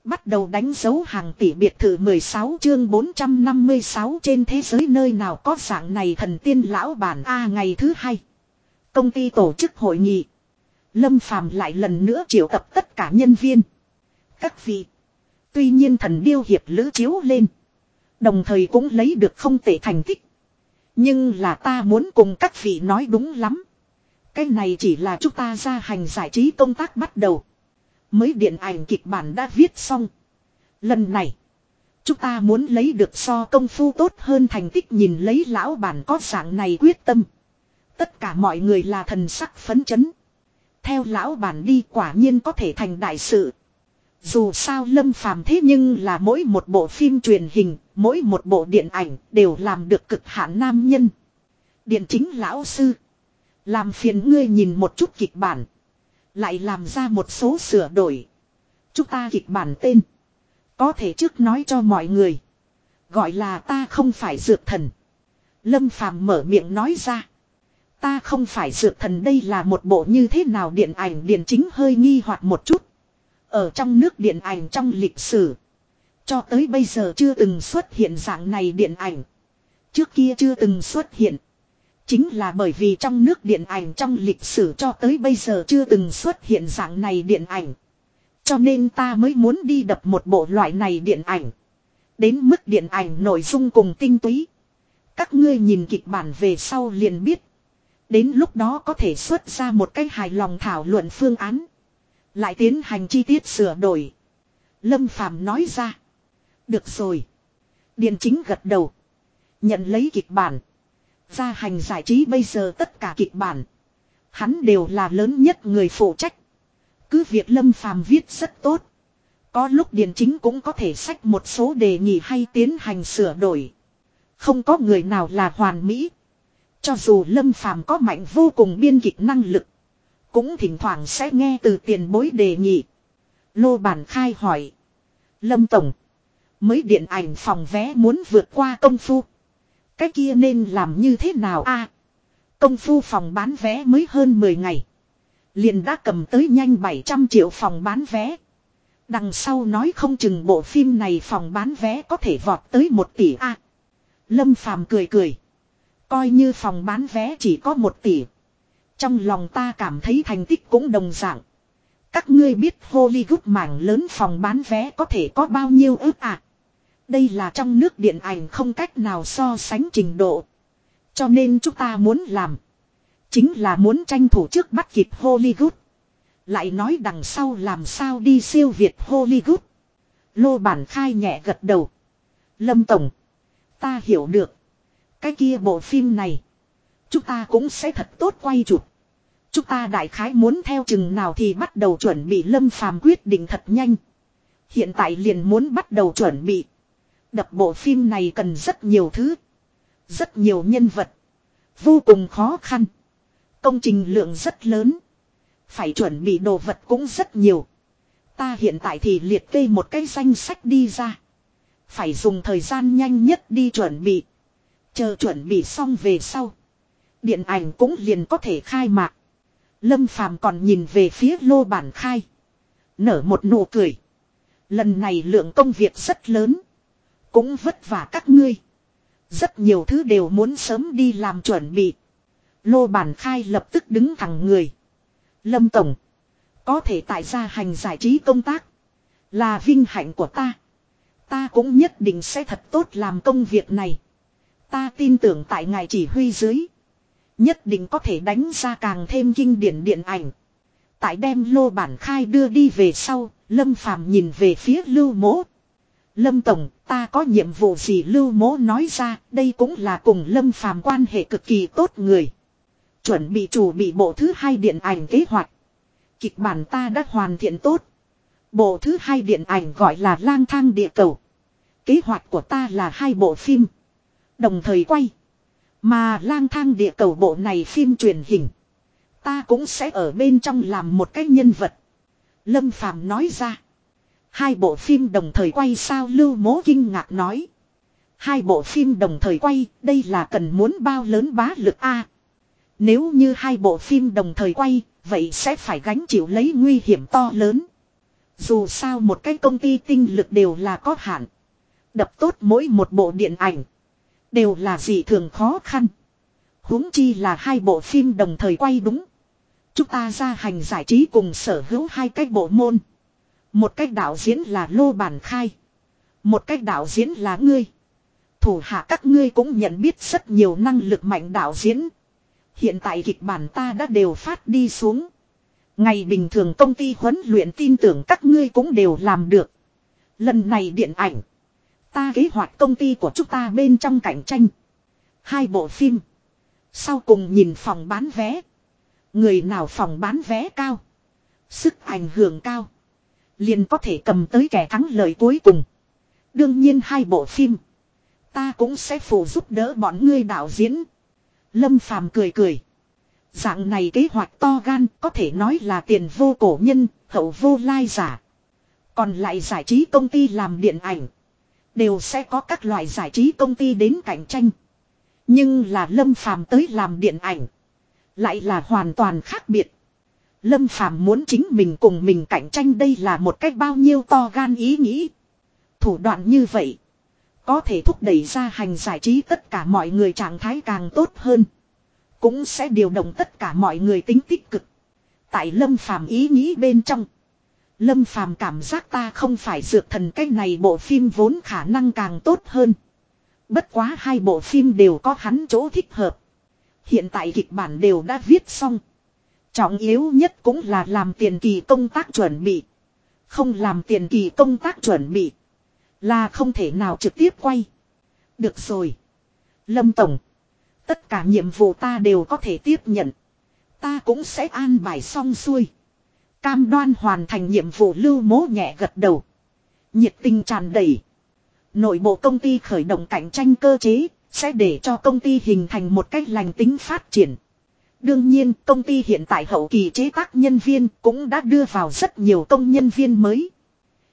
[SPEAKER 1] Bắt đầu đánh dấu hàng tỷ biệt thự 16 chương 456 trên thế giới nơi nào có dạng này thần tiên lão bản A ngày thứ hai. Công ty tổ chức hội nghị. Lâm Phàm lại lần nữa triệu tập tất cả nhân viên. Các vị. Tuy nhiên thần điêu hiệp lữ chiếu lên. Đồng thời cũng lấy được không tệ thành tích. Nhưng là ta muốn cùng các vị nói đúng lắm. Cái này chỉ là chúng ta ra hành giải trí công tác bắt đầu. Mới điện ảnh kịch bản đã viết xong. Lần này. Chúng ta muốn lấy được so công phu tốt hơn thành tích nhìn lấy lão bản có dạng này quyết tâm. Tất cả mọi người là thần sắc phấn chấn. Theo lão bản đi quả nhiên có thể thành đại sự. Dù sao lâm phàm thế nhưng là mỗi một bộ phim truyền hình, mỗi một bộ điện ảnh đều làm được cực hạn nam nhân. Điện chính lão sư. Làm phiền ngươi nhìn một chút kịch bản. Lại làm ra một số sửa đổi. Chúng ta kịch bản tên. Có thể trước nói cho mọi người. Gọi là ta không phải dược thần. Lâm phàm mở miệng nói ra. Ta không phải dược thần đây là một bộ như thế nào điện ảnh điện chính hơi nghi hoặc một chút. Ở trong nước điện ảnh trong lịch sử. Cho tới bây giờ chưa từng xuất hiện dạng này điện ảnh. Trước kia chưa từng xuất hiện. Chính là bởi vì trong nước điện ảnh trong lịch sử cho tới bây giờ chưa từng xuất hiện dạng này điện ảnh. Cho nên ta mới muốn đi đập một bộ loại này điện ảnh. Đến mức điện ảnh nội dung cùng tinh túy. Các ngươi nhìn kịch bản về sau liền biết. Đến lúc đó có thể xuất ra một cái hài lòng thảo luận phương án. Lại tiến hành chi tiết sửa đổi. Lâm Phàm nói ra. Được rồi. Điện chính gật đầu. Nhận lấy kịch bản. Gia hành giải trí bây giờ tất cả kịch bản. Hắn đều là lớn nhất người phụ trách. Cứ việc Lâm Phàm viết rất tốt. Có lúc điện chính cũng có thể sách một số đề nghị hay tiến hành sửa đổi. Không có người nào là hoàn mỹ. Cho dù Lâm Phàm có mạnh vô cùng biên kịch năng lực. Cũng thỉnh thoảng sẽ nghe từ tiền bối đề nghị. Lô Bản Khai hỏi. Lâm Tổng. Mới điện ảnh phòng vé muốn vượt qua công phu. Cái kia nên làm như thế nào a? công phu phòng bán vé mới hơn 10 ngày. Liền đã cầm tới nhanh 700 triệu phòng bán vé. Đằng sau nói không chừng bộ phim này phòng bán vé có thể vọt tới 1 tỷ a. Lâm Phàm cười cười. Coi như phòng bán vé chỉ có 1 tỷ. Trong lòng ta cảm thấy thành tích cũng đồng dạng. Các ngươi biết Hollywood mảng lớn phòng bán vé có thể có bao nhiêu ước à? Đây là trong nước điện ảnh không cách nào so sánh trình độ. Cho nên chúng ta muốn làm. Chính là muốn tranh thủ trước bắt kịp Hollywood. Lại nói đằng sau làm sao đi siêu Việt Hollywood. Lô bản khai nhẹ gật đầu. Lâm Tổng. Ta hiểu được. Cái kia bộ phim này. Chúng ta cũng sẽ thật tốt quay chụp. Chúng ta đại khái muốn theo chừng nào thì bắt đầu chuẩn bị lâm phàm quyết định thật nhanh. Hiện tại liền muốn bắt đầu chuẩn bị. Đập bộ phim này cần rất nhiều thứ. Rất nhiều nhân vật. Vô cùng khó khăn. Công trình lượng rất lớn. Phải chuẩn bị đồ vật cũng rất nhiều. Ta hiện tại thì liệt kê một cái danh sách đi ra. Phải dùng thời gian nhanh nhất đi chuẩn bị. Chờ chuẩn bị xong về sau. Điện ảnh cũng liền có thể khai mạc. Lâm Phàm còn nhìn về phía lô bản khai. Nở một nụ cười. Lần này lượng công việc rất lớn. Cũng vất vả các ngươi. Rất nhiều thứ đều muốn sớm đi làm chuẩn bị. Lô bản khai lập tức đứng thẳng người. Lâm Tổng. Có thể tại gia hành giải trí công tác. Là vinh hạnh của ta. Ta cũng nhất định sẽ thật tốt làm công việc này. Ta tin tưởng tại ngài chỉ huy dưới. Nhất định có thể đánh ra càng thêm kinh điển điện ảnh. Tại đem lô bản khai đưa đi về sau, Lâm Phàm nhìn về phía Lưu Mỗ. Lâm Tổng, ta có nhiệm vụ gì Lưu mố nói ra, đây cũng là cùng Lâm Phàm quan hệ cực kỳ tốt người. Chuẩn bị chủ bị bộ thứ hai điện ảnh kế hoạch. Kịch bản ta đã hoàn thiện tốt. Bộ thứ hai điện ảnh gọi là lang thang địa cầu. Kế hoạch của ta là hai bộ phim. Đồng thời quay. Mà lang thang địa cầu bộ này phim truyền hình. Ta cũng sẽ ở bên trong làm một cái nhân vật. Lâm Phàm nói ra. Hai bộ phim đồng thời quay sao Lưu Mố kinh ngạc nói. Hai bộ phim đồng thời quay, đây là cần muốn bao lớn bá lực A. Nếu như hai bộ phim đồng thời quay, vậy sẽ phải gánh chịu lấy nguy hiểm to lớn. Dù sao một cái công ty tinh lực đều là có hạn. Đập tốt mỗi một bộ điện ảnh. Đều là gì thường khó khăn. huống chi là hai bộ phim đồng thời quay đúng. Chúng ta ra hành giải trí cùng sở hữu hai cái bộ môn. Một cách đạo diễn là Lô Bản Khai. Một cách đạo diễn là ngươi. Thủ hạ các ngươi cũng nhận biết rất nhiều năng lực mạnh đạo diễn. Hiện tại kịch bản ta đã đều phát đi xuống. Ngày bình thường công ty huấn luyện tin tưởng các ngươi cũng đều làm được. Lần này điện ảnh. Ta kế hoạch công ty của chúng ta bên trong cạnh tranh. Hai bộ phim. Sau cùng nhìn phòng bán vé. Người nào phòng bán vé cao. Sức ảnh hưởng cao. Liền có thể cầm tới kẻ thắng lợi cuối cùng. Đương nhiên hai bộ phim. Ta cũng sẽ phụ giúp đỡ bọn ngươi đạo diễn. Lâm Phàm cười cười. Dạng này kế hoạch to gan có thể nói là tiền vô cổ nhân, hậu vô lai giả. Còn lại giải trí công ty làm điện ảnh. Đều sẽ có các loại giải trí công ty đến cạnh tranh. Nhưng là Lâm Phàm tới làm điện ảnh. Lại là hoàn toàn khác biệt. Lâm Phàm muốn chính mình cùng mình cạnh tranh đây là một cách bao nhiêu to gan ý nghĩ. Thủ đoạn như vậy. Có thể thúc đẩy ra hành giải trí tất cả mọi người trạng thái càng tốt hơn. Cũng sẽ điều động tất cả mọi người tính tích cực. Tại Lâm Phàm ý nghĩ bên trong. Lâm Phàm cảm giác ta không phải dược thần cái này bộ phim vốn khả năng càng tốt hơn. Bất quá hai bộ phim đều có hắn chỗ thích hợp. Hiện tại kịch bản đều đã viết xong. Trọng yếu nhất cũng là làm tiền kỳ công tác chuẩn bị. Không làm tiền kỳ công tác chuẩn bị. Là không thể nào trực tiếp quay. Được rồi. Lâm Tổng. Tất cả nhiệm vụ ta đều có thể tiếp nhận. Ta cũng sẽ an bài xong xuôi. Cam đoan hoàn thành nhiệm vụ lưu mố nhẹ gật đầu. Nhiệt tình tràn đầy. Nội bộ công ty khởi động cạnh tranh cơ chế, sẽ để cho công ty hình thành một cách lành tính phát triển. Đương nhiên, công ty hiện tại hậu kỳ chế tác nhân viên cũng đã đưa vào rất nhiều công nhân viên mới.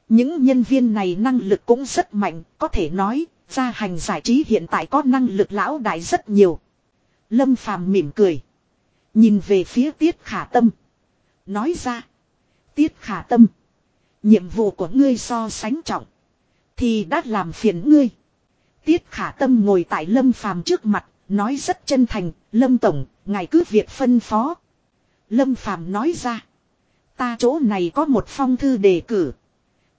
[SPEAKER 1] Những nhân viên này năng lực cũng rất mạnh, có thể nói, gia hành giải trí hiện tại có năng lực lão đại rất nhiều. Lâm Phàm mỉm cười. Nhìn về phía Tiết Khả Tâm. Nói ra. Tiết Khả Tâm. Nhiệm vụ của ngươi so sánh trọng. Thì đã làm phiền ngươi. Tiết Khả Tâm ngồi tại Lâm Phàm trước mặt. Nói rất chân thành. Lâm Tổng, ngài cứ việc phân phó. Lâm Phàm nói ra. Ta chỗ này có một phong thư đề cử.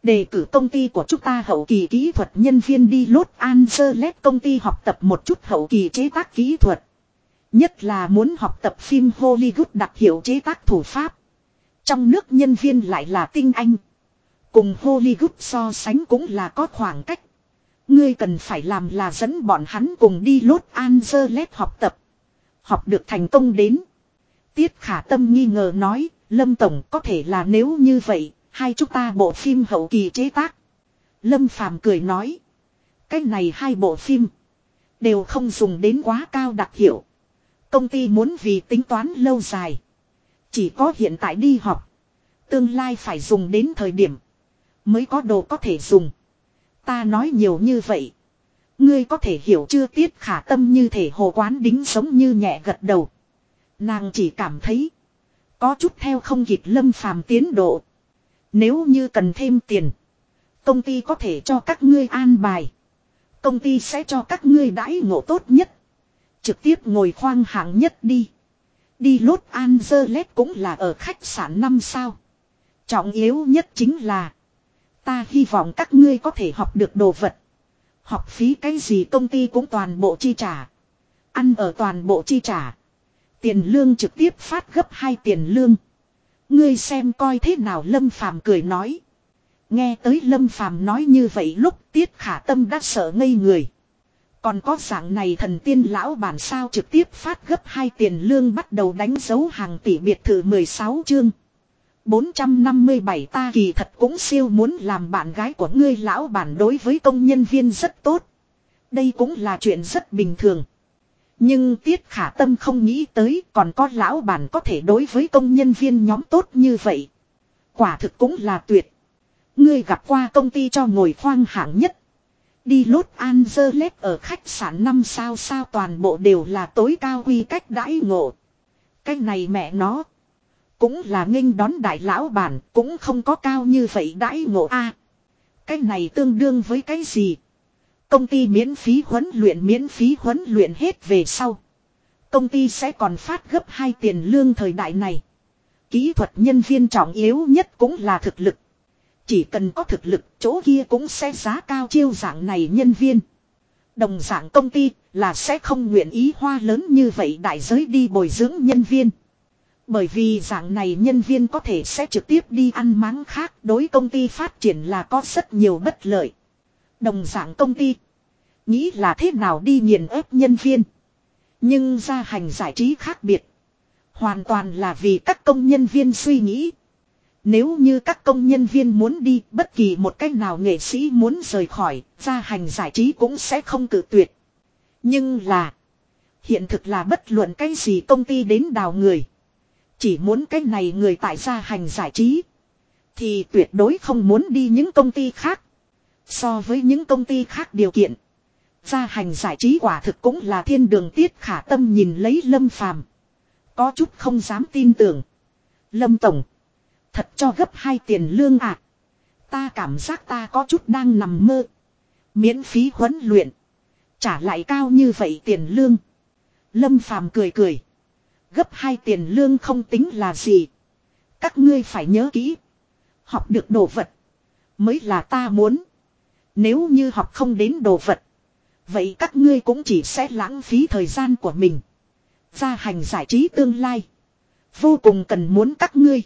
[SPEAKER 1] Đề cử công ty của chúng ta hậu kỳ kỹ thuật nhân viên đi Los Angeles công ty học tập một chút hậu kỳ chế tác kỹ thuật. Nhất là muốn học tập phim Hollywood đặc hiệu chế tác thủ pháp. Trong nước nhân viên lại là tinh anh. Cùng Hollywood so sánh cũng là có khoảng cách. Ngươi cần phải làm là dẫn bọn hắn cùng đi Los Angeles học tập. Học được thành công đến. Tiết khả tâm nghi ngờ nói, Lâm Tổng có thể là nếu như vậy, hai chúng ta bộ phim hậu kỳ chế tác. Lâm Phàm cười nói, cái này hai bộ phim, đều không dùng đến quá cao đặc hiệu. Công ty muốn vì tính toán lâu dài. Chỉ có hiện tại đi học. Tương lai phải dùng đến thời điểm. Mới có đồ có thể dùng. Ta nói nhiều như vậy. Ngươi có thể hiểu chưa tiết khả tâm như thể hồ quán đính sống như nhẹ gật đầu. Nàng chỉ cảm thấy. Có chút theo không kịp lâm phàm tiến độ. Nếu như cần thêm tiền. Công ty có thể cho các ngươi an bài. Công ty sẽ cho các ngươi đãi ngộ tốt nhất. Trực tiếp ngồi khoang hạng nhất đi. Đi Los Angeles cũng là ở khách sạn năm sao. Trọng yếu nhất chính là. Ta hy vọng các ngươi có thể học được đồ vật. Học phí cái gì công ty cũng toàn bộ chi trả. Ăn ở toàn bộ chi trả. Tiền lương trực tiếp phát gấp hai tiền lương. Ngươi xem coi thế nào Lâm Phàm cười nói. Nghe tới Lâm Phàm nói như vậy lúc Tiết Khả Tâm đã sợ ngây người. Còn có dạng này thần tiên lão bản sao trực tiếp phát gấp hai tiền lương bắt đầu đánh dấu hàng tỷ biệt thự 16 chương. 457 ta kỳ thật cũng siêu muốn làm bạn gái của ngươi lão bản đối với công nhân viên rất tốt. Đây cũng là chuyện rất bình thường. Nhưng Tiết Khả Tâm không nghĩ tới còn có lão bản có thể đối với công nhân viên nhóm tốt như vậy. Quả thực cũng là tuyệt. Ngươi gặp qua công ty cho ngồi khoang hạng nhất. Đi Los Angeles ở khách sạn 5 sao sao toàn bộ đều là tối cao quy cách đãi ngộ. Cái này mẹ nó. Cũng là nghênh đón đại lão bản, cũng không có cao như vậy đãi ngộ a. cái này tương đương với cái gì? Công ty miễn phí huấn luyện, miễn phí huấn luyện hết về sau. Công ty sẽ còn phát gấp hai tiền lương thời đại này. Kỹ thuật nhân viên trọng yếu nhất cũng là thực lực. Chỉ cần có thực lực, chỗ kia cũng sẽ giá cao chiêu dạng này nhân viên. Đồng dạng công ty là sẽ không nguyện ý hoa lớn như vậy đại giới đi bồi dưỡng nhân viên. Bởi vì dạng này nhân viên có thể sẽ trực tiếp đi ăn máng khác đối công ty phát triển là có rất nhiều bất lợi. Đồng dạng công ty nghĩ là thế nào đi nghiền ép nhân viên. Nhưng gia hành giải trí khác biệt. Hoàn toàn là vì các công nhân viên suy nghĩ. Nếu như các công nhân viên muốn đi, bất kỳ một cách nào nghệ sĩ muốn rời khỏi, gia hành giải trí cũng sẽ không cử tuyệt. Nhưng là, hiện thực là bất luận cái gì công ty đến đào người. Chỉ muốn cái này người tại gia hành giải trí, thì tuyệt đối không muốn đi những công ty khác. So với những công ty khác điều kiện, gia hành giải trí quả thực cũng là thiên đường tiết khả tâm nhìn lấy lâm phàm. Có chút không dám tin tưởng. Lâm Tổng. Thật cho gấp hai tiền lương ạ. À. Ta cảm giác ta có chút đang nằm mơ. Miễn phí huấn luyện. Trả lại cao như vậy tiền lương. Lâm Phàm cười cười. Gấp hai tiền lương không tính là gì. Các ngươi phải nhớ kỹ. Học được đồ vật. Mới là ta muốn. Nếu như học không đến đồ vật. Vậy các ngươi cũng chỉ sẽ lãng phí thời gian của mình. Gia hành giải trí tương lai. Vô cùng cần muốn các ngươi.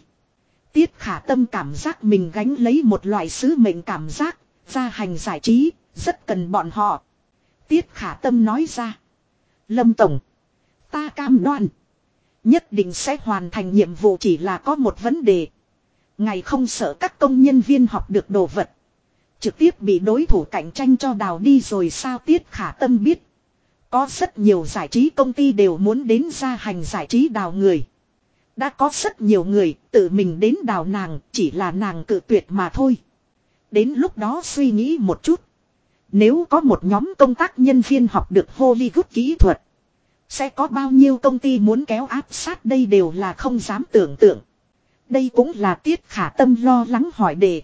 [SPEAKER 1] Tiết khả tâm cảm giác mình gánh lấy một loại sứ mệnh cảm giác. Gia hành giải trí. Rất cần bọn họ. Tiết khả tâm nói ra. Lâm Tổng. Ta cam đoan. Nhất định sẽ hoàn thành nhiệm vụ chỉ là có một vấn đề. Ngày không sợ các công nhân viên học được đồ vật. Trực tiếp bị đối thủ cạnh tranh cho đào đi rồi sao tiết khả tâm biết. Có rất nhiều giải trí công ty đều muốn đến ra hành giải trí đào người. Đã có rất nhiều người tự mình đến đào nàng, chỉ là nàng cự tuyệt mà thôi. Đến lúc đó suy nghĩ một chút. Nếu có một nhóm công tác nhân viên học được Hollywood kỹ thuật. Sẽ có bao nhiêu công ty muốn kéo áp sát đây đều là không dám tưởng tượng. Đây cũng là tiết khả tâm lo lắng hỏi đề.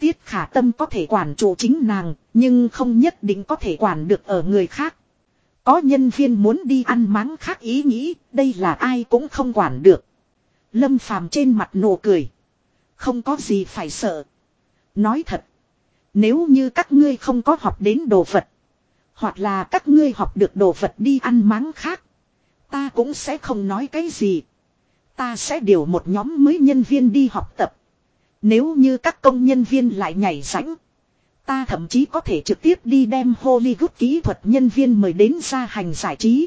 [SPEAKER 1] Tiết khả tâm có thể quản chủ chính nàng, nhưng không nhất định có thể quản được ở người khác. Có nhân viên muốn đi ăn máng khác ý nghĩ, đây là ai cũng không quản được. Lâm phàm trên mặt nụ cười. Không có gì phải sợ. Nói thật. Nếu như các ngươi không có học đến đồ vật. Hoặc là các ngươi học được đồ vật đi ăn máng khác. Ta cũng sẽ không nói cái gì. Ta sẽ điều một nhóm mới nhân viên đi học tập. Nếu như các công nhân viên lại nhảy rãnh. Ta thậm chí có thể trực tiếp đi đem Hollywood kỹ thuật nhân viên mời đến ra hành giải trí.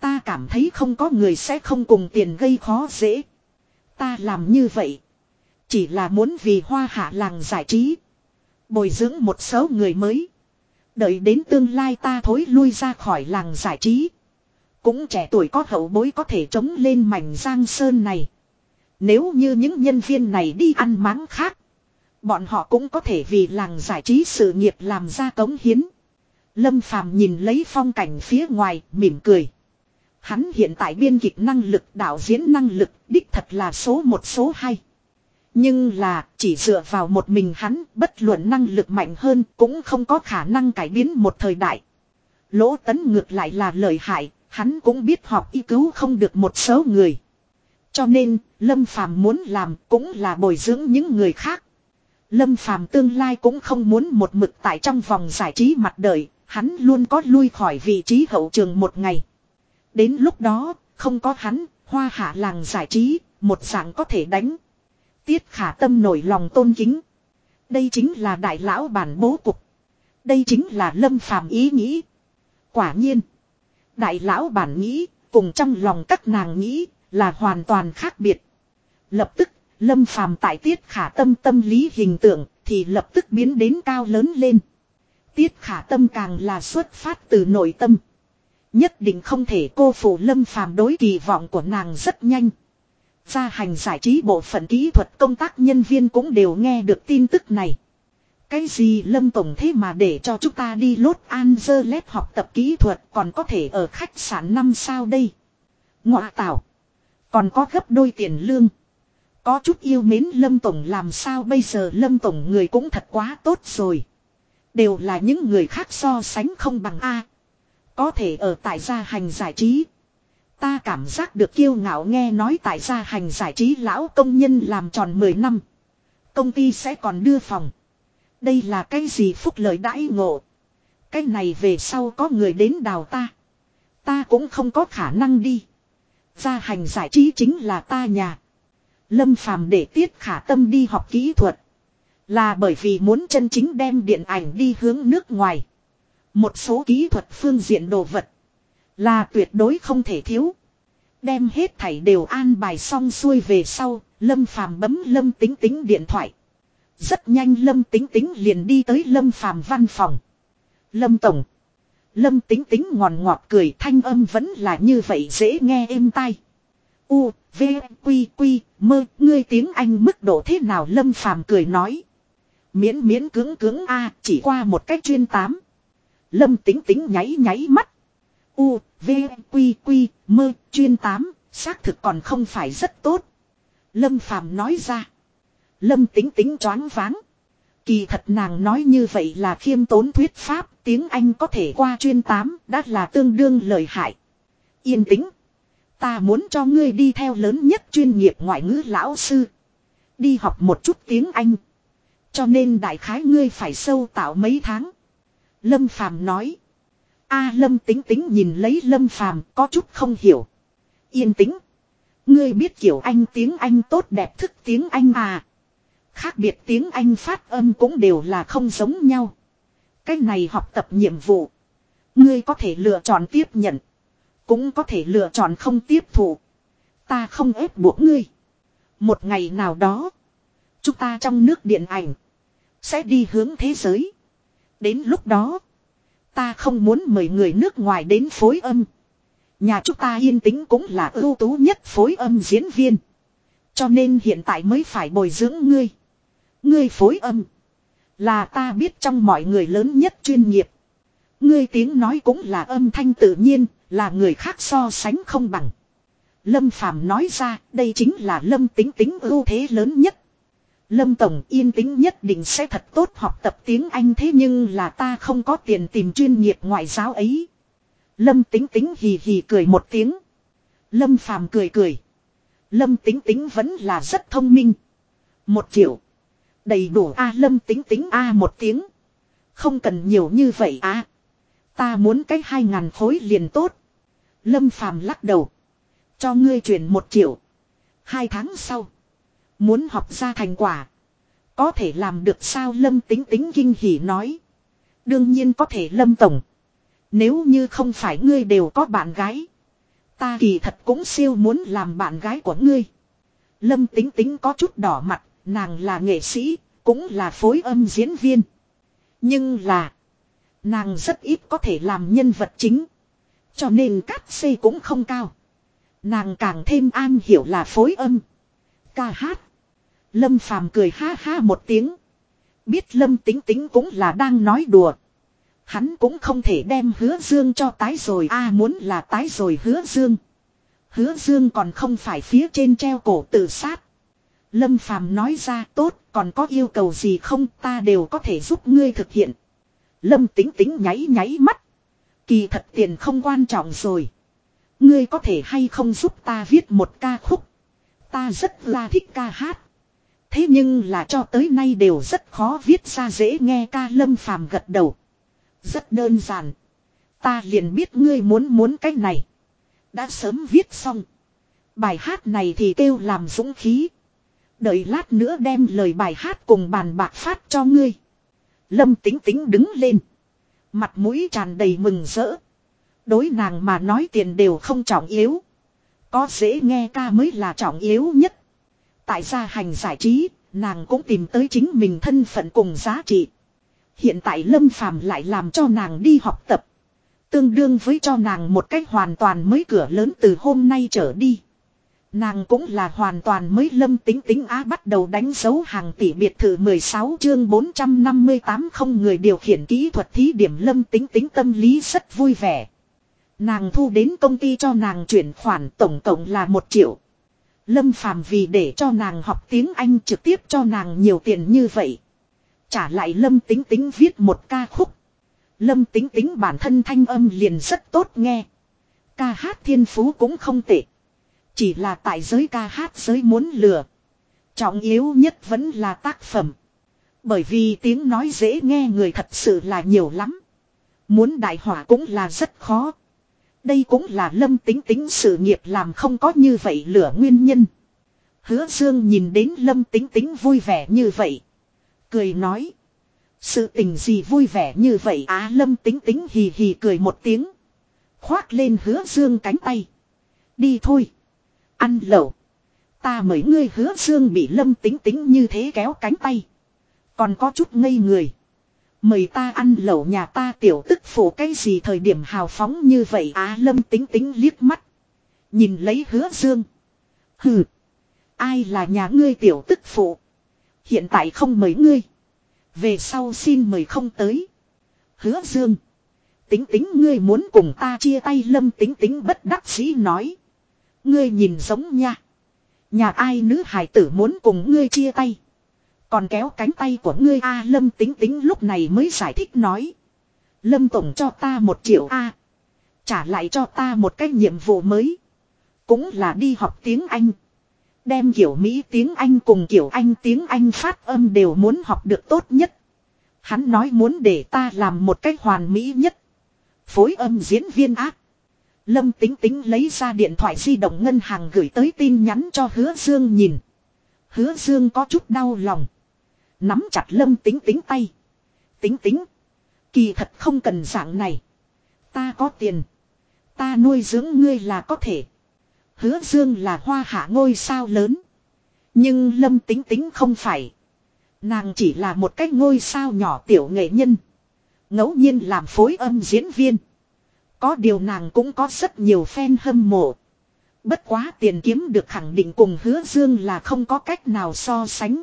[SPEAKER 1] Ta cảm thấy không có người sẽ không cùng tiền gây khó dễ. Ta làm như vậy. Chỉ là muốn vì hoa hạ làng giải trí. Bồi dưỡng một số người mới. Đợi đến tương lai ta thối lui ra khỏi làng giải trí. Cũng trẻ tuổi có hậu bối có thể chống lên mảnh giang sơn này. Nếu như những nhân viên này đi ăn máng khác. Bọn họ cũng có thể vì làng giải trí sự nghiệp làm ra cống hiến. Lâm Phàm nhìn lấy phong cảnh phía ngoài, mỉm cười. Hắn hiện tại biên kịch năng lực đạo diễn năng lực đích thật là số một số hai. Nhưng là chỉ dựa vào một mình hắn bất luận năng lực mạnh hơn cũng không có khả năng cải biến một thời đại. Lỗ tấn ngược lại là lợi hại, hắn cũng biết học y cứu không được một số người. Cho nên, Lâm Phàm muốn làm cũng là bồi dưỡng những người khác. Lâm Phàm tương lai cũng không muốn một mực tại trong vòng giải trí mặt đời, hắn luôn có lui khỏi vị trí hậu trường một ngày. Đến lúc đó, không có hắn, hoa hạ làng giải trí, một dạng có thể đánh. Tiết khả tâm nổi lòng tôn kính. Đây chính là đại lão bản bố cục. Đây chính là lâm phàm ý nghĩ. Quả nhiên. Đại lão bản nghĩ, cùng trong lòng các nàng nghĩ, là hoàn toàn khác biệt. Lập tức, lâm phàm tại tiết khả tâm tâm lý hình tượng, thì lập tức biến đến cao lớn lên. Tiết khả tâm càng là xuất phát từ nội tâm. Nhất định không thể cô phụ lâm phàm đối kỳ vọng của nàng rất nhanh. Gia hành giải trí bộ phận kỹ thuật công tác nhân viên cũng đều nghe được tin tức này. Cái gì Lâm Tổng thế mà để cho chúng ta đi Los Angeles học tập kỹ thuật còn có thể ở khách sạn năm sao đây. Ngọa tạo. Còn có gấp đôi tiền lương. Có chút yêu mến Lâm Tổng làm sao bây giờ Lâm Tổng người cũng thật quá tốt rồi. Đều là những người khác so sánh không bằng A. Có thể ở tại gia hành giải trí. Ta cảm giác được kiêu ngạo nghe nói tại gia hành giải trí lão công nhân làm tròn 10 năm. Công ty sẽ còn đưa phòng. Đây là cái gì phúc lợi đãi ngộ. Cái này về sau có người đến đào ta. Ta cũng không có khả năng đi. Gia hành giải trí chính là ta nhà. Lâm phàm để tiết khả tâm đi học kỹ thuật. Là bởi vì muốn chân chính đem điện ảnh đi hướng nước ngoài. Một số kỹ thuật phương diện đồ vật. Là tuyệt đối không thể thiếu. Đem hết thảy đều an bài xong xuôi về sau, Lâm Phàm bấm Lâm Tính Tính điện thoại. Rất nhanh Lâm Tính Tính liền đi tới Lâm Phàm văn phòng. Lâm Tổng. Lâm Tính Tính ngòn ngọt cười thanh âm vẫn là như vậy dễ nghe êm tai. U, V, Quy, Quy, mơ, ngươi tiếng Anh mức độ thế nào Lâm Phàm cười nói. Miễn miễn cứng cứng a chỉ qua một cách chuyên tám. Lâm Tính Tính nháy nháy mắt. U, V, Quy, Quy, mơ, chuyên tám, xác thực còn không phải rất tốt. Lâm Phàm nói ra. Lâm tính tính choáng váng. Kỳ thật nàng nói như vậy là khiêm tốn thuyết pháp, tiếng Anh có thể qua chuyên tám, đã là tương đương lợi hại. Yên tĩnh. Ta muốn cho ngươi đi theo lớn nhất chuyên nghiệp ngoại ngữ lão sư. Đi học một chút tiếng Anh. Cho nên đại khái ngươi phải sâu tạo mấy tháng. Lâm Phàm nói. A Lâm tính tính nhìn lấy Lâm Phàm có chút không hiểu. Yên tĩnh. Ngươi biết kiểu Anh tiếng Anh tốt đẹp thức tiếng Anh à. Khác biệt tiếng Anh phát âm cũng đều là không giống nhau. Cái này học tập nhiệm vụ. Ngươi có thể lựa chọn tiếp nhận. Cũng có thể lựa chọn không tiếp thụ. Ta không ép buộc ngươi. Một ngày nào đó. Chúng ta trong nước điện ảnh. Sẽ đi hướng thế giới. Đến lúc đó. Ta không muốn mời người nước ngoài đến phối âm. Nhà chúng ta yên tĩnh cũng là ưu tú nhất phối âm diễn viên. Cho nên hiện tại mới phải bồi dưỡng ngươi. Ngươi phối âm. Là ta biết trong mọi người lớn nhất chuyên nghiệp. Ngươi tiếng nói cũng là âm thanh tự nhiên, là người khác so sánh không bằng. Lâm Phàm nói ra, đây chính là Lâm tính tính ưu thế lớn nhất. Lâm Tổng yên tĩnh nhất định sẽ thật tốt học tập tiếng Anh thế nhưng là ta không có tiền tìm chuyên nghiệp ngoại giáo ấy. Lâm tính tính hì hì cười một tiếng. Lâm Phàm cười cười. Lâm tính tính vẫn là rất thông minh. Một triệu. Đầy đủ A à, Lâm tính tính A à, một tiếng. Không cần nhiều như vậy A. À, ta muốn cái hai ngàn khối liền tốt. Lâm Phàm lắc đầu. Cho ngươi chuyển một triệu. Hai tháng sau. Muốn học ra thành quả. Có thể làm được sao Lâm tính tính kinh hỉ nói. Đương nhiên có thể Lâm Tổng. Nếu như không phải ngươi đều có bạn gái. Ta kỳ thật cũng siêu muốn làm bạn gái của ngươi. Lâm tính tính có chút đỏ mặt. Nàng là nghệ sĩ. Cũng là phối âm diễn viên. Nhưng là. Nàng rất ít có thể làm nhân vật chính. Cho nên cát xê cũng không cao. Nàng càng thêm an hiểu là phối âm. Ca hát. Lâm phàm cười ha ha một tiếng. Biết lâm tính tính cũng là đang nói đùa. Hắn cũng không thể đem hứa dương cho tái rồi, a à, muốn là tái rồi hứa dương. Hứa dương còn không phải phía trên treo cổ tự sát. Lâm phàm nói ra, tốt, còn có yêu cầu gì không ta đều có thể giúp ngươi thực hiện. Lâm tính tính nháy nháy mắt. Kỳ thật tiền không quan trọng rồi. Ngươi có thể hay không giúp ta viết một ca khúc. Ta rất là thích ca hát. Thế nhưng là cho tới nay đều rất khó viết ra dễ nghe ca lâm phàm gật đầu. Rất đơn giản. Ta liền biết ngươi muốn muốn cái này. Đã sớm viết xong. Bài hát này thì kêu làm dũng khí. Đợi lát nữa đem lời bài hát cùng bàn bạc phát cho ngươi. Lâm tính tính đứng lên. Mặt mũi tràn đầy mừng rỡ. Đối nàng mà nói tiền đều không trọng yếu. Có dễ nghe ca mới là trọng yếu nhất. Tại gia hành giải trí, nàng cũng tìm tới chính mình thân phận cùng giá trị. Hiện tại Lâm Phàm lại làm cho nàng đi học tập. Tương đương với cho nàng một cách hoàn toàn mới cửa lớn từ hôm nay trở đi. Nàng cũng là hoàn toàn mới lâm tính tính á bắt đầu đánh dấu hàng tỷ biệt thự 16 chương 458 không người điều khiển kỹ thuật thí điểm lâm tính tính tâm lý rất vui vẻ. Nàng thu đến công ty cho nàng chuyển khoản tổng cộng là 1 triệu. Lâm phàm vì để cho nàng học tiếng Anh trực tiếp cho nàng nhiều tiền như vậy. Trả lại lâm tính tính viết một ca khúc. Lâm tính tính bản thân thanh âm liền rất tốt nghe. Ca hát thiên phú cũng không tệ. Chỉ là tại giới ca hát giới muốn lừa. Trọng yếu nhất vẫn là tác phẩm. Bởi vì tiếng nói dễ nghe người thật sự là nhiều lắm. Muốn đại hỏa cũng là rất khó. Đây cũng là lâm tính tính sự nghiệp làm không có như vậy lửa nguyên nhân. Hứa Dương nhìn đến lâm tính tính vui vẻ như vậy. Cười nói. Sự tình gì vui vẻ như vậy á, lâm tính tính hì hì cười một tiếng. Khoác lên hứa Dương cánh tay. Đi thôi. Ăn lẩu. Ta mời ngươi hứa Dương bị lâm tính tính như thế kéo cánh tay. Còn có chút ngây người. Mời ta ăn lẩu nhà ta tiểu tức phủ cái gì thời điểm hào phóng như vậy á lâm tính tính liếc mắt. Nhìn lấy hứa dương. Hừ. Ai là nhà ngươi tiểu tức phụ. Hiện tại không mời ngươi. Về sau xin mời không tới. Hứa dương. Tính tính ngươi muốn cùng ta chia tay lâm tính tính bất đắc sĩ nói. Ngươi nhìn giống nha. Nhà ai nữ hải tử muốn cùng ngươi chia tay. Còn kéo cánh tay của ngươi A Lâm tính tính lúc này mới giải thích nói. Lâm Tổng cho ta một triệu A. Trả lại cho ta một cái nhiệm vụ mới. Cũng là đi học tiếng Anh. Đem kiểu Mỹ tiếng Anh cùng kiểu Anh tiếng Anh phát âm đều muốn học được tốt nhất. Hắn nói muốn để ta làm một cách hoàn mỹ nhất. Phối âm diễn viên ác. Lâm tính tính lấy ra điện thoại di động ngân hàng gửi tới tin nhắn cho hứa Dương nhìn. Hứa Dương có chút đau lòng. Nắm chặt lâm tính tính tay. Tính tính. Kỳ thật không cần dạng này. Ta có tiền. Ta nuôi dưỡng ngươi là có thể. Hứa Dương là hoa hạ ngôi sao lớn. Nhưng lâm tính tính không phải. Nàng chỉ là một cái ngôi sao nhỏ tiểu nghệ nhân. ngẫu nhiên làm phối âm diễn viên. Có điều nàng cũng có rất nhiều fan hâm mộ. Bất quá tiền kiếm được khẳng định cùng hứa dương là không có cách nào so sánh.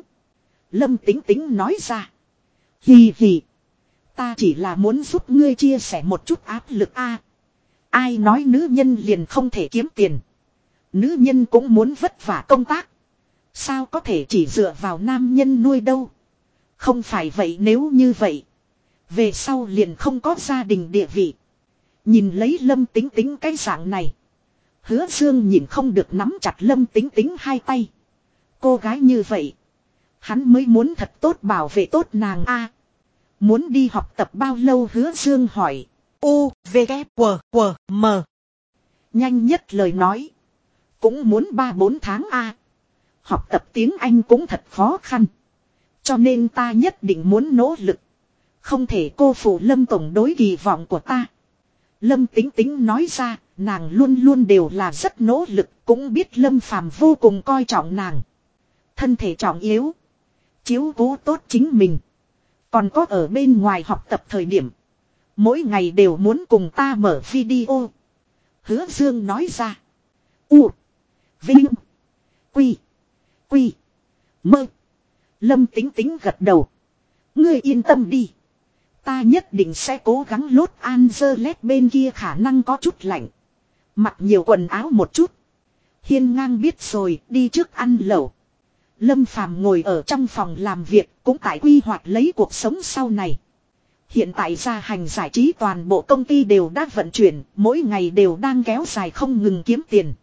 [SPEAKER 1] Lâm tính tính nói ra. Hì hì. Ta chỉ là muốn giúp ngươi chia sẻ một chút áp lực a. ai nói nữ nhân liền không thể kiếm tiền. Nữ nhân cũng muốn vất vả công tác. Sao có thể chỉ dựa vào nam nhân nuôi đâu. Không phải vậy nếu như vậy. Về sau liền không có gia đình địa vị. Nhìn lấy lâm tính tính cái dạng này. Hứa dương nhìn không được nắm chặt lâm tính tính hai tay. Cô gái như vậy. Hắn mới muốn thật tốt bảo vệ tốt nàng a. muốn đi học tập bao lâu hứa dương hỏi. U, V, K, W, W, M. Nhanh nhất lời nói. Cũng muốn 3-4 tháng a. Học tập tiếng Anh cũng thật khó khăn. Cho nên ta nhất định muốn nỗ lực. Không thể cô phụ Lâm Tổng đối kỳ vọng của ta. Lâm tính tính nói ra, nàng luôn luôn đều là rất nỗ lực, cũng biết Lâm Phàm vô cùng coi trọng nàng. Thân thể trọng yếu. Chiếu cố tốt chính mình. Còn có ở bên ngoài học tập thời điểm. Mỗi ngày đều muốn cùng ta mở video. Hứa Dương nói ra. U. Vinh. Quy. Quy. Mơ. Lâm tính tính gật đầu. Ngươi yên tâm đi. Ta nhất định sẽ cố gắng lốt Angelet bên kia khả năng có chút lạnh. Mặc nhiều quần áo một chút. Hiên ngang biết rồi, đi trước ăn lẩu. Lâm Phàm ngồi ở trong phòng làm việc, cũng tại quy hoạch lấy cuộc sống sau này. Hiện tại gia hành giải trí toàn bộ công ty đều đã vận chuyển, mỗi ngày đều đang kéo dài không ngừng kiếm tiền.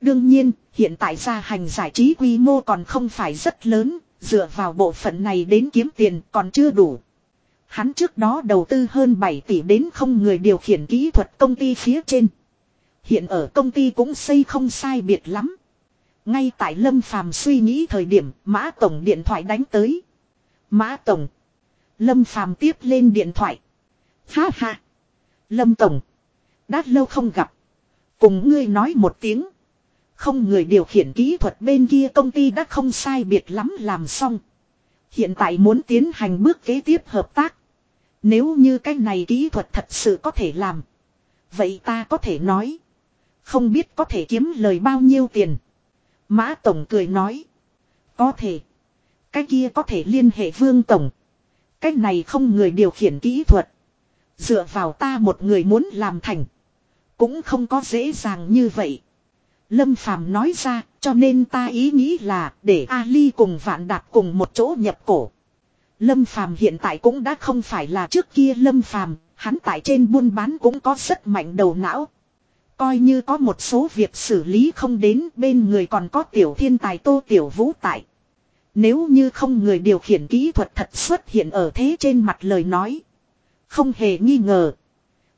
[SPEAKER 1] Đương nhiên, hiện tại gia hành giải trí quy mô còn không phải rất lớn, dựa vào bộ phận này đến kiếm tiền còn chưa đủ. Hắn trước đó đầu tư hơn 7 tỷ đến không người điều khiển kỹ thuật công ty phía trên. Hiện ở công ty cũng xây không sai biệt lắm. Ngay tại Lâm Phàm suy nghĩ thời điểm, Mã Tổng điện thoại đánh tới. Mã Tổng. Lâm Phàm tiếp lên điện thoại. Ha ha. Lâm Tổng. Đã lâu không gặp. Cùng ngươi nói một tiếng. Không người điều khiển kỹ thuật bên kia công ty đã không sai biệt lắm làm xong. Hiện tại muốn tiến hành bước kế tiếp hợp tác. Nếu như cái này kỹ thuật thật sự có thể làm. Vậy ta có thể nói. Không biết có thể kiếm lời bao nhiêu tiền. Mã Tổng cười nói. Có thể. Cái kia có thể liên hệ Vương Tổng. Cái này không người điều khiển kỹ thuật. Dựa vào ta một người muốn làm thành. Cũng không có dễ dàng như vậy. Lâm Phàm nói ra, cho nên ta ý nghĩ là để Ali cùng Vạn Đạt cùng một chỗ nhập cổ. Lâm Phàm hiện tại cũng đã không phải là trước kia Lâm Phàm, hắn tại trên buôn bán cũng có rất mạnh đầu não. Coi như có một số việc xử lý không đến, bên người còn có tiểu thiên tài tô tiểu vũ tại. Nếu như không người điều khiển kỹ thuật thật xuất hiện ở thế trên mặt lời nói. Không hề nghi ngờ.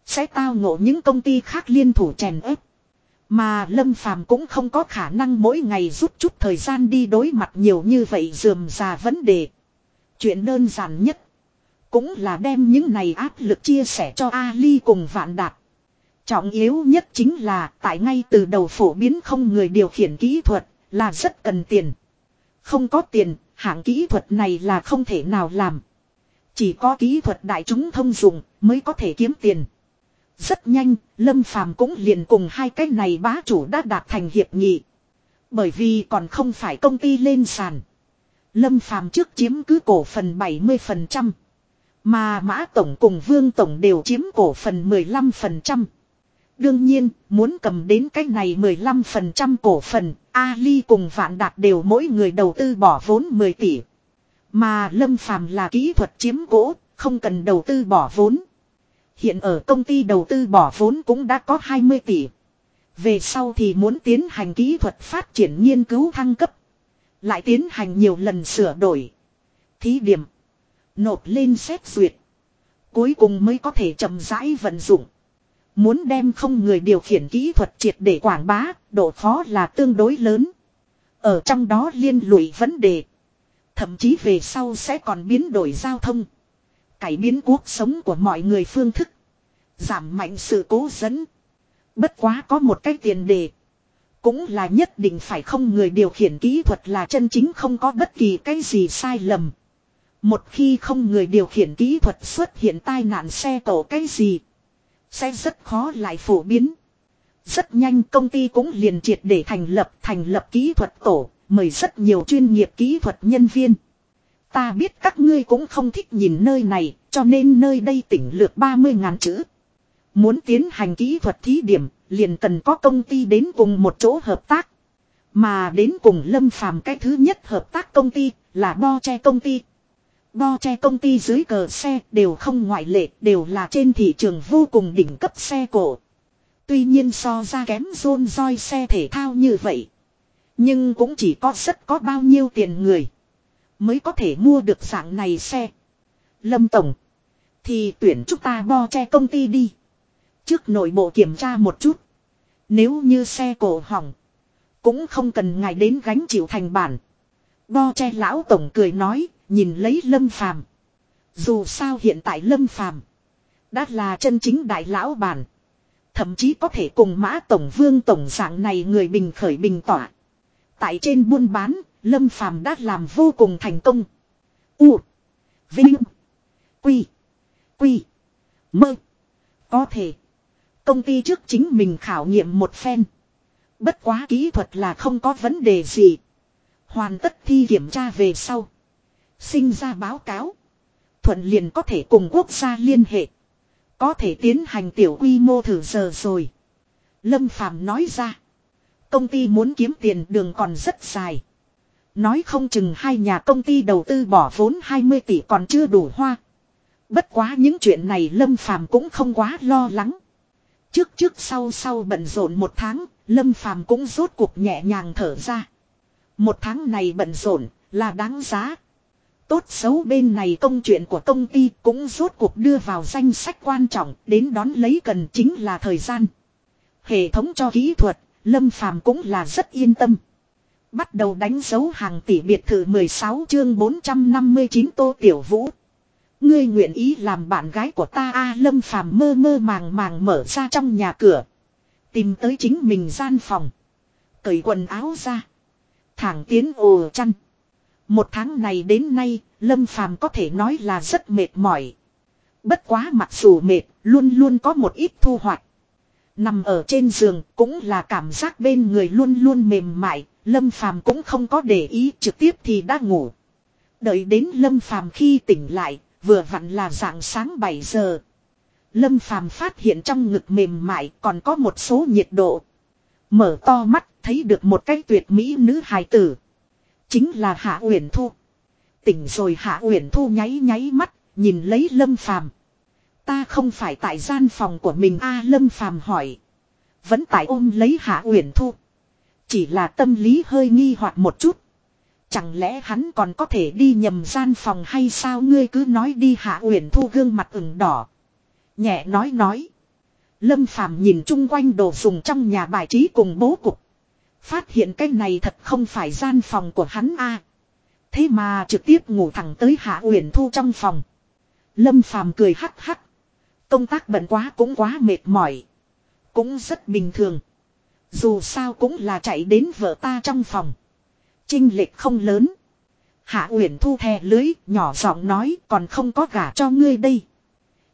[SPEAKER 1] Sẽ tao ngộ những công ty khác liên thủ chèn ép. Mà Lâm Phàm cũng không có khả năng mỗi ngày rút chút thời gian đi đối mặt nhiều như vậy dườm ra vấn đề. Chuyện đơn giản nhất. Cũng là đem những này áp lực chia sẻ cho Ali cùng Vạn Đạt. Trọng yếu nhất chính là tại ngay từ đầu phổ biến không người điều khiển kỹ thuật là rất cần tiền. Không có tiền, hạng kỹ thuật này là không thể nào làm. Chỉ có kỹ thuật đại chúng thông dụng mới có thể kiếm tiền. Rất nhanh, Lâm Phàm cũng liền cùng hai cái này bá chủ đã đạt thành hiệp nghị. Bởi vì còn không phải công ty lên sàn. Lâm Phàm trước chiếm cứ cổ phần 70%. Mà Mã Tổng cùng Vương Tổng đều chiếm cổ phần 15%. Đương nhiên, muốn cầm đến cái này 15% cổ phần, Ali cùng Vạn Đạt đều mỗi người đầu tư bỏ vốn 10 tỷ. Mà Lâm Phàm là kỹ thuật chiếm cổ, không cần đầu tư bỏ vốn. Hiện ở công ty đầu tư bỏ vốn cũng đã có 20 tỷ. Về sau thì muốn tiến hành kỹ thuật phát triển nghiên cứu thăng cấp. Lại tiến hành nhiều lần sửa đổi. Thí điểm. Nộp lên xét duyệt. Cuối cùng mới có thể chậm rãi vận dụng. Muốn đem không người điều khiển kỹ thuật triệt để quảng bá, độ khó là tương đối lớn. Ở trong đó liên lụy vấn đề. Thậm chí về sau sẽ còn biến đổi giao thông. Cải biến cuộc sống của mọi người phương thức. Giảm mạnh sự cố dẫn. Bất quá có một cái tiền đề. Cũng là nhất định phải không người điều khiển kỹ thuật là chân chính không có bất kỳ cái gì sai lầm. Một khi không người điều khiển kỹ thuật xuất hiện tai nạn xe tổ cái gì. Sẽ rất khó lại phổ biến. Rất nhanh công ty cũng liền triệt để thành lập thành lập kỹ thuật tổ, mời rất nhiều chuyên nghiệp kỹ thuật nhân viên. Ta biết các ngươi cũng không thích nhìn nơi này, cho nên nơi đây tỉnh lược 30 ngàn chữ. Muốn tiến hành kỹ thuật thí điểm, liền cần có công ty đến cùng một chỗ hợp tác. Mà đến cùng lâm phàm cái thứ nhất hợp tác công ty là Bo Che công ty. Bo Che công ty dưới cờ xe đều không ngoại lệ, đều là trên thị trường vô cùng đỉnh cấp xe cổ. Tuy nhiên so ra kém rôn roi xe thể thao như vậy. Nhưng cũng chỉ có rất có bao nhiêu tiền người. Mới có thể mua được dạng này xe. Lâm Tổng. Thì tuyển chúng ta bo che công ty đi. Trước nội bộ kiểm tra một chút. Nếu như xe cổ hỏng. Cũng không cần ngài đến gánh chịu thành bản. Bo che lão tổng cười nói. Nhìn lấy lâm phàm. Dù sao hiện tại lâm phàm. Đã là chân chính đại lão bản. Thậm chí có thể cùng mã tổng vương tổng dạng này người bình khởi bình tỏa. Tại trên buôn bán, Lâm Phàm đã làm vô cùng thành công. U. Vinh. Quy. Quy. Mơ. Có thể. Công ty trước chính mình khảo nghiệm một phen. Bất quá kỹ thuật là không có vấn đề gì. Hoàn tất thi kiểm tra về sau. Sinh ra báo cáo. Thuận liền có thể cùng quốc gia liên hệ. Có thể tiến hành tiểu quy mô thử giờ rồi. Lâm Phàm nói ra. Công ty muốn kiếm tiền đường còn rất dài. Nói không chừng hai nhà công ty đầu tư bỏ vốn 20 tỷ còn chưa đủ hoa. Bất quá những chuyện này Lâm Phàm cũng không quá lo lắng. Trước trước sau sau bận rộn một tháng, Lâm Phàm cũng rốt cuộc nhẹ nhàng thở ra. Một tháng này bận rộn là đáng giá. Tốt xấu bên này công chuyện của công ty cũng rốt cuộc đưa vào danh sách quan trọng đến đón lấy cần chính là thời gian. Hệ thống cho kỹ thuật, Lâm Phàm cũng là rất yên tâm. Bắt đầu đánh dấu hàng tỷ biệt thự 16 chương 459 Tô Tiểu Vũ. Ngươi nguyện ý làm bạn gái của ta a Lâm Phàm mơ mơ màng màng mở ra trong nhà cửa. Tìm tới chính mình gian phòng. Cởi quần áo ra. Thẳng tiến ồ chăn. Một tháng này đến nay, Lâm Phàm có thể nói là rất mệt mỏi. Bất quá mặc dù mệt, luôn luôn có một ít thu hoạch. Nằm ở trên giường cũng là cảm giác bên người luôn luôn mềm mại, Lâm Phàm cũng không có để ý trực tiếp thì đã ngủ. Đợi đến Lâm Phàm khi tỉnh lại, vừa vặn là dạng sáng 7 giờ. Lâm Phàm phát hiện trong ngực mềm mại còn có một số nhiệt độ. Mở to mắt thấy được một cái tuyệt mỹ nữ hài tử. Chính là Hạ Uyển Thu. Tỉnh rồi Hạ Uyển Thu nháy nháy mắt, nhìn lấy Lâm Phàm. Ta không phải tại gian phòng của mình a Lâm Phàm hỏi. Vẫn tại ôm lấy Hạ Uyển Thu. Chỉ là tâm lý hơi nghi hoặc một chút. Chẳng lẽ hắn còn có thể đi nhầm gian phòng hay sao ngươi cứ nói đi Hạ Uyển Thu gương mặt ửng đỏ. Nhẹ nói nói. Lâm Phàm nhìn chung quanh đồ dùng trong nhà bài trí cùng bố cục. Phát hiện cái này thật không phải gian phòng của hắn a. Thế mà trực tiếp ngủ thẳng tới Hạ Uyển Thu trong phòng. Lâm Phàm cười hắc hắc. Công tác bận quá cũng quá mệt mỏi. Cũng rất bình thường. Dù sao cũng là chạy đến vợ ta trong phòng. Trinh lệch không lớn. Hạ Uyển Thu thè lưới, nhỏ giọng nói còn không có gả cho ngươi đây.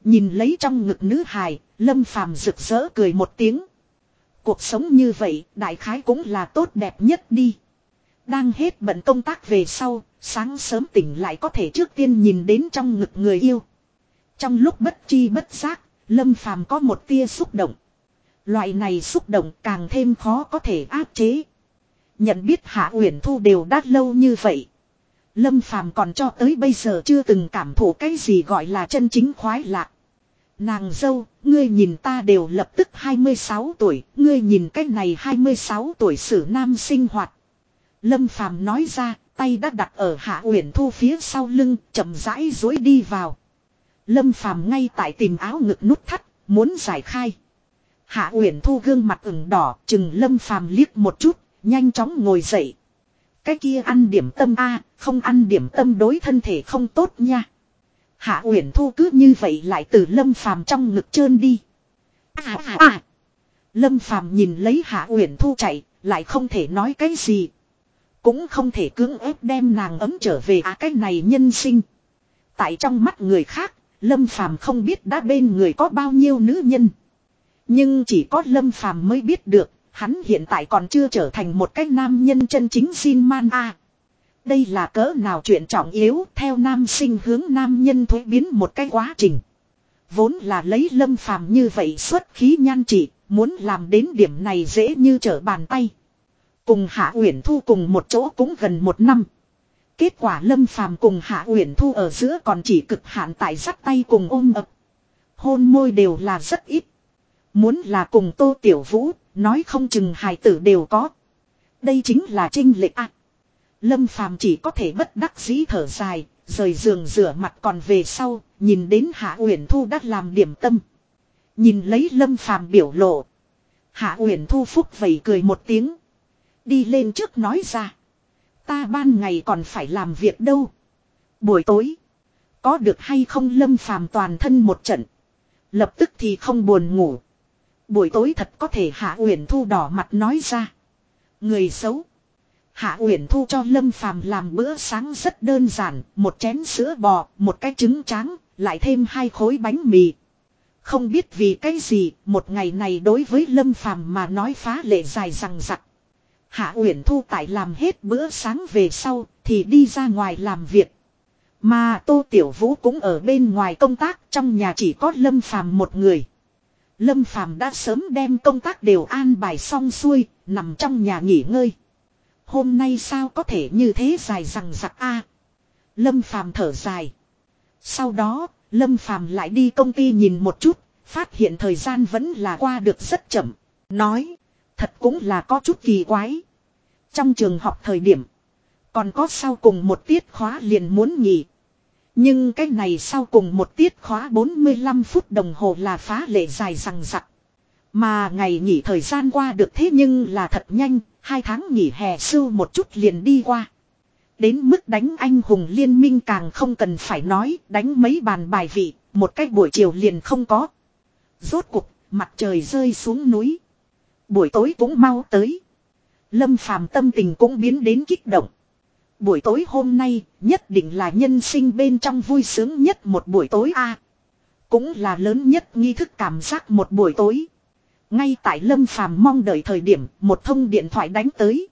[SPEAKER 1] Nhìn lấy trong ngực nữ hài, Lâm Phàm rực rỡ cười một tiếng. Cuộc sống như vậy, đại khái cũng là tốt đẹp nhất đi. Đang hết bận công tác về sau, sáng sớm tỉnh lại có thể trước tiên nhìn đến trong ngực người yêu. Trong lúc bất chi bất giác, Lâm Phàm có một tia xúc động. Loại này xúc động càng thêm khó có thể áp chế. Nhận biết Hạ Uyển Thu đều đã lâu như vậy. Lâm Phàm còn cho tới bây giờ chưa từng cảm thụ cái gì gọi là chân chính khoái lạc. Nàng dâu, ngươi nhìn ta đều lập tức 26 tuổi, ngươi nhìn cái này 26 tuổi xử nam sinh hoạt. Lâm Phàm nói ra, tay đã đặt ở Hạ Uyển Thu phía sau lưng, chậm rãi dối đi vào. Lâm Phàm ngay tại tìm áo ngực nút thắt, muốn giải khai. Hạ Uyển Thu gương mặt ửng đỏ, chừng Lâm Phàm liếc một chút, nhanh chóng ngồi dậy. Cái kia ăn điểm tâm a, không ăn điểm tâm đối thân thể không tốt nha. Hạ Uyển Thu cứ như vậy lại từ Lâm Phàm trong ngực trơn đi. À à à. Lâm Phàm nhìn lấy Hạ Uyển Thu chạy, lại không thể nói cái gì. Cũng không thể cưỡng ép đem nàng ấm trở về à cái này nhân sinh. Tại trong mắt người khác, Lâm Phàm không biết đã bên người có bao nhiêu nữ nhân. Nhưng chỉ có Lâm Phàm mới biết được, hắn hiện tại còn chưa trở thành một cái nam nhân chân chính xin man a. Đây là cỡ nào chuyện trọng yếu theo nam sinh hướng nam nhân thuế biến một cái quá trình. Vốn là lấy lâm phàm như vậy xuất khí nhan trị, muốn làm đến điểm này dễ như trở bàn tay. Cùng Hạ Uyển Thu cùng một chỗ cũng gần một năm. Kết quả Lâm Phàm cùng Hạ Uyển Thu ở giữa còn chỉ cực hạn tại dắt tay cùng ôm ập. Hôn môi đều là rất ít. Muốn là cùng Tô Tiểu Vũ, nói không chừng hài tử đều có. Đây chính là trinh lệch ạ. Lâm Phàm chỉ có thể bất đắc dĩ thở dài, rời giường rửa mặt còn về sau, nhìn đến Hạ Uyển Thu đã làm điểm tâm. Nhìn lấy Lâm Phàm biểu lộ. Hạ Uyển Thu phúc vẩy cười một tiếng. Đi lên trước nói ra. Ta ban ngày còn phải làm việc đâu. Buổi tối. Có được hay không Lâm Phàm toàn thân một trận. Lập tức thì không buồn ngủ. Buổi tối thật có thể Hạ Uyển Thu đỏ mặt nói ra. Người xấu. Hạ Uyển Thu cho Lâm Phàm làm bữa sáng rất đơn giản, một chén sữa bò, một cái trứng tráng, lại thêm hai khối bánh mì. Không biết vì cái gì, một ngày này đối với Lâm Phàm mà nói phá lệ dài rằng rặc. Hạ Uyển Thu tại làm hết bữa sáng về sau, thì đi ra ngoài làm việc. Mà Tô Tiểu Vũ cũng ở bên ngoài công tác, trong nhà chỉ có Lâm Phàm một người. Lâm Phàm đã sớm đem công tác đều an bài xong xuôi, nằm trong nhà nghỉ ngơi. Hôm nay sao có thể như thế dài rằng giặc a? Lâm Phàm thở dài. Sau đó, Lâm Phàm lại đi công ty nhìn một chút, phát hiện thời gian vẫn là qua được rất chậm. Nói, thật cũng là có chút kỳ quái. Trong trường học thời điểm, còn có sau cùng một tiết khóa liền muốn nghỉ. Nhưng cái này sau cùng một tiết khóa 45 phút đồng hồ là phá lệ dài rằng rặc. Mà ngày nghỉ thời gian qua được thế nhưng là thật nhanh, hai tháng nghỉ hè sưu một chút liền đi qua. Đến mức đánh anh hùng liên minh càng không cần phải nói, đánh mấy bàn bài vị, một cách buổi chiều liền không có. Rốt cuộc, mặt trời rơi xuống núi. Buổi tối cũng mau tới. Lâm phàm tâm tình cũng biến đến kích động. Buổi tối hôm nay nhất định là nhân sinh bên trong vui sướng nhất một buổi tối a Cũng là lớn nhất nghi thức cảm giác một buổi tối. Ngay tại Lâm Phàm mong đợi thời điểm một thông điện thoại đánh tới.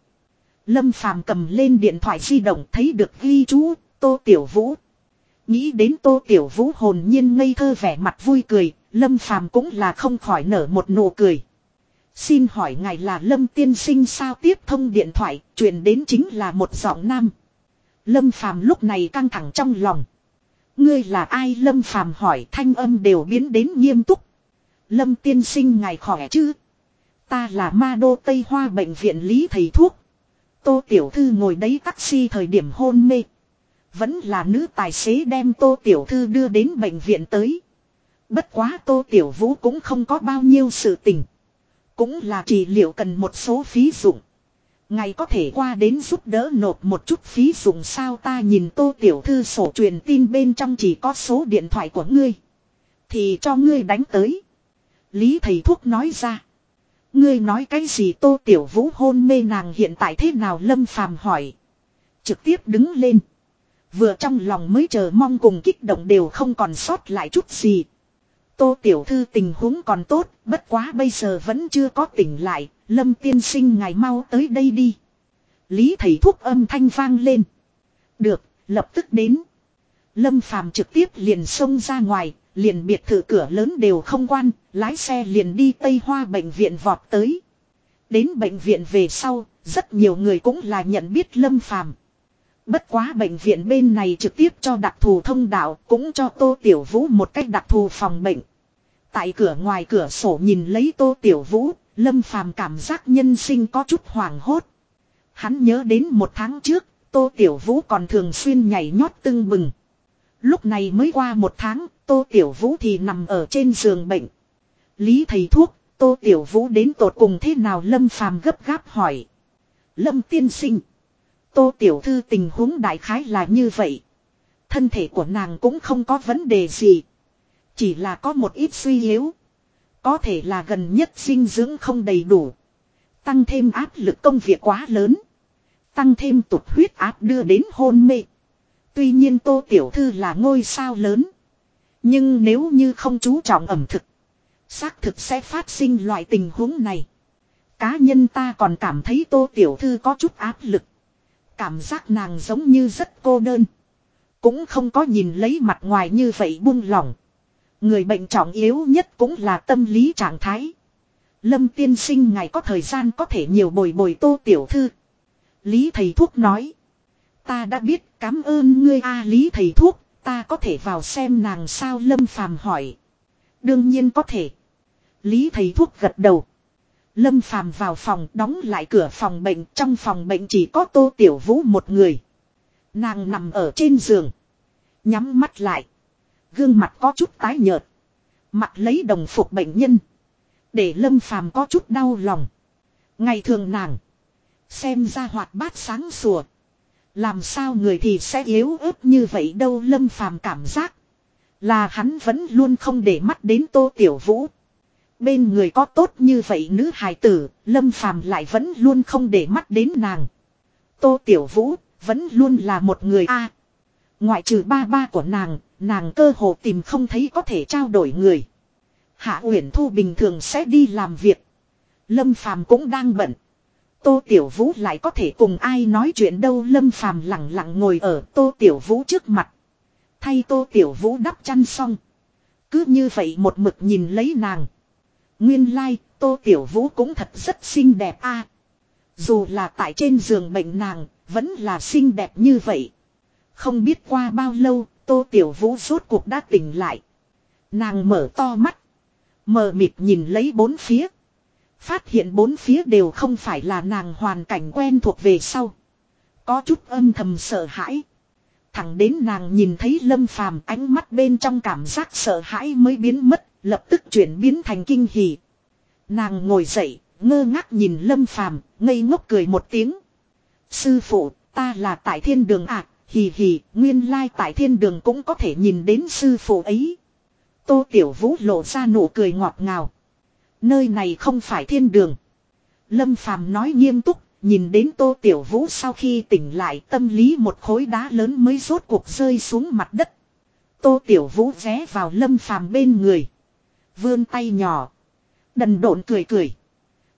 [SPEAKER 1] Lâm Phàm cầm lên điện thoại di động thấy được ghi chú Tô Tiểu Vũ. Nghĩ đến Tô Tiểu Vũ hồn nhiên ngây thơ vẻ mặt vui cười, Lâm Phàm cũng là không khỏi nở một nụ cười. Xin hỏi ngài là Lâm tiên sinh sao tiếp thông điện thoại, truyền đến chính là một giọng nam. Lâm Phàm lúc này căng thẳng trong lòng. Ngươi là ai Lâm Phàm hỏi thanh âm đều biến đến nghiêm túc. Lâm tiên sinh ngài khỏe chứ? Ta là ma đô Tây Hoa bệnh viện lý thầy thuốc. Tô Tiểu Thư ngồi đấy taxi thời điểm hôn mê. Vẫn là nữ tài xế đem Tô Tiểu Thư đưa đến bệnh viện tới. Bất quá Tô Tiểu Vũ cũng không có bao nhiêu sự tình. Cũng là trị liệu cần một số phí dụng. Ngày có thể qua đến giúp đỡ nộp một chút phí dụng sao ta nhìn Tô Tiểu Thư sổ truyền tin bên trong chỉ có số điện thoại của ngươi. Thì cho ngươi đánh tới. Lý thầy thuốc nói ra. Ngươi nói cái gì tô tiểu vũ hôn mê nàng hiện tại thế nào lâm phàm hỏi. Trực tiếp đứng lên. Vừa trong lòng mới chờ mong cùng kích động đều không còn sót lại chút gì. Tô tiểu thư tình huống còn tốt, bất quá bây giờ vẫn chưa có tỉnh lại, lâm tiên sinh ngày mau tới đây đi. Lý thầy thuốc âm thanh vang lên. Được, lập tức đến. Lâm phàm trực tiếp liền xông ra ngoài, liền biệt thự cửa lớn đều không quan, lái xe liền đi Tây Hoa bệnh viện vọt tới. Đến bệnh viện về sau, rất nhiều người cũng là nhận biết Lâm Phàm. Bất quá bệnh viện bên này trực tiếp cho đặc thù thông đạo cũng cho Tô Tiểu Vũ một cách đặc thù phòng bệnh. Tại cửa ngoài cửa sổ nhìn lấy Tô Tiểu Vũ, Lâm Phàm cảm giác nhân sinh có chút hoảng hốt. Hắn nhớ đến một tháng trước, Tô Tiểu Vũ còn thường xuyên nhảy nhót tưng bừng. Lúc này mới qua một tháng, Tô Tiểu Vũ thì nằm ở trên giường bệnh. Lý thầy thuốc, Tô Tiểu Vũ đến tột cùng thế nào Lâm Phàm gấp gáp hỏi. Lâm tiên sinh. Tô Tiểu Thư tình huống đại khái là như vậy. Thân thể của nàng cũng không có vấn đề gì. Chỉ là có một ít suy yếu. Có thể là gần nhất dinh dưỡng không đầy đủ. Tăng thêm áp lực công việc quá lớn. Tăng thêm tụt huyết áp đưa đến hôn mê. Tuy nhiên Tô Tiểu Thư là ngôi sao lớn. Nhưng nếu như không chú trọng ẩm thực. Xác thực sẽ phát sinh loại tình huống này. Cá nhân ta còn cảm thấy Tô Tiểu Thư có chút áp lực. Cảm giác nàng giống như rất cô đơn. Cũng không có nhìn lấy mặt ngoài như vậy buông lỏng. Người bệnh trọng yếu nhất cũng là tâm lý trạng thái. Lâm tiên sinh ngày có thời gian có thể nhiều bồi bồi tô tiểu thư. Lý thầy thuốc nói. Ta đã biết cảm ơn ngươi a Lý thầy thuốc, ta có thể vào xem nàng sao Lâm phàm hỏi. Đương nhiên có thể. Lý thầy thuốc gật đầu. Lâm phàm vào phòng đóng lại cửa phòng bệnh, trong phòng bệnh chỉ có tô tiểu vũ một người. Nàng nằm ở trên giường. Nhắm mắt lại. Gương mặt có chút tái nhợt. Mặt lấy đồng phục bệnh nhân. Để lâm phàm có chút đau lòng. Ngày thường nàng. Xem ra hoạt bát sáng sủa. Làm sao người thì sẽ yếu ớt như vậy đâu lâm phàm cảm giác. Là hắn vẫn luôn không để mắt đến tô tiểu vũ. Bên người có tốt như vậy nữ hài tử, lâm phàm lại vẫn luôn không để mắt đến nàng. Tô tiểu vũ, vẫn luôn là một người a Ngoại trừ ba ba của nàng, nàng cơ hồ tìm không thấy có thể trao đổi người. Hạ Uyển Thu bình thường sẽ đi làm việc. Lâm Phàm cũng đang bận. Tô Tiểu Vũ lại có thể cùng ai nói chuyện đâu Lâm Phàm lặng lặng ngồi ở Tô Tiểu Vũ trước mặt. Thay Tô Tiểu Vũ đắp chăn xong. Cứ như vậy một mực nhìn lấy nàng. Nguyên lai, like, Tô Tiểu Vũ cũng thật rất xinh đẹp a. Dù là tại trên giường bệnh nàng, vẫn là xinh đẹp như vậy. Không biết qua bao lâu, Tô Tiểu Vũ rốt cuộc đã tỉnh lại. Nàng mở to mắt. Mờ mịt nhìn lấy bốn phía. Phát hiện bốn phía đều không phải là nàng hoàn cảnh quen thuộc về sau. Có chút âm thầm sợ hãi. Thẳng đến nàng nhìn thấy lâm phàm ánh mắt bên trong cảm giác sợ hãi mới biến mất, lập tức chuyển biến thành kinh hỉ. Nàng ngồi dậy, ngơ ngác nhìn lâm phàm, ngây ngốc cười một tiếng. Sư phụ, ta là tại thiên đường ạ, à, hì hì, nguyên lai tại thiên đường cũng có thể nhìn đến sư phụ ấy. Tô Tiểu Vũ lộ ra nụ cười ngọt ngào. Nơi này không phải thiên đường. Lâm Phàm nói nghiêm túc, nhìn đến Tô Tiểu Vũ sau khi tỉnh lại tâm lý một khối đá lớn mới rốt cuộc rơi xuống mặt đất. Tô Tiểu Vũ ghé vào Lâm Phàm bên người. Vươn tay nhỏ. Đần độn cười cười.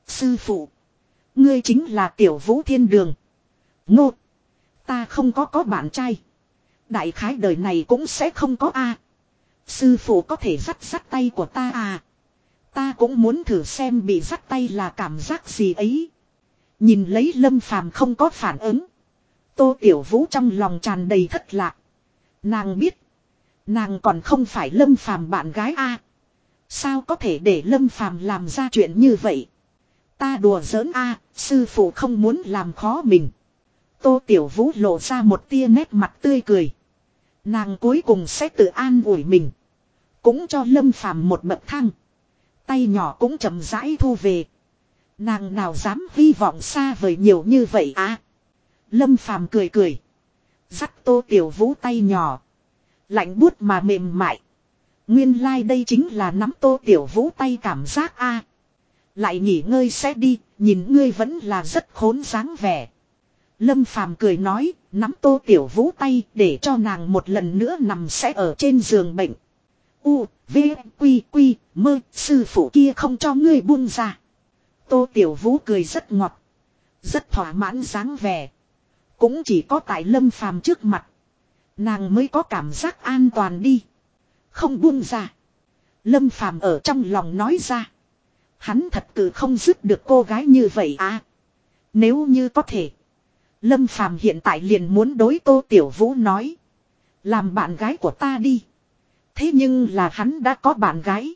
[SPEAKER 1] Sư phụ. Ngươi chính là Tiểu Vũ thiên đường. Ngô. Ta không có có bạn trai. Đại khái đời này cũng sẽ không có a. Sư phụ có thể dắt dắt tay của ta à. Ta cũng muốn thử xem bị dắt tay là cảm giác gì ấy. Nhìn lấy lâm phàm không có phản ứng. Tô Tiểu Vũ trong lòng tràn đầy thất lạc. Nàng biết. Nàng còn không phải lâm phàm bạn gái a. Sao có thể để lâm phàm làm ra chuyện như vậy. Ta đùa giỡn a, sư phụ không muốn làm khó mình. Tô Tiểu Vũ lộ ra một tia nét mặt tươi cười. Nàng cuối cùng sẽ tự an ủi mình. Cũng cho Lâm Phàm một bậc thang. Tay nhỏ cũng chậm rãi thu về. Nàng nào dám hy vọng xa vời nhiều như vậy à. Lâm Phàm cười cười. Dắt Tô Tiểu Vũ tay nhỏ. Lạnh buốt mà mềm mại. Nguyên lai like đây chính là nắm Tô Tiểu Vũ tay cảm giác a. Lại nghỉ ngơi sẽ đi, nhìn ngươi vẫn là rất khốn dáng vẻ. Lâm Phàm cười nói, nắm tô tiểu vũ tay để cho nàng một lần nữa nằm sẽ ở trên giường bệnh. U, V, Quy, Quy, mơ, sư phụ kia không cho ngươi buông ra. Tô tiểu vũ cười rất ngọt. Rất thỏa mãn dáng vẻ. Cũng chỉ có tại lâm phàm trước mặt. Nàng mới có cảm giác an toàn đi. Không buông ra. Lâm phàm ở trong lòng nói ra. Hắn thật cử không dứt được cô gái như vậy à. Nếu như có thể. Lâm Phàm hiện tại liền muốn đối Tô Tiểu Vũ nói. Làm bạn gái của ta đi. Thế nhưng là hắn đã có bạn gái.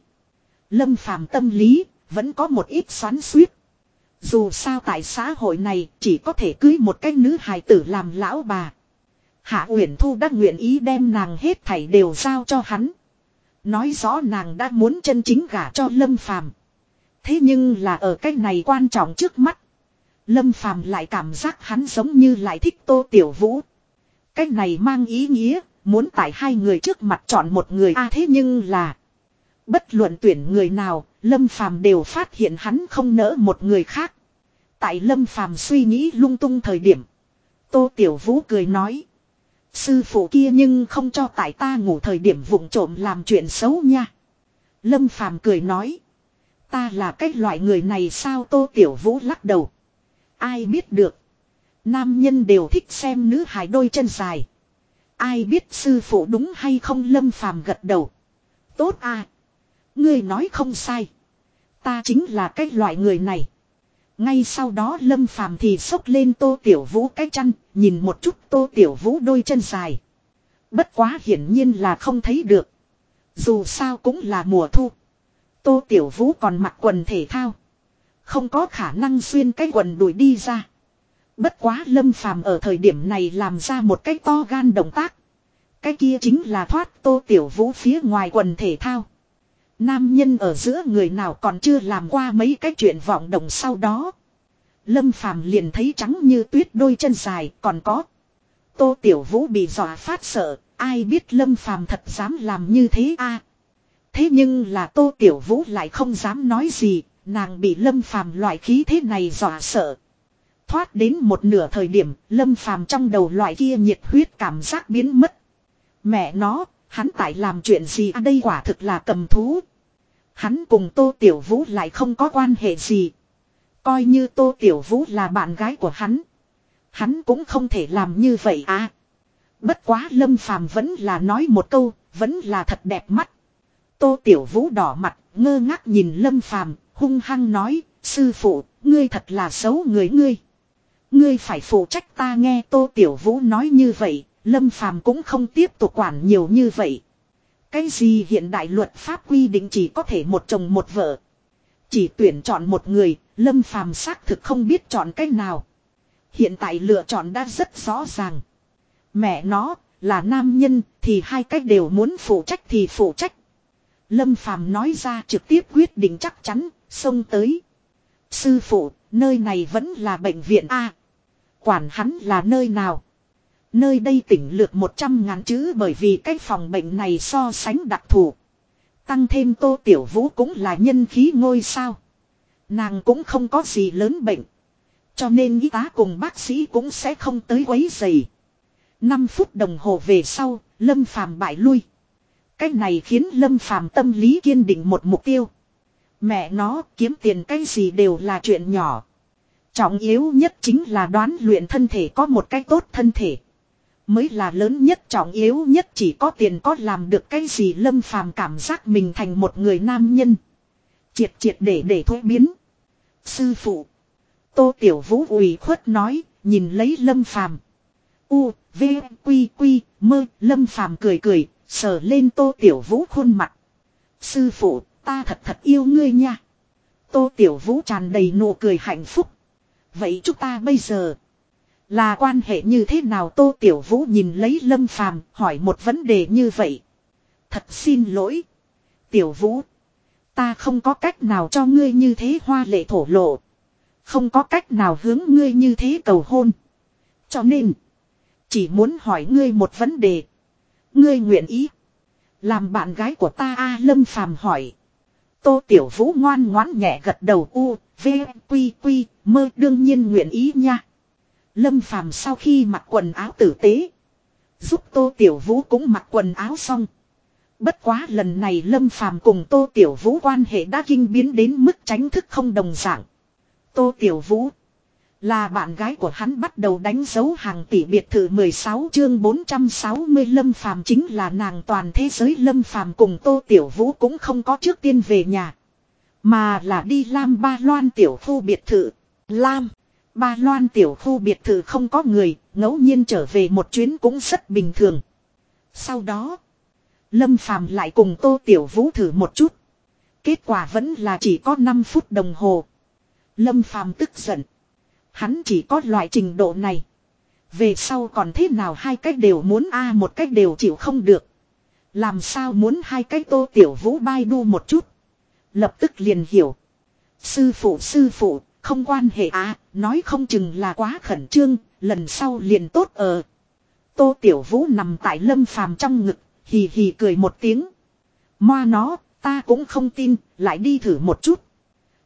[SPEAKER 1] Lâm Phàm tâm lý, vẫn có một ít xoắn suýt. Dù sao tại xã hội này chỉ có thể cưới một cái nữ hài tử làm lão bà. Hạ Uyển Thu đã nguyện ý đem nàng hết thảy đều giao cho hắn. Nói rõ nàng đã muốn chân chính gả cho Lâm Phàm. Thế nhưng là ở cái này quan trọng trước mắt. Lâm Phàm lại cảm giác hắn giống như lại thích Tô Tiểu Vũ. Cái này mang ý nghĩa, muốn tại hai người trước mặt chọn một người a thế nhưng là. Bất luận tuyển người nào, Lâm Phàm đều phát hiện hắn không nỡ một người khác. Tại Lâm Phàm suy nghĩ lung tung thời điểm. Tô Tiểu Vũ cười nói. Sư phụ kia nhưng không cho tại ta ngủ thời điểm vụng trộm làm chuyện xấu nha. Lâm Phàm cười nói. Ta là cái loại người này sao Tô Tiểu Vũ lắc đầu. Ai biết được. Nam nhân đều thích xem nữ hài đôi chân dài. Ai biết sư phụ đúng hay không Lâm Phàm gật đầu. Tốt à. Ngươi nói không sai. Ta chính là cái loại người này. Ngay sau đó Lâm Phàm thì xốc lên Tô Tiểu Vũ cái chăn, nhìn một chút Tô Tiểu Vũ đôi chân dài. Bất quá hiển nhiên là không thấy được. Dù sao cũng là mùa thu. Tô Tiểu Vũ còn mặc quần thể thao. Không có khả năng xuyên cái quần đuổi đi ra. Bất quá Lâm Phàm ở thời điểm này làm ra một cái to gan động tác. Cái kia chính là thoát Tô Tiểu Vũ phía ngoài quần thể thao. Nam nhân ở giữa người nào còn chưa làm qua mấy cái chuyện vọng động sau đó. Lâm Phàm liền thấy trắng như tuyết đôi chân dài còn có. Tô Tiểu Vũ bị dọa phát sợ, ai biết Lâm Phàm thật dám làm như thế a Thế nhưng là Tô Tiểu Vũ lại không dám nói gì, nàng bị Lâm Phàm loại khí thế này dọa sợ. Thoát đến một nửa thời điểm, Lâm Phàm trong đầu loại kia nhiệt huyết cảm giác biến mất. Mẹ nó, hắn tại làm chuyện gì à đây quả thực là cầm thú. Hắn cùng Tô Tiểu Vũ lại không có quan hệ gì. Coi như Tô Tiểu Vũ là bạn gái của hắn. Hắn cũng không thể làm như vậy à. Bất quá Lâm Phàm vẫn là nói một câu, vẫn là thật đẹp mắt. Tô Tiểu Vũ đỏ mặt, ngơ ngác nhìn Lâm Phàm, hung hăng nói, sư phụ, ngươi thật là xấu người ngươi. Ngươi phải phụ trách ta nghe Tô Tiểu Vũ nói như vậy, Lâm Phàm cũng không tiếp tục quản nhiều như vậy. Cái gì hiện đại luật pháp quy định chỉ có thể một chồng một vợ. Chỉ tuyển chọn một người, Lâm Phàm xác thực không biết chọn cách nào. Hiện tại lựa chọn đã rất rõ ràng. Mẹ nó, là nam nhân, thì hai cách đều muốn phụ trách thì phụ trách. Lâm Phàm nói ra trực tiếp quyết định chắc chắn, xông tới. Sư phụ, nơi này vẫn là bệnh viện A quản hắn là nơi nào? Nơi đây tỉnh lược 100 ngàn chữ bởi vì cái phòng bệnh này so sánh đặc thù. Tăng thêm tô tiểu vũ cũng là nhân khí ngôi sao. Nàng cũng không có gì lớn bệnh. Cho nên y tá cùng bác sĩ cũng sẽ không tới quấy dày. 5 phút đồng hồ về sau, Lâm Phàm bại lui. Cái này khiến Lâm Phàm tâm lý kiên định một mục tiêu. Mẹ nó kiếm tiền cái gì đều là chuyện nhỏ. Trọng yếu nhất chính là đoán luyện thân thể có một cái tốt thân thể. Mới là lớn nhất trọng yếu nhất chỉ có tiền có làm được cái gì lâm phàm cảm giác mình thành một người nam nhân. Triệt triệt để để thôi biến. Sư phụ. Tô Tiểu Vũ ủy khuất nói, nhìn lấy lâm phàm. U, V, Quy, Quy, mơ, lâm phàm cười cười, sờ lên Tô Tiểu Vũ khuôn mặt. Sư phụ, ta thật thật yêu ngươi nha. Tô Tiểu Vũ tràn đầy nụ cười hạnh phúc. Vậy chúng ta bây giờ là quan hệ như thế nào Tô Tiểu Vũ nhìn lấy Lâm Phàm hỏi một vấn đề như vậy. Thật xin lỗi. Tiểu Vũ. Ta không có cách nào cho ngươi như thế hoa lệ thổ lộ. Không có cách nào hướng ngươi như thế cầu hôn. Cho nên. Chỉ muốn hỏi ngươi một vấn đề. Ngươi nguyện ý. Làm bạn gái của ta A Lâm Phàm hỏi. Tô Tiểu Vũ ngoan ngoãn nhẹ gật đầu u, v, quy quy, mơ đương nhiên nguyện ý nha. Lâm Phàm sau khi mặc quần áo tử tế. Giúp Tô Tiểu Vũ cũng mặc quần áo xong. Bất quá lần này Lâm Phàm cùng Tô Tiểu Vũ quan hệ đã kinh biến đến mức tránh thức không đồng dạng. Tô Tiểu Vũ là bạn gái của hắn bắt đầu đánh dấu hàng tỷ biệt thự 16 chương 460 Lâm Phàm chính là nàng toàn thế giới Lâm Phàm cùng Tô Tiểu Vũ cũng không có trước tiên về nhà. Mà là đi Lam Ba Loan Tiểu khu biệt thự. Lam. Ba loan tiểu khu biệt thự không có người, ngẫu nhiên trở về một chuyến cũng rất bình thường. Sau đó, Lâm Phàm lại cùng Tô Tiểu Vũ thử một chút. Kết quả vẫn là chỉ có 5 phút đồng hồ. Lâm Phàm tức giận. Hắn chỉ có loại trình độ này. Về sau còn thế nào hai cách đều muốn a à, một cách đều chịu không được. Làm sao muốn hai cách Tô Tiểu Vũ bay đu một chút. Lập tức liền hiểu. Sư phụ sư phụ, không quan hệ à, nói không chừng là quá khẩn trương, lần sau liền tốt ở. Tô Tiểu Vũ nằm tại lâm phàm trong ngực, hì hì cười một tiếng. Moa nó, ta cũng không tin, lại đi thử một chút.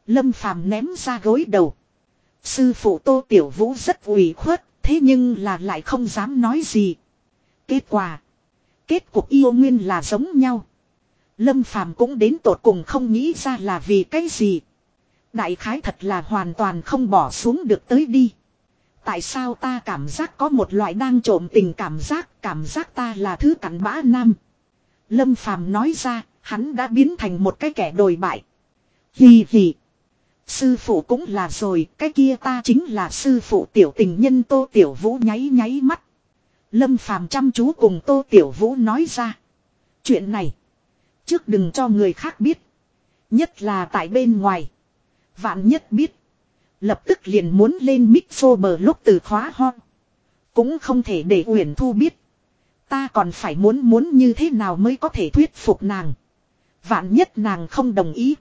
[SPEAKER 1] Lâm phàm ném ra gối đầu. Sư phụ Tô Tiểu Vũ rất ủy khuất, thế nhưng là lại không dám nói gì. Kết quả. Kết cục yêu nguyên là giống nhau. Lâm phàm cũng đến tột cùng không nghĩ ra là vì cái gì. Đại khái thật là hoàn toàn không bỏ xuống được tới đi. Tại sao ta cảm giác có một loại đang trộm tình cảm giác, cảm giác ta là thứ cặn bã nam. Lâm Phàm nói ra, hắn đã biến thành một cái kẻ đồi bại. Hì hì. Sư phụ cũng là rồi, cái kia ta chính là sư phụ tiểu tình nhân Tô Tiểu Vũ nháy nháy mắt. Lâm Phàm chăm chú cùng Tô Tiểu Vũ nói ra. Chuyện này, trước đừng cho người khác biết. Nhất là tại bên ngoài. Vạn nhất biết. Lập tức liền muốn lên mic phô bờ lúc từ khóa ho. Cũng không thể để Uyển Thu biết. Ta còn phải muốn muốn như thế nào mới có thể thuyết phục nàng. Vạn nhất nàng không đồng ý.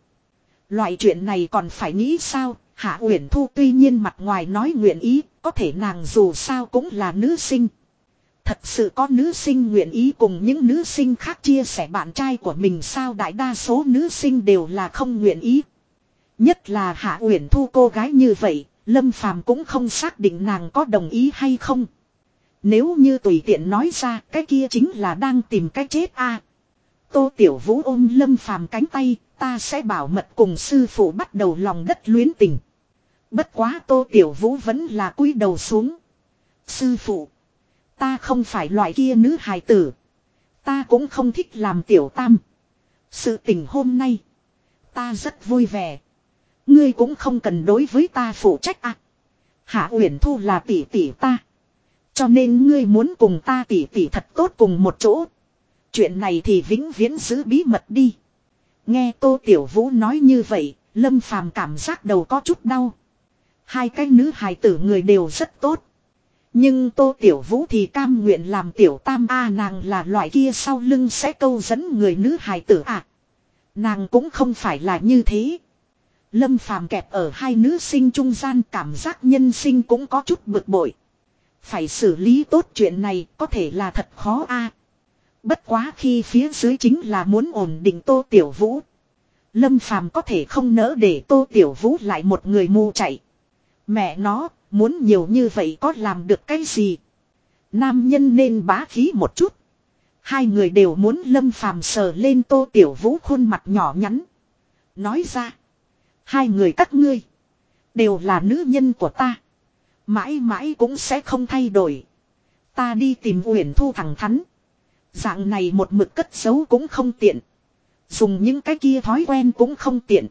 [SPEAKER 1] Loại chuyện này còn phải nghĩ sao, Hạ Uyển Thu tuy nhiên mặt ngoài nói nguyện ý, có thể nàng dù sao cũng là nữ sinh. Thật sự có nữ sinh nguyện ý cùng những nữ sinh khác chia sẻ bạn trai của mình sao đại đa số nữ sinh đều là không nguyện ý. Nhất là Hạ Uyển Thu cô gái như vậy, Lâm Phàm cũng không xác định nàng có đồng ý hay không. Nếu như tùy tiện nói ra, cái kia chính là đang tìm cách chết a. Tô Tiểu Vũ ôm Lâm Phàm cánh tay, ta sẽ bảo mật cùng sư phụ bắt đầu lòng đất luyến tình. Bất quá Tô Tiểu Vũ vẫn là cúi đầu xuống. Sư phụ, ta không phải loại kia nữ hài tử. Ta cũng không thích làm tiểu tam. Sự tình hôm nay, ta rất vui vẻ. Ngươi cũng không cần đối với ta phụ trách à. Hạ Uyển Thu là tỷ tỷ ta. Cho nên ngươi muốn cùng ta tỷ tỷ thật tốt cùng một chỗ. Chuyện này thì vĩnh viễn giữ bí mật đi. Nghe Tô Tiểu Vũ nói như vậy, Lâm Phàm cảm giác đầu có chút đau. Hai cái nữ hài tử người đều rất tốt. Nhưng Tô Tiểu Vũ thì cam nguyện làm tiểu tam A nàng là loại kia sau lưng sẽ câu dẫn người nữ hài tử à. Nàng cũng không phải là như thế. Lâm phàm kẹp ở hai nữ sinh trung gian cảm giác nhân sinh cũng có chút bực bội. Phải xử lý tốt chuyện này có thể là thật khó a. Bất quá khi phía dưới chính là muốn ổn định Tô Tiểu Vũ. Lâm phàm có thể không nỡ để Tô Tiểu Vũ lại một người mù chạy. Mẹ nó, muốn nhiều như vậy có làm được cái gì? Nam nhân nên bá khí một chút. Hai người đều muốn lâm phàm sờ lên Tô Tiểu Vũ khuôn mặt nhỏ nhắn. Nói ra. Hai người các ngươi. Đều là nữ nhân của ta. Mãi mãi cũng sẽ không thay đổi. Ta đi tìm Uyển Thu thẳng thắn. Dạng này một mực cất giấu cũng không tiện. Dùng những cái kia thói quen cũng không tiện.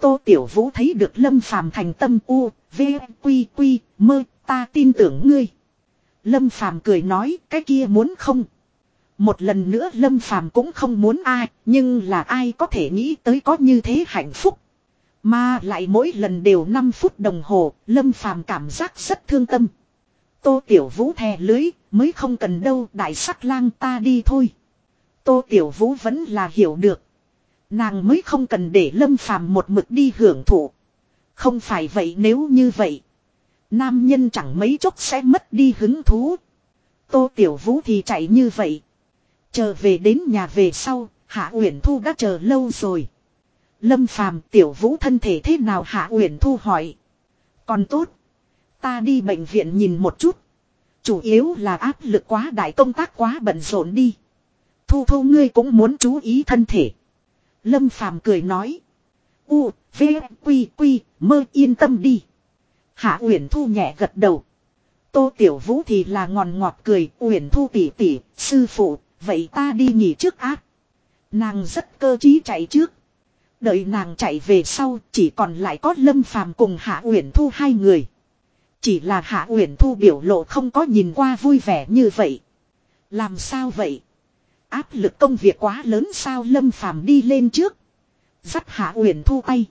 [SPEAKER 1] Tô Tiểu Vũ thấy được Lâm Phàm thành tâm u, v, quy quy, mơ, ta tin tưởng ngươi. Lâm Phàm cười nói, cái kia muốn không. Một lần nữa Lâm Phàm cũng không muốn ai, nhưng là ai có thể nghĩ tới có như thế hạnh phúc. Mà lại mỗi lần đều 5 phút đồng hồ, Lâm Phàm cảm giác rất thương tâm. Tô Tiểu Vũ thè lưới, mới không cần đâu, đại sắc lang ta đi thôi. Tô Tiểu Vũ vẫn là hiểu được. Nàng mới không cần để Lâm Phàm một mực đi hưởng thụ. Không phải vậy nếu như vậy. Nam nhân chẳng mấy chốc sẽ mất đi hứng thú. Tô Tiểu Vũ thì chạy như vậy. Chờ về đến nhà về sau, Hạ Uyển Thu đã chờ lâu rồi. Lâm Phàm tiểu vũ thân thể thế nào Hạ Uyển Thu hỏi. Còn tốt. Ta đi bệnh viện nhìn một chút. Chủ yếu là áp lực quá đại công tác quá bận rộn đi. Thu thu ngươi cũng muốn chú ý thân thể. Lâm Phàm cười nói. U, V, Quy, Quy, mơ yên tâm đi. Hạ Uyển Thu nhẹ gật đầu. Tô Tiểu Vũ thì là ngòn ngọt cười. Uyển Thu tỉ tỉ, sư phụ, vậy ta đi nghỉ trước ác. Nàng rất cơ trí chạy trước. Đợi nàng chạy về sau chỉ còn lại có Lâm Phàm cùng Hạ Uyển Thu hai người. Chỉ là Hạ Uyển Thu biểu lộ không có nhìn qua vui vẻ như vậy. Làm sao vậy? Áp lực công việc quá lớn sao Lâm Phàm đi lên trước. Dắt Hạ Uyển Thu tay.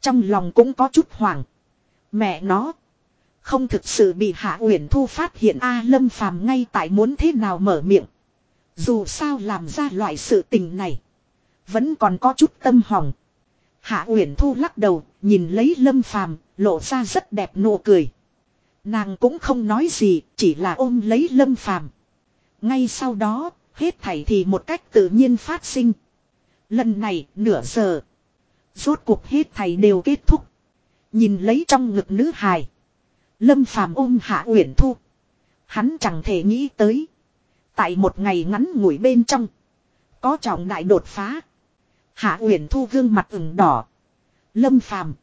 [SPEAKER 1] Trong lòng cũng có chút hoảng. Mẹ nó. Không thực sự bị Hạ Uyển Thu phát hiện A à, Lâm Phàm ngay tại muốn thế nào mở miệng. Dù sao làm ra loại sự tình này. Vẫn còn có chút tâm hỏng. Hạ Uyển Thu lắc đầu, nhìn lấy Lâm Phàm, lộ ra rất đẹp nụ cười. Nàng cũng không nói gì, chỉ là ôm lấy Lâm Phàm. Ngay sau đó, hết thảy thì một cách tự nhiên phát sinh. Lần này, nửa giờ. Rốt cuộc hết thảy đều kết thúc. Nhìn lấy trong ngực nữ hài. Lâm Phàm ôm Hạ Uyển Thu. Hắn chẳng thể nghĩ tới. Tại một ngày ngắn ngủi bên trong. Có trọng đại đột phá. Hạ Uyển Thu gương mặt ửng đỏ. Lâm Phàm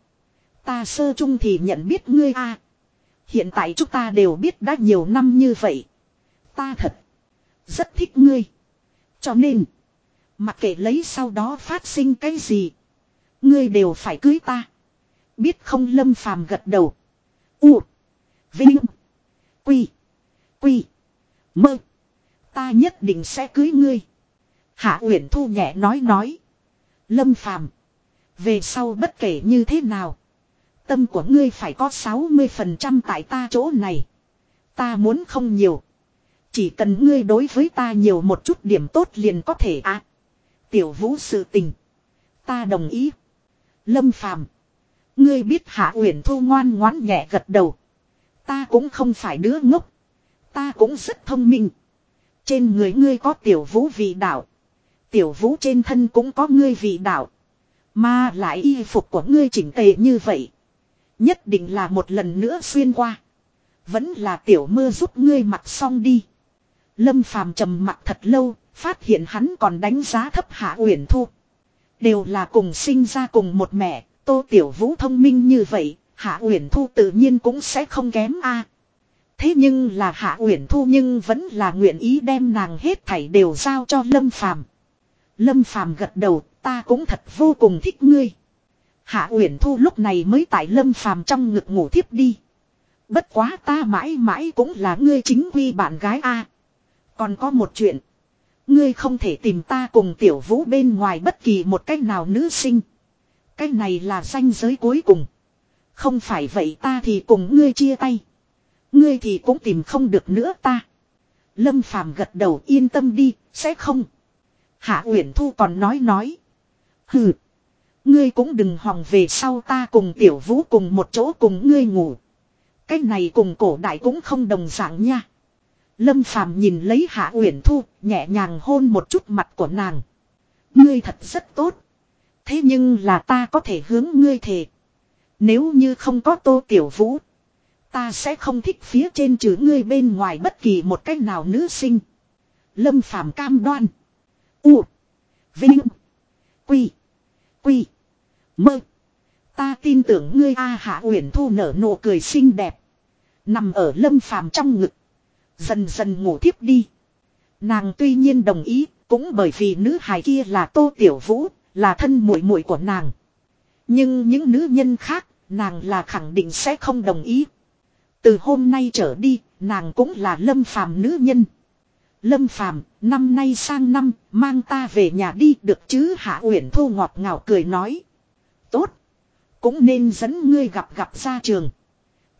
[SPEAKER 1] Ta sơ chung thì nhận biết ngươi a. Hiện tại chúng ta đều biết đã nhiều năm như vậy. Ta thật. Rất thích ngươi. Cho nên. Mặc kệ lấy sau đó phát sinh cái gì. Ngươi đều phải cưới ta. Biết không lâm phàm gật đầu. U. Vinh. Quy. Quy. Mơ. Ta nhất định sẽ cưới ngươi. Hạ Uyển Thu nhẹ nói nói. Lâm phàm. Về sau bất kể như thế nào. Tâm của ngươi phải có 60% tại ta chỗ này. Ta muốn không nhiều. Chỉ cần ngươi đối với ta nhiều một chút điểm tốt liền có thể à. Tiểu vũ sự tình. Ta đồng ý. Lâm phàm. Ngươi biết hạ uyển thu ngoan ngoãn nhẹ gật đầu. Ta cũng không phải đứa ngốc. Ta cũng rất thông minh. Trên người ngươi có tiểu vũ vị đạo. Tiểu vũ trên thân cũng có ngươi vị đạo. Mà lại y phục của ngươi chỉnh tề như vậy. Nhất định là một lần nữa xuyên qua. Vẫn là tiểu mưa giúp ngươi mặc xong đi. Lâm phàm trầm mặt thật lâu, phát hiện hắn còn đánh giá thấp hạ uyển thu. Đều là cùng sinh ra cùng một mẹ, tô tiểu vũ thông minh như vậy, hạ uyển thu tự nhiên cũng sẽ không kém a. Thế nhưng là hạ uyển thu nhưng vẫn là nguyện ý đem nàng hết thảy đều giao cho lâm phàm. Lâm phàm gật đầu, ta cũng thật vô cùng thích ngươi. Hạ Uyển Thu lúc này mới tại Lâm Phàm trong ngực ngủ thiếp đi. Bất quá ta mãi mãi cũng là ngươi chính quy bạn gái a. Còn có một chuyện, ngươi không thể tìm ta cùng Tiểu Vũ bên ngoài bất kỳ một cách nào nữ sinh. Cái này là danh giới cuối cùng. Không phải vậy ta thì cùng ngươi chia tay. Ngươi thì cũng tìm không được nữa ta. Lâm Phàm gật đầu yên tâm đi, sẽ không. Hạ Uyển Thu còn nói nói. Hừ. Ngươi cũng đừng hòng về sau ta cùng tiểu vũ cùng một chỗ cùng ngươi ngủ. Cái này cùng cổ đại cũng không đồng dạng nha. Lâm phàm nhìn lấy hạ uyển thu, nhẹ nhàng hôn một chút mặt của nàng. Ngươi thật rất tốt. Thế nhưng là ta có thể hướng ngươi thề. Nếu như không có tô tiểu vũ. Ta sẽ không thích phía trên chữ ngươi bên ngoài bất kỳ một cách nào nữ sinh. Lâm phàm cam đoan. U. Vinh. Quy. Quy. Mơ. Ta tin tưởng ngươi A Hạ Uyển Thu nở nụ cười xinh đẹp. Nằm ở lâm phàm trong ngực. Dần dần ngủ thiếp đi. Nàng tuy nhiên đồng ý, cũng bởi vì nữ hài kia là Tô Tiểu Vũ, là thân muội muội của nàng. Nhưng những nữ nhân khác, nàng là khẳng định sẽ không đồng ý. Từ hôm nay trở đi, nàng cũng là lâm phàm nữ nhân. Lâm phàm, năm nay sang năm, mang ta về nhà đi được chứ Hạ Uyển Thu ngọt ngào cười nói. Tốt. Cũng nên dẫn ngươi gặp gặp ra trường.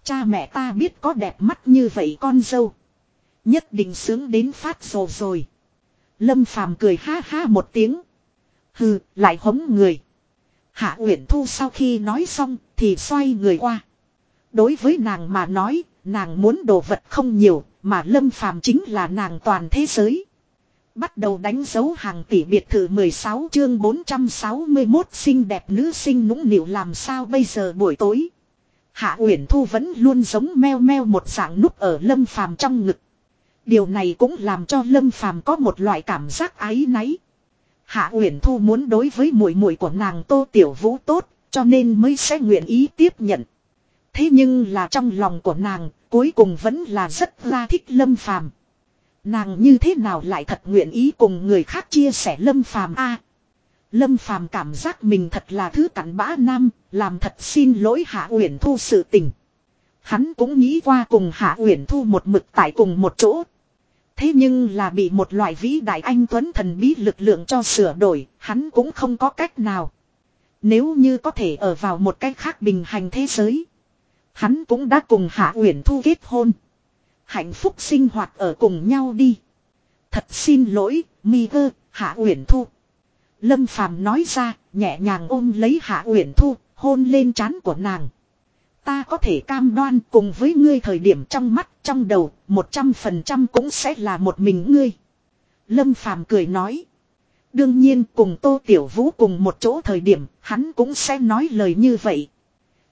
[SPEAKER 1] Cha mẹ ta biết có đẹp mắt như vậy con dâu. Nhất định sướng đến phát rồ rồi. Lâm phàm cười ha ha một tiếng. Hừ, lại hống người. Hạ Uyển Thu sau khi nói xong thì xoay người qua. Đối với nàng mà nói, nàng muốn đồ vật không nhiều, mà Lâm Phàm chính là nàng toàn thế giới. Bắt đầu đánh dấu hàng tỷ biệt thự 16 chương 461 xinh đẹp nữ sinh nũng nịu làm sao bây giờ buổi tối. Hạ Uyển Thu vẫn luôn giống meo meo một dạng núp ở Lâm Phàm trong ngực. Điều này cũng làm cho Lâm Phàm có một loại cảm giác ái náy. Hạ Uyển Thu muốn đối với muội muội của nàng Tô Tiểu Vũ tốt, cho nên mới sẽ nguyện ý tiếp nhận. Thế nhưng là trong lòng của nàng, cuối cùng vẫn là rất ra thích Lâm Phàm. Nàng như thế nào lại thật nguyện ý cùng người khác chia sẻ Lâm Phàm a? Lâm Phàm cảm giác mình thật là thứ cặn bã nam, làm thật xin lỗi Hạ Uyển Thu sự tình. Hắn cũng nghĩ qua cùng Hạ Uyển Thu một mực tại cùng một chỗ. Thế nhưng là bị một loại vĩ đại anh Tuấn thần bí lực lượng cho sửa đổi, hắn cũng không có cách nào. Nếu như có thể ở vào một cách khác bình hành thế giới. Hắn cũng đã cùng Hạ Uyển Thu kết hôn. Hạnh phúc sinh hoạt ở cùng nhau đi. Thật xin lỗi, mi ơ, Hạ Uyển Thu. Lâm Phàm nói ra, nhẹ nhàng ôm lấy Hạ Uyển Thu, hôn lên trán của nàng. Ta có thể cam đoan cùng với ngươi thời điểm trong mắt, trong đầu, một trăm phần trăm cũng sẽ là một mình ngươi. Lâm Phàm cười nói. Đương nhiên cùng Tô Tiểu Vũ cùng một chỗ thời điểm, hắn cũng sẽ nói lời như vậy.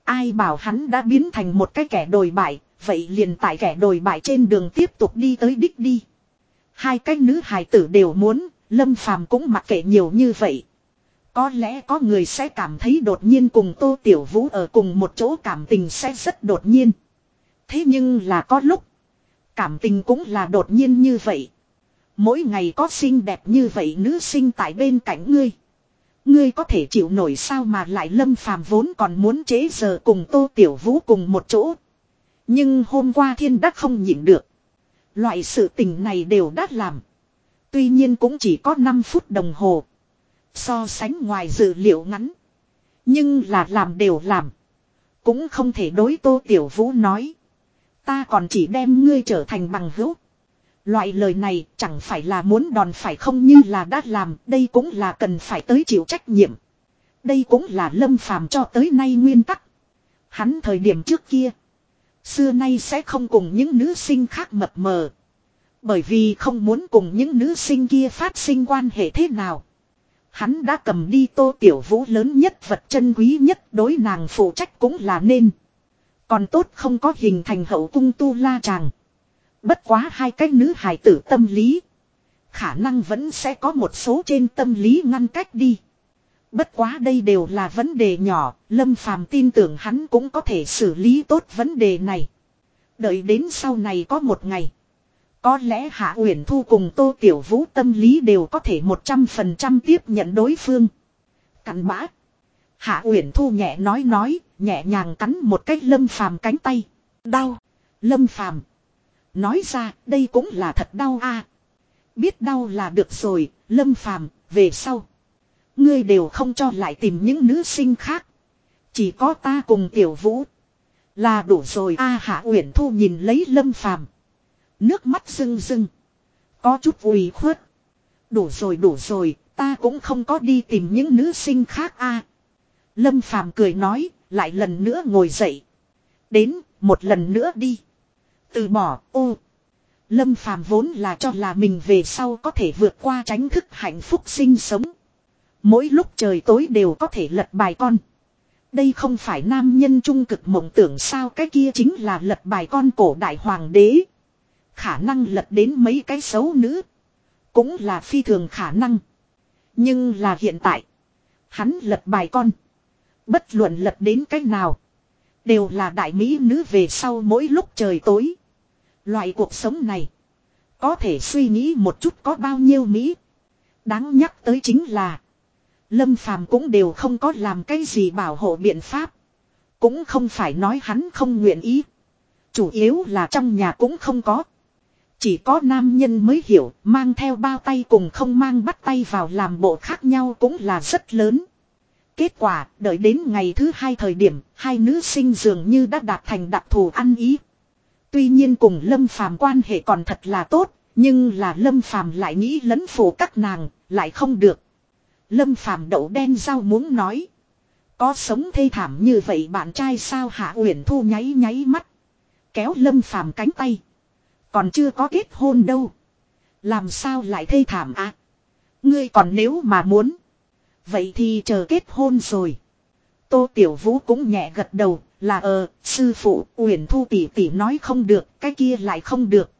[SPEAKER 1] Ai bảo hắn đã biến thành một cái kẻ đồi bại, vậy liền tại kẻ đồi bại trên đường tiếp tục đi tới đích đi. Hai cái nữ hài tử đều muốn, Lâm Phàm cũng mặc kệ nhiều như vậy. Có lẽ có người sẽ cảm thấy đột nhiên cùng Tô Tiểu Vũ ở cùng một chỗ cảm tình sẽ rất đột nhiên. Thế nhưng là có lúc, cảm tình cũng là đột nhiên như vậy. Mỗi ngày có xinh đẹp như vậy nữ sinh tại bên cạnh ngươi. Ngươi có thể chịu nổi sao mà lại lâm phàm vốn còn muốn chế giờ cùng Tô Tiểu Vũ cùng một chỗ. Nhưng hôm qua thiên đắc không nhịn được. Loại sự tình này đều đã làm. Tuy nhiên cũng chỉ có 5 phút đồng hồ. So sánh ngoài dự liệu ngắn. Nhưng là làm đều làm. Cũng không thể đối Tô Tiểu Vũ nói. Ta còn chỉ đem ngươi trở thành bằng hữu. Loại lời này chẳng phải là muốn đòn phải không như là đã làm, đây cũng là cần phải tới chịu trách nhiệm. Đây cũng là lâm phàm cho tới nay nguyên tắc. Hắn thời điểm trước kia, xưa nay sẽ không cùng những nữ sinh khác mập mờ. Bởi vì không muốn cùng những nữ sinh kia phát sinh quan hệ thế nào. Hắn đã cầm đi tô tiểu vũ lớn nhất vật chân quý nhất đối nàng phụ trách cũng là nên. Còn tốt không có hình thành hậu cung tu la chàng. Bất quá hai cái nữ hài tử tâm lý. Khả năng vẫn sẽ có một số trên tâm lý ngăn cách đi. Bất quá đây đều là vấn đề nhỏ, Lâm Phàm tin tưởng hắn cũng có thể xử lý tốt vấn đề này. Đợi đến sau này có một ngày. Có lẽ Hạ Uyển Thu cùng Tô Tiểu Vũ tâm lý đều có thể 100% tiếp nhận đối phương. Cắn bã. Hạ Uyển Thu nhẹ nói nói, nhẹ nhàng cắn một cái Lâm Phàm cánh tay. Đau. Lâm Phàm Nói ra, đây cũng là thật đau a. Biết đau là được rồi, Lâm Phàm, về sau. Ngươi đều không cho lại tìm những nữ sinh khác. Chỉ có ta cùng Tiểu Vũ. Là đủ rồi a Hạ Uyển Thu nhìn lấy Lâm Phàm Nước mắt rưng rưng. Có chút ủy khuất. Đủ rồi đủ rồi, ta cũng không có đi tìm những nữ sinh khác a. Lâm Phàm cười nói, lại lần nữa ngồi dậy. Đến, một lần nữa đi. Từ bỏ, ô. Lâm Phàm vốn là cho là mình về sau có thể vượt qua tránh thức hạnh phúc sinh sống. Mỗi lúc trời tối đều có thể lật bài con. Đây không phải nam nhân trung cực mộng tưởng sao cái kia chính là lật bài con cổ đại hoàng đế. Khả năng lật đến mấy cái xấu nữ. Cũng là phi thường khả năng. Nhưng là hiện tại. Hắn lật bài con. Bất luận lật đến cách nào. Đều là đại mỹ nữ về sau mỗi lúc trời tối. Loại cuộc sống này. Có thể suy nghĩ một chút có bao nhiêu Mỹ. Đáng nhắc tới chính là. Lâm Phàm cũng đều không có làm cái gì bảo hộ biện pháp. Cũng không phải nói hắn không nguyện ý. Chủ yếu là trong nhà cũng không có. Chỉ có nam nhân mới hiểu mang theo bao tay cùng không mang bắt tay vào làm bộ khác nhau cũng là rất lớn. Kết quả, đợi đến ngày thứ hai thời điểm, hai nữ sinh dường như đã đạt thành đặc thù ăn ý. Tuy nhiên cùng Lâm Phàm quan hệ còn thật là tốt, nhưng là Lâm Phàm lại nghĩ lấn phủ các nàng, lại không được. Lâm Phàm đậu đen rau muốn nói. Có sống thê thảm như vậy bạn trai sao Hạ Uyển Thu nháy nháy mắt. Kéo Lâm Phàm cánh tay. Còn chưa có kết hôn đâu. Làm sao lại thê thảm à? Ngươi còn nếu mà muốn. Vậy thì chờ kết hôn rồi. Tô Tiểu Vũ cũng nhẹ gật đầu, là ờ, sư phụ, Uyển Thu tỷ tỷ nói không được, cái kia lại không được.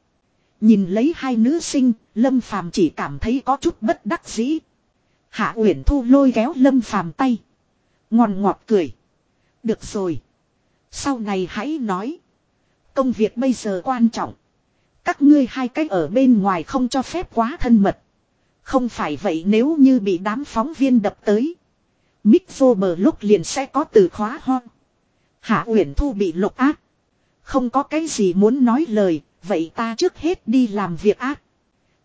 [SPEAKER 1] Nhìn lấy hai nữ sinh, Lâm Phàm chỉ cảm thấy có chút bất đắc dĩ. Hạ Uyển Thu lôi kéo Lâm Phàm tay, ngon ngọt cười. Được rồi, sau này hãy nói. Công việc bây giờ quan trọng. Các ngươi hai cách ở bên ngoài không cho phép quá thân mật. Không phải vậy nếu như bị đám phóng viên đập tới. Mick vô bờ lúc liền sẽ có từ khóa ho. Hạ Uyển Thu bị lục ác. Không có cái gì muốn nói lời, vậy ta trước hết đi làm việc ác.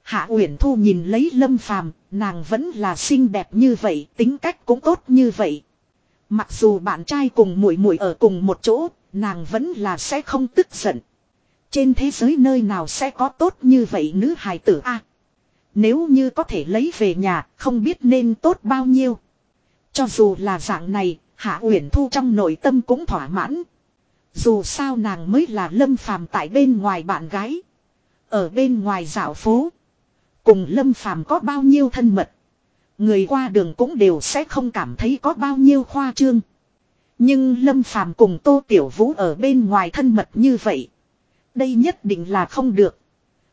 [SPEAKER 1] Hạ Uyển Thu nhìn lấy Lâm Phàm, nàng vẫn là xinh đẹp như vậy, tính cách cũng tốt như vậy. Mặc dù bạn trai cùng muội muội ở cùng một chỗ, nàng vẫn là sẽ không tức giận. Trên thế giới nơi nào sẽ có tốt như vậy nữ hài tử a? nếu như có thể lấy về nhà, không biết nên tốt bao nhiêu. Cho dù là dạng này, Hạ Uyển Thu trong nội tâm cũng thỏa mãn. Dù sao nàng mới là Lâm Phàm tại bên ngoài bạn gái, ở bên ngoài dạo phố, cùng Lâm Phàm có bao nhiêu thân mật, người qua đường cũng đều sẽ không cảm thấy có bao nhiêu khoa trương. Nhưng Lâm Phàm cùng Tô Tiểu Vũ ở bên ngoài thân mật như vậy, đây nhất định là không được.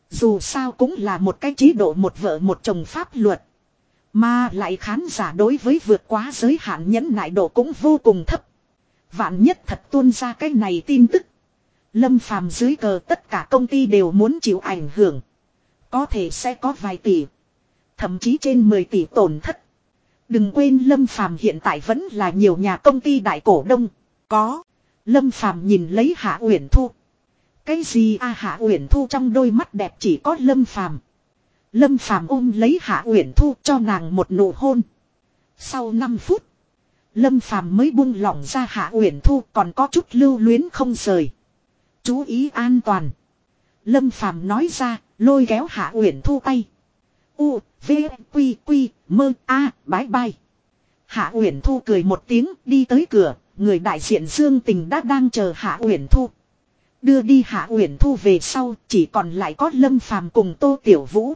[SPEAKER 1] Dù sao cũng là một cái chế độ một vợ một chồng pháp luật. Mà lại khán giả đối với vượt quá giới hạn nhẫn nại độ cũng vô cùng thấp. Vạn nhất thật tuôn ra cái này tin tức. Lâm phàm dưới cờ tất cả công ty đều muốn chịu ảnh hưởng. Có thể sẽ có vài tỷ. Thậm chí trên 10 tỷ tổn thất. Đừng quên Lâm phàm hiện tại vẫn là nhiều nhà công ty đại cổ đông. Có. Lâm phàm nhìn lấy Hạ Uyển Thu. Cái gì a Hạ Uyển Thu trong đôi mắt đẹp chỉ có Lâm Phàm. Lâm Phàm ôm lấy Hạ Uyển Thu cho nàng một nụ hôn. Sau 5 phút, Lâm Phàm mới buông lỏng ra Hạ Uyển Thu còn có chút lưu luyến không rời. Chú ý an toàn. Lâm Phàm nói ra, lôi kéo Hạ Uyển Thu tay. U, V, Quy, Quy, Mơ, A, bái bai. Hạ Uyển Thu cười một tiếng, đi tới cửa, người đại diện Dương Tình đã đang chờ Hạ Uyển Thu. Đưa đi Hạ Uyển Thu về sau, chỉ còn lại có Lâm Phàm cùng Tô Tiểu Vũ.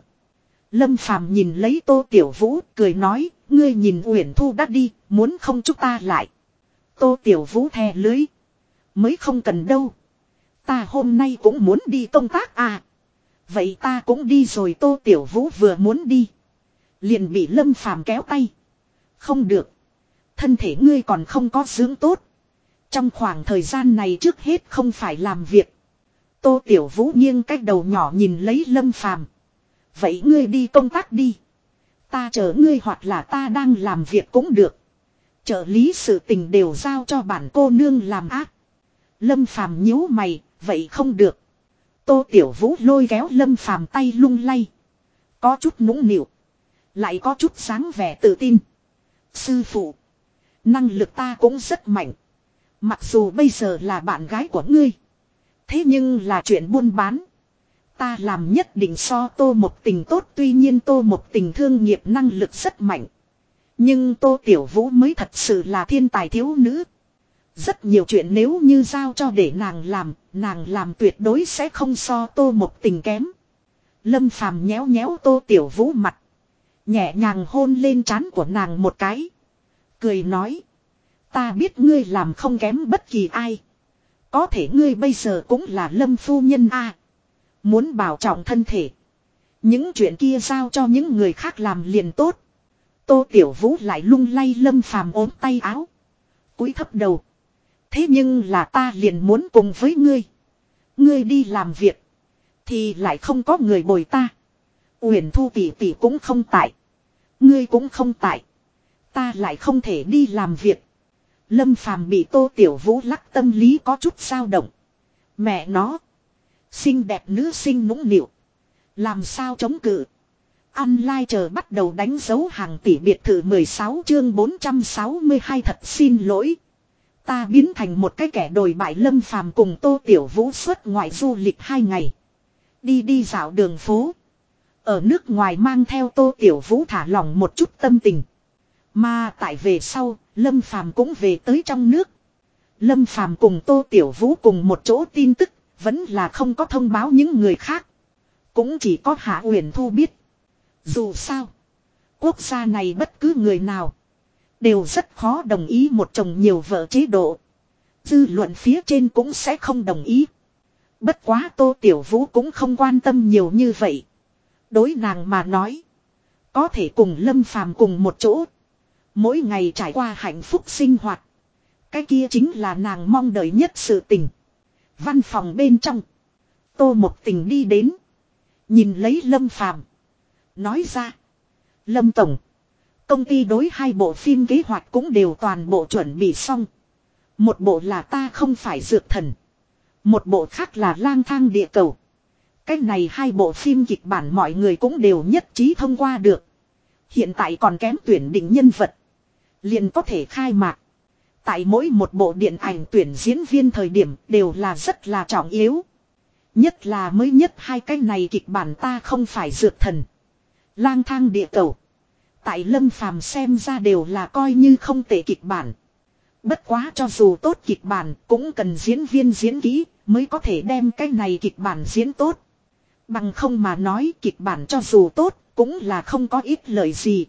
[SPEAKER 1] Lâm Phàm nhìn lấy Tô Tiểu Vũ, cười nói, ngươi nhìn Uyển Thu đã đi, muốn không chúng ta lại. Tô Tiểu Vũ thè lưới. Mới không cần đâu. Ta hôm nay cũng muốn đi công tác à. Vậy ta cũng đi rồi Tô Tiểu Vũ vừa muốn đi. Liền bị Lâm Phàm kéo tay. Không được. Thân thể ngươi còn không có dưỡng tốt. Trong khoảng thời gian này trước hết không phải làm việc. Tô Tiểu Vũ nghiêng cách đầu nhỏ nhìn lấy Lâm Phàm. Vậy ngươi đi công tác đi. Ta chờ ngươi hoặc là ta đang làm việc cũng được. Trợ lý sự tình đều giao cho bản cô nương làm ác. Lâm Phàm nhíu mày, vậy không được. Tô Tiểu Vũ lôi kéo Lâm Phàm tay lung lay. Có chút nũng nịu. Lại có chút sáng vẻ tự tin. Sư phụ. Năng lực ta cũng rất mạnh. Mặc dù bây giờ là bạn gái của ngươi. Thế nhưng là chuyện buôn bán. Ta làm nhất định so tô một tình tốt tuy nhiên tô một tình thương nghiệp năng lực rất mạnh. Nhưng tô tiểu vũ mới thật sự là thiên tài thiếu nữ. Rất nhiều chuyện nếu như giao cho để nàng làm, nàng làm tuyệt đối sẽ không so tô một tình kém. Lâm phàm nhéo nhéo tô tiểu vũ mặt. Nhẹ nhàng hôn lên trán của nàng một cái. Cười nói. Ta biết ngươi làm không kém bất kỳ ai. Có thể ngươi bây giờ cũng là lâm phu nhân a Muốn bảo trọng thân thể. Những chuyện kia giao cho những người khác làm liền tốt. Tô Tiểu Vũ lại lung lay lâm phàm ốm tay áo. cúi thấp đầu. Thế nhưng là ta liền muốn cùng với ngươi. Ngươi đi làm việc. Thì lại không có người bồi ta. Uyển Thu tỷ tỷ cũng không tại. Ngươi cũng không tại. Ta lại không thể đi làm việc. Lâm Phàm bị Tô Tiểu Vũ lắc tâm lý có chút dao động. Mẹ nó. Xinh đẹp nữ sinh nũng nịu. Làm sao chống cự. Ăn lai chờ bắt đầu đánh dấu hàng tỷ biệt thự 16 chương 462 thật xin lỗi. Ta biến thành một cái kẻ đồi bại lâm phàm cùng Tô Tiểu Vũ xuất ngoại du lịch hai ngày. Đi đi dạo đường phố. Ở nước ngoài mang theo Tô Tiểu Vũ thả lỏng một chút tâm tình. Mà tại về sau, Lâm Phàm cũng về tới trong nước. Lâm Phàm cùng Tô Tiểu Vũ cùng một chỗ tin tức, vẫn là không có thông báo những người khác. Cũng chỉ có Hạ Uyển Thu biết. Dù sao, quốc gia này bất cứ người nào đều rất khó đồng ý một chồng nhiều vợ chế độ. Dư luận phía trên cũng sẽ không đồng ý. Bất quá Tô Tiểu Vũ cũng không quan tâm nhiều như vậy. Đối nàng mà nói, có thể cùng Lâm Phàm cùng một chỗ Mỗi ngày trải qua hạnh phúc sinh hoạt. Cái kia chính là nàng mong đợi nhất sự tình. Văn phòng bên trong. Tô một tình đi đến. Nhìn lấy Lâm Phàm Nói ra. Lâm Tổng. Công ty đối hai bộ phim kế hoạch cũng đều toàn bộ chuẩn bị xong. Một bộ là ta không phải dược thần. Một bộ khác là lang thang địa cầu. Cách này hai bộ phim kịch bản mọi người cũng đều nhất trí thông qua được. Hiện tại còn kém tuyển định nhân vật. Liền có thể khai mạc. Tại mỗi một bộ điện ảnh tuyển diễn viên thời điểm đều là rất là trọng yếu. Nhất là mới nhất hai cái này kịch bản ta không phải dược thần. Lang thang địa cầu. Tại lâm phàm xem ra đều là coi như không tệ kịch bản. Bất quá cho dù tốt kịch bản cũng cần diễn viên diễn kỹ mới có thể đem cái này kịch bản diễn tốt. Bằng không mà nói kịch bản cho dù tốt cũng là không có ít lời gì.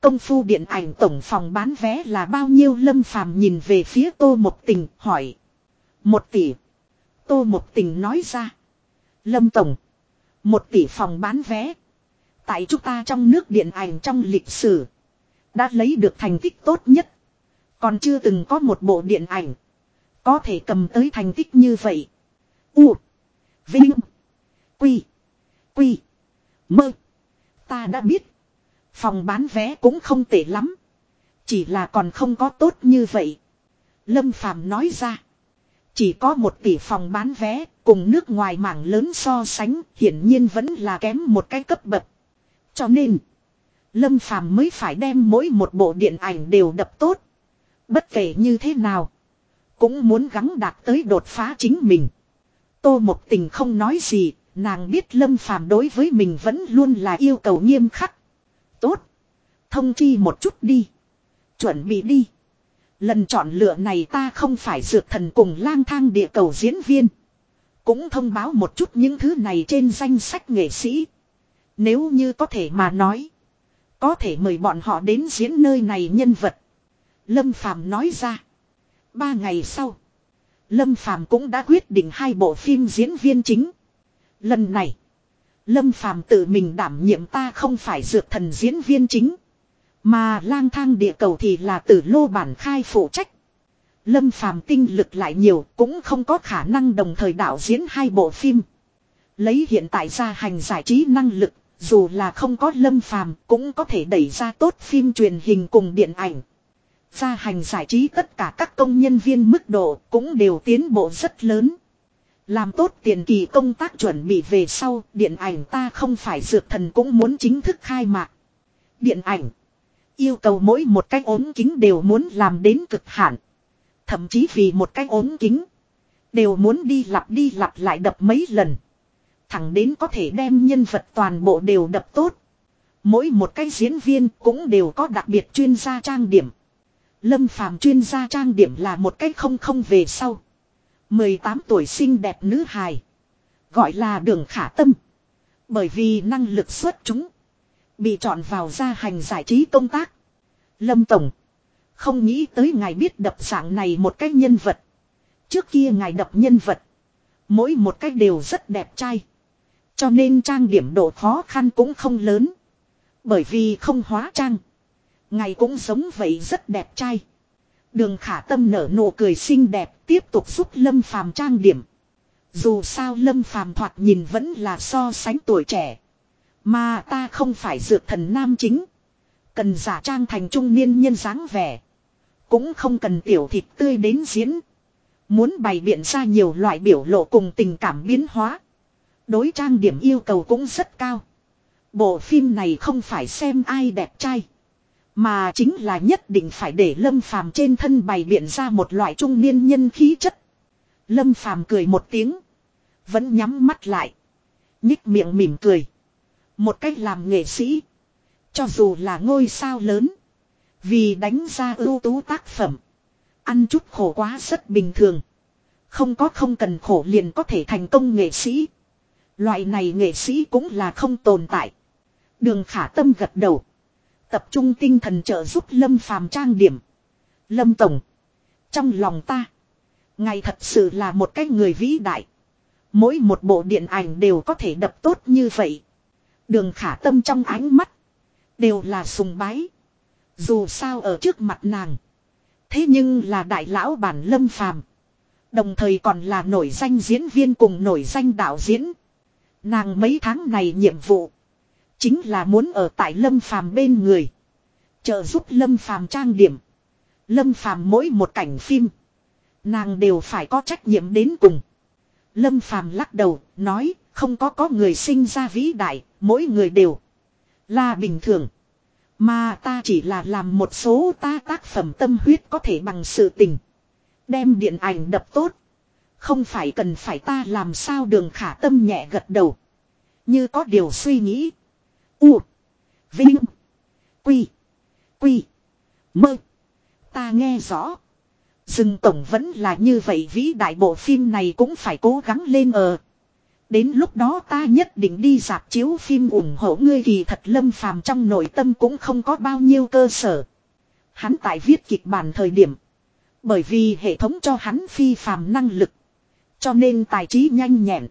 [SPEAKER 1] Công phu điện ảnh tổng phòng bán vé là bao nhiêu lâm phàm nhìn về phía tô một tình, hỏi. Một tỷ. Tô một tình nói ra. Lâm tổng. Một tỷ phòng bán vé. Tại chúng ta trong nước điện ảnh trong lịch sử. Đã lấy được thành tích tốt nhất. Còn chưa từng có một bộ điện ảnh. Có thể cầm tới thành tích như vậy. U. Vinh. Quy. Quy. Mơ. Ta đã biết. Phòng bán vé cũng không tệ lắm. Chỉ là còn không có tốt như vậy. Lâm Phàm nói ra. Chỉ có một tỷ phòng bán vé, cùng nước ngoài mảng lớn so sánh, hiển nhiên vẫn là kém một cái cấp bậc. Cho nên, Lâm Phàm mới phải đem mỗi một bộ điện ảnh đều đập tốt. Bất kể như thế nào, cũng muốn gắng đạt tới đột phá chính mình. Tô Mộc Tình không nói gì, nàng biết Lâm Phàm đối với mình vẫn luôn là yêu cầu nghiêm khắc. Tốt, thông chi một chút đi. Chuẩn bị đi. Lần chọn lựa này ta không phải dược thần cùng lang thang địa cầu diễn viên. Cũng thông báo một chút những thứ này trên danh sách nghệ sĩ. Nếu như có thể mà nói. Có thể mời bọn họ đến diễn nơi này nhân vật. Lâm Phàm nói ra. Ba ngày sau. Lâm Phàm cũng đã quyết định hai bộ phim diễn viên chính. Lần này. Lâm Phàm tự mình đảm nhiệm ta không phải dược thần diễn viên chính. Mà lang thang địa cầu thì là tử lô bản khai phụ trách. Lâm phàm tinh lực lại nhiều cũng không có khả năng đồng thời đạo diễn hai bộ phim. Lấy hiện tại ra hành giải trí năng lực, dù là không có lâm phàm cũng có thể đẩy ra tốt phim truyền hình cùng điện ảnh. Gia hành giải trí tất cả các công nhân viên mức độ cũng đều tiến bộ rất lớn. Làm tốt tiền kỳ công tác chuẩn bị về sau, điện ảnh ta không phải dược thần cũng muốn chính thức khai mạc. Điện ảnh Yêu cầu mỗi một cái ốm kính đều muốn làm đến cực hạn. Thậm chí vì một cái ốm kính. Đều muốn đi lặp đi lặp lại đập mấy lần. Thẳng đến có thể đem nhân vật toàn bộ đều đập tốt. Mỗi một cái diễn viên cũng đều có đặc biệt chuyên gia trang điểm. Lâm phàm chuyên gia trang điểm là một cái không không về sau. 18 tuổi xinh đẹp nữ hài. Gọi là đường khả tâm. Bởi vì năng lực xuất chúng. Bị chọn vào gia hành giải trí công tác. Lâm Tổng. Không nghĩ tới ngài biết đập dạng này một cách nhân vật. Trước kia ngài đập nhân vật. Mỗi một cách đều rất đẹp trai. Cho nên trang điểm độ khó khăn cũng không lớn. Bởi vì không hóa trang. Ngài cũng sống vậy rất đẹp trai. Đường khả tâm nở nụ cười xinh đẹp, tiếp tục giúp Lâm Phàm trang điểm. Dù sao Lâm Phàm thoạt nhìn vẫn là so sánh tuổi trẻ. Mà ta không phải dược thần nam chính. Cần giả trang thành trung niên nhân dáng vẻ. Cũng không cần tiểu thịt tươi đến diễn. Muốn bày biện ra nhiều loại biểu lộ cùng tình cảm biến hóa. Đối trang điểm yêu cầu cũng rất cao. Bộ phim này không phải xem ai đẹp trai. Mà chính là nhất định phải để Lâm Phàm trên thân bày biện ra một loại trung niên nhân khí chất. Lâm Phàm cười một tiếng. Vẫn nhắm mắt lại. Nhích miệng mỉm cười. Một cách làm nghệ sĩ. Cho dù là ngôi sao lớn. Vì đánh ra ưu tú tác phẩm. Ăn chút khổ quá rất bình thường. Không có không cần khổ liền có thể thành công nghệ sĩ. Loại này nghệ sĩ cũng là không tồn tại. Đường khả tâm gật đầu. Tập trung tinh thần trợ giúp Lâm phàm trang điểm. Lâm Tổng. Trong lòng ta. Ngài thật sự là một cái người vĩ đại. Mỗi một bộ điện ảnh đều có thể đập tốt như vậy. Đường khả tâm trong ánh mắt. Đều là sùng bái. Dù sao ở trước mặt nàng. Thế nhưng là đại lão bản lâm phàm. Đồng thời còn là nổi danh diễn viên cùng nổi danh đạo diễn. Nàng mấy tháng này nhiệm vụ. Chính là muốn ở tại lâm phàm bên người. Trợ giúp lâm phàm trang điểm. Lâm phàm mỗi một cảnh phim. Nàng đều phải có trách nhiệm đến cùng. Lâm Phàm lắc đầu, nói, không có có người sinh ra vĩ đại, mỗi người đều là bình thường. Mà ta chỉ là làm một số ta tác phẩm tâm huyết có thể bằng sự tình. Đem điện ảnh đập tốt. Không phải cần phải ta làm sao đường khả tâm nhẹ gật đầu. Như có điều suy nghĩ. U. Vinh. Quy. Quy. Mơ. Ta nghe rõ. Dừng tổng vẫn là như vậy, vĩ đại bộ phim này cũng phải cố gắng lên ờ. Đến lúc đó ta nhất định đi dạp chiếu phim ủng hộ ngươi kỳ thật lâm phàm trong nội tâm cũng không có bao nhiêu cơ sở. Hắn tại viết kịch bản thời điểm. Bởi vì hệ thống cho hắn phi phàm năng lực. Cho nên tài trí nhanh nhẹn.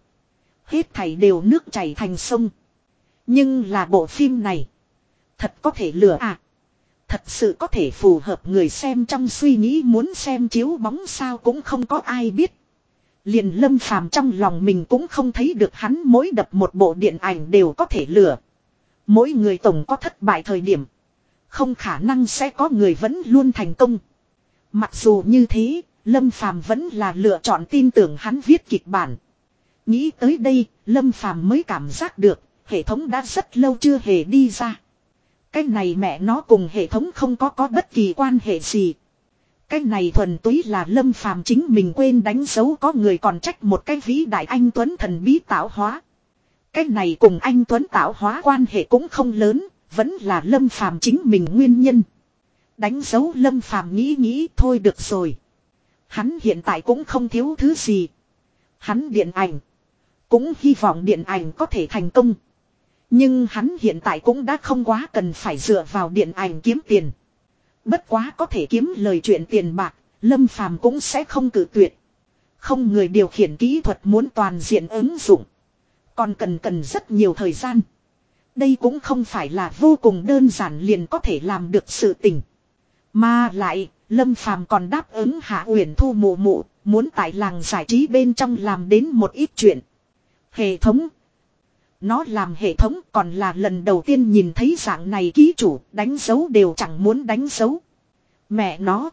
[SPEAKER 1] Hết thảy đều nước chảy thành sông. Nhưng là bộ phim này. Thật có thể lừa à. Thật sự có thể phù hợp người xem trong suy nghĩ muốn xem chiếu bóng sao cũng không có ai biết. Liền lâm phàm trong lòng mình cũng không thấy được hắn mỗi đập một bộ điện ảnh đều có thể lừa. Mỗi người tổng có thất bại thời điểm. Không khả năng sẽ có người vẫn luôn thành công. Mặc dù như thế, Lâm Phàm vẫn là lựa chọn tin tưởng hắn viết kịch bản. Nghĩ tới đây, Lâm Phàm mới cảm giác được, hệ thống đã rất lâu chưa hề đi ra. Cái này mẹ nó cùng hệ thống không có có bất kỳ quan hệ gì. Cái này thuần túy là lâm phàm chính mình quên đánh dấu có người còn trách một cái vĩ đại anh Tuấn thần bí tạo hóa. Cái này cùng anh Tuấn tạo hóa quan hệ cũng không lớn, vẫn là lâm phàm chính mình nguyên nhân. Đánh dấu lâm phàm nghĩ nghĩ thôi được rồi. Hắn hiện tại cũng không thiếu thứ gì. Hắn điện ảnh. Cũng hy vọng điện ảnh có thể thành công. Nhưng hắn hiện tại cũng đã không quá cần phải dựa vào điện ảnh kiếm tiền. Bất quá có thể kiếm lời chuyện tiền bạc, Lâm Phàm cũng sẽ không cử tuyệt. Không người điều khiển kỹ thuật muốn toàn diện ứng dụng. Còn cần cần rất nhiều thời gian. Đây cũng không phải là vô cùng đơn giản liền có thể làm được sự tình. Mà lại, Lâm Phàm còn đáp ứng Hạ Uyển Thu mụ mụ, muốn tại làng giải trí bên trong làm đến một ít chuyện. Hệ thống nó làm hệ thống còn là lần đầu tiên nhìn thấy dạng này ký chủ đánh dấu đều chẳng muốn đánh dấu. Mẹ nó.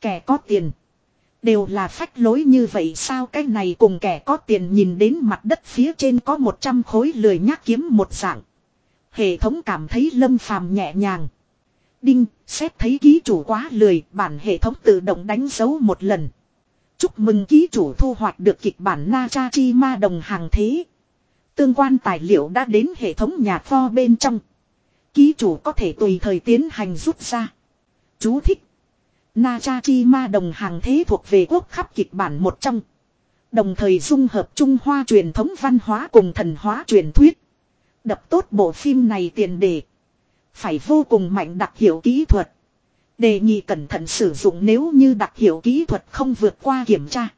[SPEAKER 1] Kẻ có tiền. Đều là phách lối như vậy sao cái này cùng kẻ có tiền nhìn đến mặt đất phía trên có 100 khối lười nhác kiếm một dạng. Hệ thống cảm thấy lâm phàm nhẹ nhàng. Đinh, xét thấy ký chủ quá lười, bản hệ thống tự động đánh dấu một lần. Chúc mừng ký chủ thu hoạch được kịch bản Na Cha Chi Ma đồng hàng thế. Tương quan tài liệu đã đến hệ thống nhà kho bên trong. Ký chủ có thể tùy thời tiến hành rút ra. Chú thích. Na Cha Chi Ma đồng hàng thế thuộc về quốc khắp kịch bản một trong. Đồng thời dung hợp Trung Hoa truyền thống văn hóa cùng thần hóa truyền thuyết. Đập tốt bộ phim này tiền đề. Phải vô cùng mạnh đặc hiệu kỹ thuật. Đề nghị cẩn thận sử dụng nếu như đặc hiệu kỹ thuật không vượt qua kiểm tra.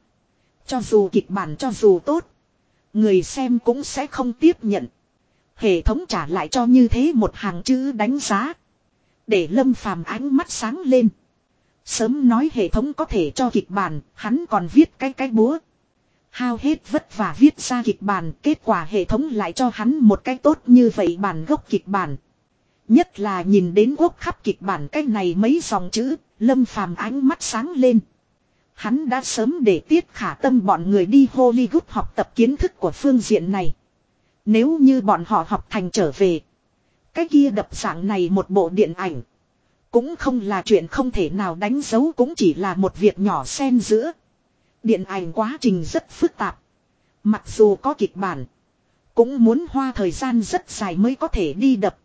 [SPEAKER 1] Cho dù kịch bản cho dù tốt. Người xem cũng sẽ không tiếp nhận. Hệ thống trả lại cho như thế một hàng chữ đánh giá. Để lâm phàm ánh mắt sáng lên. Sớm nói hệ thống có thể cho kịch bản, hắn còn viết cái cái búa. Hao hết vất vả viết ra kịch bản, kết quả hệ thống lại cho hắn một cái tốt như vậy bản gốc kịch bản. Nhất là nhìn đến quốc khắp kịch bản cái này mấy dòng chữ, lâm phàm ánh mắt sáng lên. Hắn đã sớm để tiết khả tâm bọn người đi Hollywood học tập kiến thức của phương diện này. Nếu như bọn họ học thành trở về. Cái kia đập dạng này một bộ điện ảnh. Cũng không là chuyện không thể nào đánh dấu, cũng chỉ là một việc nhỏ xen giữa. Điện ảnh quá trình rất phức tạp. Mặc dù có kịch bản. Cũng muốn hoa thời gian rất dài mới có thể đi đập.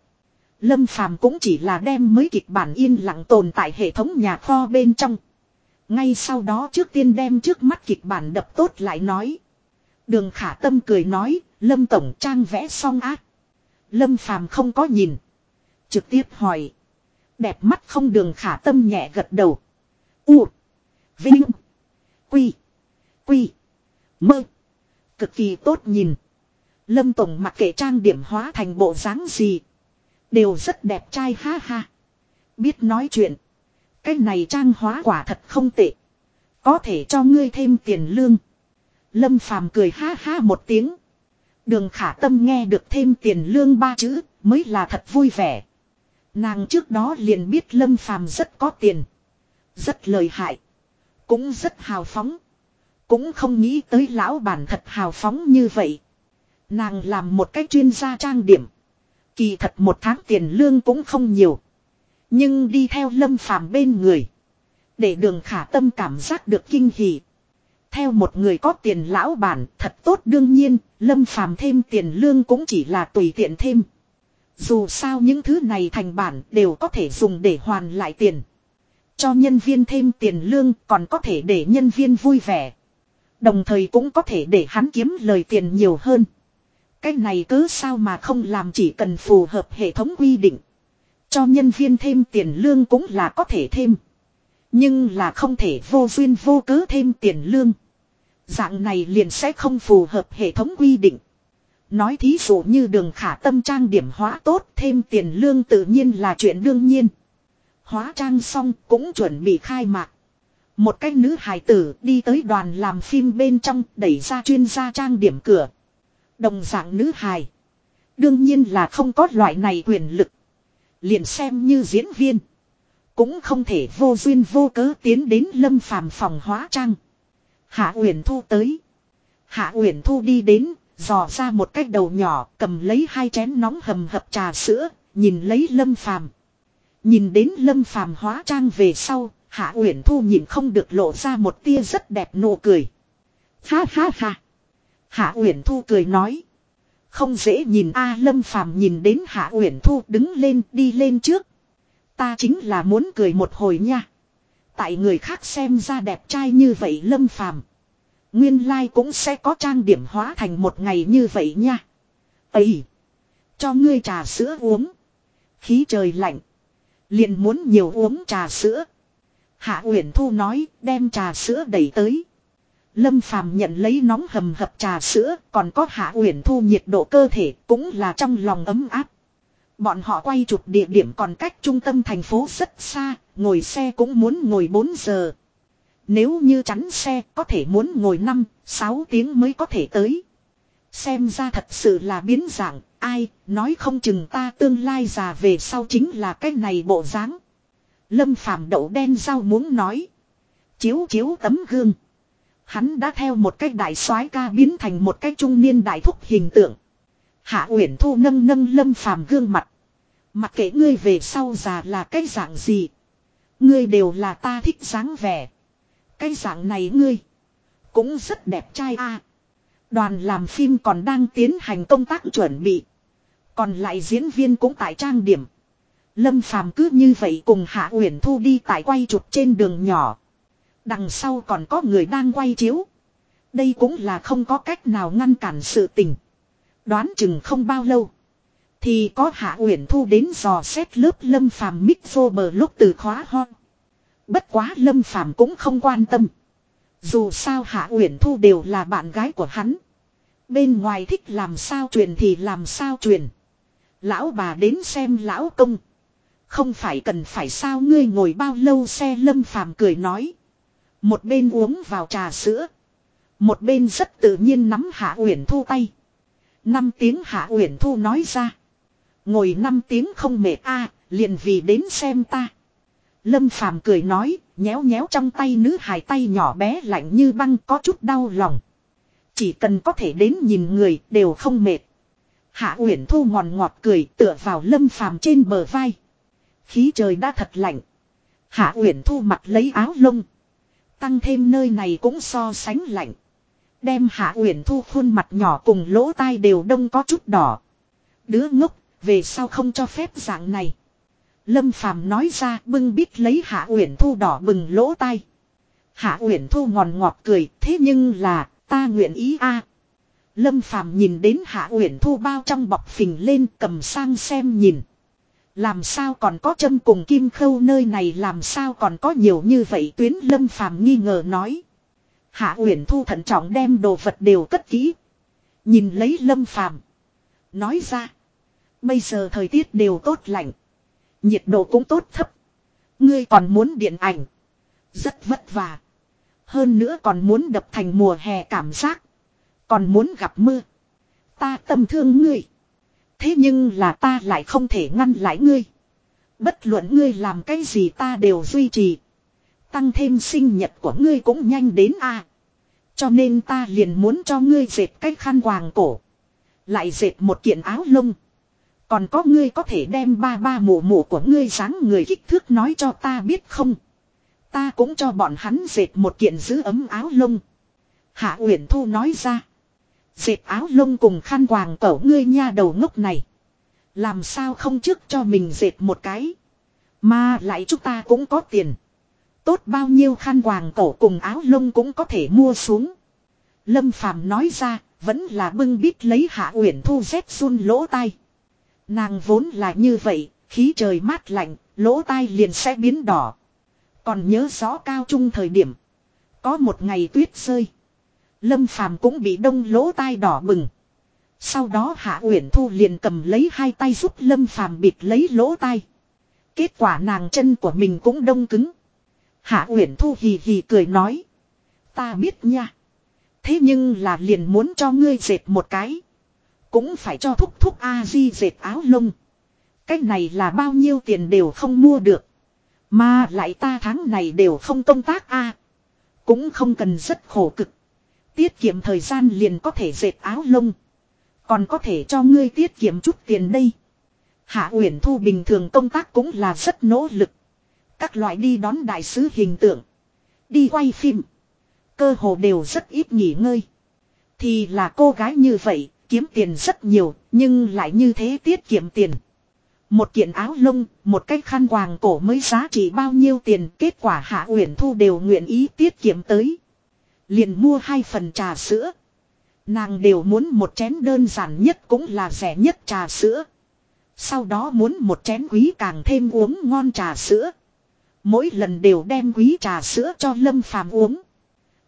[SPEAKER 1] Lâm Phàm cũng chỉ là đem mấy kịch bản yên lặng tồn tại hệ thống nhà kho bên trong. Ngay sau đó trước tiên đem trước mắt kịch bản đập tốt lại nói. Đường khả tâm cười nói, Lâm Tổng Trang vẽ xong á. Lâm Phàm không có nhìn. Trực tiếp hỏi. Đẹp mắt không đường khả tâm nhẹ gật đầu. U. Vinh. Quy. Quy. Mơ. Cực kỳ tốt nhìn. Lâm Tổng mặc kệ trang điểm hóa thành bộ dáng gì. Đều rất đẹp trai ha ha. Biết nói chuyện. Cái này trang hóa quả thật không tệ. Có thể cho ngươi thêm tiền lương. Lâm Phàm cười ha ha một tiếng. Đường khả tâm nghe được thêm tiền lương ba chữ, mới là thật vui vẻ. Nàng trước đó liền biết Lâm Phàm rất có tiền. Rất lời hại. Cũng rất hào phóng. Cũng không nghĩ tới lão bản thật hào phóng như vậy. Nàng làm một cách chuyên gia trang điểm. Kỳ thật một tháng tiền lương cũng không nhiều. Nhưng đi theo lâm phàm bên người. Để đường khả tâm cảm giác được kinh hỉ. Theo một người có tiền lão bản thật tốt đương nhiên, lâm phàm thêm tiền lương cũng chỉ là tùy tiện thêm. Dù sao những thứ này thành bản đều có thể dùng để hoàn lại tiền. Cho nhân viên thêm tiền lương còn có thể để nhân viên vui vẻ. Đồng thời cũng có thể để hắn kiếm lời tiền nhiều hơn. Cái này cứ sao mà không làm chỉ cần phù hợp hệ thống quy định. Cho nhân viên thêm tiền lương cũng là có thể thêm. Nhưng là không thể vô duyên vô cớ thêm tiền lương. Dạng này liền sẽ không phù hợp hệ thống quy định. Nói thí dụ như đường khả tâm trang điểm hóa tốt, thêm tiền lương tự nhiên là chuyện đương nhiên. Hóa trang xong cũng chuẩn bị khai mạc. Một cái nữ hài tử đi tới đoàn làm phim bên trong đẩy ra chuyên gia trang điểm cửa. Đồng dạng nữ hài. Đương nhiên là không có loại này quyền lực. Liền xem như diễn viên. Cũng không thể vô duyên vô cớ tiến đến lâm phàm phòng hóa trang. Hạ Uyển Thu tới. Hạ Uyển Thu đi đến, dò ra một cái đầu nhỏ, cầm lấy hai chén nóng hầm hập trà sữa, nhìn lấy Lâm Phàm. Nhìn đến Lâm Phàm hóa trang về sau, Hạ Uyển Thu nhìn không được lộ ra một tia rất đẹp nụ cười. Ha ha ha. Hạ Uyển Thu cười nói, không dễ nhìn a Lâm Phàm nhìn đến Hạ Uyển Thu đứng lên, đi lên trước. Ta chính là muốn cười một hồi nha. Tại người khác xem ra đẹp trai như vậy lâm phàm. Nguyên lai like cũng sẽ có trang điểm hóa thành một ngày như vậy nha. Ấy. Cho ngươi trà sữa uống. Khí trời lạnh. Liền muốn nhiều uống trà sữa. Hạ Uyển Thu nói, đem trà sữa đẩy tới. Lâm Phàm nhận lấy nóng hầm hập trà sữa, còn có Hạ Uyển Thu nhiệt độ cơ thể cũng là trong lòng ấm áp. Bọn họ quay chụp địa điểm còn cách trung tâm thành phố rất xa, ngồi xe cũng muốn ngồi 4 giờ. Nếu như chắn xe có thể muốn ngồi 5, 6 tiếng mới có thể tới. Xem ra thật sự là biến dạng, ai, nói không chừng ta tương lai già về sau chính là cái này bộ dáng. Lâm phàm đậu đen rau muốn nói. Chiếu chiếu tấm gương. Hắn đã theo một cái đại soái ca biến thành một cái trung niên đại thúc hình tượng. Hạ Uyển Thu nâng nâng Lâm Phàm gương mặt. Mặc kệ ngươi về sau già là cái dạng gì. Ngươi đều là ta thích dáng vẻ. Cái dạng này ngươi. Cũng rất đẹp trai a. Đoàn làm phim còn đang tiến hành công tác chuẩn bị. Còn lại diễn viên cũng tại trang điểm. Lâm Phàm cứ như vậy cùng Hạ Uyển Thu đi tại quay chụp trên đường nhỏ. Đằng sau còn có người đang quay chiếu. Đây cũng là không có cách nào ngăn cản sự tình. Đoán chừng không bao lâu. Thì có Hạ Uyển Thu đến dò xét lớp Lâm Phàm mixo bờ lúc từ khóa ho. Bất quá Lâm Phàm cũng không quan tâm. Dù sao Hạ Uyển Thu đều là bạn gái của hắn. Bên ngoài thích làm sao truyền thì làm sao truyền. Lão bà đến xem lão công. Không phải cần phải sao ngươi ngồi bao lâu, xe Lâm Phàm cười nói. Một bên uống vào trà sữa. Một bên rất tự nhiên nắm Hạ Uyển Thu tay. Năm tiếng Hạ Uyển Thu nói ra. Ngồi năm tiếng không mệt a liền vì đến xem ta. Lâm Phàm cười nói, nhéo nhéo trong tay nữ hài tay nhỏ bé lạnh như băng có chút đau lòng. Chỉ cần có thể đến nhìn người đều không mệt. Hạ Uyển Thu ngòn ngọt cười tựa vào Lâm Phàm trên bờ vai. Khí trời đã thật lạnh. Hạ Uyển Thu mặc lấy áo lông. Tăng thêm nơi này cũng so sánh lạnh. Đem Hạ Uyển Thu khuôn mặt nhỏ cùng lỗ tai đều đông có chút đỏ. Đứa ngốc, về sau không cho phép dạng này. Lâm Phàm nói ra bưng bít lấy Hạ Uyển Thu đỏ bừng lỗ tai. Hạ Uyển Thu ngòn ngọt cười, thế nhưng là, ta nguyện ý a. Lâm Phàm nhìn đến Hạ Uyển Thu bao trong bọc phình lên cầm sang xem nhìn. Làm sao còn có châm cùng kim khâu nơi này, làm sao còn có nhiều như vậy tuyến Lâm Phàm nghi ngờ nói. Hạ Uyển Thu thận trọng đem đồ vật đều cất kỹ. Nhìn lấy Lâm Phàm Nói ra. Bây giờ thời tiết đều tốt lạnh. Nhiệt độ cũng tốt thấp. Ngươi còn muốn điện ảnh. Rất vất vả. Hơn nữa còn muốn đập thành mùa hè cảm giác. Còn muốn gặp mưa. Ta tâm thương ngươi. Thế nhưng là ta lại không thể ngăn lại ngươi. Bất luận ngươi làm cái gì ta đều duy trì. Tăng thêm sinh nhật của ngươi cũng nhanh đến a. Cho nên ta liền muốn cho ngươi dệt cái khăn quàng cổ. Lại dệt một kiện áo lông. Còn có ngươi có thể đem ba ba mụ mụ của ngươi dáng người kích thước nói cho ta biết không. Ta cũng cho bọn hắn dệt một kiện giữ ấm áo lông. Hạ Uyển Thu nói ra. Dệt áo lông cùng khăn quàng cẩu ngươi nha đầu ngốc này. Làm sao không trước cho mình dệt một cái. Mà lại chúng ta cũng có tiền. Tốt bao nhiêu khăn quàng cổ cùng áo lông cũng có thể mua xuống. Lâm Phàm nói ra, vẫn là bưng bít lấy Hạ Uyển Thu rét run lỗ tai. Nàng vốn là như vậy, khí trời mát lạnh, lỗ tai liền sẽ biến đỏ. Còn nhớ rõ cao trung thời điểm. Có một ngày tuyết rơi. Lâm Phàm cũng bị đông lỗ tai đỏ bừng. Sau đó Hạ Uyển Thu liền cầm lấy hai tay giúp Lâm Phàm bịt lấy lỗ tai. Kết quả nàng chân của mình cũng đông cứng. Hạ Uyển Thu hì hì cười nói. Ta biết nha. Thế nhưng là liền muốn cho ngươi dệt một cái. Cũng phải cho thúc thúc A-di dệt áo lông. Cái này là bao nhiêu tiền đều không mua được. Mà lại ta tháng này đều không công tác A. Cũng không cần rất khổ cực. Tiết kiệm thời gian liền có thể dệt áo lông. Còn có thể cho ngươi tiết kiệm chút tiền đây. Hạ Uyển Thu bình thường công tác cũng là rất nỗ lực. Các loại đi đón đại sứ hình tượng. Đi quay phim. Cơ hồ đều rất ít nghỉ ngơi. Thì là cô gái như vậy, kiếm tiền rất nhiều, nhưng lại như thế tiết kiệm tiền. Một kiện áo lông, một cái khăn quàng cổ mới giá trị bao nhiêu tiền, kết quả Hạ Uyển Thu đều nguyện ý tiết kiệm tới. Liền mua hai phần trà sữa. Nàng đều muốn một chén đơn giản nhất cũng là rẻ nhất trà sữa. Sau đó muốn một chén quý càng thêm uống ngon trà sữa. Mỗi lần đều đem quý trà sữa cho Lâm Phàm uống.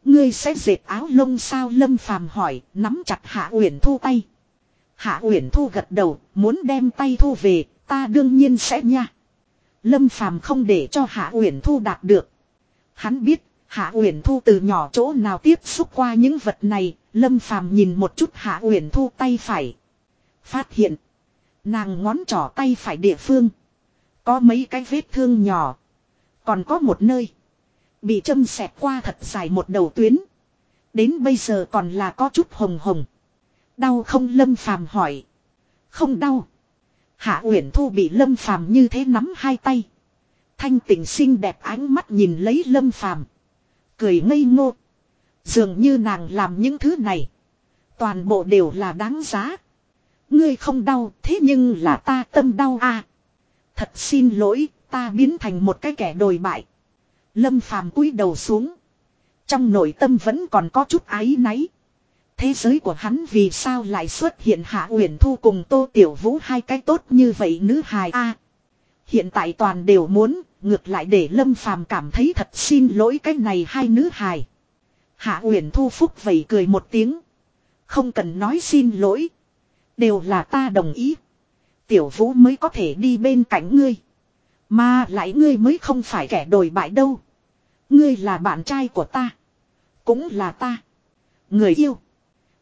[SPEAKER 1] Ngươi sẽ dệt áo lông sao Lâm Phàm hỏi, nắm chặt Hạ Uyển Thu tay. Hạ Uyển Thu gật đầu, muốn đem tay thu về, ta đương nhiên sẽ nha. Lâm Phàm không để cho Hạ Uyển Thu đạt được. Hắn biết, Hạ Uyển Thu từ nhỏ chỗ nào tiếp xúc qua những vật này, Lâm Phàm nhìn một chút Hạ Uyển Thu tay phải. Phát hiện, nàng ngón trỏ tay phải địa phương, có mấy cái vết thương nhỏ. Còn có một nơi. Bị châm xẹt qua thật dài một đầu tuyến. Đến bây giờ còn là có chút hồng hồng. Đau không Lâm Phàm hỏi. Không đau. Hạ Uyển Thu bị Lâm Phàm như thế nắm hai tay. Thanh tỉnh xinh đẹp ánh mắt nhìn lấy Lâm Phàm, cười ngây ngô. Dường như nàng làm những thứ này, toàn bộ đều là đáng giá. Ngươi không đau, thế nhưng là ta tâm đau a. Thật xin lỗi, ta biến thành một cái kẻ đồi bại. Lâm phàm cúi đầu xuống. Trong nội tâm vẫn còn có chút áy náy. Thế giới của hắn vì sao lại xuất hiện Hạ Uyển Thu cùng Tô Tiểu Vũ hai cái tốt như vậy nữ hài a. hiện tại toàn đều muốn, ngược lại để Lâm Phàm cảm thấy thật xin lỗi cái này hai nữ hài. Hạ Uyển Thu phúc vẩy cười một tiếng. Không cần nói xin lỗi. Đều là ta đồng ý. Tiểu Vũ mới có thể đi bên cạnh ngươi. Mà lại ngươi mới không phải kẻ đồi bại đâu. Ngươi là bạn trai của ta. Cũng là ta. Người yêu.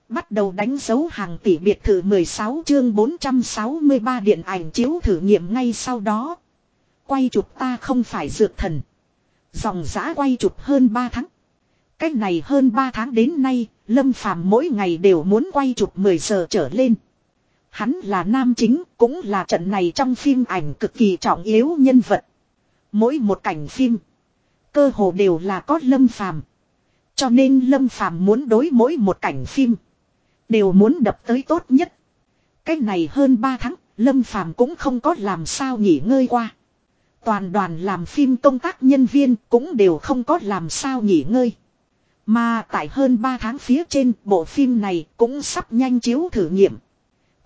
[SPEAKER 1] Bắt đầu đánh dấu hàng tỷ biệt thự 16 chương 463 điện ảnh chiếu thử nghiệm ngay sau đó. Quay chụp ta không phải dược thần. Dòng giã quay chụp hơn 3 tháng. Cách này hơn 3 tháng đến nay, Lâm Phàm mỗi ngày đều muốn quay chụp 10 giờ trở lên. Hắn là nam chính, cũng là trận này trong phim ảnh cực kỳ trọng yếu nhân vật. Mỗi một cảnh phim, cơ hồ đều là có Lâm Phàm. Cho nên Lâm Phàm muốn đối mỗi một cảnh phim, đều muốn đập tới tốt nhất. Cách này hơn 3 tháng, Lâm Phàm cũng không có làm sao nghỉ ngơi qua. Toàn đoàn làm phim công tác nhân viên cũng đều không có làm sao nghỉ ngơi. Mà tại hơn 3 tháng phía trên, bộ phim này cũng sắp nhanh chiếu thử nghiệm.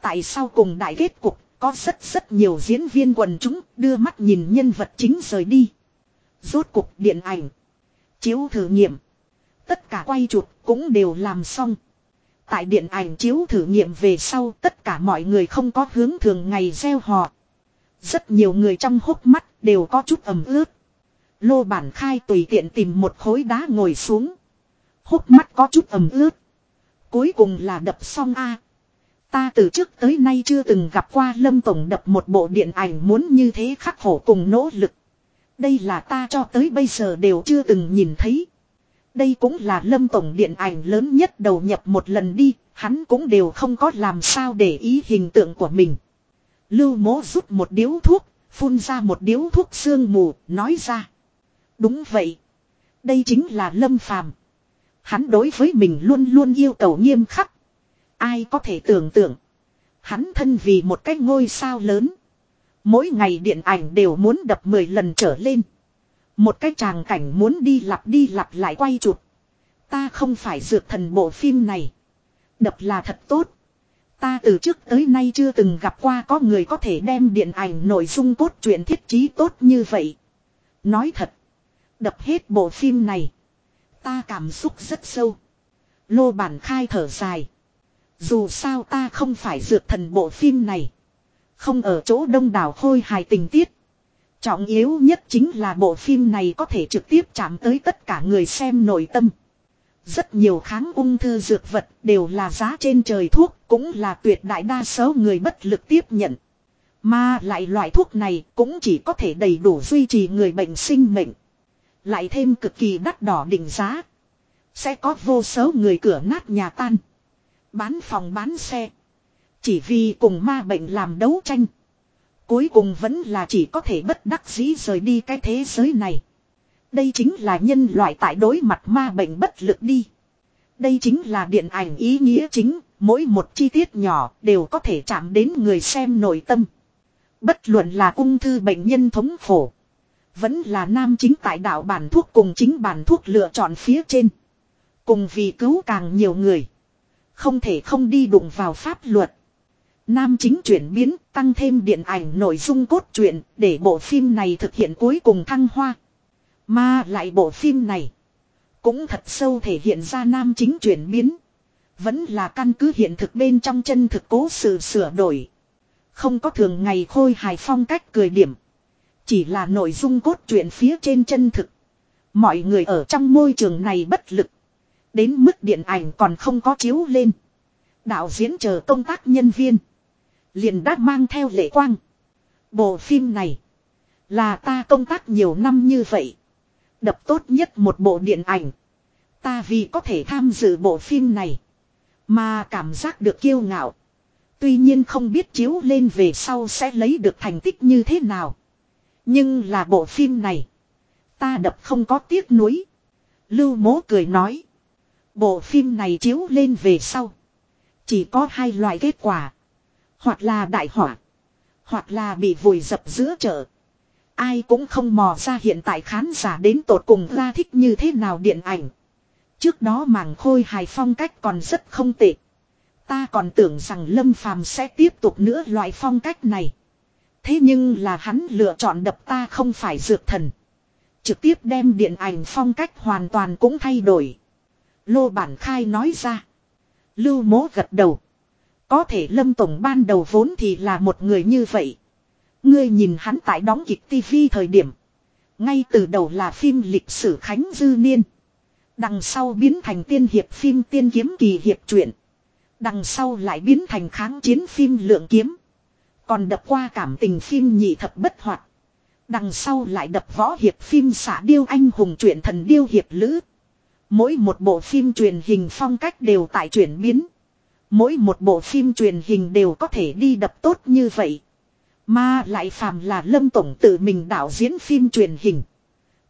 [SPEAKER 1] Tại sao cùng đại kết cục, có rất rất nhiều diễn viên quần chúng đưa mắt nhìn nhân vật chính rời đi. Rốt cục điện ảnh. Chiếu thử nghiệm. Tất cả quay chụp cũng đều làm xong. Tại điện ảnh chiếu thử nghiệm về sau, tất cả mọi người không có hướng thường ngày gieo họ. Rất nhiều người trong hốc mắt đều có chút ẩm ướt. Lô bản khai tùy tiện tìm một khối đá ngồi xuống. Hốc mắt có chút ẩm ướt. Cuối cùng là đập xong a. Ta từ trước tới nay chưa từng gặp qua Lâm Tổng đập một bộ điện ảnh muốn như thế khắc khổ cùng nỗ lực. Đây là ta cho tới bây giờ đều chưa từng nhìn thấy. Đây cũng là lâm tổng điện ảnh lớn nhất đầu nhập một lần đi, hắn cũng đều không có làm sao để ý hình tượng của mình. Lưu mố rút một điếu thuốc, phun ra một điếu thuốc sương mù, nói ra. Đúng vậy. Đây chính là lâm phàm. Hắn đối với mình luôn luôn yêu cầu nghiêm khắc. Ai có thể tưởng tượng. Hắn thân vì một cái ngôi sao lớn. Mỗi ngày điện ảnh đều muốn đập 10 lần trở lên. Một cái tràng cảnh muốn đi lặp đi lặp lại quay chụp. Ta không phải dược thần bộ phim này. Đập là thật tốt. Ta từ trước tới nay chưa từng gặp qua có người có thể đem điện ảnh nội dung cốt truyện thiết trí tốt như vậy. Nói thật. Đập hết bộ phim này. Ta cảm xúc rất sâu. Lô bản khai thở dài. Dù sao ta không phải dược thần bộ phim này. Không ở chỗ đông đảo khôi hài tình tiết. Trọng yếu nhất chính là bộ phim này có thể trực tiếp chạm tới tất cả người xem nội tâm. Rất nhiều kháng ung thư dược vật đều là giá trên trời thuốc, cũng là tuyệt đại đa số người bất lực tiếp nhận. Mà lại loại thuốc này cũng chỉ có thể đầy đủ duy trì người bệnh sinh mệnh. Lại thêm cực kỳ đắt đỏ định giá. Sẽ có vô số người cửa nát nhà tan. Bán phòng bán xe. Chỉ vì cùng ma bệnh làm đấu tranh. Cuối cùng vẫn là chỉ có thể bất đắc dĩ rời đi cái thế giới này. Đây chính là nhân loại tại đối mặt ma bệnh bất lực đi. Đây chính là điện ảnh ý nghĩa chính, mỗi một chi tiết nhỏ đều có thể chạm đến người xem nội tâm. Bất luận là ung thư bệnh nhân thống khổ. Vẫn là nam chính tại đạo bản thuốc cùng chính bản thuốc lựa chọn phía trên. Cùng vì cứu càng nhiều người. Không thể không đi đụng vào pháp luật. Nam chính chuyển biến tăng thêm điện ảnh nội dung cốt truyện để bộ phim này thực hiện cuối cùng thăng hoa. Mà lại bộ phim này cũng thật sâu thể hiện ra nam chính chuyển biến. Vẫn là căn cứ hiện thực bên trong chân thực cố sự sửa đổi. Không có thường ngày khôi hài phong cách cười điểm. Chỉ là nội dung cốt truyện phía trên chân thực. Mọi người ở trong môi trường này bất lực. Đến mức điện ảnh còn không có chiếu lên. Đạo diễn chờ công tác nhân viên. Liền đã mang theo lệ quang. Bộ phim này. Là ta công tác nhiều năm như vậy. Đập tốt nhất một bộ điện ảnh. Ta vì có thể tham dự bộ phim này. Mà cảm giác được kiêu ngạo. Tuy nhiên không biết chiếu lên về sau sẽ lấy được thành tích như thế nào. Nhưng là bộ phim này. Ta đập không có tiếc nuối. Lưu mố cười nói. Bộ phim này chiếu lên về sau. Chỉ có hai loại kết quả. Hoặc là đại hỏa. Hoặc là bị vùi dập giữa chợ. Ai cũng không mò ra hiện tại khán giả đến tột cùng ra thích như thế nào điện ảnh. Trước đó màng khôi hài phong cách còn rất không tệ. Ta còn tưởng rằng Lâm Phàm sẽ tiếp tục nữa loại phong cách này. Thế nhưng là hắn lựa chọn đập ta không phải dược thần. Trực tiếp đem điện ảnh phong cách hoàn toàn cũng thay đổi. Lô Bản Khai nói ra. Lưu mố gật đầu. Có thể Lâm Tổng ban đầu vốn thì là một người như vậy. Ngươi nhìn hắn tại đóng kịch TV thời điểm. Ngay từ đầu là phim lịch sử Khánh Dư Niên. Đằng sau biến thành tiên hiệp phim tiên kiếm kỳ hiệp truyện. Đằng sau lại biến thành kháng chiến phim lượng kiếm. Còn đập qua cảm tình phim nhị thập bất hoạt. Đằng sau lại đập võ hiệp phim xả điêu anh hùng truyện thần điêu hiệp lữ. Mỗi một bộ phim truyền hình phong cách đều tại chuyển biến. Mỗi một bộ phim truyền hình đều có thể đi đập tốt như vậy. Mà lại phàm là Lâm Tổng tự mình đạo diễn phim truyền hình.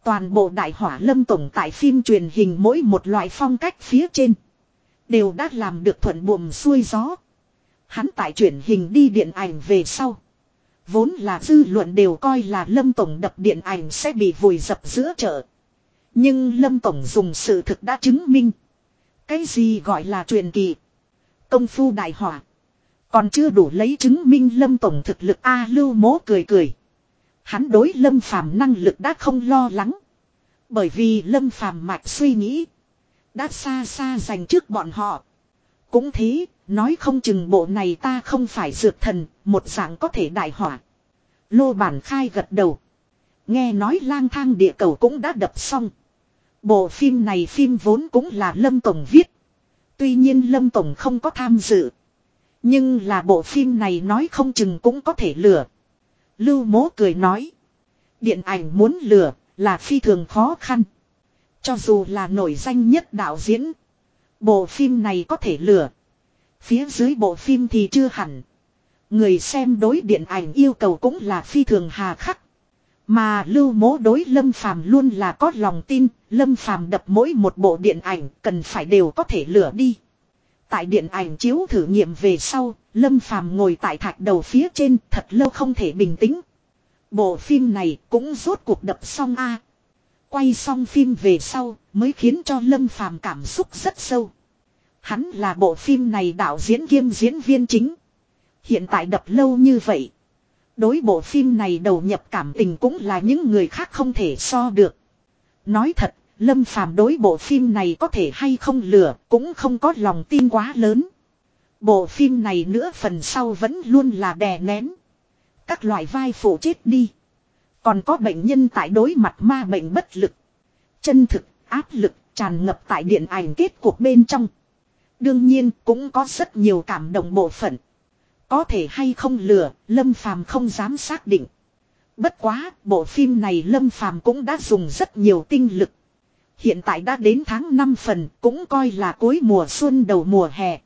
[SPEAKER 1] Toàn bộ đại hỏa Lâm Tổng tại phim truyền hình mỗi một loại phong cách phía trên. Đều đã làm được thuận buồm xuôi gió. Hắn tại truyền hình đi điện ảnh về sau. Vốn là dư luận đều coi là Lâm Tổng đập điện ảnh sẽ bị vùi dập giữa chợ. Nhưng Lâm Tổng dùng sự thực đã chứng minh. Cái gì gọi là truyền kỳ. Công phu đại hỏa. Còn chưa đủ lấy chứng minh Lâm Tổng thực lực A lưu mố cười cười. Hắn đối Lâm Phàm năng lực đã không lo lắng. Bởi vì Lâm Phàm mạch suy nghĩ. Đã xa xa dành trước bọn họ. Cũng thế, nói không chừng bộ này ta không phải dược thần, một dạng có thể đại hỏa. Lô bản khai gật đầu. Nghe nói lang thang địa cầu cũng đã đập xong. Bộ phim này phim vốn cũng là Lâm Tổng viết. Tuy nhiên Lâm Tổng không có tham dự. Nhưng là bộ phim này nói không chừng cũng có thể lừa. Lưu mố cười nói. Điện ảnh muốn lừa là phi thường khó khăn. Cho dù là nổi danh nhất đạo diễn. Bộ phim này có thể lừa. Phía dưới bộ phim thì chưa hẳn. Người xem đối điện ảnh yêu cầu cũng là phi thường hà khắc. Mà lưu mố đối Lâm Phàm luôn là có lòng tin, Lâm Phàm đập mỗi một bộ điện ảnh cần phải đều có thể lửa đi. Tại điện ảnh chiếu thử nghiệm về sau, Lâm Phàm ngồi tại thạch đầu phía trên thật lâu không thể bình tĩnh. Bộ phim này cũng rốt cuộc đập xong a. Quay xong phim về sau mới khiến cho Lâm Phàm cảm xúc rất sâu. Hắn là bộ phim này đạo diễn kiêm diễn viên chính. Hiện tại đập lâu như vậy. Đối bộ phim này đầu nhập cảm tình cũng là những người khác không thể so được. Nói thật, Lâm Phàm đối bộ phim này có thể hay không lừa cũng không có lòng tin quá lớn. Bộ phim này nữa phần sau vẫn luôn là đè nén. Các loại vai phụ chết đi. Còn có bệnh nhân tại đối mặt ma bệnh bất lực. Chân thực, áp lực, tràn ngập tại điện ảnh kết cuộc bên trong. Đương nhiên cũng có rất nhiều cảm động bộ phận. Có thể hay không lừa, Lâm Phàm không dám xác định. Bất quá, bộ phim này Lâm Phàm cũng đã dùng rất nhiều tinh lực. Hiện tại đã đến tháng 5 phần, cũng coi là cuối mùa xuân đầu mùa hè.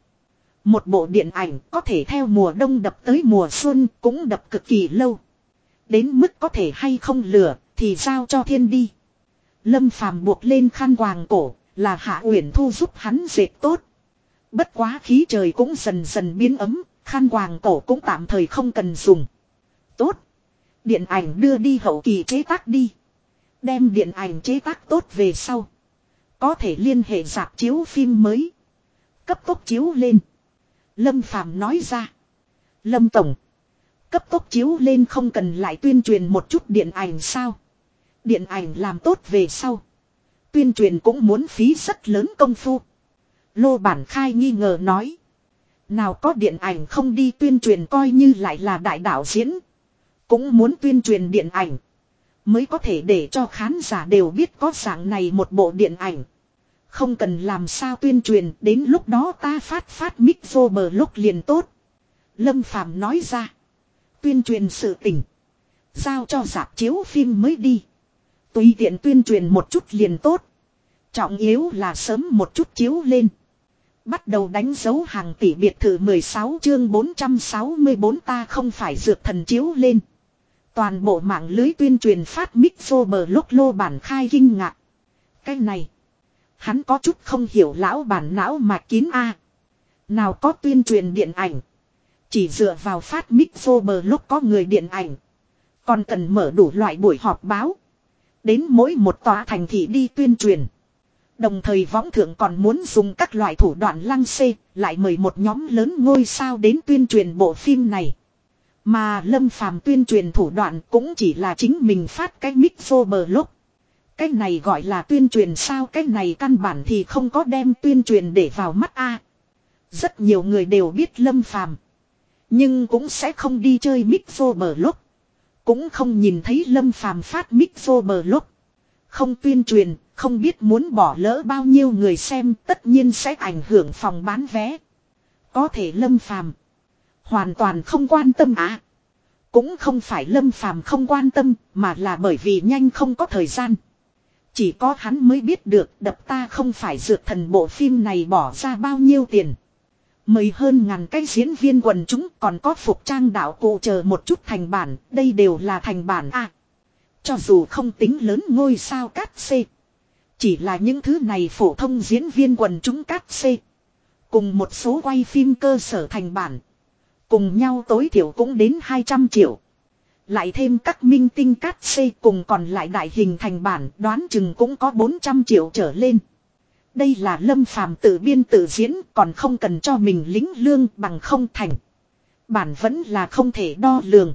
[SPEAKER 1] Một bộ điện ảnh có thể theo mùa đông đập tới mùa xuân cũng đập cực kỳ lâu. Đến mức có thể hay không lửa thì giao cho thiên đi. Lâm phàm buộc lên khăn quàng cổ là Hạ Uyển Thu giúp hắn dệt tốt. Bất quá khí trời cũng dần dần biến ấm, khăn quàng cổ cũng tạm thời không cần dùng. Tốt. Điện ảnh đưa đi hậu kỳ chế tác đi. Đem điện ảnh chế tác tốt về sau. Có thể liên hệ dạp chiếu phim mới. Cấp tốc chiếu lên. Lâm Phàm nói ra. Lâm Tổng. Cấp tốc chiếu lên không cần lại tuyên truyền một chút điện ảnh sao. Điện ảnh làm tốt về sau. Tuyên truyền cũng muốn phí rất lớn công phu. Lô Bản Khai nghi ngờ nói. Nào có điện ảnh không đi tuyên truyền coi như lại là đại đạo diễn. Cũng muốn tuyên truyền điện ảnh. Mới có thể để cho khán giả đều biết có dạng này một bộ điện ảnh. Không cần làm sao tuyên truyền, đến lúc đó ta phát phát mic vô bờ lúc liền tốt. Lâm Phàm nói ra. Tuyên truyền sự tình. Giao cho dạp chiếu phim mới đi. Tùy tiện tuyên truyền một chút liền tốt. Trọng yếu là sớm một chút chiếu lên. Bắt đầu đánh dấu hàng tỷ biệt thự 16 chương 464 ta không phải dược thần chiếu lên. Toàn bộ mạng lưới tuyên truyền phát mic vô bờ lúc lô bản khai kinh ngạc. Cái này. Hắn có chút không hiểu lão bản não mà kín a Nào có tuyên truyền điện ảnh. Chỉ dựa vào phát mic vô bờ lúc có người điện ảnh. Còn cần mở đủ loại buổi họp báo. Đến mỗi một tòa thành thị đi tuyên truyền. Đồng thời võng thượng còn muốn dùng các loại thủ đoạn lăng xê, lại mời một nhóm lớn ngôi sao đến tuyên truyền bộ phim này. Mà Lâm Phàm tuyên truyền thủ đoạn cũng chỉ là chính mình phát cái mic vô bờ lúc. Cái này gọi là tuyên truyền sao cái này căn bản thì không có đem tuyên truyền để vào mắt a. Rất nhiều người đều biết Lâm Phàm Nhưng cũng sẽ không đi chơi mic vô bờ lúc. Cũng không nhìn thấy Lâm Phàm phát mic vô bờ lúc. Không tuyên truyền, không biết muốn bỏ lỡ bao nhiêu người xem tất nhiên sẽ ảnh hưởng phòng bán vé. Có thể Lâm Phàm Hoàn toàn không quan tâm à. Cũng không phải Lâm Phàm không quan tâm, mà là bởi vì nhanh không có thời gian. Chỉ có hắn mới biết được đập ta không phải dược thần bộ phim này bỏ ra bao nhiêu tiền. Mời hơn ngàn cái diễn viên quần chúng còn có phục trang đạo cụ chờ một chút thành bản, đây đều là thành bản à. Cho dù không tính lớn ngôi sao cát c Chỉ là những thứ này phổ thông diễn viên quần chúng cát c Cùng một số quay phim cơ sở thành bản. Cùng nhau tối thiểu cũng đến 200 triệu. Lại thêm các minh tinh cát xây cùng còn lại đại hình thành bản đoán chừng cũng có 400 triệu trở lên. Đây là lâm phàm tự biên tự diễn, còn không cần cho mình lính lương bằng không thành. Bản vẫn là không thể đo lường.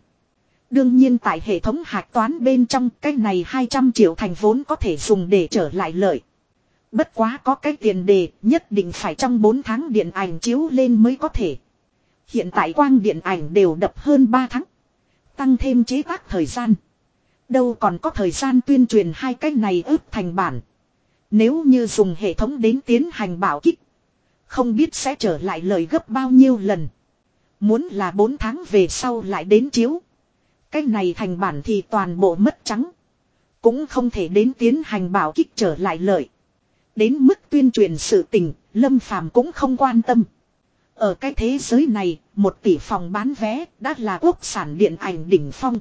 [SPEAKER 1] Đương nhiên tại hệ thống hạch toán bên trong, cái này 200 triệu thành vốn có thể dùng để trở lại lợi. Bất quá có cái tiền đề, nhất định phải trong 4 tháng điện ảnh chiếu lên mới có thể. Hiện tại quang điện ảnh đều đập hơn 3 tháng. Tăng thêm chế tác thời gian. Đâu còn có thời gian tuyên truyền hai cái này ướp thành bản. Nếu như dùng hệ thống đến tiến hành bảo kích. Không biết sẽ trở lại lời gấp bao nhiêu lần. Muốn là 4 tháng về sau lại đến chiếu. Cái này thành bản thì toàn bộ mất trắng. Cũng không thể đến tiến hành bảo kích trở lại lợi. Đến mức tuyên truyền sự tình, Lâm Phàm cũng không quan tâm. Ở cái thế giới này, một tỷ phòng bán vé đã là quốc sản điện ảnh đỉnh phong.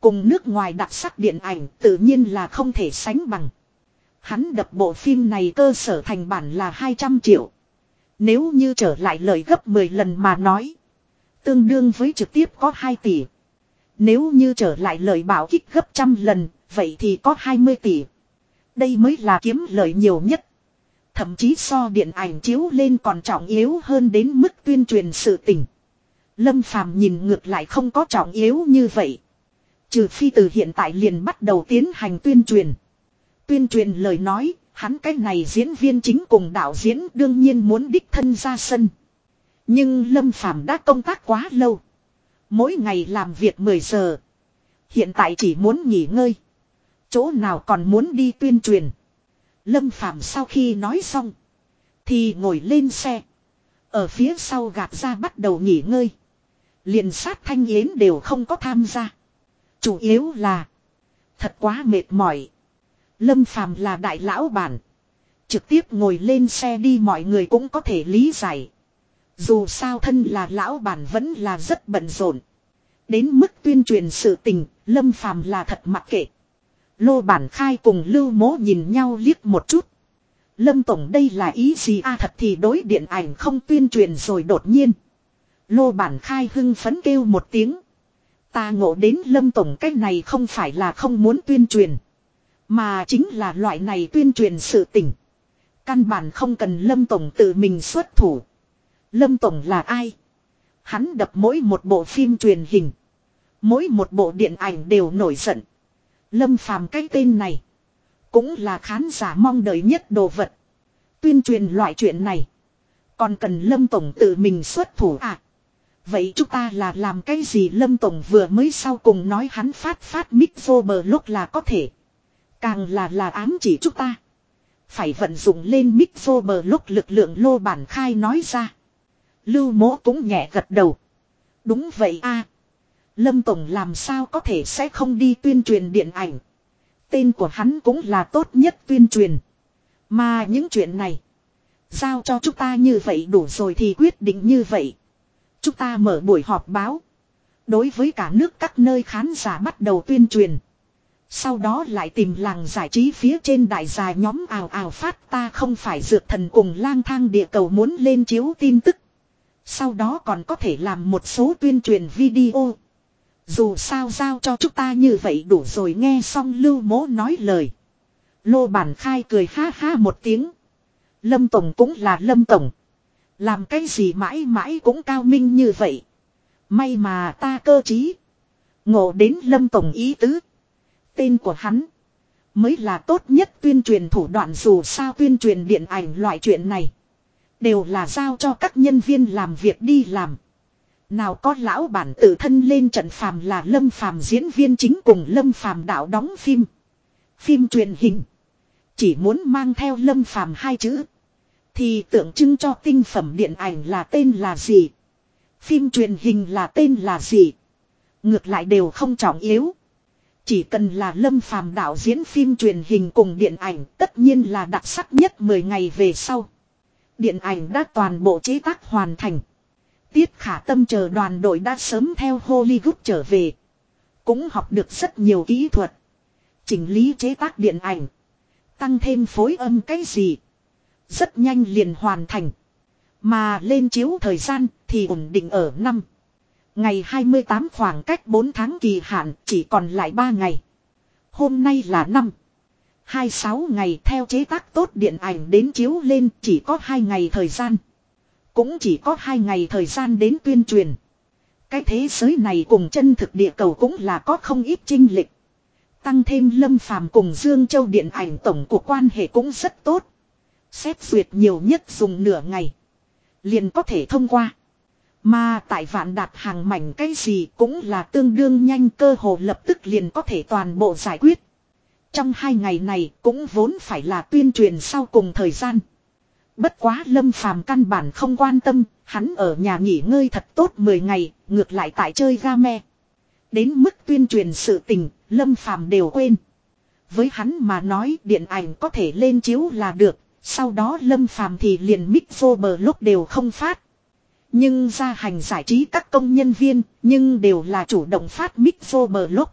[SPEAKER 1] Cùng nước ngoài đặc sắc điện ảnh tự nhiên là không thể sánh bằng. Hắn đập bộ phim này cơ sở thành bản là 200 triệu. Nếu như trở lại lời gấp 10 lần mà nói. Tương đương với trực tiếp có 2 tỷ. Nếu như trở lại lời bảo kích gấp trăm lần, vậy thì có 20 tỷ. Đây mới là kiếm lợi nhiều nhất. Thậm chí so điện ảnh chiếu lên còn trọng yếu hơn đến mức tuyên truyền sự tình. Lâm Phàm nhìn ngược lại không có trọng yếu như vậy. Trừ phi từ hiện tại liền bắt đầu tiến hành tuyên truyền. Tuyên truyền lời nói, hắn cái này diễn viên chính cùng đạo diễn đương nhiên muốn đích thân ra sân. Nhưng Lâm Phàm đã công tác quá lâu. Mỗi ngày làm việc 10 giờ. Hiện tại chỉ muốn nghỉ ngơi. Chỗ nào còn muốn đi tuyên truyền. Lâm Phàm sau khi nói xong. Thì ngồi lên xe. Ở phía sau gạt ra bắt đầu nghỉ ngơi. liền sát thanh yến đều không có tham gia. Chủ yếu là. Thật quá mệt mỏi. Lâm Phàm là đại lão bản. Trực tiếp ngồi lên xe đi mọi người cũng có thể lý giải. Dù sao thân là lão bản vẫn là rất bận rộn. Đến mức tuyên truyền sự tình, Lâm Phàm là thật mặc kệ. Lô bản khai cùng lưu mố nhìn nhau liếc một chút. Lâm Tổng đây là ý gì a, thật thì đối điện ảnh không tuyên truyền rồi đột nhiên. Lô bản khai hưng phấn kêu một tiếng. Ta ngộ đến Lâm Tổng cách này không phải là không muốn tuyên truyền. Mà chính là loại này tuyên truyền sự tỉnh. Căn bản không cần Lâm Tổng tự mình xuất thủ. Lâm Tổng là ai? Hắn đập mỗi một bộ phim truyền hình. Mỗi một bộ điện ảnh đều nổi giận. Lâm Phàm cái tên này. Cũng là khán giả mong đợi nhất đồ vật. Tuyên truyền loại chuyện này. Còn cần Lâm Tổng tự mình xuất thủ à? Vậy chúng ta là làm cái gì Lâm Tổng vừa mới sau cùng nói hắn phát phát mic vô bờ lúc là có thể. Càng là là ám chỉ chúng ta. Phải vận dụng lên mic vô bờ lúc lực lượng lô bản khai nói ra. Lưu mỗ cũng nhẹ gật đầu. Đúng vậy a Lâm Tổng làm sao có thể sẽ không đi tuyên truyền điện ảnh. Tên của hắn cũng là tốt nhất tuyên truyền. Mà những chuyện này. Giao cho chúng ta như vậy đủ rồi thì quyết định như vậy. Chúng ta mở buổi họp báo. Đối với cả nước các nơi khán giả bắt đầu tuyên truyền. Sau đó lại tìm làng giải trí phía trên đại dài nhóm ào ào phát ta không phải dược thần cùng lang thang địa cầu muốn lên chiếu tin tức. Sau đó còn có thể làm một số tuyên truyền video. Dù sao giao cho chúng ta như vậy đủ rồi nghe xong lưu mố nói lời. Lô bản khai cười ha ha một tiếng. Lâm Tổng cũng là Lâm Tổng. Làm cái gì mãi mãi cũng cao minh như vậy. May mà ta cơ trí. Ngộ đến Lâm Tổng ý tứ. Tên của hắn. Mới là tốt nhất tuyên truyền thủ đoạn dù sao tuyên truyền điện ảnh loại chuyện này. Đều là giao cho các nhân viên làm việc đi làm. Nào có lão bản tự thân lên trận phàm là lâm phàm diễn viên chính cùng lâm phàm đạo đóng phim. Phim truyền hình. Chỉ muốn mang theo lâm phàm hai chữ. Thì tượng trưng cho tinh phẩm điện ảnh là tên là gì. Phim truyền hình là tên là gì. Ngược lại đều không trọng yếu. Chỉ cần là lâm phàm đạo diễn phim truyền hình cùng điện ảnh, tất nhiên là đặc sắc nhất 10 ngày về sau. Điện ảnh đã toàn bộ chế tác hoàn thành. Tiết khả tâm chờ đoàn đội đã sớm theo Hollywood trở về. Cũng học được rất nhiều kỹ thuật. Chỉnh lý chế tác điện ảnh. Tăng thêm phối âm cái gì. Rất nhanh liền hoàn thành. Mà lên chiếu thời gian thì ổn định ở năm. Ngày 28 khoảng cách 4 tháng kỳ hạn chỉ còn lại 3 ngày. Hôm nay là năm. 26 ngày theo chế tác tốt điện ảnh đến chiếu lên chỉ có 2 ngày thời gian. Cũng chỉ có hai ngày thời gian đến tuyên truyền. Cái thế giới này cùng chân thực địa cầu cũng là có không ít trinh lịch. Tăng thêm lâm phàm cùng Dương Châu điện ảnh tổng của quan hệ cũng rất tốt. Xét duyệt nhiều nhất dùng nửa ngày. Liền có thể thông qua. Mà tại vạn đạt hàng mảnh cái gì cũng là tương đương nhanh cơ hồ lập tức liền có thể toàn bộ giải quyết. Trong hai ngày này cũng vốn phải là tuyên truyền sau cùng thời gian. Bất quá lâm phàm căn bản không quan tâm, hắn ở nhà nghỉ ngơi thật tốt 10 ngày, ngược lại tại chơi game. Đến mức tuyên truyền sự tình, lâm phàm đều quên. Với hắn mà nói điện ảnh có thể lên chiếu là được, Sau đó Lâm Phàm thì liền mic vô bờ lúc đều không phát. Nhưng ra hành giải trí các công nhân viên, nhưng đều là chủ động phát mic vô bờ lúc.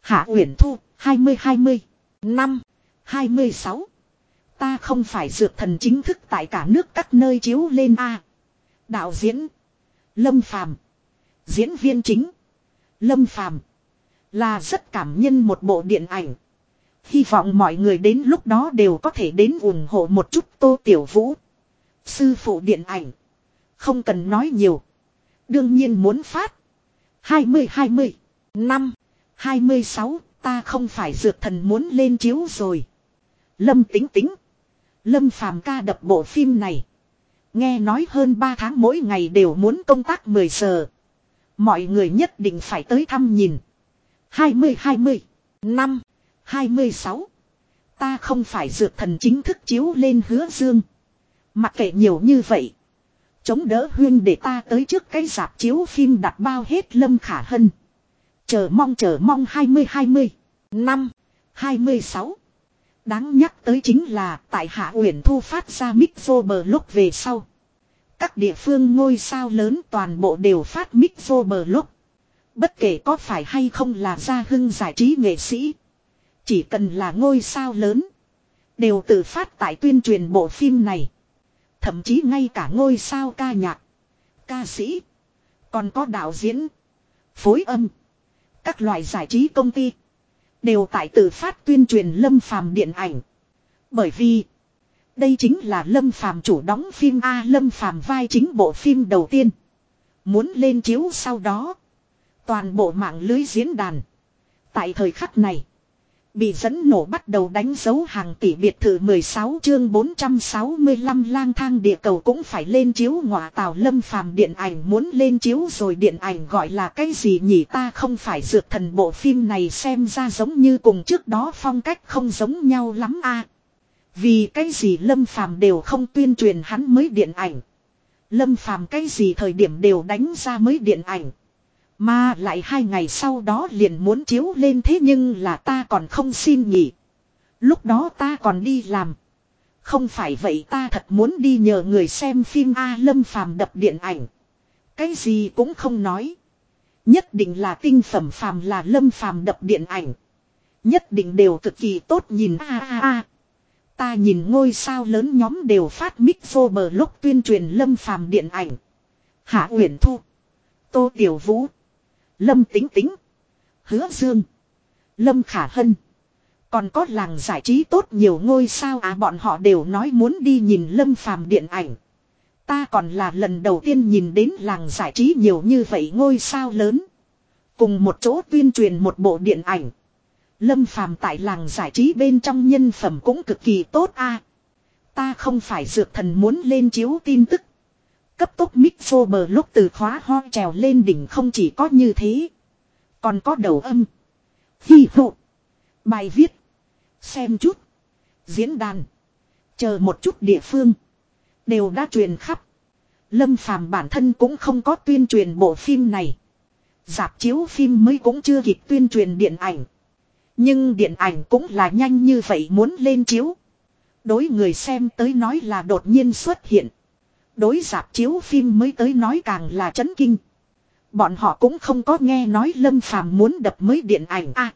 [SPEAKER 1] Hạ Uyển Thu, 2020, năm 26. Ta không phải dược thần chính thức tại cả nước các nơi chiếu lên A. Đạo diễn. Lâm Phàm Diễn viên chính. Lâm Phàm Là rất cảm nhân một bộ điện ảnh. Hy vọng mọi người đến lúc đó đều có thể đến ủng hộ một chút Tô Tiểu Vũ. Sư phụ điện ảnh. Không cần nói nhiều. Đương nhiên muốn phát. 20-20. Năm. 26. Ta không phải dược thần muốn lên chiếu rồi. Lâm tính tính. Lâm phàm ca đập bộ phim này. Nghe nói hơn 3 tháng mỗi ngày đều muốn công tác 10 giờ. Mọi người nhất định phải tới thăm nhìn. 20-20. Năm. 26. Ta không phải dược thần chính thức chiếu lên hứa dương. Mặc kệ nhiều như vậy. Chống đỡ huyên để ta tới trước cái dạp chiếu phim đặt bao hết lâm khả hân. Chờ mong chờ mong 20-20. Năm. 26. Đáng nhắc tới chính là tại Hạ Uyển Thu phát ra mic bờ lúc về sau. Các địa phương ngôi sao lớn toàn bộ đều phát mic bờ lúc. Bất kể có phải hay không là gia hưng giải trí nghệ sĩ. Chỉ cần là ngôi sao lớn. Đều tự phát tại tuyên truyền bộ phim này. Thậm chí ngay cả ngôi sao ca nhạc. Ca sĩ. Còn có đạo diễn. Phối âm. Các loại giải trí công ty. Đều tại tự phát tuyên truyền lâm phàm điện ảnh. Bởi vì. Đây chính là lâm phàm chủ đóng phim A, lâm phàm vai chính bộ phim đầu tiên. Muốn lên chiếu sau đó. Toàn bộ mạng lưới diễn đàn. Tại thời khắc này. Bị dẫn nổ bắt đầu đánh dấu hàng tỷ biệt thự 16 chương 465 lang thang địa cầu cũng phải lên chiếu ngọa tàu lâm phàm điện ảnh muốn lên chiếu rồi điện ảnh gọi là cái gì nhỉ ta không phải dược thần bộ phim này xem ra giống như cùng trước đó phong cách không giống nhau lắm a Vì cái gì lâm phàm đều không tuyên truyền hắn mới điện ảnh. Lâm phàm cái gì thời điểm đều đánh ra mới điện ảnh. Mà lại hai ngày sau đó liền muốn chiếu lên thế nhưng là ta còn không xin nghỉ Lúc đó ta còn đi làm. Không phải vậy ta thật muốn đi nhờ người xem phim A Lâm Phàm đập điện ảnh. Cái gì cũng không nói. Nhất định là tinh phẩm phàm là Lâm Phàm đập điện ảnh. Nhất định đều cực kỳ tốt nhìn a a a. Ta nhìn ngôi sao lớn nhóm đều phát mic vô bờ lúc tuyên truyền Lâm Phàm điện ảnh. Hạ Uyển Thu. Tô Tiểu Vũ. Lâm Tính Tính. Hứa Dương. Lâm Khả Hân. Còn có làng giải trí tốt nhiều ngôi sao à bọn họ đều nói muốn đi nhìn Lâm Phàm điện ảnh. Ta còn là lần đầu tiên nhìn đến làng giải trí nhiều như vậy ngôi sao lớn. Cùng một chỗ tuyên truyền một bộ điện ảnh. Lâm Phàm tại làng giải trí bên trong nhân phẩm cũng cực kỳ tốt a. Ta không phải dược thần muốn lên chiếu tin tức. Cấp tốc mic vô bờ lúc từ khóa ho trèo lên đỉnh không chỉ có như thế. Còn có đầu âm. Hi hụ. Bài viết. Xem chút. Diễn đàn. Chờ một chút địa phương. Đều đã truyền khắp. Lâm phàm bản thân cũng không có tuyên truyền bộ phim này. Dạp chiếu phim mới cũng chưa kịp tuyên truyền điện ảnh. Nhưng điện ảnh cũng là nhanh như vậy muốn lên chiếu. Đối người xem tới nói là đột nhiên xuất hiện. Đối dạp chiếu phim mới tới nói càng là chấn kinh. Bọn họ cũng không có nghe nói Lâm Phàm muốn đập mới điện ảnh a.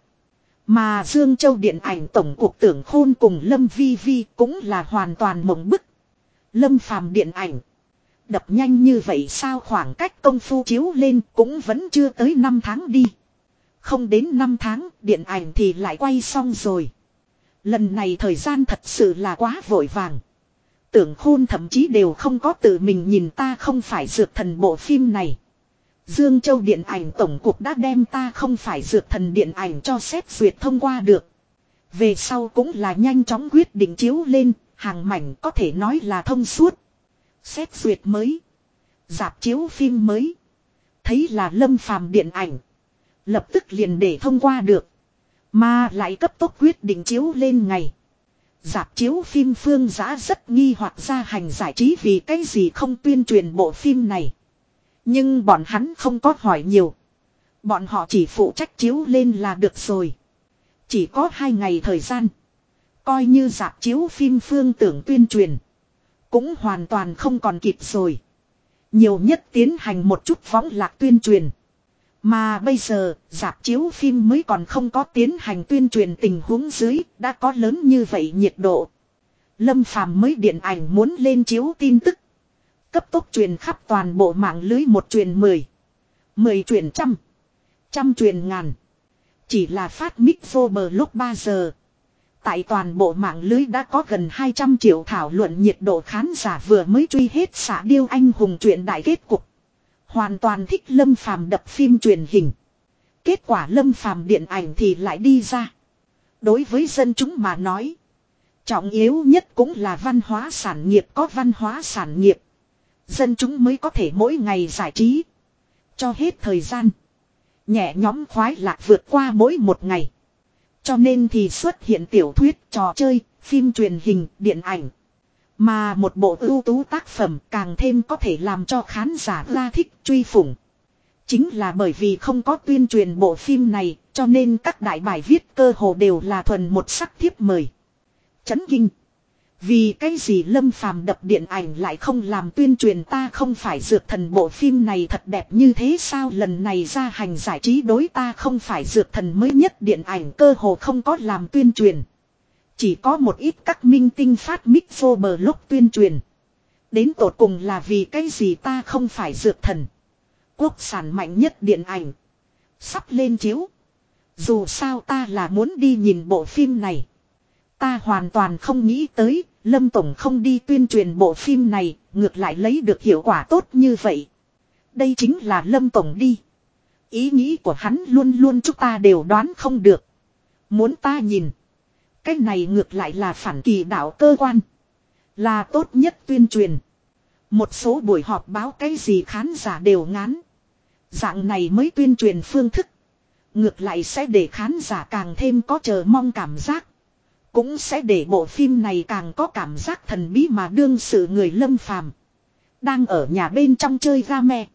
[SPEAKER 1] mà Dương Châu điện ảnh tổng cục tưởng khôn cùng Lâm Vi Vi cũng là hoàn toàn mộng bức. Lâm Phàm điện ảnh đập nhanh như vậy sao khoảng cách công phu chiếu lên cũng vẫn chưa tới 5 tháng đi. Không đến 5 tháng, điện ảnh thì lại quay xong rồi. Lần này thời gian thật sự là quá vội vàng. Tưởng khôn thậm chí đều không có tự mình nhìn ta không phải dược thần bộ phim này. Dương Châu Điện ảnh Tổng cục đã đem ta không phải dược thần điện ảnh cho xét duyệt thông qua được. Về sau cũng là nhanh chóng quyết định chiếu lên, hàng mảnh có thể nói là thông suốt. Xét duyệt mới. Dạp chiếu phim mới. Thấy là lâm phàm điện ảnh. Lập tức liền để thông qua được. Mà lại cấp tốc quyết định chiếu lên ngày. Giạp chiếu phim phương giã rất nghi hoặc ra hành giải trí vì cái gì không tuyên truyền bộ phim này. Nhưng bọn hắn không có hỏi nhiều. Bọn họ chỉ phụ trách chiếu lên là được rồi. Chỉ có hai ngày thời gian. Coi như giạp chiếu phim phương tưởng tuyên truyền. Cũng hoàn toàn không còn kịp rồi. Nhiều nhất tiến hành một chút võng lạc tuyên truyền. Mà bây giờ, dạp chiếu phim mới còn không có tiến hành tuyên truyền tình huống dưới, đã có lớn như vậy nhiệt độ. Lâm Phàm mới điện ảnh muốn lên chiếu tin tức. Cấp tốc truyền khắp toàn bộ mạng lưới một truyền mười. Mười truyền trăm. Trăm truyền ngàn. Chỉ là phát mic vô bờ lúc 3 giờ. Tại toàn bộ mạng lưới đã có gần 200 triệu thảo luận nhiệt độ khán giả vừa mới truy hết xả điêu anh hùng chuyện đại kết cục. Hoàn toàn thích Lâm Phàm đập phim truyền hình. Kết quả Lâm Phàm điện ảnh thì lại đi ra. Đối với dân chúng mà nói. Trọng yếu nhất cũng là văn hóa sản nghiệp có văn hóa sản nghiệp. Dân chúng mới có thể mỗi ngày giải trí. Cho hết thời gian. Nhẹ nhóm khoái lạc vượt qua mỗi một ngày. Cho nên thì xuất hiện tiểu thuyết, trò chơi, phim truyền hình, điện ảnh. Mà một bộ ưu tú tác phẩm càng thêm có thể làm cho khán giả ra thích truy phủng. Chính là bởi vì không có tuyên truyền bộ phim này, cho nên các đại bài viết cơ hồ đều là thuần một sắc thiếp mời. Chấn kinh. Vì cái gì lâm phàm đập điện ảnh lại không làm tuyên truyền ta không phải dược thần bộ phim này thật đẹp như thế sao lần này ra hành giải trí đối ta không phải dược thần mới nhất điện ảnh cơ hồ không có làm tuyên truyền. Chỉ có một ít các minh tinh phát mic vô bờ lúc tuyên truyền. Đến tột cùng là vì cái gì ta không phải dược thần. Quốc sản mạnh nhất điện ảnh. Sắp lên chiếu. Dù sao ta là muốn đi nhìn bộ phim này. Ta hoàn toàn không nghĩ tới, Lâm Tổng không đi tuyên truyền bộ phim này, ngược lại lấy được hiệu quả tốt như vậy. Đây chính là Lâm Tổng đi. Ý nghĩ của hắn luôn luôn chúng ta đều đoán không được. Muốn ta nhìn. Cái này ngược lại là phản kỳ đạo cơ quan. Là tốt nhất tuyên truyền. Một số buổi họp báo cái gì khán giả đều ngán. Dạng này mới tuyên truyền phương thức. Ngược lại sẽ để khán giả càng thêm có chờ mong cảm giác. Cũng sẽ để bộ phim này càng có cảm giác thần bí mà đương sự người lâm phàm. Đang ở nhà bên trong chơi ra mẹ.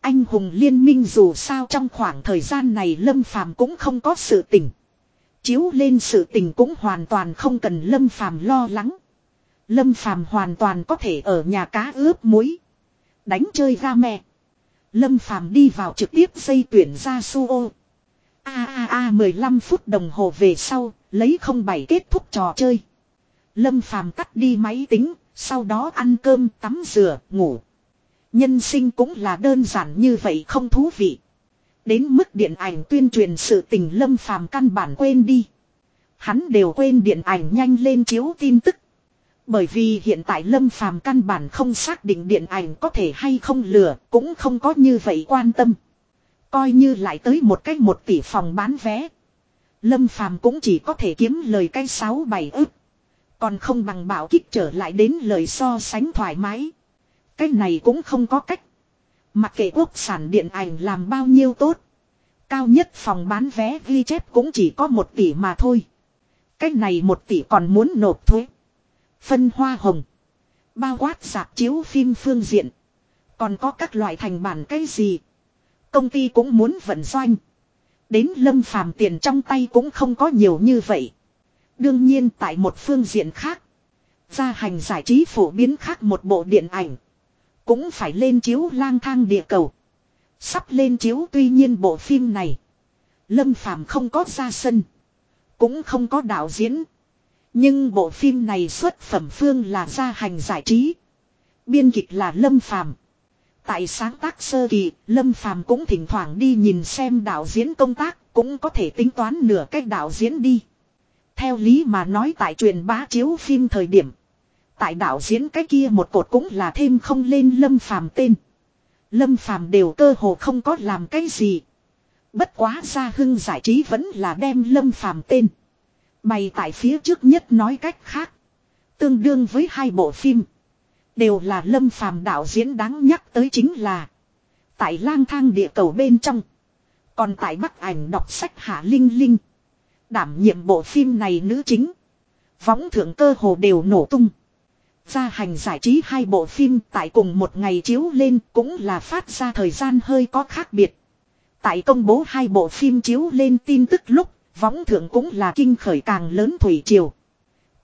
[SPEAKER 1] Anh hùng liên minh dù sao trong khoảng thời gian này lâm phàm cũng không có sự tỉnh. Chiếu lên sự tình cũng hoàn toàn không cần lâm phàm lo lắng. Lâm phàm hoàn toàn có thể ở nhà cá ướp muối. Đánh chơi ra mẹ. Lâm phàm đi vào trực tiếp dây tuyển ra su ô. A a a 15 phút đồng hồ về sau, lấy không bảy kết thúc trò chơi. Lâm phàm tắt đi máy tính, sau đó ăn cơm, tắm rửa, ngủ. Nhân sinh cũng là đơn giản như vậy không thú vị. Đến mức điện ảnh tuyên truyền sự tình lâm phàm căn bản quên đi. Hắn đều quên điện ảnh nhanh lên chiếu tin tức. Bởi vì hiện tại lâm phàm căn bản không xác định điện ảnh có thể hay không lừa, cũng không có như vậy quan tâm. Coi như lại tới một cách một tỷ phòng bán vé. Lâm phàm cũng chỉ có thể kiếm lời cái sáu bảy ức. Còn không bằng bảo kích trở lại đến lời so sánh thoải mái. Cái này cũng không có cách. Mặc kệ quốc sản điện ảnh làm bao nhiêu tốt. Cao nhất phòng bán vé ghi chép cũng chỉ có một tỷ mà thôi. cách này một tỷ còn muốn nộp thuế. Phân hoa hồng. Bao quát sạp chiếu phim phương diện. Còn có các loại thành bản cái gì. Công ty cũng muốn vận doanh. Đến lâm phàm tiền trong tay cũng không có nhiều như vậy. Đương nhiên tại một phương diện khác. Gia hành giải trí phổ biến khác một bộ điện ảnh. Cũng phải lên chiếu lang thang địa cầu. Sắp lên chiếu tuy nhiên bộ phim này. Lâm Phàm không có ra sân. Cũng không có đạo diễn. Nhưng bộ phim này xuất phẩm phương là gia hành giải trí. Biên kịch là Lâm Phàm Tại sáng tác sơ kỳ, Lâm Phàm cũng thỉnh thoảng đi nhìn xem đạo diễn công tác, cũng có thể tính toán nửa cách đạo diễn đi. Theo lý mà nói tại truyền bá chiếu phim thời điểm. Tại đạo diễn cái kia một cột cũng là thêm không lên Lâm Phàm tên. Lâm Phàm đều cơ hồ không có làm cái gì. Bất quá gia hưng giải trí vẫn là đem Lâm Phàm tên. Bày tại phía trước nhất nói cách khác. Tương đương với hai bộ phim. Đều là lâm phàm đạo diễn đáng nhắc tới chính là. Tại lang thang địa cầu bên trong. Còn tại bắc ảnh đọc sách Hạ Linh Linh. Đảm nhiệm bộ phim này nữ chính. Võng thượng cơ hồ đều nổ tung. Gia hành giải trí hai bộ phim tại cùng một ngày chiếu lên cũng là phát ra thời gian hơi có khác biệt. Tại công bố hai bộ phim chiếu lên tin tức lúc, võng thượng cũng là kinh khởi càng lớn thủy triều.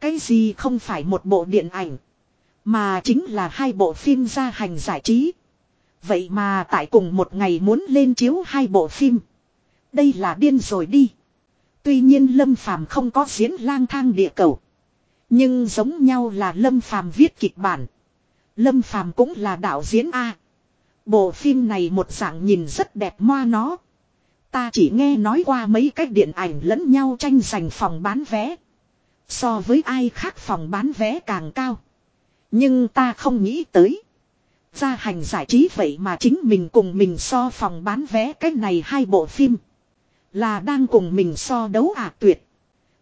[SPEAKER 1] Cái gì không phải một bộ điện ảnh. Mà chính là hai bộ phim gia hành giải trí. Vậy mà tại cùng một ngày muốn lên chiếu hai bộ phim. Đây là điên rồi đi. Tuy nhiên Lâm Phàm không có diễn lang thang địa cầu. Nhưng giống nhau là Lâm Phàm viết kịch bản. Lâm Phàm cũng là đạo diễn A. Bộ phim này một dạng nhìn rất đẹp moa nó. Ta chỉ nghe nói qua mấy cách điện ảnh lẫn nhau tranh giành phòng bán vé. So với ai khác phòng bán vé càng cao. Nhưng ta không nghĩ tới. Gia hành giải trí vậy mà chính mình cùng mình so phòng bán vé cách này hai bộ phim. Là đang cùng mình so đấu à tuyệt.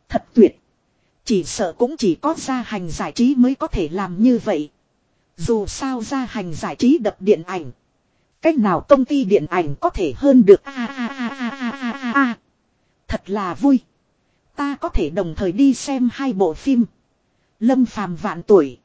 [SPEAKER 1] Thật tuyệt. Chỉ sợ cũng chỉ có gia hành giải trí mới có thể làm như vậy. Dù sao gia hành giải trí đập điện ảnh. Cách nào công ty điện ảnh có thể hơn được a a a a a a Thật là vui. Ta có thể đồng thời đi xem hai bộ phim. Lâm phàm vạn tuổi.